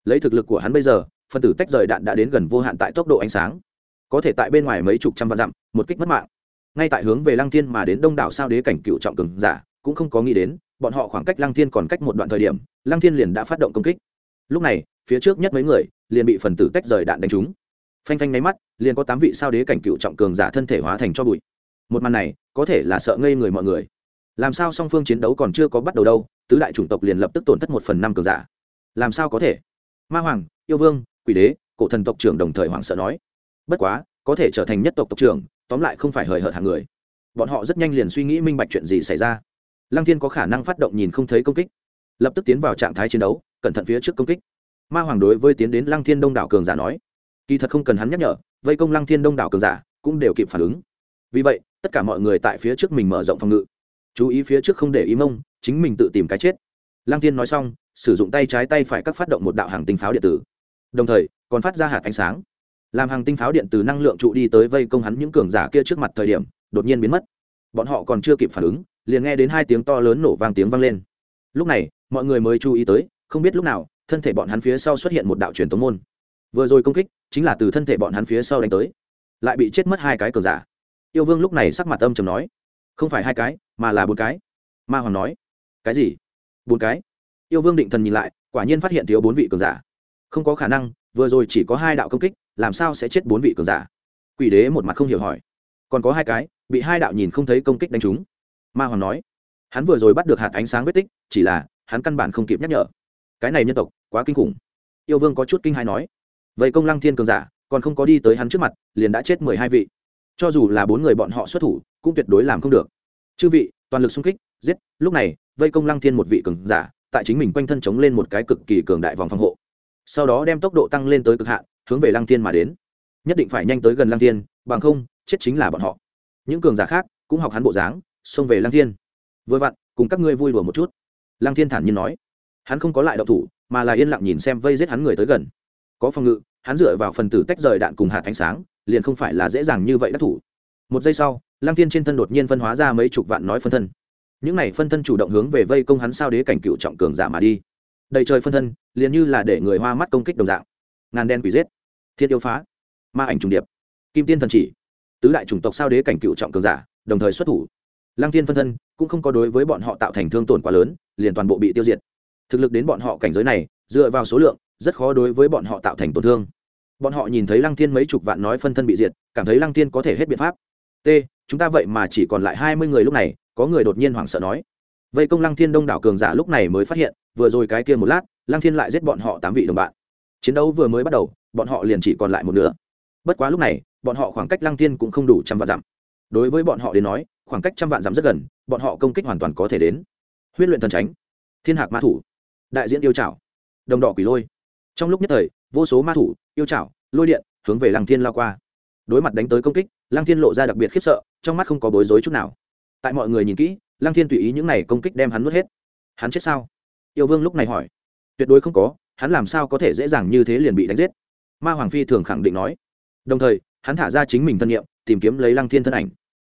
Lấy thực lực của hắn bây giờ, phân tử tách rời đạn đã đến gần vô hạn tại tốc độ ánh sáng. Có thể tại bên ngoài mấy chục trăm vạn dặm, một kích mất mạng ngay tại hướng về lăng thiên mà đến đông đảo sao đế cảnh cựu trọng cường giả, cũng không có nghĩ đến, bọn họ khoảng cách lăng thiên còn cách một đoạn thời điểm, lăng thiên liền đã phát động công kích. Lúc này, phía trước nhất mấy người, liền bị phần tử tách rời đạn đánh trúng. Phanh phanh mấy mắt, liền có tám vị sao đế cảnh cựu trọng cường giả thân thể hóa thành cho bụi. Một màn này, có thể là sợ ngây người mọi người. Làm sao song phương chiến đấu còn chưa có bắt đầu đâu, tứ đại chủng tộc liền lập tức tổn thất một phần năm cường giả. Làm sao có thể? Ma hoàng, yêu vương, quỷ đế, cổ thần tộc trưởng đồng thời hoảng sợ nói. Bất quá, có thể trở thành nhất tộc tộc trưởng tóm lại không phải hời hợt hàng người. Bọn họ rất nhanh liền suy nghĩ minh bạch chuyện gì xảy ra. Lăng thiên có khả năng phát động nhìn không thấy công kích, lập tức tiến vào trạng thái chiến đấu, cẩn thận phía trước công kích. Ma hoàng đối với tiến đến lăng thiên đông đảo cường giả nói, kỳ thật không cần hắn nhắc nhở, vây công lăng thiên đông đảo cường giả cũng đều kịp phản ứng. Vì vậy, tất cả mọi người tại phía trước mình mở rộng phòng ngự. Chú ý phía trước không để ý mông, chính mình tự tìm cái chết. Lăng thiên nói xong, sử dụng tay trái tay phải các phát động một đạo hàng tinh pháo điện tử. Đồng thời, còn phát ra hạt ánh sáng làm hàng tinh pháo điện từ năng lượng trụ đi tới vây công hắn những cường giả kia trước mặt thời điểm, đột nhiên biến mất. Bọn họ còn chưa kịp phản ứng, liền nghe đến hai tiếng to lớn nổ vang tiếng vang lên. Lúc này, mọi người mới chú ý tới, không biết lúc nào, thân thể bọn hắn phía sau xuất hiện một đạo truyền tống môn. Vừa rồi công kích, chính là từ thân thể bọn hắn phía sau đánh tới. Lại bị chết mất hai cái cờ giả. Yêu vương lúc này sắc mặt âm chầm nói, không phải hai cái, mà là bốn cái. Ma hoàng nói, cái gì? Bốn cái? Yêu vương định thần nhìn lại, quả nhiên phát hiện thiếu bốn vị cường giả. Không có khả năng, vừa rồi chỉ có hai đạo công kích làm sao sẽ chết bốn vị cường giả? Quỷ đế một mặt không hiểu hỏi. Còn có hai cái, bị hai đạo nhìn không thấy công kích đánh trúng. Ma hoàng nói, hắn vừa rồi bắt được hạt ánh sáng vết tích, chỉ là, hắn căn bản không kịp nhắc nhở. Cái này nhân tộc, quá kinh khủng. Yêu vương có chút kinh hai nói, vậy công lăng thiên cường giả, còn không có đi tới hắn trước mặt, liền đã chết mười hai vị. Cho dù là bốn người bọn họ xuất thủ, cũng tuyệt đối làm không được. Chư vị, toàn lực xung kích, giết, lúc này, vây công lăng thiên một vị cường giả, tại chính mình quanh thân chống lên một cái cực kỳ cường đại vòng phòng hộ. Sau đó đem tốc độ tăng lên tới cực hạn hướng về lăng thiên mà đến. Nhất định phải nhanh tới gần lăng thiên, bằng không, chết chính là bọn họ. Những cường giả khác cũng học hắn bộ dáng, xông về lăng thiên. Vừa vặn, cùng các ngươi vui đùa một chút. Lăng thiên thản nhiên nói. Hắn không có lại động thủ, mà là yên lặng nhìn xem vây giết hắn người tới gần. Có phòng ngự, hắn dựa vào phần tử tách rời đạn cùng hạt ánh sáng, liền không phải là dễ dàng như vậy đắc thủ. Một giây sau, lăng thiên trên thân đột nhiên phân hóa ra mấy chục vạn nói phân thân. Những này phân thân chủ động hướng về vây công hắn sao đế cảnh cựu trọng cường giả mà đi. Đầy trời phân thân, liền như là để người hoa mắt công kích đồng dạng. Ngàn đen quỷ giết thiên yêu phá, ma ảnh trùng điệp, kim tiên thần chỉ, tứ đại chủng tộc sao đế cảnh cựu trọng cường giả, đồng thời xuất thủ. Lăng tiên phân thân cũng không có đối với bọn họ tạo thành thương tổn quá lớn, liền toàn bộ bị tiêu diệt. Thực lực đến bọn họ cảnh giới này, dựa vào số lượng, rất khó đối với bọn họ tạo thành tổn thương. Bọn họ nhìn thấy lăng thiên mấy chục vạn nói phân thân bị diệt, cảm thấy lăng thiên có thể hết biện pháp. T, chúng ta vậy mà chỉ còn lại hai mươi người lúc này, có người đột nhiên hoảng sợ nói. Vây công lăng thiên đông đảo cường giả lúc này mới phát hiện, vừa rồi cái kia một lát, lăng thiên lại giết bọn họ tám vị đồng bạn. Chiến đấu vừa mới bắt đầu bọn họ liền chỉ còn lại một nửa. Bất quá lúc này, bọn họ khoảng cách lăng thiên cũng không đủ trăm vạn dặm. Đối với bọn họ đến nói, khoảng cách trăm vạn dặm rất gần, bọn họ công kích hoàn toàn có thể đến. Huyết luyện thần tránh, thiên hạc ma thủ, đại diễn yêu trảo, đồng đỏ quỷ lôi. Trong lúc nhất thời, vô số ma thủ, yêu trảo, lôi điện hướng về lăng thiên lao qua. Đối mặt đánh tới công kích, lăng thiên lộ ra đặc biệt khiếp sợ, trong mắt không có bối rối chút nào. Tại mọi người nhìn kỹ, lăng thiên tùy ý những này công kích đem hắn nuốt hết. Hắn chết sao? Yêu vương lúc này hỏi. Tuyệt đối không có, hắn làm sao có thể dễ dàng như thế liền bị đánh giết? Ma hoàng phi thường khẳng định nói. Đồng thời, hắn thả ra chính mình thân nhiệm tìm kiếm lấy lăng thiên thân ảnh.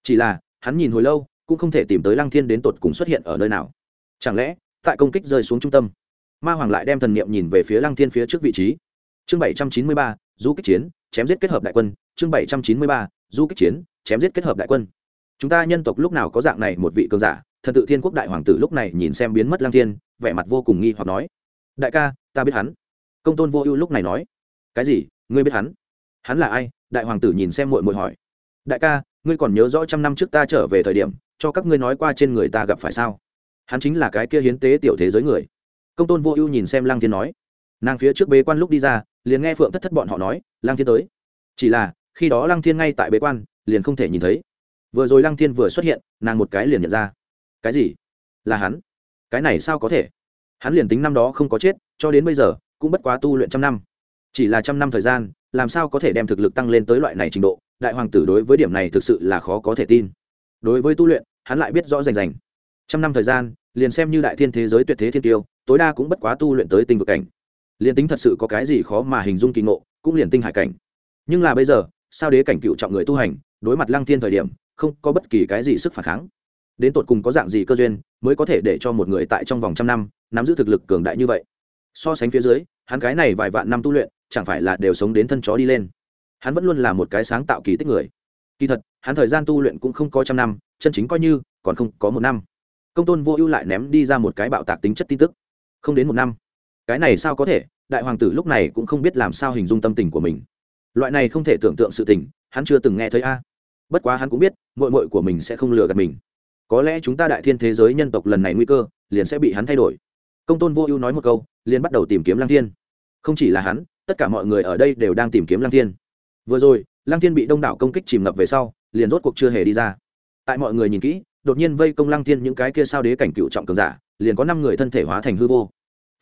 Chỉ là, hắn nhìn hồi lâu, cũng không thể tìm tới lăng thiên đến tột cùng xuất hiện ở nơi nào. Chẳng lẽ, tại công kích rơi xuống trung tâm, ma hoàng lại đem thần niệm nhìn về phía lăng thiên phía trước vị trí. Chương bảy trăm chín mươi ba, du kích chiến, chém giết kết hợp đại quân. Chương bảy trăm chín mươi ba, du kích chiến, chém giết kết hợp đại quân. Chúng ta nhân tộc lúc nào có dạng này một vị cường giả? Thần tự thiên quốc đại hoàng tử lúc này nhìn xem biến mất lăng thiên, vẻ mặt vô cùng nghi hoặc nói. Đại ca, ta biết hắn. Công tôn vô ưu lúc này nói cái gì? Ngươi biết hắn? Hắn là ai? Đại hoàng tử nhìn xem mội mội hỏi. Đại ca, ngươi còn nhớ rõ trăm năm trước ta trở về thời điểm, cho các ngươi nói qua trên người ta gặp phải sao? Hắn chính là cái kia hiến tế tiểu thế giới người. Công tôn vô ưu nhìn xem lăng thiên nói. Nàng phía trước bế quan lúc đi ra, liền nghe phượng thất thất bọn họ nói, lăng thiên tới. Chỉ là, khi đó lăng thiên ngay tại bế quan, liền không thể nhìn thấy. Vừa rồi lăng thiên vừa xuất hiện, nàng một cái liền nhận ra. Cái gì? Là hắn? Cái này sao có thể? Hắn liền tính năm đó không có chết, cho đến bây giờ, cũng bất quá tu luyện trăm năm chỉ là trăm năm thời gian, làm sao có thể đem thực lực tăng lên tới loại này trình độ? Đại hoàng tử đối với điểm này thực sự là khó có thể tin. Đối với tu luyện, hắn lại biết rõ rành rành. Trăm năm thời gian, liền xem như đại thiên thế giới tuyệt thế thiên tiêu, tối đa cũng bất quá tu luyện tới tinh vực cảnh. Liền tính thật sự có cái gì khó mà hình dung kỳ ngộ, cũng liền tinh hải cảnh. Nhưng là bây giờ, sao đế cảnh cựu trọng người tu hành, đối mặt lăng thiên thời điểm, không có bất kỳ cái gì sức phản kháng? Đến tột cùng có dạng gì cơ duyên mới có thể để cho một người tại trong vòng trăm năm nắm giữ thực lực cường đại như vậy? So sánh phía dưới, hắn cái này vài vạn năm tu luyện chẳng phải là đều sống đến thân chó đi lên. Hắn vẫn luôn là một cái sáng tạo kỳ tích người. Kỳ thật, hắn thời gian tu luyện cũng không có trăm năm, chân chính coi như, còn không có một năm. Công tôn vô ưu lại ném đi ra một cái bạo tạc tính chất tin tức. Không đến một năm. Cái này sao có thể? Đại hoàng tử lúc này cũng không biết làm sao hình dung tâm tình của mình. Loại này không thể tưởng tượng sự tình, hắn chưa từng nghe thấy a. Bất quá hắn cũng biết mội mội của mình sẽ không lừa gạt mình. Có lẽ chúng ta đại thiên thế giới nhân tộc lần này nguy cơ, liền sẽ bị hắn thay đổi. Công tôn vô ưu nói một câu, liền bắt đầu tìm kiếm lăng thiên. Không chỉ là hắn tất cả mọi người ở đây đều đang tìm kiếm lăng thiên. Vừa rồi, lăng thiên bị đông đảo công kích chìm ngập về sau, liền rốt cuộc chưa hề đi ra. Tại mọi người nhìn kỹ, đột nhiên vây công lăng thiên những cái kia sao đế cảnh cựu trọng cường giả, liền có năm người thân thể hóa thành hư vô.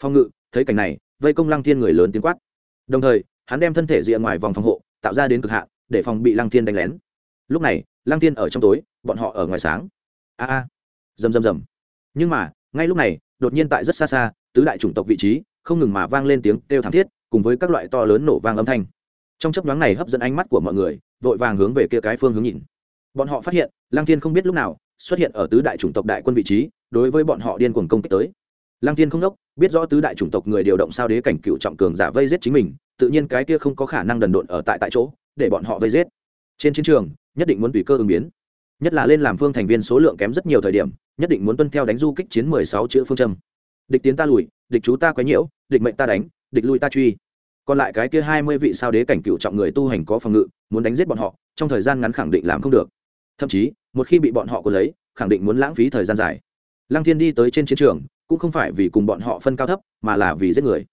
Phong ngự, thấy cảnh này, vây công lăng thiên người lớn tiếng quát. Đồng thời, hắn đem thân thể rìa ngoài vòng phòng hộ, tạo ra đến cực hạn, để phòng bị lăng thiên đánh lén. Lúc này, lăng thiên ở trong tối, bọn họ ở ngoài sáng. A a. Rầm rầm rầm. Nhưng mà, ngay lúc này, đột nhiên tại rất xa xa, tứ đại chủng tộc vị trí, không ngừng mà vang lên tiếng kêu thảm thiết cùng với các loại to lớn nổ vang âm thanh. Trong chấp nhoáng này hấp dẫn ánh mắt của mọi người, vội vàng hướng về kia cái phương hướng nhìn. Bọn họ phát hiện, lăng thiên không biết lúc nào, xuất hiện ở tứ đại chủng tộc đại quân vị trí, đối với bọn họ điên cuồng công kích tới. Lăng thiên không đốc, biết rõ tứ đại chủng tộc người điều động sao đế cảnh cựu trọng cường giả vây giết chính mình, tự nhiên cái kia không có khả năng đần độn ở tại tại chỗ, để bọn họ vây giết. Trên chiến trường, nhất định muốn tùy cơ ứng biến. Nhất là lên làm phương thành viên số lượng kém rất nhiều thời điểm, nhất định muốn tuân theo đánh du kích chiến mười sáu chữ phương châm. Địch tiến ta lùi, địch chú ta quấy nhiễu, địch mệnh ta đánh, địch lui ta truy còn lại cái kia hai mươi vị sao đế cảnh cựu trọng người tu hành có phòng ngự, muốn đánh giết bọn họ, trong thời gian ngắn khẳng định làm không được. Thậm chí, một khi bị bọn họ có lấy, khẳng định muốn lãng phí thời gian dài. Lăng thiên đi tới trên chiến trường, cũng không phải vì cùng bọn họ phân cao thấp, mà là vì giết người.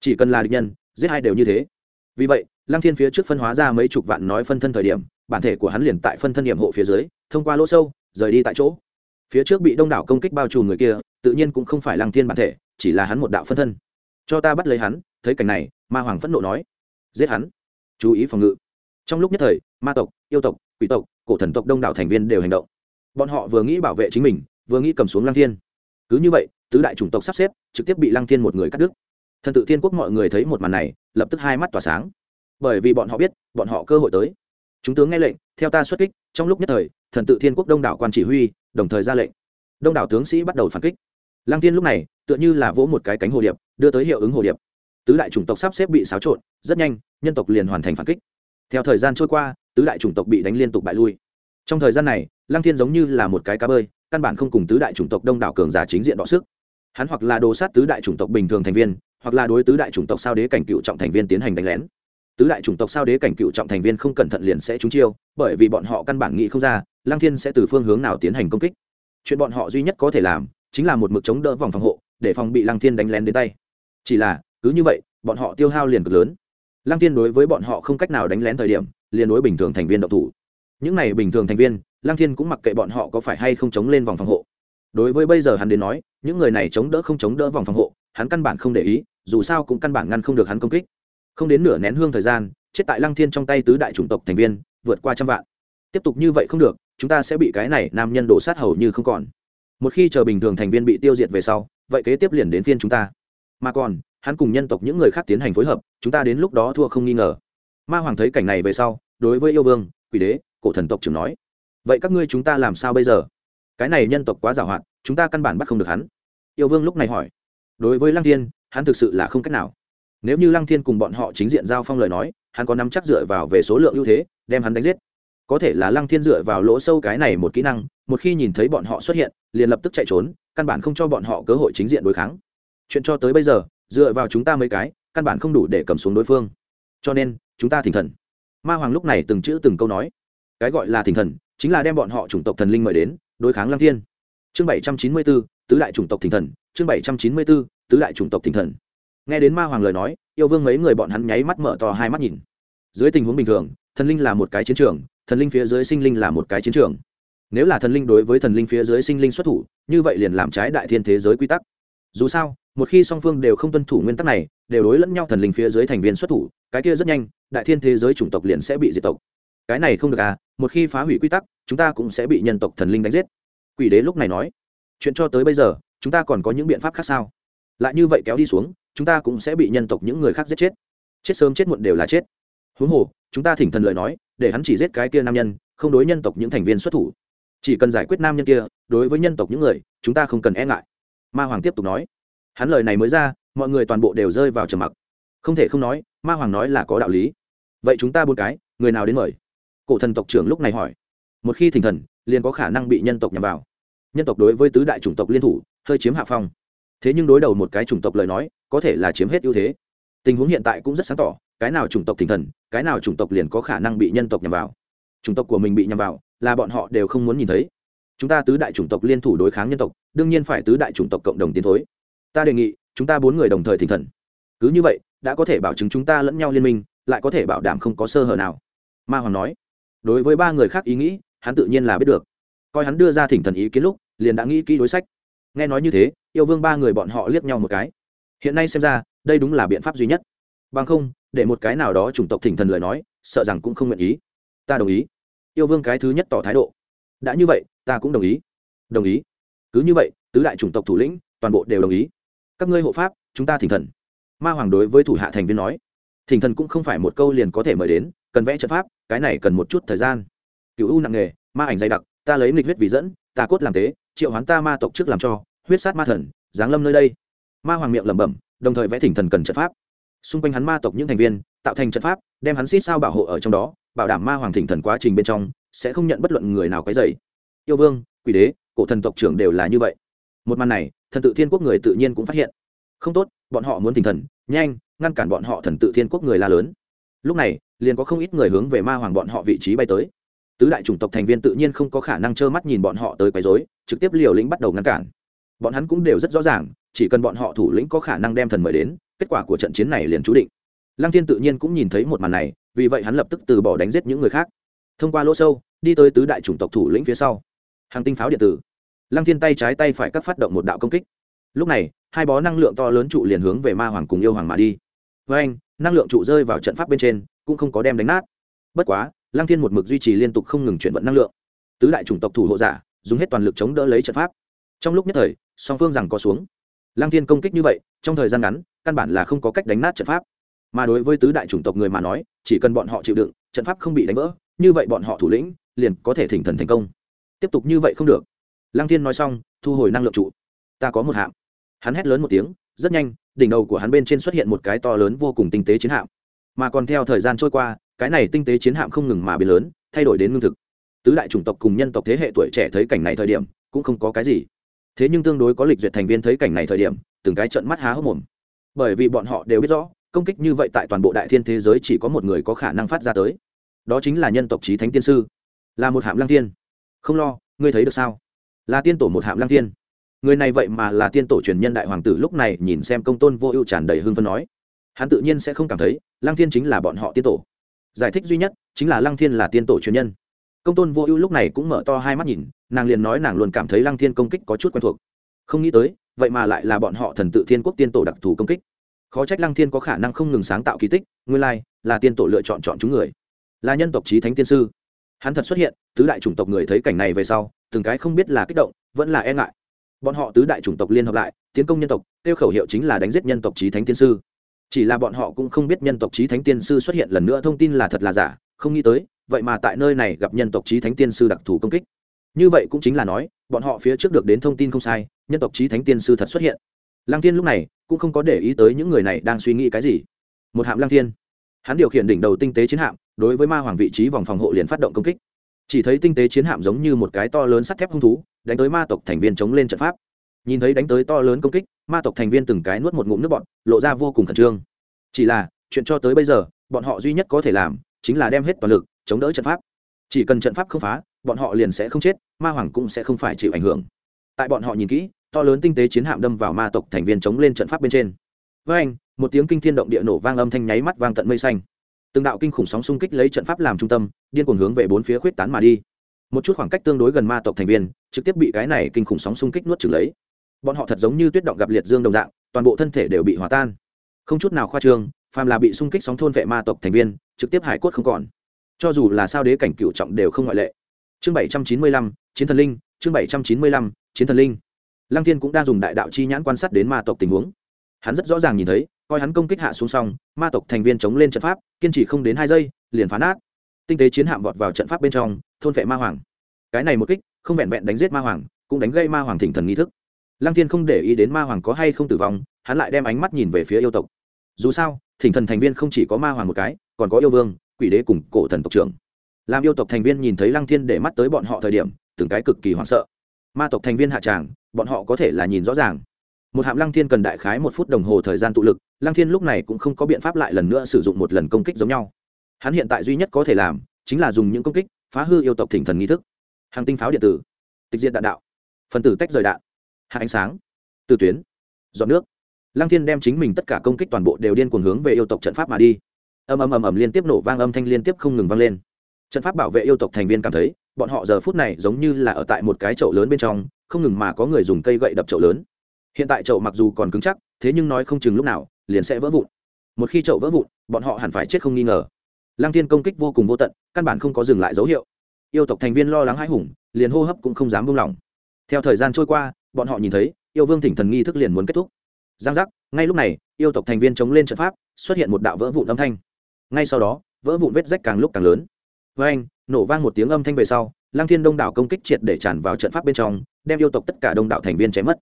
Chỉ cần là địch nhân, giết hai đều như thế. Vì vậy, lăng thiên phía trước phân hóa ra mấy chục vạn nói phân thân thời điểm, bản thể của hắn liền tại phân thân điểm hộ phía dưới, thông qua lỗ sâu, rời đi tại chỗ. Phía trước bị đông đảo công kích bao trùm người kia, tự nhiên cũng không phải lăng thiên bản thể, chỉ là hắn một đạo phân thân. Cho ta bắt lấy hắn thấy cảnh này, ma hoàng phẫn nộ nói, giết hắn. Chú ý phòng ngự. Trong lúc nhất thời, ma tộc, yêu tộc, quỷ tộc, cổ thần tộc đông đảo thành viên đều hành động. Bọn họ vừa nghĩ bảo vệ chính mình, vừa nghĩ cầm xuống lăng thiên. Cứ như vậy, tứ đại chủng tộc sắp xếp, trực tiếp bị lăng thiên một người cắt đứt. Thần tự thiên quốc mọi người thấy một màn này, lập tức hai mắt tỏa sáng. Bởi vì bọn họ biết, bọn họ cơ hội tới. Chúng tướng nghe lệnh, theo ta xuất kích, trong lúc nhất thời, thần tự thiên quốc đông đảo quan chỉ huy, đồng thời ra lệnh. Đông đảo tướng sĩ bắt đầu phản kích. Lăng tiên lúc này, tựa như là vỗ một cái cánh hồ điệp, đưa tới hiệu ứng hồ điệp tứ đại chủng tộc sắp xếp bị xáo trộn, rất nhanh, nhân tộc liền hoàn thành phản kích. Theo thời gian trôi qua, tứ đại chủng tộc bị đánh liên tục bại lui. Trong thời gian này, lăng thiên giống như là một cái cá bơi, căn bản không cùng tứ đại chủng tộc đông đảo cường giả chính diện đọ sức. Hắn hoặc là đồ sát tứ đại chủng tộc bình thường thành viên, hoặc là đối tứ đại chủng tộc sao đế cảnh cựu trọng thành viên tiến hành đánh lén. Tứ đại chủng tộc sao đế cảnh cựu trọng thành viên không cẩn thận liền sẽ trúng chiêu, bởi vì bọn họ căn bản nghĩ không ra, lăng thiên sẽ từ phương hướng nào tiến hành công kích. Chuyện bọn họ duy nhất có thể làm, chính là một mực chống đỡ vòng phòng hộ, để phòng bị lăng thiên đánh lén đến tay. Chỉ là cứ như vậy, bọn họ tiêu hao liền cực lớn. Lăng thiên đối với bọn họ không cách nào đánh lén thời điểm, liền đối bình thường thành viên độc thủ. Những này bình thường thành viên, lăng thiên cũng mặc kệ bọn họ có phải hay không chống lên vòng phòng hộ. Đối với bây giờ hắn đến nói, những người này chống đỡ không chống đỡ vòng phòng hộ, hắn căn bản không để ý, dù sao cũng căn bản ngăn không được hắn công kích. Không đến nửa nén hương thời gian, chết tại lăng thiên trong tay tứ đại chủng tộc thành viên, vượt qua trăm vạn. Tiếp tục như vậy không được, chúng ta sẽ bị cái này nam nhân đổ sát hầu như không còn. Một khi chờ bình thường thành viên bị tiêu diệt về sau, vậy kế tiếp liền đến phiên chúng ta. Mà còn hắn cùng nhân tộc những người khác tiến hành phối hợp, chúng ta đến lúc đó thua không nghi ngờ. Ma hoàng thấy cảnh này về sau, đối với yêu vương, quỷ đế, cổ thần tộc trưởng nói, vậy các ngươi chúng ta làm sao bây giờ? Cái này nhân tộc quá giàu hạn, chúng ta căn bản bắt không được hắn. Yêu vương lúc này hỏi, đối với lăng thiên, hắn thực sự là không cách nào. Nếu như lăng thiên cùng bọn họ chính diện giao phong lời nói, hắn có nắm chắc dựa vào về số lượng ưu thế, đem hắn đánh giết. Có thể là lăng thiên dựa vào lỗ sâu cái này một kỹ năng, một khi nhìn thấy bọn họ xuất hiện, liền lập tức chạy trốn, căn bản không cho bọn họ cơ hội chính diện đối kháng. Chuyện cho tới bây giờ dựa vào chúng ta mấy cái, căn bản không đủ để cầm xuống đối phương. Cho nên, chúng ta thỉnh thần. Ma hoàng lúc này từng chữ từng câu nói. Cái gọi là thỉnh thần, chính là đem bọn họ chủng tộc thần linh mời đến, đối kháng lăng thiên. Chương bảy trăm chín mươi bốn tứ đại chủng tộc thỉnh thần. Chương bảy trăm chín mươi bốn tứ đại chủng tộc thỉnh thần. Nghe đến ma hoàng lời nói, yêu vương mấy người bọn hắn nháy mắt mở to hai mắt nhìn. Dưới tình huống bình thường, thần linh là một cái chiến trường, thần linh phía dưới sinh linh là một cái chiến trường. Nếu là thần linh đối với thần linh phía dưới sinh linh xuất thủ, như vậy liền làm trái đại thiên thế giới quy tắc. Dù sao một khi song phương đều không tuân thủ nguyên tắc này, đều đối lẫn nhau thần linh phía dưới thành viên xuất thủ, cái kia rất nhanh, đại thiên thế giới chủng tộc liền sẽ bị diệt tộc. Cái này không được à một khi phá hủy quy tắc, chúng ta cũng sẽ bị nhân tộc thần linh đánh giết. Quỷ đế lúc này nói, chuyện cho tới bây giờ, chúng ta còn có những biện pháp khác sao? Lại như vậy kéo đi xuống, chúng ta cũng sẽ bị nhân tộc những người khác giết chết. Chết sớm chết muộn đều là chết. Huống hồ, chúng ta thỉnh thần lời nói, để hắn chỉ giết cái kia nam nhân, không đối nhân tộc những thành viên xuất thủ. Chỉ cần giải quyết nam nhân kia, đối với nhân tộc những người, chúng ta không cần e ngại. Ma hoàng tiếp tục nói hắn lời này mới ra, mọi người toàn bộ đều rơi vào trầm mặc. Không thể không nói, ma hoàng nói là có đạo lý. Vậy chúng ta buôn cái, người nào đến mời? Cổ thần tộc trưởng lúc này hỏi. Một khi thỉnh thần, liền có khả năng bị nhân tộc nhằm vào. Nhân tộc đối với tứ đại chủng tộc liên thủ, hơi chiếm hạ phong. Thế nhưng đối đầu một cái chủng tộc lời nói, có thể là chiếm hết ưu thế. Tình huống hiện tại cũng rất sáng tỏ, cái nào chủng tộc thỉnh thần, cái nào chủng tộc liền có khả năng bị nhân tộc nhằm vào. Chủng tộc của mình bị nhằm vào, là bọn họ đều không muốn nhìn thấy. Chúng ta tứ đại chủng tộc liên thủ đối kháng nhân tộc, đương nhiên phải tứ đại chủng tộc cộng đồng tiến thối ta đề nghị, chúng ta bốn người đồng thời thỉnh thần. Cứ như vậy, đã có thể bảo chứng chúng ta lẫn nhau liên minh, lại có thể bảo đảm không có sơ hở nào. Ma hoàng nói. Đối với ba người khác ý nghĩ, hắn tự nhiên là biết được. Coi hắn đưa ra thỉnh thần ý kiến lúc, liền đã nghĩ kỹ đối sách. Nghe nói như thế, yêu vương ba người bọn họ liếc nhau một cái. Hiện nay xem ra, đây đúng là biện pháp duy nhất. Bằng không, để một cái nào đó chủng tộc thỉnh thần lời nói, sợ rằng cũng không nguyện ý. Ta đồng ý. Yêu vương cái thứ nhất tỏ thái độ. Đã như vậy, ta cũng đồng ý. Đồng ý. Cứ như vậy, tứ đại chủng tộc thủ lĩnh, toàn bộ đều đồng ý các ngươi hộ pháp, chúng ta thỉnh thần. Ma hoàng đối với thủ hạ thành viên nói. Thỉnh thần cũng không phải một câu liền có thể mời đến, cần vẽ trận pháp, cái này cần một chút thời gian. Cựu u nặng nghề ma ảnh dày đặc, ta lấy nghịch huyết vì dẫn, ta cốt làm tế, triệu hoán ta ma tộc trước làm cho, huyết sát ma thần, giáng lâm nơi đây. Ma hoàng miệng lẩm bẩm, đồng thời vẽ thỉnh thần cần trận pháp. Xung quanh hắn ma tộc những thành viên, tạo thành trận pháp, đem hắn xít sao bảo hộ ở trong đó, bảo đảm ma hoàng thỉnh thần quá trình bên trong, sẽ không nhận bất luận người nào cái dày yêu vương, quỷ đế, cổ thần tộc trưởng đều là như vậy một màn này, thần tự thiên quốc người tự nhiên cũng phát hiện. Không tốt, bọn họ muốn thỉnh thần, nhanh, ngăn cản bọn họ thần tự thiên quốc người la lớn. Lúc này, liền có không ít người hướng về ma hoàng bọn họ vị trí bay tới. Tứ đại chủng tộc thành viên tự nhiên không có khả năng trơ mắt nhìn bọn họ tới quấy rối, trực tiếp liều lĩnh bắt đầu ngăn cản. Bọn hắn cũng đều rất rõ ràng, chỉ cần bọn họ thủ lĩnh có khả năng đem thần mời đến, kết quả của trận chiến này liền chú định. Lăng thiên tự nhiên cũng nhìn thấy một màn này, vì vậy hắn lập tức từ bỏ đánh giết những người khác. Thông qua lỗ sâu, đi tới tứ đại chủng tộc thủ lĩnh phía sau. Hàng tinh pháo điện tử lăng thiên tay trái tay phải cắt phát động một đạo công kích. Lúc này, hai bó năng lượng to lớn trụ liền hướng về ma hoàng cùng yêu hoàng mà đi. Với anh, năng lượng trụ rơi vào trận pháp bên trên, cũng không có đem đánh nát. Bất quá, lăng thiên một mực duy trì liên tục không ngừng chuyển vận năng lượng. Tứ đại chủng tộc thủ hộ giả, dùng hết toàn lực chống đỡ lấy trận pháp. Trong lúc nhất thời, song phương rằng có xuống. Lăng thiên công kích như vậy, trong thời gian ngắn, căn bản là không có cách đánh nát trận pháp. Mà đối với tứ đại chủng tộc người mà nói, chỉ cần bọn họ chịu đựng, trận pháp không bị đánh vỡ, như vậy bọn họ thủ lĩnh, liền có thể thỉnh thần thành công. Tiếp tục như vậy không được lăng thiên nói xong, thu hồi năng lượng trụ. Ta có một hạm. Hắn hét lớn một tiếng, rất nhanh, đỉnh đầu của hắn bên trên xuất hiện một cái to lớn vô cùng tinh tế chiến hạm. Mà còn theo thời gian trôi qua, cái này tinh tế chiến hạm không ngừng mà biến lớn, thay đổi đến ngưng thực. Tứ đại chủng tộc cùng nhân tộc thế hệ tuổi trẻ thấy cảnh này thời điểm, cũng không có cái gì. Thế nhưng tương đối có lịch duyệt thành viên thấy cảnh này thời điểm, từng cái trận mắt há hốc mồm. Bởi vì bọn họ đều biết rõ, công kích như vậy tại toàn bộ đại thiên thế giới chỉ có một người có khả năng phát ra tới. Đó chính là nhân tộc trí thánh tiên sư. Là một hạm lăng tiên không lo, ngươi thấy được sao? Là tiên tổ một hạm lang tiên người này vậy mà là tiên tổ truyền nhân đại hoàng tử lúc này nhìn xem công tôn vô ưu tràn đầy hưng phân nói. Hắn tự nhiên sẽ không cảm thấy lang thiên chính là bọn họ tiên tổ. Giải thích duy nhất, chính là lang thiên là tiên tổ truyền nhân. Công tôn vô ưu lúc này cũng mở to hai mắt nhìn, nàng liền nói nàng luôn cảm thấy lang thiên công kích có chút quen thuộc. Không nghĩ tới, vậy mà lại là bọn họ thần tự thiên quốc tiên tổ đặc thù công kích. Khó trách lăng thiên có khả năng không ngừng sáng tạo kỳ tích, nguyên lai, là tiên tổ lựa chọn chọn chúng người. Là nhân tộc trí thánh tiên sư hắn thật xuất hiện, tứ đại chủng tộc người thấy cảnh này về sau, từng cái không biết là kích động, vẫn là e ngại. Bọn họ tứ đại chủng tộc liên hợp lại, tiến công nhân tộc tiêu khẩu hiệu chính là đánh giết nhân tộc trí thánh tiên sư. Chỉ là bọn họ cũng không biết nhân tộc trí thánh tiên sư xuất hiện lần nữa thông tin là thật là giả, không nghĩ tới, vậy mà tại nơi này gặp nhân tộc trí thánh tiên sư đặc thù công kích. Như vậy cũng chính là nói, bọn họ phía trước được đến thông tin không sai, nhân tộc trí thánh tiên sư thật xuất hiện. Lăng thiên lúc này cũng không có để ý tới những người này đang suy nghĩ cái gì. Một hạm lăng thiên. Hắn điều khiển đỉnh đầu tinh tế chiến hạm đối với ma hoàng vị trí vòng phòng hộ liền phát động công kích. Chỉ thấy tinh tế chiến hạm giống như một cái to lớn sắt thép hung thú, đánh tới ma tộc thành viên chống lên trận pháp. Nhìn thấy đánh tới to lớn công kích, ma tộc thành viên từng cái nuốt một ngụm nước bọn lộ ra vô cùng khẩn trương. Chỉ là, chuyện cho tới bây giờ, bọn họ duy nhất có thể làm, chính là đem hết toàn lực, chống đỡ trận pháp. Chỉ cần trận pháp không phá, bọn họ liền sẽ không chết, ma hoàng cũng sẽ không phải chịu ảnh hưởng. Tại bọn họ nhìn kỹ, to lớn tinh tế chiến hạm đâm vào ma tộc thành viên chống lên trận pháp bên trên. Với anh một tiếng kinh thiên động địa nổ vang âm thanh nháy mắt vang tận mây xanh từng đạo kinh khủng sóng xung kích lấy trận pháp làm trung tâm, điên cuồng hướng về bốn phía khuyết tán mà đi. Một chút khoảng cách tương đối gần ma tộc thành viên, trực tiếp bị cái này kinh khủng sóng xung kích nuốt trừng lấy. Bọn họ thật giống như tuyết động gặp liệt dương đồng dạng, toàn bộ thân thể đều bị hòa tan. Không chút nào khoa trương, phàm là bị xung kích sóng thôn vệ ma tộc thành viên, trực tiếp hải cốt không còn. Cho dù là sao đế cảnh cựu trọng đều không ngoại lệ. Chương bảy trăm chín mươi lăm, chiến thần linh, chương bảy trăm chín mươi lăm, chiến thần linh. Lăng thiên cũng đang dùng đại đạo chi nhãn quan sát đến ma tộc tình huống. Hắn rất rõ ràng nhìn thấy coi hắn công kích hạ xuống xong, ma tộc thành viên chống lên trận pháp, kiên trì không đến hai giây, liền phá nát. Tinh tế chiến hạm vọt vào trận pháp bên trong, thôn vệ ma hoàng. Cái này một kích, không vẹn vẹn đánh giết ma hoàng, cũng đánh gây ma hoàng thỉnh thần nghi thức. Lăng thiên không để ý đến ma hoàng có hay không tử vong, hắn lại đem ánh mắt nhìn về phía yêu tộc. Dù sao, thỉnh thần thành viên không chỉ có ma hoàng một cái, còn có yêu vương, quỷ đế cùng cổ thần tộc trưởng. Làm yêu tộc thành viên nhìn thấy lăng thiên để mắt tới bọn họ thời điểm, từng cái cực kỳ hoảng sợ. Ma tộc thành viên hạ tràng, bọn họ có thể là nhìn rõ ràng một hạm lăng thiên cần đại khái một phút đồng hồ thời gian tụ lực, lăng thiên lúc này cũng không có biện pháp lại lần nữa sử dụng một lần công kích giống nhau. Hắn hiện tại duy nhất có thể làm, chính là dùng những công kích phá hư yêu tộc thỉnh thần nghi thức. Hàng tinh pháo điện tử, tịch diện đạn đạo, phần tử tách rời đạn, hạ ánh sáng, từ tuyến dọn nước. Lăng thiên đem chính mình tất cả công kích toàn bộ đều điên cuồng hướng về yêu tộc trận pháp mà đi. Ầm ầm ầm ầm liên tiếp nổ vang âm thanh liên tiếp không ngừng vang lên. Trận pháp bảo vệ yêu tộc thành viên cảm thấy, bọn họ giờ phút này giống như là ở tại một cái chậu lớn bên trong, không ngừng mà có người dùng cây gậy đập chậu lớn hiện tại chậu mặc dù còn cứng chắc, thế nhưng nói không chừng lúc nào, liền sẽ vỡ vụn. Một khi chậu vỡ vụn, bọn họ hẳn phải chết không nghi ngờ. Lăng thiên công kích vô cùng vô tận, căn bản không có dừng lại dấu hiệu. Yêu tộc thành viên lo lắng hãi hùng, liền hô hấp cũng không dám buông lỏng. Theo thời gian trôi qua, bọn họ nhìn thấy, yêu vương thỉnh thần nghi thức liền muốn kết thúc. Giang giác, ngay lúc này, yêu tộc thành viên chống lên trận pháp, xuất hiện một đạo vỡ vụn âm thanh. Ngay sau đó, vỡ vụn vết rách càng lúc càng lớn. Với anh, nổ vang một tiếng âm thanh về sau, lăng thiên đông đảo công kích triệt để tràn vào trận pháp bên trong, đem yêu tộc tất cả đông đảo thành viên chém mất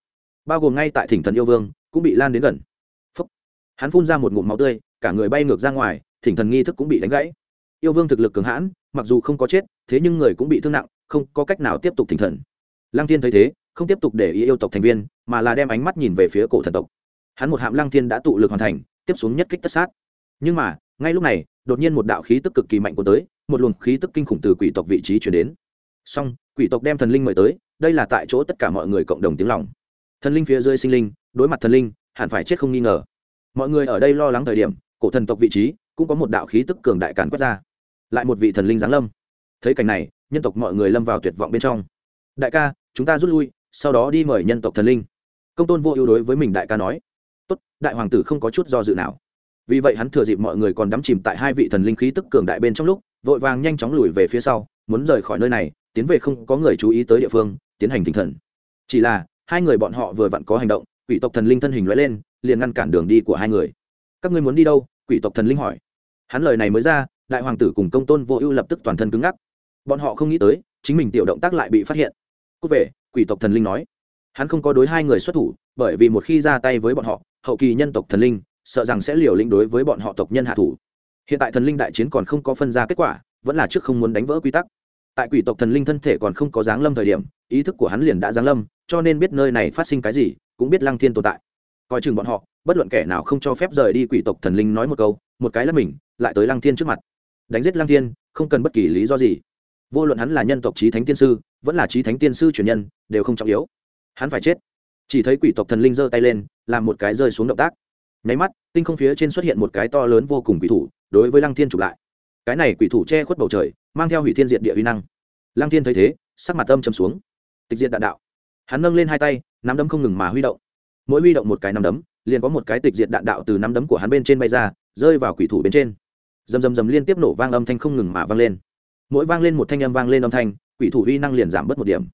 bao gồm ngay tại thỉnh thần yêu vương, cũng bị lan đến gần. Phúc. hắn phun ra một ngụm máu tươi, cả người bay ngược ra ngoài, thỉnh thần nghi thức cũng bị đánh gãy. Yêu vương thực lực cường hãn, mặc dù không có chết, thế nhưng người cũng bị thương nặng, không có cách nào tiếp tục thỉnh thần. Lăng thiên thấy thế, không tiếp tục để ý yêu tộc thành viên, mà là đem ánh mắt nhìn về phía cổ thần tộc. Hắn một hạm lăng thiên đã tụ lực hoàn thành, tiếp xuống nhất kích tất sát. Nhưng mà, ngay lúc này, đột nhiên một đạo khí tức cực kỳ mạnh của tới, một luồng khí tức kinh khủng từ quỷ tộc vị trí chuyển đến. Song quỷ tộc đem thần linh mời tới, đây là tại chỗ tất cả mọi người cộng đồng tiếng lòng thần linh phía dưới sinh linh, đối mặt thần linh, hẳn phải chết không nghi ngờ. Mọi người ở đây lo lắng thời điểm, cổ thần tộc vị trí cũng có một đạo khí tức cường đại càn quét ra. Lại một vị thần linh giáng lâm. Thấy cảnh này, nhân tộc mọi người lâm vào tuyệt vọng bên trong. Đại ca, chúng ta rút lui, sau đó đi mời nhân tộc thần linh. Công tôn vô ưu đối với mình đại ca nói. Tốt, đại hoàng tử không có chút do dự nào. Vì vậy hắn thừa dịp mọi người còn đắm chìm tại hai vị thần linh khí tức cường đại bên trong lúc, vội vàng nhanh chóng lùi về phía sau, muốn rời khỏi nơi này, tiến về không có người chú ý tới địa phương, tiến hành thỉnh thần. Chỉ là hai người bọn họ vừa vặn có hành động, quỷ tộc thần linh thân hình lóe lên, liền ngăn cản đường đi của hai người. Các ngươi muốn đi đâu? quỷ tộc thần linh hỏi. Hắn lời này mới ra, đại hoàng tử cùng công tôn vô ưu lập tức toàn thân cứng ngắc. Bọn họ không nghĩ tới, chính mình tiểu động tác lại bị phát hiện. Cúc về, quỷ tộc thần linh nói. Hắn không có đối hai người xuất thủ, bởi vì một khi ra tay với bọn họ, hậu kỳ nhân tộc thần linh sợ rằng sẽ liều lĩnh đối với bọn họ tộc nhân hạ thủ. Hiện tại thần linh đại chiến còn không có phân ra kết quả, vẫn là trước không muốn đánh vỡ quy tắc tại quỷ tộc thần linh thân thể còn không có giáng lâm thời điểm, ý thức của hắn liền đã giáng lâm, cho nên biết nơi này phát sinh cái gì, cũng biết lăng thiên tồn tại. Coi chừng bọn họ, bất luận kẻ nào không cho phép rời đi quỷ tộc thần linh nói một câu, một cái là mình, lại tới lăng thiên trước mặt. Đánh giết lăng thiên, không cần bất kỳ lý do gì. Vô luận hắn là nhân tộc trí thánh tiên sư, vẫn là trí thánh tiên sư truyền nhân, đều không trọng yếu. Hắn phải chết. Chỉ thấy quỷ tộc thần linh giơ tay lên, làm một cái rơi xuống động tác. Nháy mắt, tinh không phía trên xuất hiện một cái to lớn vô cùng quỷ thủ, đối với lăng thiên chụp lại cái này quỷ thủ che khuất bầu trời, mang theo hủy thiên diện địa uy năng. Lăng thiên thấy thế, sắc mặt âm chầm xuống. Tịch diệt đạn đạo. Hắn nâng lên hai tay, nắm đấm không ngừng mà huy động. Mỗi huy động một cái nắm đấm, liền có một cái tịch diệt đạn đạo từ nắm đấm của hắn bên trên bay ra, rơi vào quỷ thủ bên trên. Rầm rầm rầm liên tiếp nổ vang âm thanh không ngừng mà vang lên. Mỗi vang lên một thanh âm vang lên âm thanh, quỷ thủ uy năng liền giảm bớt một điểm.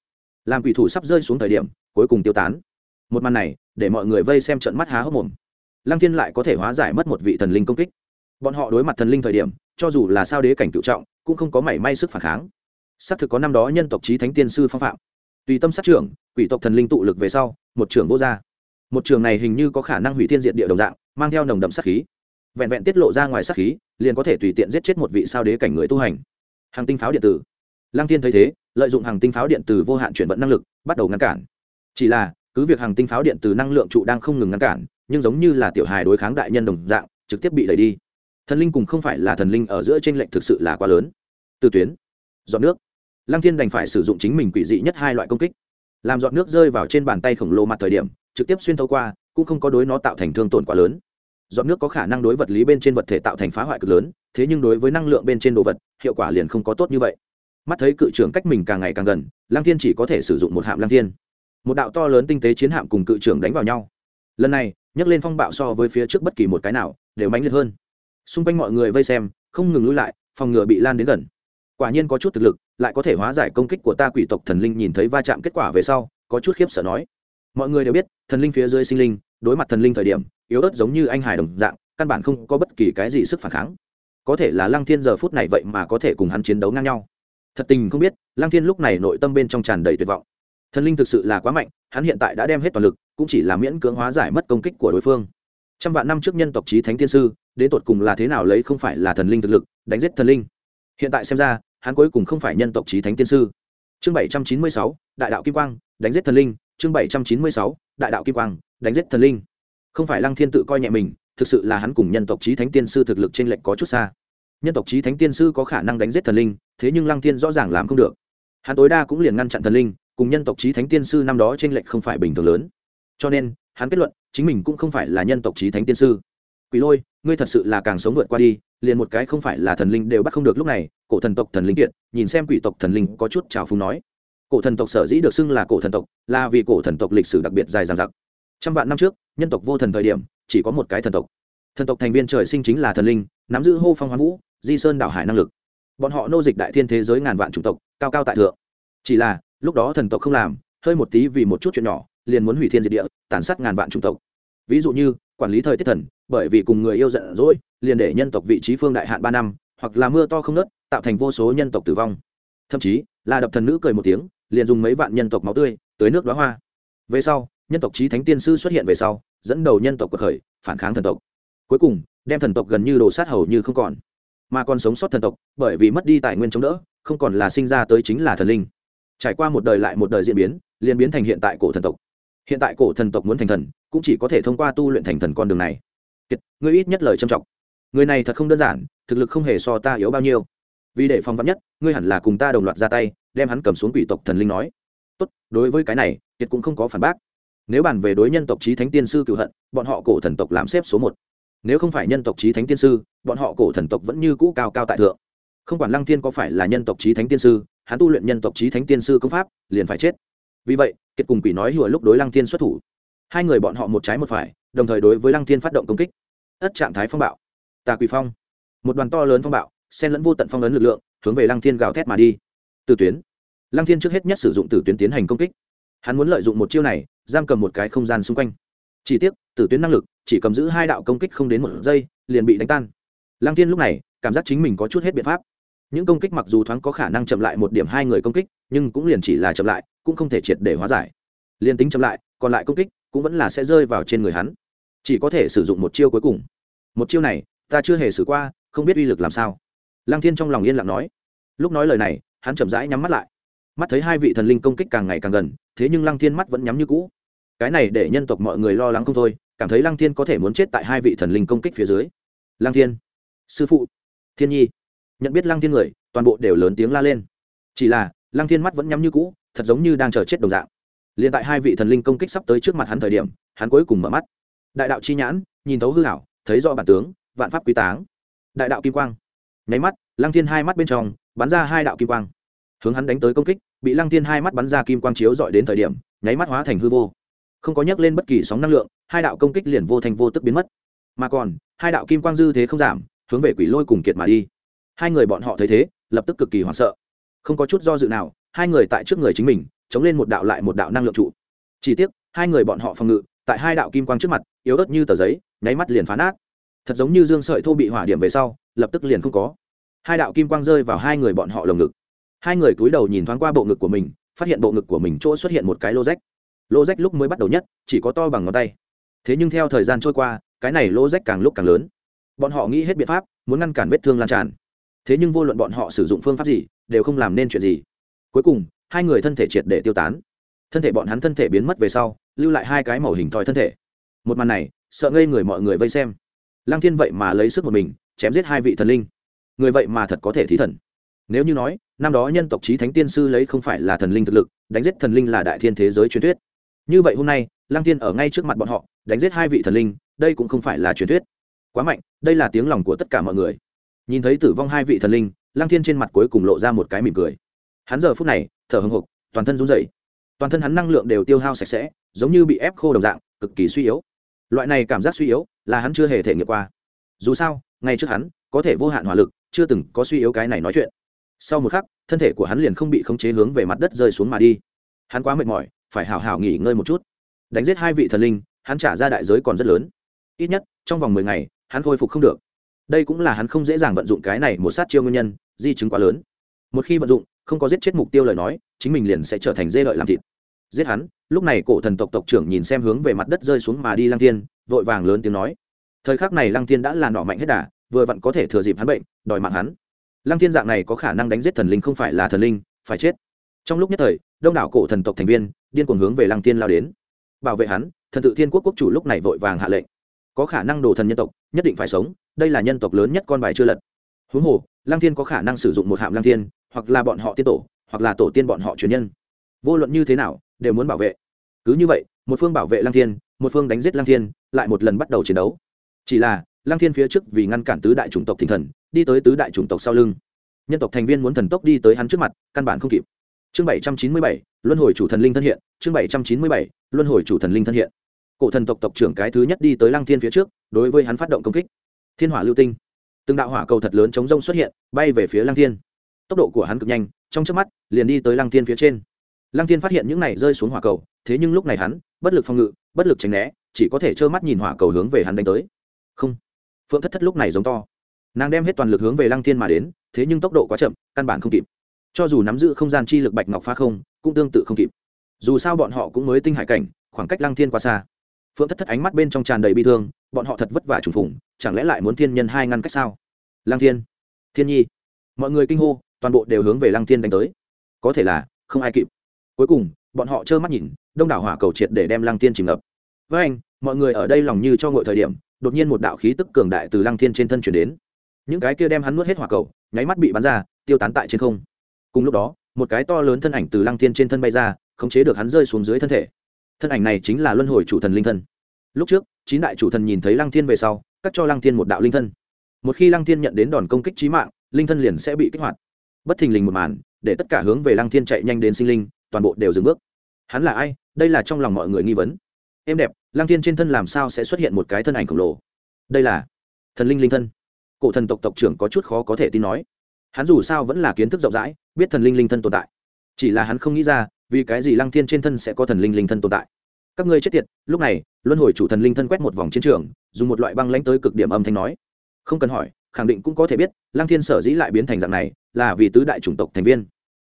Làm quỷ thủ sắp rơi xuống thời điểm, cuối cùng tiêu tán. Một màn này, để mọi người vây xem trận mắt há hốc mồm. Lăng thiên lại có thể hóa giải mất một vị thần linh công kích. Bọn họ đối mặt thần linh thời điểm cho dù là sao đế cảnh cựu trọng, cũng không có mảy may sức phản kháng. Xác thực có năm đó nhân tộc trí thánh tiên sư phong phạm. Tùy tâm sát trưởng, quỷ tộc thần linh tụ lực về sau, một trưởng vô gia. Một trường này hình như có khả năng hủy thiên diện địa đồng dạng, mang theo nồng đậm sát khí. Vẹn vẹn tiết lộ ra ngoài sát khí, liền có thể tùy tiện giết chết một vị sao đế cảnh người tu hành. Hàng tinh pháo điện tử. Lăng tiên thấy thế, lợi dụng hàng tinh pháo điện tử vô hạn chuyển vận năng lực, bắt đầu ngăn cản. Chỉ là, cứ việc hàng tinh pháo điện tử năng lượng trụ đang không ngừng ngăn cản, nhưng giống như là tiểu hài đối kháng đại nhân đồng dạng, trực tiếp bị đẩy đi thần linh cùng không phải là thần linh ở giữa t r ê n lệch thực sự là quá lớn. Từ tuyến dọn nước. Lăng thiên đành phải sử dụng chính mình quỷ dị nhất hai loại công kích. Làm dọn nước rơi vào trên bàn tay khổng lồ mặt thời điểm, trực tiếp xuyên thấu qua, cũng không có đối nó tạo thành thương tổn quá lớn. Dọn nước có khả năng đối vật lý bên trên vật thể tạo thành phá hoại cực lớn, thế nhưng đối với năng lượng bên trên đồ vật, hiệu quả liền không có tốt như vậy. Mắt thấy cự trưởng cách mình càng ngày càng gần, lăng thiên chỉ có thể sử dụng một hạm lăng thiên. Một đạo to lớn tinh tế chiến hạm cùng cự trưởng đánh vào nhau. Lần này, nhấc lên phong bạo so với phía trước bất kỳ một cái nào, đều mãnh liệt hơn xung quanh mọi người vây xem, không ngừng lui lại, phòng ngừa bị lan đến gần. Quả nhiên có chút thực lực, lại có thể hóa giải công kích của ta quỷ tộc thần linh nhìn thấy va chạm kết quả về sau, có chút khiếp sợ nói. Mọi người đều biết, thần linh phía dưới sinh linh, đối mặt thần linh thời điểm, yếu ớt giống như anh hải đồng dạng, căn bản không có bất kỳ cái gì sức phản kháng. Có thể là lăng thiên giờ phút này vậy mà có thể cùng hắn chiến đấu ngang nhau. Thật tình không biết, lăng thiên lúc này nội tâm bên trong tràn đầy tuyệt vọng. Thần linh thực sự là quá mạnh, hắn hiện tại đã đem hết toàn lực, cũng chỉ là miễn cưỡng hóa giải mất công kích của đối phương. Trăm vạn năm trước nhân tộc trí thánh tiên sư đến tột cùng là thế nào lấy không phải là thần linh thực lực, đánh giết thần linh. Hiện tại xem ra, hắn cuối cùng không phải nhân tộc trí thánh tiên sư. Chương bảy trăm chín mươi sáu, đại đạo kim quang, đánh giết thần linh. Chương bảy trăm chín mươi sáu, đại đạo kim quang, đánh giết thần linh. Không phải lăng thiên tự coi nhẹ mình, thực sự là hắn cùng nhân tộc trí thánh tiên sư thực lực t r ê n lệch có chút xa. Nhân tộc trí thánh tiên sư có khả năng đánh giết thần linh, thế nhưng lăng thiên rõ ràng làm không được. Hắn tối đa cũng liền ngăn chặn thần linh, cùng nhân tộc trí thánh tiên sư năm đó t r ê n lệch không phải bình thường lớn. Cho nên, hắn kết luận, chính mình cũng không phải là nhân tộc trí thánh tiên sư quỷ lôi, ngươi thật sự là càng sống vượt qua đi, liền một cái không phải là thần linh đều bắt không được lúc này, cổ thần tộc thần linh kiện nhìn xem quỷ tộc thần linh có chút trào phúng nói. Cổ thần tộc sở dĩ được xưng là cổ thần tộc, là vì cổ thần tộc lịch sử đặc biệt dài dằng dặc. Trăm vạn năm trước, nhân tộc vô thần thời điểm, chỉ có một cái thần tộc. Thần tộc thành viên trời sinh chính là thần linh, nắm giữ hô phong hoán vũ, di sơn đảo hải năng lực. Bọn họ nô dịch đại thiên thế giới ngàn vạn chủng tộc, cao cao tại thượng. Chỉ là, lúc đó thần tộc không làm, hơi một tí vì một chút chuyện nhỏ, liền muốn hủy thiên diệt địa, tàn sát ngàn vạn chủng tộc. Ví dụ như quản lý thời tiết thần, bởi vì cùng người yêu giận dỗi, liền để nhân tộc vị trí phương đại hạn ba năm, hoặc là mưa to không nớt, tạo thành vô số nhân tộc tử vong. Thậm chí, là đập thần nữ cười một tiếng, liền dùng mấy vạn nhân tộc máu tươi tới nước đoá hoa. Về sau, nhân tộc trí thánh tiên sư xuất hiện về sau, dẫn đầu nhân tộc cuộc khởi, phản kháng thần tộc. Cuối cùng, đem thần tộc gần như đồ sát hầu như không còn. Mà còn sống sót thần tộc, bởi vì mất đi tài nguyên chống đỡ, không còn là sinh ra tới chính là thần linh. Trải qua một đời lại một đời diễn biến, liền biến thành hiện tại cổ thần tộc. Hiện tại cổ thần tộc muốn thành thần cũng chỉ có thể thông qua tu luyện thành thần con đường này. Kiệt, ngươi ít nhất lời trầm trọng. Người này thật không đơn giản, thực lực không hề so ta yếu bao nhiêu. Vì để phòng vắn nhất, ngươi hẳn là cùng ta đồng loạt ra tay, đem hắn cầm xuống quỷ tộc thần linh nói. Tốt, đối với cái này, kiệt cũng không có phản bác. Nếu bàn về đối nhân tộc trí thánh tiên sư cựu hận, bọn họ cổ thần tộc làm xếp số một. Nếu không phải nhân tộc trí thánh tiên sư, bọn họ cổ thần tộc vẫn như cũ cao cao tại thượng. Không quản lăng thiên có phải là nhân tộc trí thánh tiên sư, hắn tu luyện nhân tộc trí thánh tiên sư công pháp, liền phải chết. Vì vậy, kiệt cùng quỷ nói hùa lúc đối lăng thiên xuất thủ hai người bọn họ một trái một phải, đồng thời đối với lăng thiên phát động công kích. Ất trạng thái phong bạo. Tà Quỳ phong. Một đoàn to lớn phong bạo, xen lẫn vô tận phong ấn lực lượng, hướng về lăng thiên gào thét mà đi. Từ tuyến. Lăng thiên trước hết nhất sử dụng từ tuyến tiến hành công kích. Hắn muốn lợi dụng một chiêu này, giam cầm một cái không gian xung quanh. Chỉ tiếc, tử tuyến năng lực chỉ cầm giữ hai đạo công kích không đến một giây, liền bị đánh tan. Lăng thiên lúc này, cảm giác chính mình có chút hết biện pháp. Những công kích mặc dù thoáng có khả năng chậm lại một điểm hai người công kích, nhưng cũng liền chỉ là chậm lại, cũng không thể triệt để hóa giải. Liền tính chậm lại, còn lại công kích cũng vẫn là sẽ rơi vào trên người hắn. Chỉ có thể sử dụng một chiêu cuối cùng. Một chiêu này, ta chưa hề xử qua, không biết uy lực làm sao. Lăng thiên trong lòng yên lặng nói. Lúc nói lời này, hắn chậm rãi nhắm mắt lại. Mắt thấy hai vị thần linh công kích càng ngày càng gần, thế nhưng lăng thiên mắt vẫn nhắm như cũ. Cái này để nhân tộc mọi người lo lắng không thôi, cảm thấy lăng thiên có thể muốn chết tại hai vị thần linh công kích phía dưới. Lăng thiên, sư phụ, thiên nhi. Nhận biết lăng thiên người, toàn bộ đều lớn tiếng la lên. Chỉ là, lăng thiên mắt vẫn nhắm như cũ, thật giống như đang chờ chết đồng dạng liền tại hai vị thần linh công kích sắp tới trước mặt hắn thời điểm, hắn cuối cùng mở mắt. Đại đạo chi nhãn, nhìn thấu hư hảo thấy rõ bản tướng, vạn pháp quý táng. Đại đạo kim quang. Nháy mắt, lăng thiên hai mắt bên trong, bắn ra hai đạo kim quang. Hướng hắn đánh tới công kích, bị lăng thiên hai mắt bắn ra kim quang chiếu dọi đến thời điểm, nháy mắt hóa thành hư vô. Không có nhắc lên bất kỳ sóng năng lượng, hai đạo công kích liền vô thành vô tức biến mất. Mà còn, hai đạo kim quang dư thế không giảm, hướng về quỷ lôi cùng kiệt mà đi. Hai người bọn họ thấy thế, lập tức cực kỳ hoảng sợ. Không có chút do dự nào, hai người tại trước người chính mình chống lên một đạo lại một đạo năng lượng trụ. Chỉ tiếc, hai người bọn họ phòng ngự, tại hai đạo kim quang trước mặt, yếu ớt như tờ giấy, nháy mắt liền phá nát. Thật giống như dương sợi thô bị hỏa điểm về sau, lập tức liền không có. Hai đạo kim quang rơi vào hai người bọn họ lồng ngực. Hai người cúi đầu nhìn thoáng qua bộ ngực của mình, phát hiện bộ ngực của mình chỗ xuất hiện một cái lô rách. Lô rách lúc mới bắt đầu nhất, chỉ có to bằng ngón tay. Thế nhưng theo thời gian trôi qua, cái này lô rách càng lúc càng lớn. Bọn họ nghĩ hết biện pháp, muốn ngăn cản vết thương lan tràn. Thế nhưng vô luận bọn họ sử dụng phương pháp gì, đều không làm nên chuyện gì. Cuối cùng hai người thân thể triệt để tiêu tán. Thân thể bọn hắn thân thể biến mất về sau, lưu lại hai cái màu hình thòi thân thể. Một màn này, sợ ngây người mọi người vây xem. Lăng thiên vậy mà lấy sức một mình, chém giết hai vị thần linh. Người vậy mà thật có thể thí thần. Nếu như nói, năm đó nhân tộc trí thánh tiên sư lấy không phải là thần linh thực lực, đánh giết thần linh là đại thiên thế giới truyền thuyết. Như vậy hôm nay, lăng thiên ở ngay trước mặt bọn họ, đánh giết hai vị thần linh, đây cũng không phải là truyền thuyết. Quá mạnh, đây là tiếng lòng của tất cả mọi người. Nhìn thấy tử vong hai vị thần linh, lăng thiên trên mặt cuối cùng lộ ra một cái mỉm cười. Hắn giờ phút này thở hồng hộc toàn thân run rẩy. Toàn thân hắn năng lượng đều tiêu hao sạch sẽ, giống như bị ép khô đồng dạng, cực kỳ suy yếu. Loại này cảm giác suy yếu là hắn chưa hề thể nghiệm qua. Dù sao, ngay trước hắn, có thể vô hạn hỏa lực, chưa từng có suy yếu cái này nói chuyện. Sau một khắc, thân thể của hắn liền không bị khống chế hướng về mặt đất rơi xuống mà đi. Hắn quá mệt mỏi, phải hào hào nghỉ ngơi một chút. Đánh giết hai vị thần linh, hắn trả ra đại giới còn rất lớn. Ít nhất, trong vòng mười ngày, hắn khôi phục không được. Đây cũng là hắn không dễ dàng vận dụng cái này một sát chiêu nguyên nhân, di chứng quá lớn. Một khi vận dụng không có giết chết mục tiêu lời nói, chính mình liền sẽ trở thành dê lợi làm thịt. Giết hắn, lúc này cổ thần tộc tộc trưởng nhìn xem hướng về mặt đất rơi xuống mà đi lăng thiên, vội vàng lớn tiếng nói. Thời khắc này lăng thiên đã là nọ mạnh hết đà, vừa vặn có thể thừa dịp hắn bệnh, đòi mạng hắn. Lăng thiên dạng này có khả năng đánh giết thần linh không phải là thần linh, phải chết. Trong lúc nhất thời, đông đảo cổ thần tộc thành viên, điên cuồng hướng về lăng thiên lao đến. Bảo vệ hắn, thần tự thiên quốc quốc chủ lúc này vội vàng hạ lệnh. Có khả năng đồ thần nhân tộc, nhất định phải sống, đây là nhân tộc lớn nhất con bài chưa lật. Huống hồ, lăng thiên có khả năng sử dụng một hạm lăng thiên hoặc là bọn họ tiên tổ, hoặc là tổ tiên bọn họ truyền nhân. Vô luận như thế nào, đều muốn bảo vệ. Cứ như vậy, một phương bảo vệ lăng thiên, một phương đánh giết lăng thiên, lại một lần bắt đầu chiến đấu. Chỉ là, lăng thiên phía trước vì ngăn cản tứ đại chủng tộc thỉnh thần, đi tới tứ đại chủng tộc sau lưng. Nhân tộc thành viên muốn thần tốc đi tới hắn trước mặt, căn bản không kịp. Chương bảy trăm chín mươi bảy, luân hồi chủ thần linh thân hiện, chương bảy trăm chín mươi bảy, luân hồi chủ thần linh thân hiện. Cổ thần tộc tộc trưởng cái thứ nhất đi tới lăng thiên phía trước, đối với hắn phát động công kích. Thiên hỏa lưu tinh. Từng đạo hỏa cầu thật lớn chống rông xuất hiện, bay về phía lăng thiên tốc độ của hắn cực nhanh, trong trước mắt, liền đi tới lăng thiên phía trên. Lăng thiên phát hiện những này rơi xuống hỏa cầu, thế nhưng lúc này hắn, bất lực phòng ngự, bất lực tránh né, chỉ có thể trơ mắt nhìn hỏa cầu hướng về hắn đánh tới. Không. Phượng thất thất lúc này giống to. Nàng đem hết toàn lực hướng về lăng thiên mà đến, thế nhưng tốc độ quá chậm, căn bản không kịp. Cho dù nắm giữ không gian chi lực bạch ngọc phá không, cũng tương tự không kịp. Dù sao bọn họ cũng mới tinh hải cảnh, khoảng cách lăng thiên quá xa. Phượng thất thất ánh mắt bên trong tràn đầy bi thương, bọn họ thật vất vả trùng phùng, chẳng lẽ lại muốn thiên nhân hai ngăn cách sao? Lăng thiên. Thiên nhi. Mọi người kinh hô toàn bộ đều hướng về lăng thiên đánh tới. Có thể là, không ai kịp. Cuối cùng, bọn họ trơ mắt nhìn, đông đảo hỏa cầu triệt để đem lăng thiên chìm ngập. Với anh, mọi người ở đây lòng như cho ngội thời điểm, đột nhiên một đạo khí tức cường đại từ lăng thiên trên thân chuyển đến. Những cái kia đem hắn nuốt hết hỏa cầu, nháy mắt bị bắn ra, tiêu tán tại trên không. Cùng lúc đó, một cái to lớn thân ảnh từ lăng thiên trên thân bay ra, khống chế được hắn rơi xuống dưới thân thể. Thân ảnh này chính là luân hồi chủ thần linh thân. Lúc trước, chín đại chủ thần nhìn thấy lăng thiên về sau, cắt cho lăng thiên một đạo linh thân. Một khi lăng thiên nhận đến đòn công kích trí mạng, linh thân liền sẽ bị kích hoạt bất thình lình một màn, để tất cả hướng về lăng thiên chạy nhanh đến sinh linh, toàn bộ đều dừng bước. Hắn là ai? Đây là trong lòng mọi người nghi vấn. Êm đẹp, lăng thiên trên thân làm sao sẽ xuất hiện một cái thân ảnh khổng lồ? Đây là thần linh linh thân. Cổ thần tộc tộc trưởng có chút khó có thể tin nói. Hắn dù sao vẫn là kiến thức rộng rãi, biết thần linh linh thân tồn tại. Chỉ là hắn không nghĩ ra, vì cái gì lăng thiên trên thân sẽ có thần linh linh thân tồn tại. Các ngươi chết tiệt, lúc này, luân hồi chủ thần linh thân quét một vòng chiến trường, dùng một loại băng lãnh tới cực điểm âm thanh nói. Không cần hỏi, khẳng định cũng có thể biết, lăng thiên sở dĩ lại biến thành dạng này là vì tứ đại chủng tộc thành viên.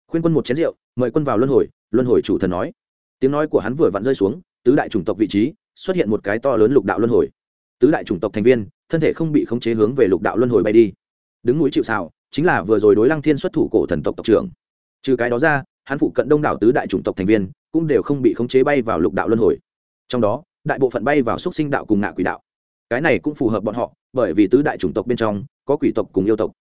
Khuyên quân một chén rượu, mời quân vào luân hồi luân hồi chủ thần nói. Tiếng nói của hắn vừa vặn rơi xuống, tứ đại chủng tộc vị trí xuất hiện một cái to lớn lục đạo luân hồi. Tứ đại chủng tộc thành viên, thân thể không bị khống chế hướng về lục đạo luân hồi bay đi. Đứng núi chịu xào chính là vừa rồi đối lăng thiên xuất thủ cổ thần tộc tộc trưởng. Trừ cái đó ra, hắn phụ cận đông đảo tứ đại chủng tộc thành viên cũng đều không bị khống chế bay vào lục đạo luân hồi. Trong đó, đại bộ phận bay vào xúc sinh đạo cùng ngạ quỷ đạo. Cái này cũng phù hợp bọn họ, bởi vì tứ đại chủng tộc bên trong có quỷ tộc cùng yêu tộc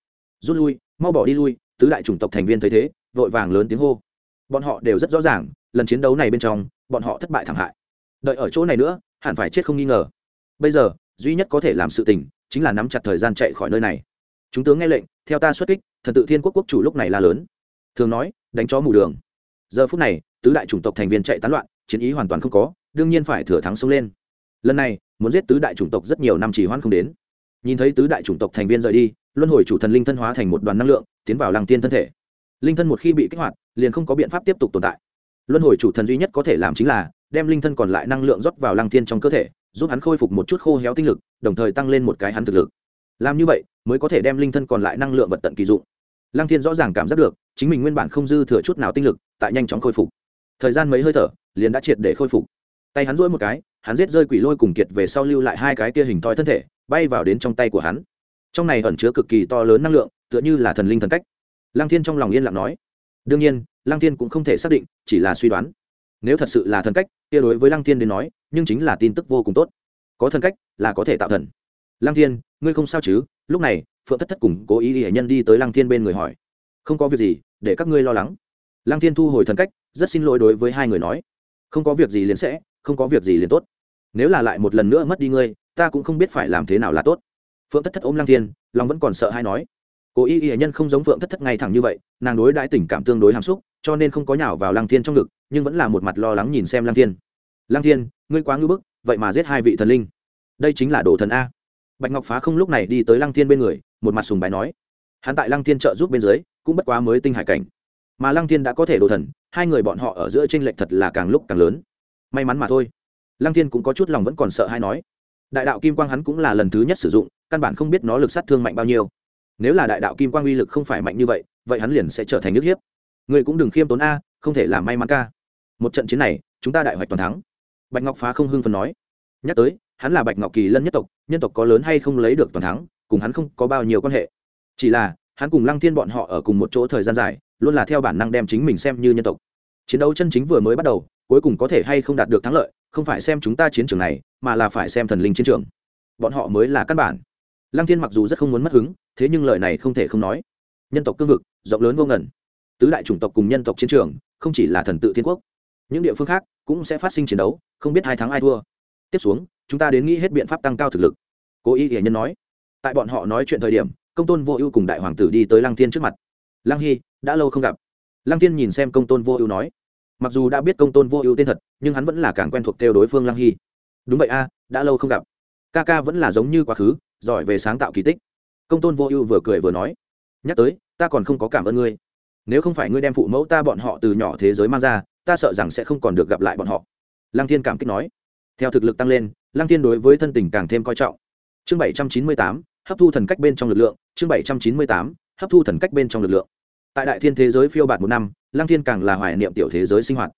rút lui, mau bỏ đi lui, tứ đại chủng tộc thành viên thấy thế, vội vàng lớn tiếng hô. Bọn họ đều rất rõ ràng, lần chiến đấu này bên trong, bọn họ thất bại thảm hại. Đợi ở chỗ này nữa, hẳn phải chết không nghi ngờ. Bây giờ, duy nhất có thể làm sự tình, chính là nắm chặt thời gian chạy khỏi nơi này. Chúng tướng nghe lệnh, theo ta xuất kích, thần tự thiên quốc quốc chủ lúc này la lớn. Thường nói, đánh chó mù đường. Giờ phút này, tứ đại chủng tộc thành viên chạy tán loạn, chiến ý hoàn toàn không có, đương nhiên phải thừa thắng xông lên. Lần này, muốn giết tứ đại chủng tộc rất nhiều năm chỉ hoãn không đến. Nhìn thấy tứ đại chủng tộc thành viên rời đi luân hồi chủ thần linh thân hóa thành một đoàn năng lượng, tiến vào lăng tiên thân thể. Linh thân một khi bị kích hoạt, liền không có biện pháp tiếp tục tồn tại. Luân hồi chủ thần duy nhất có thể làm chính là đem linh thân còn lại năng lượng rót vào lăng tiên trong cơ thể, giúp hắn khôi phục một chút khô héo tinh lực, đồng thời tăng lên một cái hắn thực lực. Làm như vậy, mới có thể đem linh thân còn lại năng lượng vật tận kỳ dụng. Lăng thiên rõ ràng cảm giác được, chính mình nguyên bản không dư thừa chút nào tinh lực, tại nhanh chóng khôi phục. Thời gian mấy hơi thở, liền đã triệt để khôi phục. Tay hắn rỗi một cái, hắn giết rơi quỷ lôi cùng kiệt về sau lưu lại hai cái kia hình thoi thân thể, bay vào đến trong tay của hắn trong này ẩn chứa cực kỳ to lớn năng lượng, tựa như là thần linh thần cách. Lăng thiên trong lòng yên lặng nói. Đương nhiên, lăng thiên cũng không thể xác định, chỉ là suy đoán. Nếu thật sự là thần cách, kia đối với lăng thiên đến nói, nhưng chính là tin tức vô cùng tốt. Có thần cách là có thể tạo thần. Lăng thiên, ngươi không sao chứ? Lúc này, phượng thất thất cùng cố ý hệ nhân đi tới lăng thiên bên người hỏi. Không có việc gì, để các ngươi lo lắng. Lăng thiên thu hồi thần cách, rất xin lỗi đối với hai người nói. Không có việc gì liền sẽ, không có việc gì liền tốt. Nếu là lại một lần nữa mất đi ngươi, ta cũng không biết phải làm thế nào là tốt phượng thất thất ôm lăng thiên, lòng vẫn còn sợ hay nói, cố ý hệ nhân không giống phượng thất thất ngay thẳng như vậy, nàng đối đãi tình cảm tương đối hàm xúc, cho nên không có nhào vào lăng thiên trong ngực, nhưng vẫn là một mặt lo lắng nhìn xem lăng thiên. Lăng thiên, ngươi quá ngưỡng bức, vậy mà giết hai vị thần linh. Đây chính là đồ thần a. Bạch ngọc phá không lúc này đi tới lăng thiên bên người, một mặt sùng bài nói, hắn tại lăng thiên trợ giúp bên dưới, cũng bất quá mới tinh hải cảnh. Mà lăng thiên đã có thể đồ thần, hai người bọn họ ở giữa tranh lệch thật là càng lúc càng lớn. May mắn mà thôi. Lăng thiên cũng có chút lòng vẫn còn sợ hay nói đại đạo kim quang hắn cũng là lần thứ nhất sử dụng, căn bản không biết nó lực sát thương mạnh bao nhiêu. Nếu là đại đạo kim quang uy lực không phải mạnh như vậy vậy hắn liền sẽ trở thành nước hiếp. Người cũng đừng khiêm tốn a, không thể làm may mắn ca. Một trận chiến này, chúng ta đại hoạch toàn thắng. Bạch ngọc phá không hưng phần nói. Nhắc tới, hắn là bạch ngọc kỳ lân nhất tộc, nhân tộc có lớn hay không lấy được toàn thắng, cùng hắn không có bao nhiêu quan hệ. Chỉ là, hắn cùng lăng thiên bọn họ ở cùng một chỗ thời gian dài, luôn là theo bản năng đem chính mình xem như nhân tộc. Chiến đấu chân chính vừa mới bắt đầu, cuối cùng có thể hay không đạt được thắng lợi không phải xem chúng ta chiến trường này, mà là phải xem thần linh chiến trường. Bọn họ mới là căn bản. Lăng thiên mặc dù rất không muốn mất hứng, thế nhưng lời này không thể không nói. Nhân tộc cương vực, rộng lớn vô ngần. Tứ đại chủng tộc cùng nhân tộc chiến trường, không chỉ là thần tự thiên quốc. Những địa phương khác cũng sẽ phát sinh chiến đấu, không biết hai tháng ai thua. Tiếp xuống, chúng ta đến nghĩ hết biện pháp tăng cao thực lực. Cố ý hiển nhân nói. Tại bọn họ nói chuyện thời điểm, công tôn vô ưu cùng đại hoàng tử đi tới lăng thiên trước mặt. Lăng hy đã lâu không gặp. Lăng thiên nhìn xem công tôn vô ưu nói mặc dù đã biết công tôn vô ưu tên thật, nhưng hắn vẫn là càng quen thuộc kêu đối phương lăng hy. Đúng vậy a, đã lâu không gặp. Ca ca vẫn là giống như quá khứ, giỏi về sáng tạo kỳ tích. Công tôn vô ưu vừa cười vừa nói, nhắc tới, ta còn không có cảm ơn ngươi. Nếu không phải ngươi đem phụ mẫu ta bọn họ từ nhỏ thế giới mang ra, ta sợ rằng sẽ không còn được gặp lại bọn họ. Lăng thiên cảm kích nói. Theo thực lực tăng lên, lăng thiên đối với thân tình càng thêm coi trọng. Chương bảy trăm chín mươi tám, hấp thu thần cách bên trong lực lượng, chương bảy trăm chín mươi tám, hấp thu thần cách bên trong lực lượng tại đại thiên thế giới phiêu bạt một năm, lăng thiên càng là hoài niệm tiểu thế giới sinh hoạt.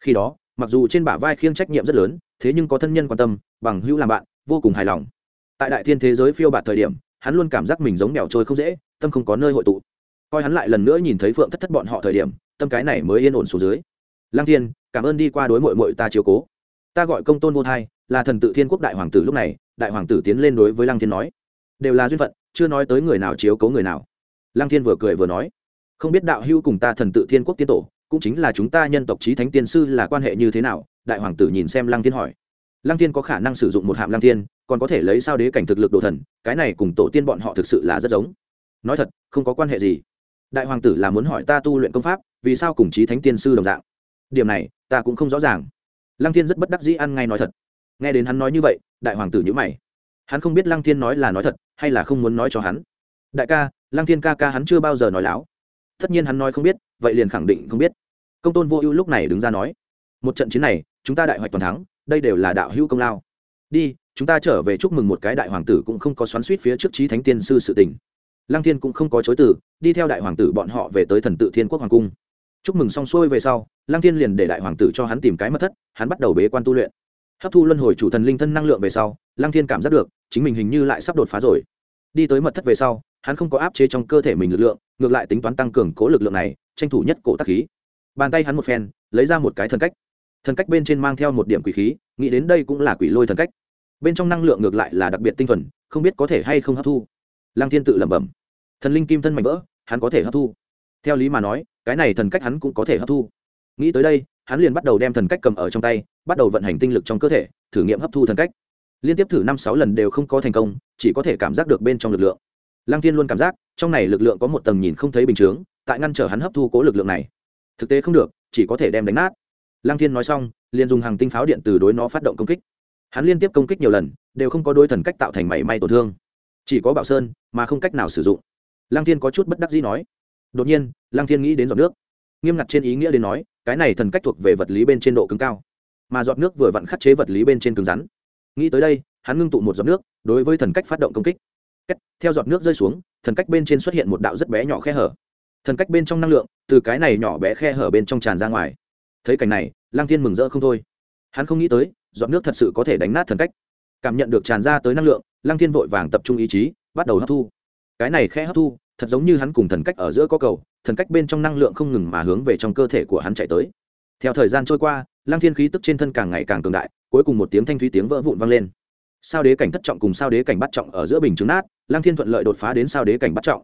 Khi đó, mặc dù trên bả vai khiêng trách nhiệm rất lớn, thế nhưng có thân nhân quan tâm, bằng hữu làm bạn, vô cùng hài lòng. Tại đại thiên thế giới phiêu bạt thời điểm, hắn luôn cảm giác mình giống mèo trôi không dễ, tâm không có nơi hội tụ. Coi hắn lại lần nữa nhìn thấy phượng thất thất bọn họ thời điểm, tâm cái này mới yên ổn xuống dưới. Lăng thiên, cảm ơn đi qua đối mội mội ta chiếu cố. Ta gọi công tôn vô thai, là thần tự thiên quốc đại hoàng tử lúc này, đại hoàng tử tiến lên đối với lăng thiên nói. Đều là duyên phận, chưa nói tới người nào chiếu cố người nào. Lăng thiên vừa cười vừa nói không biết đạo hữu cùng ta thần tự thiên quốc tiên tổ, cũng chính là chúng ta nhân tộc trí thánh tiên sư là quan hệ như thế nào? Đại hoàng tử nhìn xem lăng thiên hỏi. Lăng thiên có khả năng sử dụng một hạm lăng thiên, còn có thể lấy sao đế cảnh thực lực đồ thần, cái này cùng tổ tiên bọn họ thực sự là rất giống. Nói thật, không có quan hệ gì. Đại hoàng tử là muốn hỏi ta tu luyện công pháp, vì sao cùng trí thánh tiên sư đồng dạng? Điểm này, ta cũng không rõ ràng. Lăng thiên rất bất đắc dĩ ăn ngay nói thật. Nghe đến hắn nói như vậy, đại hoàng tử nhữ mày. Hắn không biết lăng thiên nói là nói thật, hay là không muốn nói cho hắn. Đại ca, lăng thiên ca ca hắn chưa bao giờ nói láo tất nhiên hắn nói không biết, vậy liền khẳng định không biết. Công tôn vô ưu lúc này đứng ra nói, một trận chiến này, chúng ta đại hoạch toàn thắng, đây đều là đạo hữu công lao. Đi, chúng ta trở về chúc mừng một cái đại hoàng tử cũng không có xoắn suýt phía trước trí thánh tiên sư sự tình. Lăng thiên cũng không có chối từ, đi theo đại hoàng tử bọn họ về tới thần tự thiên quốc hoàng cung. Chúc mừng xong xuôi về sau, lăng thiên liền để đại hoàng tử cho hắn tìm cái mật thất, hắn bắt đầu bế quan tu luyện. Hấp thu luân hồi chủ thần linh thân năng lượng về sau, lăng thiên cảm giác được, chính mình hình như lại sắp đột phá rồi. Đi tới mật thất về sau hắn không có áp chế trong cơ thể mình lực lượng, ngược lại tính toán tăng cường cố lực lượng này, tranh thủ nhất cổ tắc khí. Bàn tay hắn một phen, lấy ra một cái thần cách. Thần cách bên trên mang theo một điểm quỷ khí, nghĩ đến đây cũng là quỷ lôi thần cách. Bên trong năng lượng ngược lại là đặc biệt tinh thuần, không biết có thể hay không hấp thu. Lăng thiên tự lẩm bẩm. Thần linh kim thân mạnh vỡ, hắn có thể hấp thu. Theo lý mà nói, cái này thần cách hắn cũng có thể hấp thu. Nghĩ tới đây, hắn liền bắt đầu đem thần cách cầm ở trong tay, bắt đầu vận hành tinh lực trong cơ thể, thử nghiệm hấp thu thần cách. Liên tiếp thử năm sáu lần đều không có thành công, chỉ có thể cảm giác được bên trong lực lượng lăng thiên luôn cảm giác, trong này lực lượng có một tầng nhìn không thấy bình chướng, tại ngăn trở hắn hấp thu cố lực lượng này. Thực tế không được, chỉ có thể đem đánh nát. Lăng thiên nói xong, liền dùng hàng tinh pháo điện từ đối nó phát động công kích. Hắn liên tiếp công kích nhiều lần, đều không có đôi thần cách tạo thành mảy may tổn thương. Chỉ có bảo sơn, mà không cách nào sử dụng. Lăng thiên có chút bất đắc dĩ nói. Đột nhiên, lăng thiên nghĩ đến giọt nước. Nghiêm ngặt trên ý nghĩa đến nói, cái này thần cách thuộc về vật lý bên trên độ cứng cao. Mà giọt nước vừa vặn khắc chế vật lý bên trên cứng rắn. Nghĩ tới đây, hắn ngưng tụ một giọt nước, đối với thần cách phát động công kích theo giọt nước rơi xuống, thần cách bên trên xuất hiện một đạo rất bé nhỏ khe hở. Thần cách bên trong năng lượng, từ cái này nhỏ bé khe hở bên trong tràn ra ngoài. Thấy cảnh này, lăng thiên mừng rỡ không thôi. Hắn không nghĩ tới, giọt nước thật sự có thể đánh nát thần cách. Cảm nhận được tràn ra tới năng lượng, lăng thiên vội vàng tập trung ý chí, bắt đầu hấp thu. Cái này khe hấp thu, thật giống như hắn cùng thần cách ở giữa có cầu, thần cách bên trong năng lượng không ngừng mà hướng về trong cơ thể của hắn chạy tới. Theo thời gian trôi qua, lăng thiên khí tức trên thân càng ngày càng cường đại, cuối cùng một tiếng thanh thúy tiếng vỡ vụn vang lên. Sao đế cảnh thất trọng cùng sao đế cảnh bắt trọng ở giữa bình chứng nát lăng thiên thuận lợi đột phá đến sao đế cảnh bắt trọng.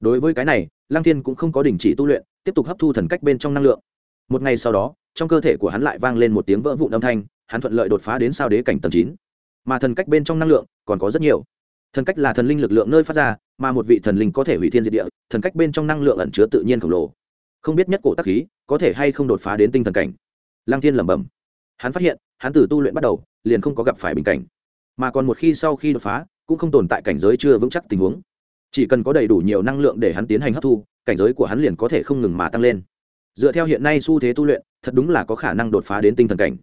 Đối với cái này, lăng thiên cũng không có đình chỉ tu luyện, tiếp tục hấp thu thần cách bên trong năng lượng. Một ngày sau đó, trong cơ thể của hắn lại vang lên một tiếng vỡ vụn âm thanh, hắn thuận lợi đột phá đến sao đế cảnh tầng chín. Mà thần cách bên trong năng lượng còn có rất nhiều. Thần cách là thần linh lực lượng nơi phát ra, mà một vị thần linh có thể hủy thiên diệt địa, thần cách bên trong năng lượng ẩn chứa tự nhiên khổng lồ. Không biết nhất cổ tắc khí, có thể hay không đột phá đến tinh thần cảnh. Lăng thiên lẩm bẩm. Hắn phát hiện, hắn từ tu luyện bắt đầu, liền không có gặp phải bình cảnh. Mà còn một khi sau khi đột phá cũng không tồn tại cảnh giới chưa vững chắc tình huống. Chỉ cần có đầy đủ nhiều năng lượng để hắn tiến hành hấp thu, cảnh giới của hắn liền có thể không ngừng mà tăng lên. Dựa theo hiện nay xu thế tu luyện, thật đúng là có khả năng đột phá đến tinh thần cảnh.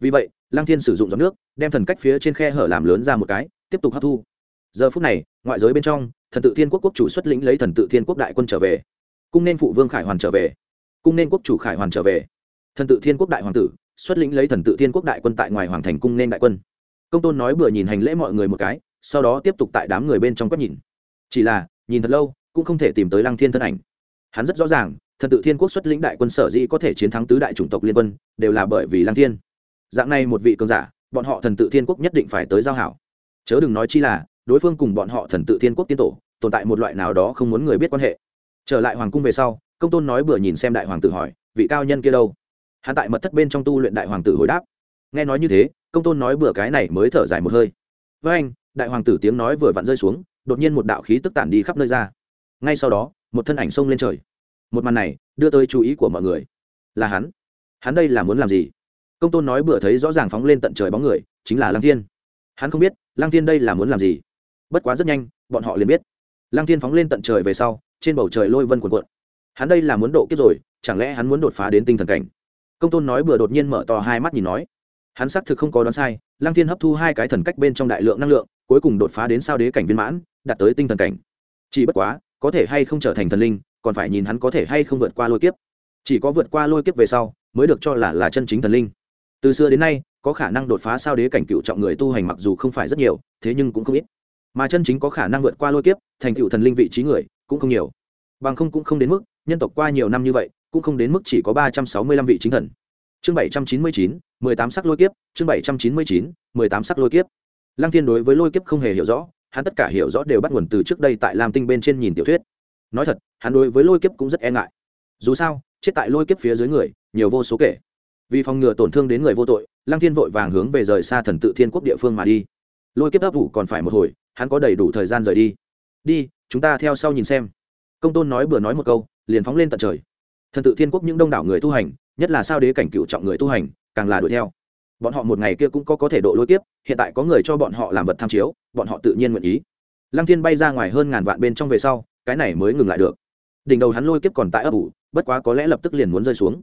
Vì vậy, lăng thiên sử dụng giọt nước, đem thần cách phía trên khe hở làm lớn ra một cái, tiếp tục hấp thu. Giờ phút này, ngoại giới bên trong, thần tự thiên quốc quốc chủ xuất lĩnh lấy thần tự thiên quốc đại quân trở về. Cung nên phụ vương khải hoàn trở về. Cung nên quốc chủ khải hoàn trở về. Thần tự thiên quốc đại hoàng tử xuất lĩnh lấy thần tự thiên quốc đại quân tại ngoài hoàng thành cung nên đại quân. Công tôn nói bừa nhìn hành lễ mọi người một cái sau đó tiếp tục tại đám người bên trong quét nhìn. Chỉ là, nhìn thật lâu, cũng không thể tìm tới lăng thiên thân ảnh. Hắn rất rõ ràng thần tự thiên quốc xuất lĩnh đại quân sở dĩ có thể chiến thắng tứ đại chủng tộc liên quân, đều là bởi vì lăng thiên. Dạng này một vị cường giả, bọn họ thần tự thiên quốc nhất định phải tới giao hảo. Chớ đừng nói chi là, đối phương cùng bọn họ thần tự thiên quốc tiên tổ, tồn tại một loại nào đó không muốn người biết quan hệ. Trở lại hoàng cung về sau, công tôn nói bừa nhìn xem đại hoàng tử hỏi, vị cao nhân kia đâu? Hắn tại mật thất bên trong tu luyện đại hoàng tử hồi đáp. Nghe nói như thế, công tôn nói bừa cái này mới thở dài một hơi. Với anh đại hoàng tử tiếng nói vừa vặn rơi xuống, đột nhiên một đạo khí tức tản đi khắp nơi ra. Ngay sau đó, một thân ảnh xông lên trời. Một màn này, đưa tới chú ý của mọi người. Là hắn. Hắn đây là muốn làm gì? Công tôn nói bữa thấy rõ ràng phóng lên tận trời bóng người, chính là lăng thiên. Hắn không biết, lăng thiên đây là muốn làm gì. Bất quá rất nhanh, bọn họ liền biết. Lăng thiên phóng lên tận trời về sau, trên bầu trời lôi vân cuộn cuộn. Hắn đây là muốn độ kiếp rồi, chẳng lẽ hắn muốn đột phá đến tinh thần cảnh? Công tôn nói bừa đột nhiên mở to hai mắt nhìn nói hắn xác thực không có đoán sai, lăng thiên hấp thu hai cái thần cách bên trong đại lượng năng lượng, cuối cùng đột phá đến sao đế cảnh viên mãn, đạt tới tinh thần cảnh. Chỉ bất quá, có thể hay không trở thành thần linh, còn phải nhìn hắn có thể hay không vượt qua lôi kiếp. Chỉ có vượt qua lôi kiếp về sau, mới được cho là là chân chính thần linh. Từ xưa đến nay, có khả năng đột phá sao đế cảnh cựu trọng người tu hành mặc dù không phải rất nhiều, thế nhưng cũng không ít. Mà chân chính có khả năng vượt qua lôi kiếp, thành cựu thần linh vị trí người, cũng không nhiều. Bằng không cũng không đến mức, nhân tộc qua nhiều năm như vậy, cũng không đến mức chỉ có ba trăm sáu mươi lăm vị chính thần. Chương bảy trăm chín mươi chín mười tám sắc lôi kiếp, chương bảy trăm chín mươi chín, mười tám sắc lôi kiếp. Lăng thiên đối với lôi kiếp không hề hiểu rõ, hắn tất cả hiểu rõ đều bắt nguồn từ trước đây tại lam tinh bên trên nhìn tiểu thuyết. Nói thật, hắn đối với lôi kiếp cũng rất e ngại. Dù sao, chết tại lôi kiếp phía dưới người, nhiều vô số kể. Vì phòng ngừa tổn thương đến người vô tội, lăng thiên vội vàng hướng về rời xa thần tự thiên quốc địa phương mà đi. Lôi kiếp ấp vũ còn phải một hồi, hắn có đầy đủ thời gian rời đi. Đi, chúng ta theo sau nhìn xem. Công tôn nói bừa nói một câu, liền phóng lên tận trời. Thần tự thiên quốc những đông đảo người tu hành, nhất là sao đế cảnh cựu trọng người tu hành càng là đuổi theo. Bọn họ một ngày kia cũng có có thể độ lôi kiếp, hiện tại có người cho bọn họ làm vật tham chiếu, bọn họ tự nhiên nguyện ý. Lăng thiên bay ra ngoài hơn ngàn vạn bên trong về sau, cái này mới ngừng lại được. Đỉnh đầu hắn lôi kiếp còn tại ấp ủ, bất quá có lẽ lập tức liền muốn rơi xuống.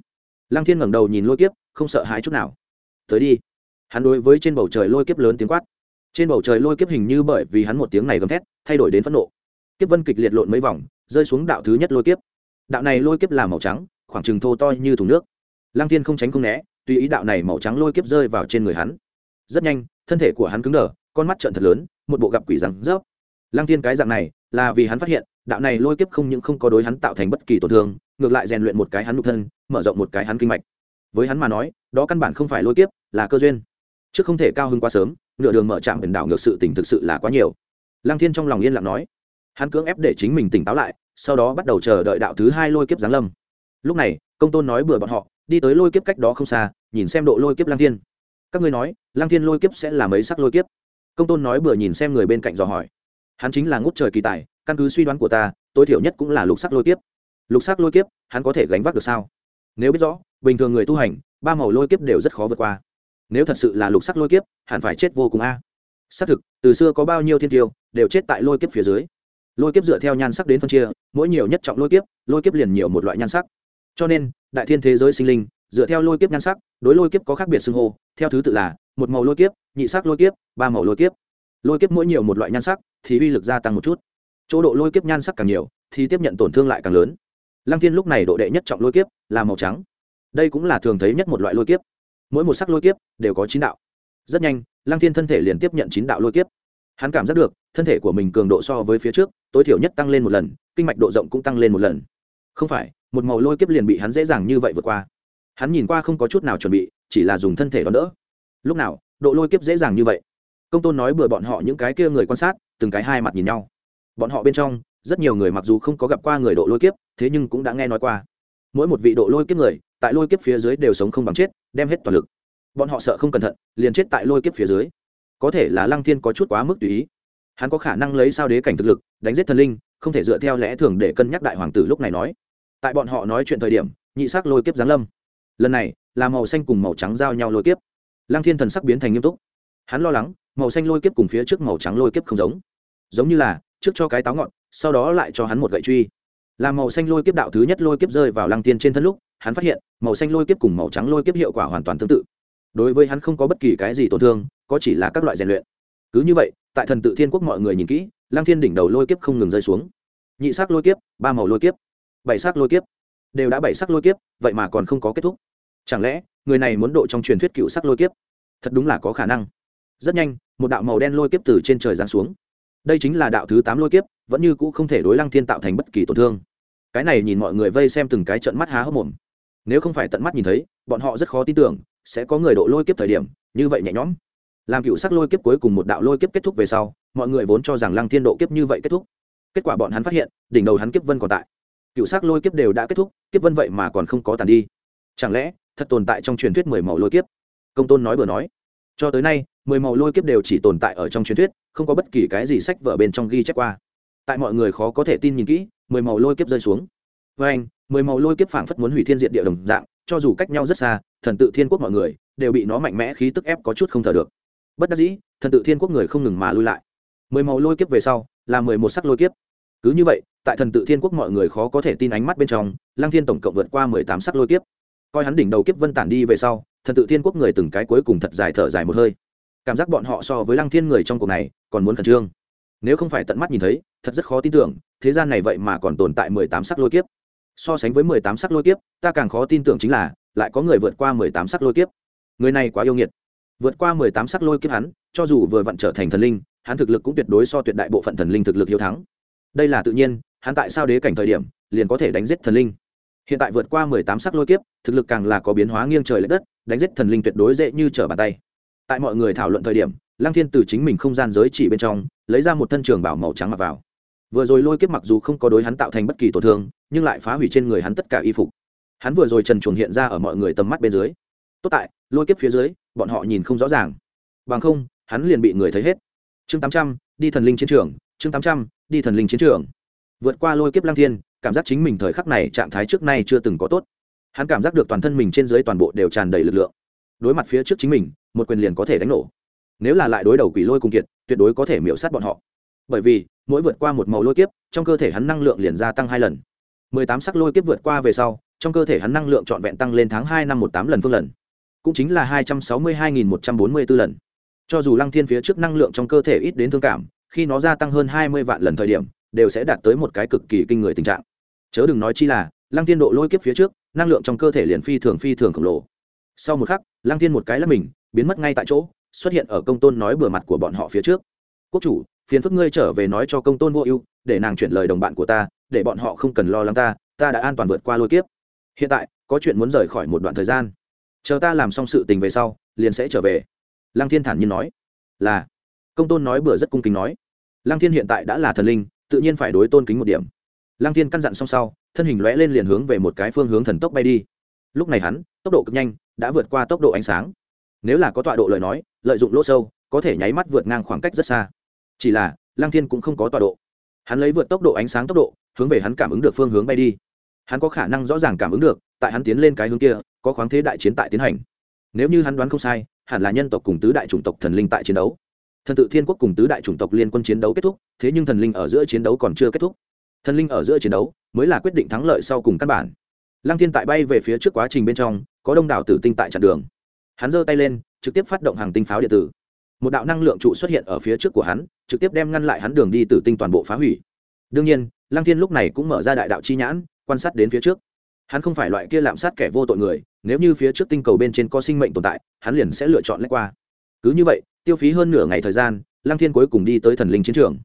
Lăng thiên ngẩng đầu nhìn lôi kiếp, không sợ hãi chút nào. Tới đi. Hắn đối với trên bầu trời lôi kiếp lớn tiếng quát. Trên bầu trời lôi kiếp hình như bởi vì hắn một tiếng này gầm thét, thay đổi đến phẫn nộ. Kiếp vân kịch liệt lộn mấy vòng, rơi xuống đạo thứ nhất lôi kiếp. Đạo này lôi kiếp là màu trắng, khoảng chừng thô to như thùng nước. Lăng thiên không tránh không né tùy ý đạo này màu trắng lôi kiếp rơi vào trên người hắn. Rất nhanh, thân thể của hắn cứng đờ, con mắt trợn thật lớn, một bộ gặp quỷ rằng rớp. Lăng thiên cái dạng này, là vì hắn phát hiện, đạo này lôi kiếp không những không có đối hắn tạo thành bất kỳ tổn thương, ngược lại rèn luyện một cái hắn nhục thân, mở rộng một cái hắn kinh mạch. Với hắn mà nói, đó căn bản không phải lôi kiếp, là cơ duyên. Chứ không thể cao hơn quá sớm, nửa đường mở trạm biển đảo ngược sự tỉnh thực sự là quá nhiều. Lăng thiên trong lòng yên lặng nói, hắn cưỡng ép để chính mình tỉnh táo lại, sau đó bắt đầu chờ đợi đạo thứ hai lôi kiếp giáng lâm. Lúc này công tôn nói bừa bọn họ, đi tới lôi kiếp cách đó không xa, nhìn xem độ lôi kiếp Lang thiên. Các ngươi nói Lang thiên lôi kiếp sẽ là mấy sắc lôi kiếp? Công tôn nói bừa nhìn xem người bên cạnh dò hỏi. Hắn chính là ngút trời kỳ tài, căn cứ suy đoán của ta, tối thiểu nhất cũng là lục sắc lôi kiếp. Lục sắc lôi kiếp, hắn có thể gánh vác được sao? Nếu biết rõ, bình thường người tu hành, ba màu lôi kiếp đều rất khó vượt qua. Nếu thật sự là lục sắc lôi kiếp, hẳn phải chết vô cùng a. Xác thực, từ xưa có bao nhiêu thiên tiêu, đều chết tại lôi kiếp phía dưới. Lôi kiếp dựa theo nhan sắc đến phân chia, mỗi nhiều nhất trọng lôi kiếp lôi kiếp liền nhiều một loại nhan sắc cho nên, đại thiên thế giới sinh linh, dựa theo lôi kiếp nhan sắc, đối lôi kiếp có khác biệt xưng hô. Theo thứ tự là, một màu lôi kiếp, nhị sắc lôi kiếp, ba màu lôi kiếp. Lôi kiếp mỗi nhiều một loại nhan sắc, thì uy lực gia tăng một chút. Chỗ độ lôi kiếp nhan sắc càng nhiều, thì tiếp nhận tổn thương lại càng lớn. Lăng thiên lúc này độ đệ nhất trọng lôi kiếp là màu trắng. Đây cũng là thường thấy nhất một loại lôi kiếp. Mỗi một sắc lôi kiếp đều có chín đạo. Rất nhanh, lăng thiên thân thể liền tiếp nhận chín đạo lôi kiếp. Hắn cảm giác được, thân thể của mình cường độ so với phía trước, tối thiểu nhất tăng lên một lần, kinh mạch độ rộng cũng tăng lên một lần. Không phải một màu lôi kiếp liền bị hắn dễ dàng như vậy vượt qua. Hắn nhìn qua không có chút nào chuẩn bị, chỉ là dùng thân thể đón đỡ. Lúc nào, độ lôi kiếp dễ dàng như vậy. Công tôn nói bừa bọn họ những cái kia người quan sát, từng cái hai mặt nhìn nhau. Bọn họ bên trong, rất nhiều người mặc dù không có gặp qua người độ lôi kiếp, thế nhưng cũng đã nghe nói qua. Mỗi một vị độ lôi kiếp người, tại lôi kiếp phía dưới đều sống không bằng chết, đem hết toàn lực. Bọn họ sợ không cẩn thận, liền chết tại lôi kiếp phía dưới. Có thể là lăng thiên có chút quá mức tùy ý. Hắn có khả năng lấy sao đế cảnh thực lực, đánh giết thần linh, không thể dựa theo lẽ thường để cân nhắc đại hoàng tử lúc này nói tại bọn họ nói chuyện thời điểm, nhị sắc lôi kiếp giáng lâm. Lần này, là màu xanh cùng màu trắng giao nhau lôi kiếp. Lăng thiên thần sắc biến thành nghiêm túc. Hắn lo lắng, màu xanh lôi kiếp cùng phía trước màu trắng lôi kiếp không giống. Giống như là, trước cho cái táo ngọn, sau đó lại cho hắn một gậy truy. Là màu xanh lôi kiếp đạo thứ nhất lôi kiếp rơi vào lăng tiên trên thân lúc, hắn phát hiện, màu xanh lôi kiếp cùng màu trắng lôi kiếp hiệu quả hoàn toàn tương tự. Đối với hắn không có bất kỳ cái gì tổn thương, có chỉ là các loại rèn luyện. Cứ như vậy, tại thần tự thiên quốc mọi người nhìn kỹ, lăng thiên đỉnh đầu lôi kiếp không ngừng rơi xuống. Nhị sắc lôi kiếp, ba màu lôi kiếp bảy sắc lôi kiếp. Đều đã bảy sắc lôi kiếp, vậy mà còn không có kết thúc. Chẳng lẽ, người này muốn độ trong truyền thuyết cựu sắc lôi kiếp? Thật đúng là có khả năng. Rất nhanh, một đạo màu đen lôi kiếp từ trên trời giáng xuống. Đây chính là đạo thứ tám lôi kiếp, vẫn như cũ không thể đối lăng thiên tạo thành bất kỳ tổn thương. Cái này nhìn mọi người vây xem từng cái trận mắt há hốc mồm. Nếu không phải tận mắt nhìn thấy, bọn họ rất khó tin tưởng, sẽ có người độ lôi kiếp thời điểm, như vậy nhẹ nhõm. Làm cựu sắc lôi kiếp cuối cùng một đạo lôi kiếp kết thúc về sau, mọi người vốn cho rằng lăng thiên độ kiếp như vậy kết thúc. Kết quả bọn hắn phát hiện, đỉnh đầu hắn kiếp vân còn tại cựu sắc lôi kiếp đều đã kết thúc, kiếp vân vậy mà còn không có tàn đi. Chẳng lẽ, thật tồn tại trong truyền thuyết mười màu lôi kiếp? Công tôn nói vừa nói. Cho tới nay, mười màu lôi kiếp đều chỉ tồn tại ở trong truyền thuyết, không có bất kỳ cái gì sách vở bên trong ghi chép qua. Tại mọi người khó có thể tin nhìn kỹ, mười màu lôi kiếp rơi xuống. Với anh, mười màu lôi kiếp phảng phất muốn hủy thiên diện địa đồng dạng, cho dù cách nhau rất xa, thần tự thiên quốc mọi người đều bị nó mạnh mẽ khí tức ép có chút không thở được. Bất đắc dĩ, thần tự thiên quốc người không ngừng mà lui lại. Mười màu lôi kiếp về sau là mười một sắc lôi kiếp cứ như vậy, tại thần tự thiên quốc mọi người khó có thể tin ánh mắt bên trong, lăng thiên tổng cộng vượt qua mười tám sắc lôi kiếp. Coi hắn đỉnh đầu kiếp vân tản đi về sau, thần tự thiên quốc người từng cái cuối cùng thật dài thở dài một hơi. Cảm giác bọn họ so với lăng thiên người trong cuộc này, còn muốn khẩn trương. Nếu không phải tận mắt nhìn thấy, thật rất khó tin tưởng, thế gian này vậy mà còn tồn tại mười tám sắc lôi kiếp. So sánh với mười tám sắc lôi kiếp, ta càng khó tin tưởng chính là, lại có người vượt qua mười tám sắc lôi kiếp. Người này quá yêu nghiệt. Vượt qua mười tám sắc lôi kiếp hắn, cho dù vừa vặn trở thành thần linh, hắn thực lực cũng tuyệt đối so tuyệt đại bộ phận thần linh thực lực hiếu thắng đây là tự nhiên, hắn tại sao đế cảnh thời điểm liền có thể đánh giết thần linh? Hiện tại vượt qua mười tám sắc lôi kiếp, thực lực càng là có biến hóa nghiêng trời l ệ đất, đánh giết thần linh tuyệt đối dễ như trở bàn tay. Tại mọi người thảo luận thời điểm, lăng thiên từ chính mình không gian giới chỉ bên trong, lấy ra một thân trường bảo màu trắng mặc vào. Vừa rồi lôi kiếp mặc dù không có đối hắn tạo thành bất kỳ tổn thương, nhưng lại phá hủy trên người hắn tất cả y phục. Hắn vừa rồi trần chuồng hiện ra ở mọi người tầm mắt bên dưới. Tốt tại, lôi kiếp phía dưới, bọn họ nhìn không rõ ràng. Bằng không, hắn liền bị người thấy hết. Chương tám trăm, đi thần linh chiến trường, chương tám trăm đi thần linh chiến trường. Vượt qua lôi kiếp lang thiên, cảm giác chính mình thời khắc này trạng thái trước nay chưa từng có tốt. Hắn cảm giác được toàn thân mình trên dưới toàn bộ đều tràn đầy lực lượng. Đối mặt phía trước chính mình, một quyền liền có thể đánh nổ. Nếu là lại đối đầu quỷ lôi cùng kiệt, tuyệt đối có thể miễu sát bọn họ. Bởi vì, mỗi vượt qua một màu lôi kiếp, trong cơ thể hắn năng lượng liền gia tăng hai lần. Mười tám sắc lôi kiếp vượt qua về sau, trong cơ thể hắn năng lượng trọn vẹn tăng lên tháng hai năm một tám lần phương lần. Cũng chính là hai trăm sáu mươi hai nghìn một trăm bốn mươi b ố lần. Cho dù lăng thiên phía trước năng lượng trong cơ thể ít đến thương cảm khi nó gia tăng hơn hai mươi vạn lần thời điểm, đều sẽ đạt tới một cái cực kỳ kinh người tình trạng. Chớ đừng nói chi là, lăng thiên độ lôi kiếp phía trước, năng lượng trong cơ thể liền phi thường phi thường khổng lồ. Sau một khắc, lăng thiên một cái là mình, biến mất ngay tại chỗ, xuất hiện ở công tôn nói bừa mặt của bọn họ phía trước. Quốc chủ, phiền phức ngươi trở về nói cho công tôn vô ưu, để nàng chuyển lời đồng bạn của ta, để bọn họ không cần lo lắng ta ta đã an toàn vượt qua lôi kiếp. Hiện tại, có chuyện muốn rời khỏi một đoạn thời gian. Chờ ta làm xong sự tình về sau, liền sẽ trở về. Lăng thiên thản nhiên nói. Là công tôn nói bừa rất cung kính nói. Lăng thiên hiện tại đã là thần linh, tự nhiên phải đối tôn kính một điểm. Lăng thiên căn dặn xong sau, thân hình lóe lên liền hướng về một cái phương hướng thần tốc bay đi. Lúc này hắn, tốc độ cực nhanh, đã vượt qua tốc độ ánh sáng. Nếu là có tọa độ lời nói, lợi dụng lỗ sâu, có thể nháy mắt vượt ngang khoảng cách rất xa. Chỉ là, lăng thiên cũng không có tọa độ. Hắn lấy vượt tốc độ ánh sáng tốc độ, hướng về hắn cảm ứng được phương hướng bay đi. Hắn có khả năng rõ ràng cảm ứng được, tại hắn tiến lên cái hướng kia, có khoáng thế đại chiến tại tiến hành. Nếu như hắn đoán không sai, hẳn là nhân tộc cùng tứ đại chủng tộc thần linh tại chiến đấu thần tự thiên quốc cùng tứ đại chủng tộc liên quân chiến đấu kết thúc, thế nhưng thần linh ở giữa chiến đấu còn chưa kết thúc. Thần linh ở giữa chiến đấu mới là quyết định thắng lợi sau cùng căn bản. Lăng thiên tại bay về phía trước quá trình bên trong, có đông đảo tử tinh tại chặn đường. Hắn giơ tay lên, trực tiếp phát động hàng tinh pháo điện tử. Một đạo năng lượng trụ xuất hiện ở phía trước của hắn, trực tiếp đem ngăn lại hắn đường đi tử tinh toàn bộ phá hủy. Đương nhiên, lăng thiên lúc này cũng mở ra đại đạo chi nhãn, quan sát đến phía trước. Hắn không phải loại kia lạm sát kẻ vô tội người, nếu như phía trước tinh cầu bên trên có sinh mệnh tồn tại, hắn liền sẽ lựa chọn lách qua. Cứ như vậy tiêu phí hơn nửa ngày thời gian, lăng thiên cuối cùng đi tới thần linh chiến trường.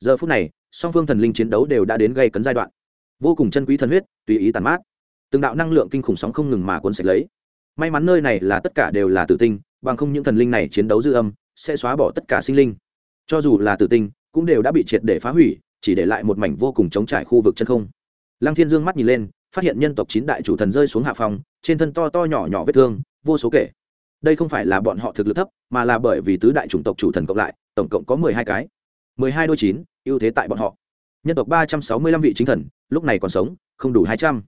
Giờ phút này, song phương thần linh chiến đấu đều đã đến gây cấn giai đoạn. Vô cùng chân quý thần huyết, tùy ý tàn mát. Từng đạo năng lượng kinh khủng sóng không ngừng mà cuốn sạch lấy. May mắn nơi này là tất cả đều là tử tinh, bằng không những thần linh này chiến đấu dư âm, sẽ xóa bỏ tất cả sinh linh. Cho dù là tử tinh, cũng đều đã bị triệt để phá hủy, chỉ để lại một mảnh vô cùng chống trải khu vực chân không. Lăng thiên dương mắt nhìn lên, phát hiện nhân tộc chín đại chủ thần rơi xuống hạ phòng, trên thân to to nhỏ nhỏ vết thương, vô số kể đây không phải là bọn họ thực lực thấp, mà là bởi vì tứ đại chủng tộc chủ thần cộng lại, tổng cộng có mười hai cái. Mười hai đôi chín, ưu thế tại bọn họ. Nhân tộc ba trăm sáu mươi lăm vị chính thần, lúc này còn sống, không đủ hai trăm.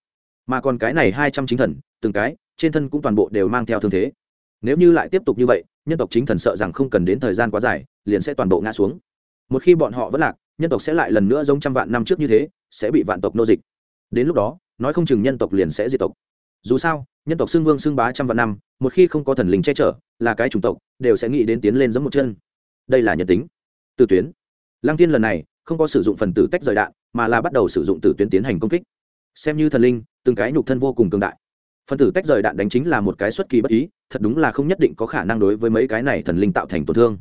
Mà còn cái này hai trăm chính thần, từng cái, trên thân cũng toàn bộ đều mang theo thương thế. Nếu như lại tiếp tục như vậy, nhân tộc chính thần sợ rằng không cần đến thời gian quá dài, liền sẽ toàn bộ ngã xuống. Một khi bọn họ vẫn lạc, nhân tộc sẽ lại lần nữa giống trăm vạn năm trước như thế, sẽ bị vạn tộc nô dịch. Đến lúc đó, nói không chừng nhân tộc liền sẽ diệt tộc. Dù sao, nhân tộc xưng vương xưng bá trăm vạn năm một khi không có thần linh che chở, là cái chủng tộc, đều sẽ nghĩ đến tiến lên giống một chân. Đây là nhân tính. Từ tuyến. Lăng tiên lần này không có sử dụng phần tử tách rời đạn, mà là bắt đầu sử dụng tử tuyến tiến hành công kích. Xem như thần linh, từng cái nhục thân vô cùng cường đại. Phần tử tách rời đạn đánh chính là một cái xuất kỳ bất ý, thật đúng là không nhất định có khả năng đối với mấy cái này thần linh tạo thành tổn thương.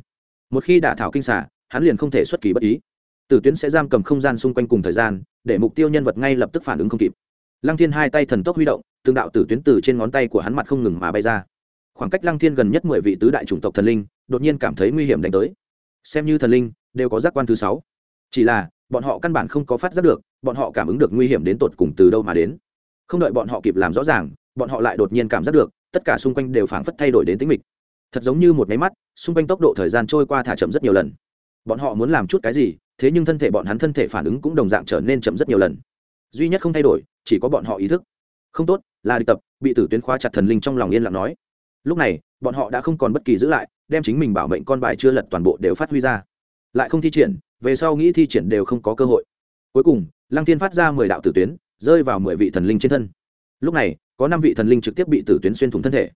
Một khi đả thảo kinh xả hắn liền không thể xuất kỳ bất ý. Tử tuyến sẽ giam cầm không gian xung quanh cùng thời gian, để mục tiêu nhân vật ngay lập tức phản ứng không kịp lăng thiên hai tay thần tốc huy động tương đạo tử tuyến từ trên ngón tay của hắn mặt không ngừng mà bay ra. Khoảng cách lăng thiên gần nhất mười vị tứ đại chủng tộc thần linh, đột nhiên cảm thấy nguy hiểm đánh tới. Xem như thần linh, đều có giác quan thứ sáu. Chỉ là, bọn họ căn bản không có phát giác được, bọn họ cảm ứng được nguy hiểm đến tột cùng từ đâu mà đến. Không đợi bọn họ kịp làm rõ ràng, bọn họ lại đột nhiên cảm giác được, tất cả xung quanh đều phảng phất thay đổi đến tính mịch. Thật giống như một máy mắt, xung quanh tốc độ thời gian trôi qua thả chậm rất nhiều lần. Bọn họ muốn làm chút cái gì, thế nhưng thân thể bọn hắn thân thể phản ứng cũng đồng dạng trở nên chậm rất nhiều lần duy nhất không thay đổi, chỉ có bọn họ ý thức. Không tốt, là đi tập, bị tử tuyến khóa chặt thần linh trong lòng yên lặng nói. Lúc này, bọn họ đã không còn bất kỳ giữ lại, đem chính mình bảo mệnh con bài chưa lật toàn bộ đều phát huy ra. Lại không thi triển, về sau nghĩ thi triển đều không có cơ hội. Cuối cùng, lăng thiên phát ra mười đạo tử tuyến, rơi vào mười vị thần linh trên thân. Lúc này, có năm vị thần linh trực tiếp bị tử tuyến xuyên thủng thân thể.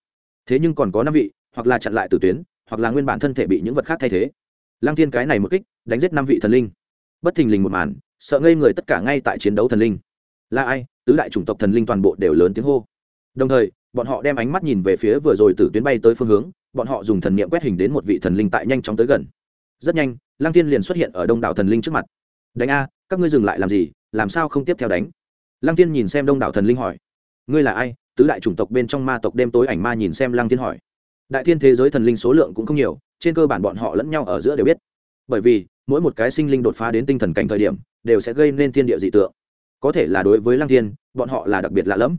Thế nhưng còn có năm vị, hoặc là chặn lại tử tuyến, hoặc là nguyên bản thân thể bị những vật khác thay thế. Lăng thiên cái này một kích, đánh giết năm vị thần linh. Bất thình lình một màn, sợ ngây người tất cả ngay tại chiến đấu thần linh là ai? Tứ đại chủng tộc thần linh toàn bộ đều lớn tiếng hô. Đồng thời, bọn họ đem ánh mắt nhìn về phía vừa rồi từ tuyến bay tới phương hướng, bọn họ dùng thần niệm quét hình đến một vị thần linh tại nhanh chóng tới gần. Rất nhanh, lăng tiên liền xuất hiện ở đông đảo thần linh trước mặt. Đánh a, các ngươi dừng lại làm gì? Làm sao không tiếp theo đánh? Lăng tiên nhìn xem đông đảo thần linh hỏi. Ngươi là ai? Tứ đại chủng tộc bên trong ma tộc đêm tối ảnh ma nhìn xem lăng tiên hỏi. Đại thiên thế giới thần linh số lượng cũng không nhiều, trên cơ bản bọn họ lẫn nhau ở giữa đều biết. Bởi vì, mỗi một cái sinh linh đột phá đến tinh thần cảnh thời điểm, đều sẽ gây nên thiên địa dị tượng có thể là đối với lăng thiên, bọn họ là đặc biệt lạ lẫm.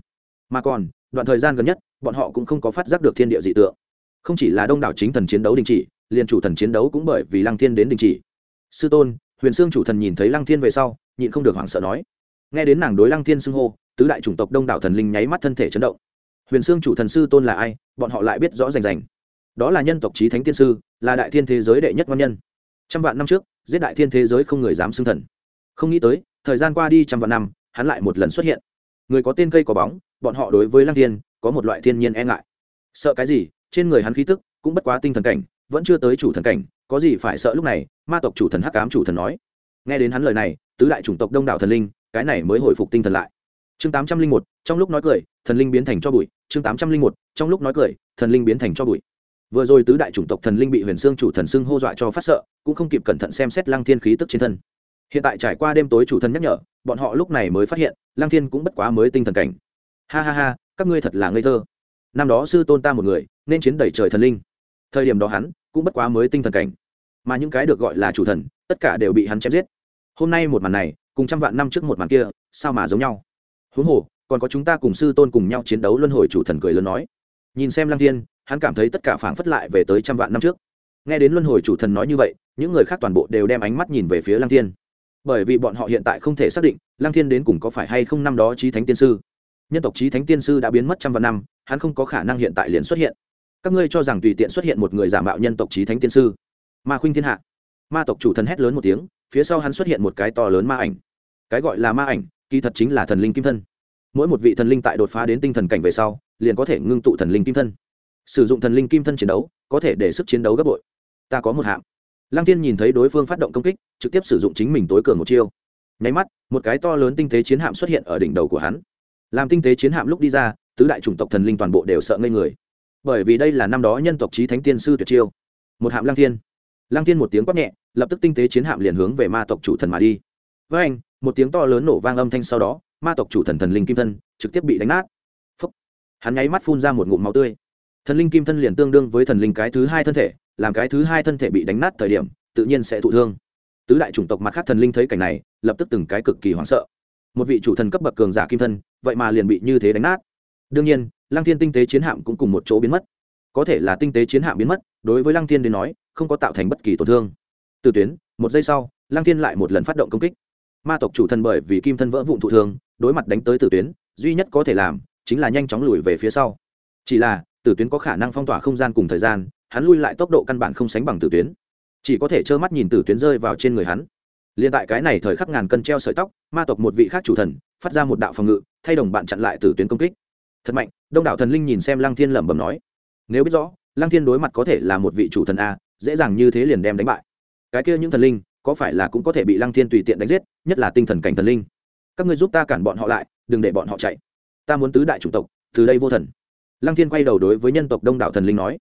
Mà còn, đoạn thời gian gần nhất, bọn họ cũng không có phát giác được thiên địa dị tượng. Không chỉ là đông đảo chính thần chiến đấu đình chỉ, liền chủ thần chiến đấu cũng bởi vì lăng thiên đến đình chỉ. Sư tôn, huyền sương chủ thần nhìn thấy lăng thiên về sau, nhịn không được hoảng sợ nói. Nghe đến nàng đối lăng thiên xưng hô, tứ đại chủng tộc đông đảo thần linh nháy mắt thân thể chấn động. Huyền sương chủ thần sư tôn là ai, bọn họ lại biết rõ rành rành. Đó là nhân tộc trí thánh tiên sư, là đại thiên thế giới đệ nhất ngon nhân. Trăm vạn năm trước, giết đại thiên thế giới không người dám xưng thần. Không nghĩ tới thời gian qua đi trăm vạn năm, hắn lại một lần xuất hiện. Người có tên cây có bóng, bọn họ đối với lăng thiên có một loại thiên nhiên e ngại. Sợ cái gì? Trên người hắn khí tức cũng bất quá tinh thần cảnh, vẫn chưa tới chủ thần cảnh, có gì phải sợ lúc này? Ma tộc chủ thần hắc cám chủ thần nói. Nghe đến hắn lời này, tứ đại chủng tộc đông đảo thần linh, cái này mới hồi phục tinh thần lại. Chương tám trăm linh một, trong lúc nói cười, thần linh biến thành cho bụi. Chương tám trăm linh một, trong lúc nói cười, thần linh biến thành cho bụi. Vừa rồi tứ đại chủng tộc thần linh bị huyền xương chủ thần xưng hô dọa cho phát sợ, cũng không kịp cẩn thận xem xét lăng thiên khí tức trên thân hiện tại trải qua đêm tối chủ thần nhắc nhở, bọn họ lúc này mới phát hiện, lăng thiên cũng bất quá mới tinh thần cảnh. Ha ha ha, các ngươi thật là ngây thơ. Năm đó sư tôn ta một người, nên chiến đẩy trời thần linh. Thời điểm đó hắn, cũng bất quá mới tinh thần cảnh. Mà những cái được gọi là chủ thần, tất cả đều bị hắn chém giết. Hôm nay một màn này, cùng trăm vạn năm trước một màn kia, sao mà giống nhau? Huống hồ, còn có chúng ta cùng sư tôn cùng nhau chiến đấu luân hồi chủ thần cười lớn nói. Nhìn xem lăng thiên, hắn cảm thấy tất cả phảng phất lại về tới trăm vạn năm trước. Nghe đến luân hồi chủ thần nói như vậy, những người khác toàn bộ đều đem ánh mắt nhìn về phía lăng thiên bởi vì bọn họ hiện tại không thể xác định lăng thiên đến cùng có phải hay không năm đó trí thánh tiên sư. Nhân tộc trí thánh tiên sư đã biến mất trăm vạn năm, hắn không có khả năng hiện tại liền xuất hiện. Các ngươi cho rằng tùy tiện xuất hiện một người giả mạo nhân tộc trí thánh tiên sư? Ma khuynh thiên hạ. Ma tộc chủ thần hét lớn một tiếng, phía sau hắn xuất hiện một cái to lớn ma ảnh. Cái gọi là ma ảnh, kỳ thật chính là thần linh kim thân. Mỗi một vị thần linh tại đột phá đến tinh thần cảnh về sau, liền có thể ngưng tụ thần linh kim thân. Sử dụng thần linh kim thân chiến đấu, có thể để sức chiến đấu gấp bội. Ta có một hạng lăng Thiên nhìn thấy đối phương phát động công kích, trực tiếp sử dụng chính mình tối cường một chiêu. Nháy mắt, một cái to lớn tinh tế chiến hạm xuất hiện ở đỉnh đầu của hắn. Làm tinh tế chiến hạm lúc đi ra, tứ đại chủng tộc thần linh toàn bộ đều sợ ngây người. Bởi vì đây là năm đó nhân tộc trí thánh tiên sư tuyệt chiêu. Một hạm lăng thiên. Lăng thiên một tiếng quát nhẹ, lập tức tinh tế chiến hạm liền hướng về ma tộc chủ thần mà đi. Với anh, một tiếng to lớn nổ vang âm thanh sau đó, ma tộc chủ thần thần linh kim thân trực tiếp bị đánh nát. Phúc. hắn nháy mắt phun ra một ngụm máu tươi. Thần linh kim thân liền tương đương với thần linh cái thứ hai thân thể làm cái thứ hai thân thể bị đánh nát thời điểm, tự nhiên sẽ thụ thương. Tứ đại chủng tộc mặt khác thần linh thấy cảnh này, lập tức từng cái cực kỳ hoảng sợ. Một vị chủ thần cấp bậc cường giả kim thân, vậy mà liền bị như thế đánh nát. Đương nhiên, lăng thiên tinh tế chiến hạm cũng cùng một chỗ biến mất. Có thể là tinh tế chiến hạm biến mất, đối với lăng thiên đến nói, không có tạo thành bất kỳ tổn thương. Từ tuyến, một giây sau, lăng thiên lại một lần phát động công kích. Ma tộc chủ thần bởi vì kim thân vỡ vụn thụ thương, đối mặt đánh tới tử tuyến, duy nhất có thể làm, chính là nhanh chóng lùi về phía sau. Chỉ là tử tuyến có khả năng phong tỏa không gian cùng thời gian hắn lui lại tốc độ căn bản không sánh bằng tử tuyến. Chỉ có thể trơ mắt nhìn tử tuyến rơi vào trên người hắn. Liền tại cái này thời khắc ngàn cân treo sợi tóc, ma tộc một vị khác chủ thần, phát ra một đạo phòng ngự, thay đồng bạn chặn lại tử tuyến công kích. Thật mạnh, đông đảo thần linh nhìn xem lăng thiên lẩm bẩm nói. Nếu biết rõ, lăng thiên đối mặt có thể là một vị chủ thần a, dễ dàng như thế liền đem đánh bại. Cái kia những thần linh, có phải là cũng có thể bị lăng thiên tùy tiện đánh giết, nhất là tinh thần cảnh thần linh? Các ngươi giúp ta cản bọn họ lại, đừng để bọn họ chạy. Ta muốn tứ đại chủng tộc, từ đây vô thần. Lăng thiên quay đầu đối với nhân tộc đông đảo thần linh nói.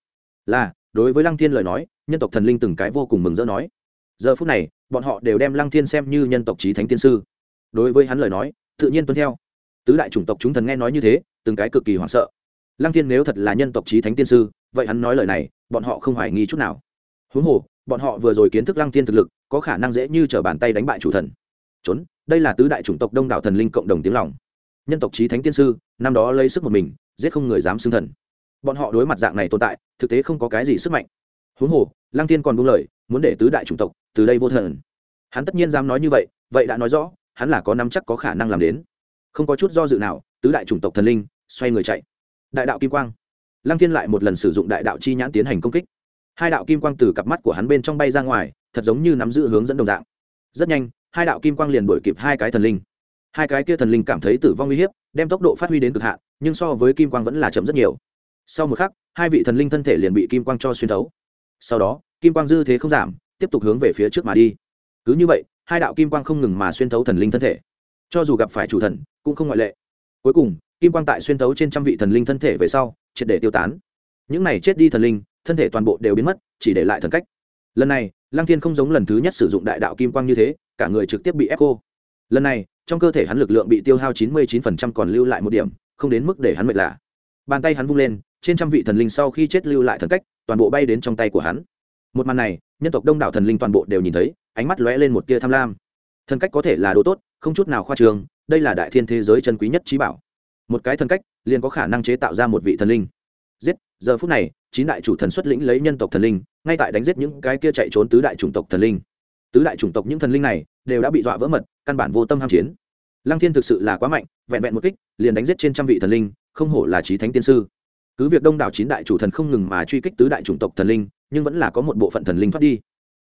Là đối với lăng thiên lời nói, nhân tộc thần linh từng cái vô cùng mừng rỡ nói. Giờ phút này, bọn họ đều đem lăng thiên xem như nhân tộc trí thánh tiên sư. Đối với hắn lời nói, tự nhiên tuân theo. Tứ đại chủng tộc chúng thần nghe nói như thế, từng cái cực kỳ hoảng sợ. Lăng thiên nếu thật là nhân tộc trí thánh tiên sư, vậy hắn nói lời này, bọn họ không hoài nghi chút nào. Huống hồ, bọn họ vừa rồi kiến thức lăng thiên thực lực, có khả năng dễ như t r ở bàn tay đánh bại chủ thần. Trốn, đây là tứ đại chủng tộc đông đảo thần linh cộng đồng tiếng lòng. Nhân tộc trí thánh tiên sư, năm đó lấy sức một mình, giết không người dám xưng thần bọn họ đối mặt dạng này tồn tại, thực tế không có cái gì sức mạnh. Huống hồ, lăng thiên còn buông lời, muốn để tứ đại chủng tộc từ đây vô thần. Hắn tất nhiên dám nói như vậy vậy đã nói rõ, hắn là có nắm chắc có khả năng làm đến. Không có chút do dự nào, tứ đại chủng tộc thần linh xoay người chạy. Đại đạo kim quang. Lăng thiên lại một lần sử dụng đại đạo chi nhãn tiến hành công kích. Hai đạo kim quang từ cặp mắt của hắn bên trong bay ra ngoài, thật giống như nắm giữ hướng dẫn đồng dạng. Rất nhanh, hai đạo kim quang liền đuổi kịp hai cái thần linh. Hai cái kia thần linh cảm thấy tử vong uy hiếp, đem tốc độ phát huy đến cực hạn, nhưng so với kim quang vẫn là chậm rất nhiều sau một khắc, hai vị thần linh thân thể liền bị kim quang cho xuyên thấu. Sau đó, kim quang dư thế không giảm, tiếp tục hướng về phía trước mà đi. Cứ như vậy, hai đạo kim quang không ngừng mà xuyên thấu thần linh thân thể. Cho dù gặp phải chủ thần, cũng không ngoại lệ. Cuối cùng, kim quang tại xuyên thấu trên trăm vị thần linh thân thể về sau, triệt để tiêu tán. Những này chết đi thần linh, thân thể toàn bộ đều biến mất, chỉ để lại thần cách. Lần này, lăng thiên không giống lần thứ nhất sử dụng đại đạo kim quang như thế, cả người trực tiếp bị ép cô. Lần này, trong cơ thể hắn lực lượng bị tiêu hao chín mươi chín phần trăm còn lưu lại một điểm, không đến mức để hắn mệt lạ bàn tay hắn vung lên, trên trăm vị thần linh sau khi chết lưu lại thần cách, toàn bộ bay đến trong tay của hắn. Một màn này, nhân tộc đông đảo thần linh toàn bộ đều nhìn thấy, ánh mắt lóe lên một tia tham lam. Thần cách có thể là đồ tốt, không chút nào khoa trường đây là đại thiên thế giới chân quý nhất trí bảo. Một cái thần cách, liền có khả năng chế tạo ra một vị thần linh. Giết, giờ phút này, chín đại chủ thần xuất lĩnh lấy nhân tộc thần linh, ngay tại đánh giết những cái kia chạy trốn tứ đại chủng tộc thần linh. Tứ đại chủng tộc những thần linh này, đều đã bị dọa vỡ mật, căn bản vô tâm ham chiến lăng thiên thực sự là quá mạnh, vẹn vẹn một kích, liền đánh giết trên trăm vị thần linh, không hổ là trí thánh tiên sư. Cứ việc đông đảo chín đại chủ thần không ngừng mà truy kích tứ đại chủng tộc thần linh, nhưng vẫn là có một bộ phận thần linh thoát đi.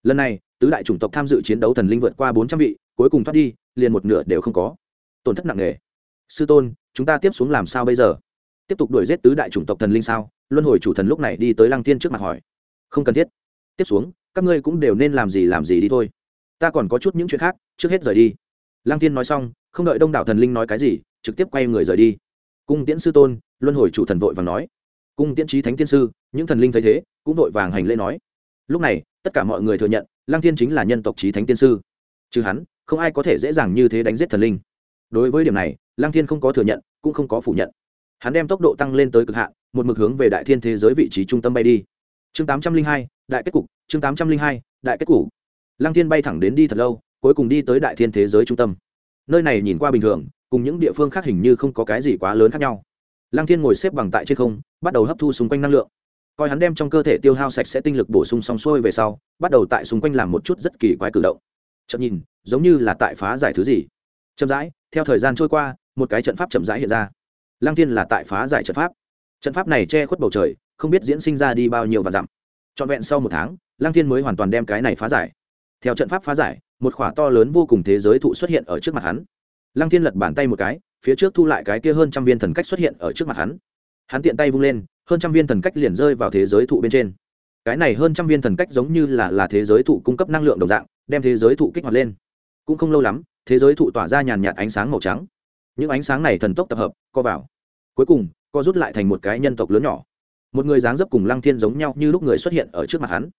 Lần này, tứ đại chủng tộc tham dự chiến đấu thần linh vượt qua bốn trăm vị, cuối cùng thoát đi, liền một nửa đều không có. Tổn thất nặng nề. Sư tôn, chúng ta tiếp xuống làm sao bây giờ? Tiếp tục đuổi giết tứ đại chủng tộc thần linh sao? Luân hồi chủ thần lúc này đi tới lăng tiên trước mặt hỏi. Không cần thiết. Tiếp xuống, các ngươi cũng đều nên làm gì làm gì đi thôi. Ta còn có chút những chuyện khác, trước hết rời đi lăng tiên nói xong, không đợi đông đảo thần linh nói cái gì, trực tiếp quay người rời đi. Cung tiễn sư tôn, luân hồi chủ thần vội vàng nói. Cung tiễn trí thánh tiên sư, những thần linh thấy thế, cũng vội vàng hành lễ nói. Lúc này, tất cả mọi người thừa nhận, lăng thiên chính là nhân tộc trí thánh tiên sư. Chứ hắn, không ai có thể dễ dàng như thế đánh giết thần linh. Đối với điểm này, lăng thiên không có thừa nhận, cũng không có phủ nhận. Hắn đem tốc độ tăng lên tới cực hạn, một mực hướng về đại thiên thế giới vị trí trung tâm bay đi. Chương tám trăm linh hai, đại kết cục, chương tám trăm linh hai, đại kết cục. Lăng thiên bay thẳng đến đi thật lâu cuối cùng đi tới đại thiên thế giới trung tâm. Nơi này nhìn qua bình thường, cùng những địa phương khác hình như không có cái gì quá lớn khác nhau. Lăng thiên ngồi xếp bằng tại trên không, bắt đầu hấp thu xung quanh năng lượng. Coi hắn đem trong cơ thể tiêu hao sạch sẽ tinh lực bổ sung xong xuôi về sau, bắt đầu tại xung quanh làm một chút rất kỳ quái cử động. Chậm nhìn, giống như là tại phá giải thứ gì. Chậm rãi, theo thời gian trôi qua, một cái trận pháp chậm rãi hiện ra. Lăng thiên là tại phá giải trận pháp. Trận pháp này che khuất bầu trời, không biết diễn sinh ra đi bao nhiêu và dặm. Trọn vẹn sau một tháng, lăng thiên mới hoàn toàn đem cái này phá giải theo trận pháp phá giải, một khỏa to lớn vô cùng thế giới thụ xuất hiện ở trước mặt hắn. Lăng thiên lật bàn tay một cái, phía trước thu lại cái kia hơn trăm viên thần cách xuất hiện ở trước mặt hắn. Hắn tiện tay vung lên, hơn trăm viên thần cách liền rơi vào thế giới thụ bên trên. Cái này hơn trăm viên thần cách giống như là là thế giới thụ cung cấp năng lượng đồng dạng, đem thế giới thụ kích hoạt lên. Cũng không lâu lắm, thế giới thụ tỏa ra nhàn nhạt ánh sáng màu trắng. Những ánh sáng này thần tốc tập hợp, co vào. Cuối cùng, co rút lại thành một cái nhân tộc lớn nhỏ. Một người dáng dấp cùng lăng thiên giống nhau như lúc người xuất hiện ở trước mặt hắn.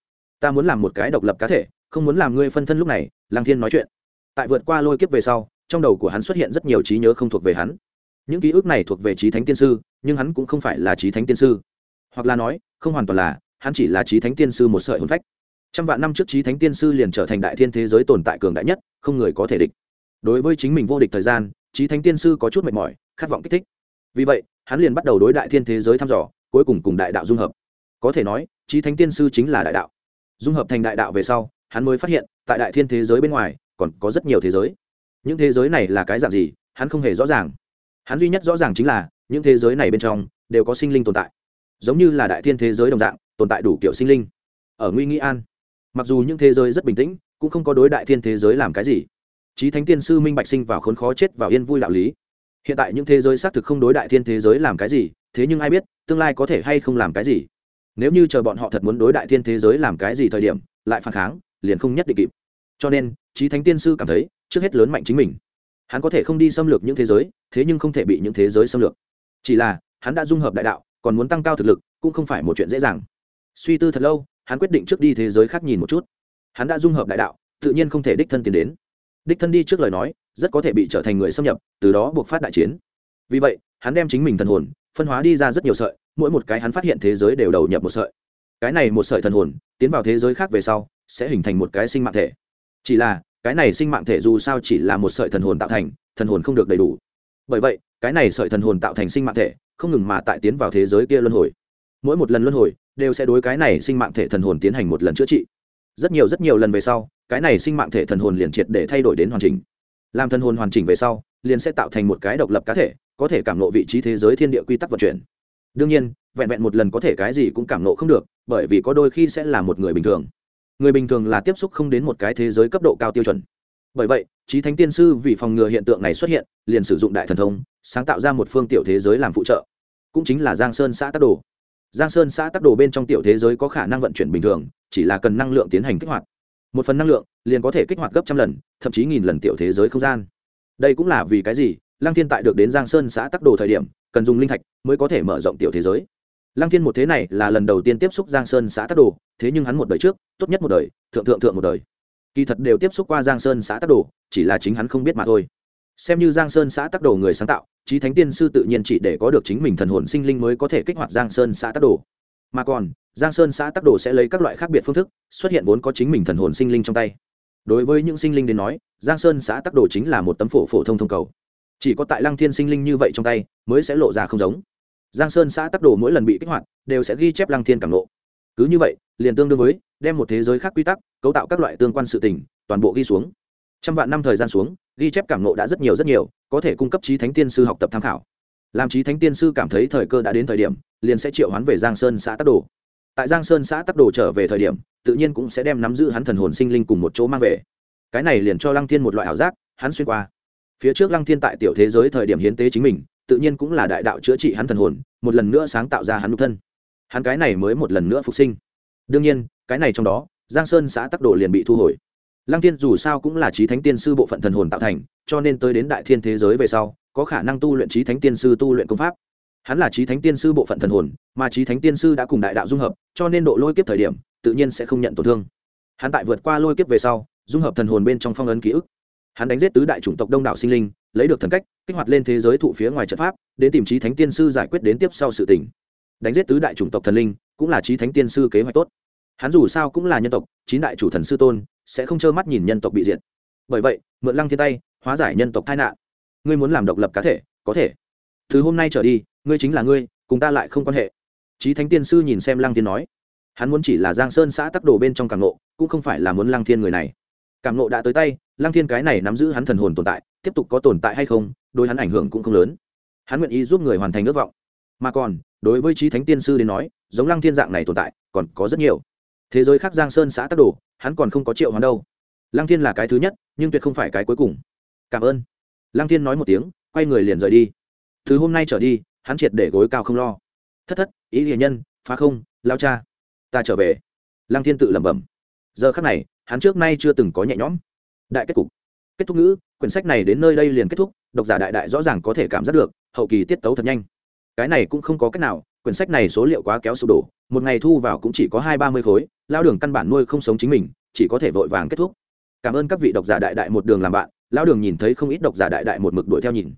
Ta muốn làm một cái độc lập cá thể không muốn làm ngươi phân thân lúc này, lăng thiên nói chuyện. Tại vượt qua lôi kiếp về sau, trong đầu của hắn xuất hiện rất nhiều trí nhớ không thuộc về hắn. Những ký ức này thuộc về trí thánh tiên sư, nhưng hắn cũng không phải là trí thánh tiên sư. Hoặc là nói, không hoàn toàn là, hắn chỉ là trí thánh tiên sư một sợi hồn phách. Trăm vạn năm trước trí thánh tiên sư liền trở thành đại thiên thế giới tồn tại cường đại nhất, không người có thể địch. Đối với chính mình vô địch thời gian trí thánh tiên sư có chút mệt mỏi, khát vọng kích thích. Vì vậy, hắn liền bắt đầu đối đại thiên thế giới thăm dò, cuối cùng cùng đại đạo dung hợp. Có thể nói trí thánh tiên sư chính là đại đạo. Dung hợp thành đại đạo về sau hắn mới phát hiện, tại đại thiên thế giới bên ngoài, còn có rất nhiều thế giới. Những thế giới này là cái dạng gì, hắn không hề rõ ràng. Hắn duy nhất rõ ràng chính là, những thế giới này bên trong, đều có sinh linh tồn tại. Giống như là đại thiên thế giới đồng dạng, tồn tại đủ kiểu sinh linh. Ở nguy nghĩ an, mặc dù những thế giới rất bình tĩnh, cũng không có đối đại thiên thế giới làm cái gì. Trí thánh tiên sư minh bạch sinh vào khốn khó chết vào yên vui đạo lý. Hiện tại những thế giới xác thực không đối đại thiên thế giới làm cái gì, thế nhưng ai biết, tương lai có thể hay không làm cái gì. Nếu như chờ bọn họ thật muốn đối đại thiên thế giới làm cái gì thời điểm, lại phản kháng liền không nhất định kịp. Cho nên trí thánh tiên sư cảm thấy, trước hết lớn mạnh chính mình. Hắn có thể không đi xâm lược những thế giới, thế nhưng không thể bị những thế giới xâm lược. Chỉ là, hắn đã dung hợp đại đạo, còn muốn tăng cao thực lực, cũng không phải một chuyện dễ dàng. Suy tư thật lâu, hắn quyết định trước đi thế giới khác nhìn một chút. Hắn đã dung hợp đại đạo, tự nhiên không thể đích thân tiến đến. Đích thân đi trước lời nói, rất có thể bị trở thành người xâm nhập, từ đó buộc phát đại chiến. Vì vậy, hắn đem chính mình thần hồn, phân hóa đi ra rất nhiều sợi, mỗi một cái hắn phát hiện thế giới đều đầu nhập một sợi. Cái này một sợi thần hồn, tiến vào thế giới khác về sau sẽ hình thành một cái sinh mạng thể. Chỉ là, cái này sinh mạng thể dù sao chỉ là một sợi thần hồn tạo thành, thần hồn không được đầy đủ. Bởi vậy, cái này sợi thần hồn tạo thành sinh mạng thể, không ngừng mà tại tiến vào thế giới kia luân hồi. Mỗi một lần luân hồi, đều sẽ đối cái này sinh mạng thể thần hồn tiến hành một lần chữa trị. Rất nhiều rất nhiều lần về sau, cái này sinh mạng thể thần hồn liền triệt để thay đổi đến hoàn chỉnh. Làm thần hồn hoàn chỉnh về sau, liền sẽ tạo thành một cái độc lập cá thể, có thể cảm nộ vị trí thế giới thiên địa quy tắc vận chuyển. Đương nhiên, vẹn vẹn một lần có thể cái gì cũng cảm nộ không được, bởi vì có đôi khi sẽ là một người bình thường người bình thường là tiếp xúc không đến một cái thế giới cấp độ cao tiêu chuẩn. Bởi vậy trí thánh tiên sư vì phòng ngừa hiện tượng này xuất hiện, liền sử dụng đại thần thông, sáng tạo ra một phương tiểu thế giới làm phụ trợ. Cũng chính là giang sơn xã tắc đồ. Giang sơn xã tắc đồ bên trong tiểu thế giới có khả năng vận chuyển bình thường, chỉ là cần năng lượng tiến hành kích hoạt. Một phần năng lượng, liền có thể kích hoạt gấp trăm lần, thậm chí nghìn lần tiểu thế giới không gian. Đây cũng là vì cái gì? Lăng thiên tại được đến giang sơn xã tắc đồ thời điểm, cần dùng linh thạch mới có thể mở rộng tiểu thế giới lăng thiên một thế này là lần đầu tiên tiếp xúc giang sơn xã tắc đồ, thế nhưng hắn một đời trước, tốt nhất một đời, thượng thượng thượng một đời. Kỳ thật đều tiếp xúc qua giang sơn xã tắc đồ, chỉ là chính hắn không biết mà thôi. Xem như giang sơn xã tắc đồ người sáng tạo trí thánh tiên sư tự nhiên chỉ để có được chính mình thần hồn sinh linh mới có thể kích hoạt giang sơn xã tắc đồ. Mà còn, giang sơn xã tắc đồ sẽ lấy các loại khác biệt phương thức, xuất hiện vốn có chính mình thần hồn sinh linh trong tay. Đối với những sinh linh đến nói, giang sơn xã tắc đồ chính là một tấm phổ phổ thông thông cầu. Chỉ có tại lăng thiên sinh linh như vậy trong tay, mới sẽ lộ ra không giống giang sơn xã tắc đồ mỗi lần bị kích hoạt, đều sẽ ghi chép lăng thiên cảm lộ cứ như vậy, liền tương đương với, đem một thế giới khác quy tắc, cấu tạo các loại tương quan sự tình, toàn bộ ghi xuống. Trăm vạn năm thời gian xuống, ghi chép cảm nộ đã rất nhiều rất nhiều, có thể cung cấp trí thánh tiên sư học tập tham khảo. Làm trí thánh tiên sư cảm thấy thời cơ đã đến thời điểm, liền sẽ triệu hoán về giang sơn xã tắc đồ. Tại giang sơn xã tắc đồ trở về thời điểm, tự nhiên cũng sẽ đem nắm giữ hắn thần hồn sinh linh cùng một chỗ mang về. Cái này liền cho lăng thiên một loại ảo giác, hắn xuyên qua. Phía trước lăng thiên tại tiểu thế giới thời điểm hiến tế chính mình tự nhiên cũng là đại đạo chữa trị hắn thần hồn, một lần nữa sáng tạo ra hắn nhục thân. Hắn cái này mới một lần nữa phục sinh. Đương nhiên, cái này trong đó, giang sơn xã tắc đồ liền bị thu hồi. Lăng thiên dù sao cũng là trí thánh tiên sư bộ phận thần hồn tạo thành, cho nên tới đến đại thiên thế giới về sau, có khả năng tu luyện trí thánh tiên sư tu luyện công pháp. Hắn là trí thánh tiên sư bộ phận thần hồn, mà trí thánh tiên sư đã cùng đại đạo dung hợp, cho nên độ lôi kiếp thời điểm, tự nhiên sẽ không nhận tổn thương. Hắn tại vượt qua lôi kiếp về sau, dung hợp thần hồn bên trong phong ấn ký ức hắn đánh giết tứ đại chủng tộc đông đảo sinh linh, lấy được thần cách, kích hoạt lên thế giới thụ phía ngoài trận pháp, đến tìm trí thánh tiên sư giải quyết đến tiếp sau sự tình. Đánh giết tứ đại chủng tộc thần linh, cũng là trí thánh tiên sư kế hoạch tốt. Hắn dù sao cũng là nhân tộc, chín đại chủ thần sư tôn, sẽ không trơ mắt nhìn nhân tộc bị diệt. Bởi vậy, mượn lăng thiên tay, hóa giải nhân tộc tai nạn. Ngươi muốn làm độc lập cá thể, có thể. Từ hôm nay trở đi, ngươi chính là ngươi, cùng ta lại không quan hệ. Trí thánh tiên sư nhìn xem lăng thiên nói. Hắn muốn chỉ là giang sơn xã tắc đồ bên trong càng nộ cũng không phải là muốn lăng thiên người này. Càng nộ đã tới tay lăng thiên cái này nắm giữ hắn thần hồn tồn tại, tiếp tục có tồn tại hay không, đối hắn ảnh hưởng cũng không lớn. Hắn nguyện ý giúp người hoàn thành ước vọng. Mà còn, đối với trí thánh tiên sư đến nói, giống lăng thiên dạng này tồn tại, còn có rất nhiều. Thế giới khác giang sơn xã tắc đồ, hắn còn không có triệu hắn đâu. Lăng thiên là cái thứ nhất, nhưng tuyệt không phải cái cuối cùng. Cảm ơn. Lăng thiên nói một tiếng, quay người liền rời đi. Từ hôm nay trở đi, hắn triệt để gối cao không lo. Thất thất, ý hiền nhân, phá không, lao cha. Ta trở về. Lăng thiên tự lẩm bẩm. Giờ khắc này, hắn trước nay chưa từng có nhẹ nhõm đại kết cục. Kết thúc ngữ, quyển sách này đến nơi đây liền kết thúc, độc giả đại đại rõ ràng có thể cảm giác được, hậu kỳ tiết tấu thật nhanh. Cái này cũng không có cách nào, quyển sách này số liệu quá kéo sụp đổ, một ngày thu vào cũng chỉ có hai ba mươi khối, lao đường căn bản nuôi không sống chính mình, chỉ có thể vội vàng kết thúc. Cảm ơn các vị độc giả đại đại một đường làm bạn, lao đường nhìn thấy không ít độc giả đại đại một mực đuổi theo nhìn.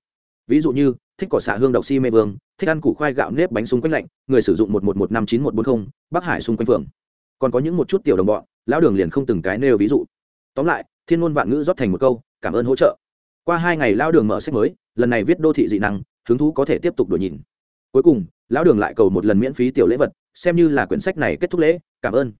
Ví dụ như, thích cỏ xạ hương độc si mê vương, thích ăn củ khoai gạo nếp bánh xung quanh lạnh, người sử dụng một một một năm chín một bốn mươi bắc hải xung quanh phường còn có những một chút tiểu đồng bọn lão đường liền không từng cái nêu ví dụ. Tóm lại thiên ngôn vạn ngữ rót thành một câu, cảm ơn hỗ trợ. Qua hai ngày lao đường mở sách mới, lần này viết đô thị dị năng, hứng thú có thể tiếp tục đổi nhìn. Cuối cùng, lão đường lại cầu một lần miễn phí tiểu lễ vật, xem như là quyển sách này kết thúc lễ, cảm ơn.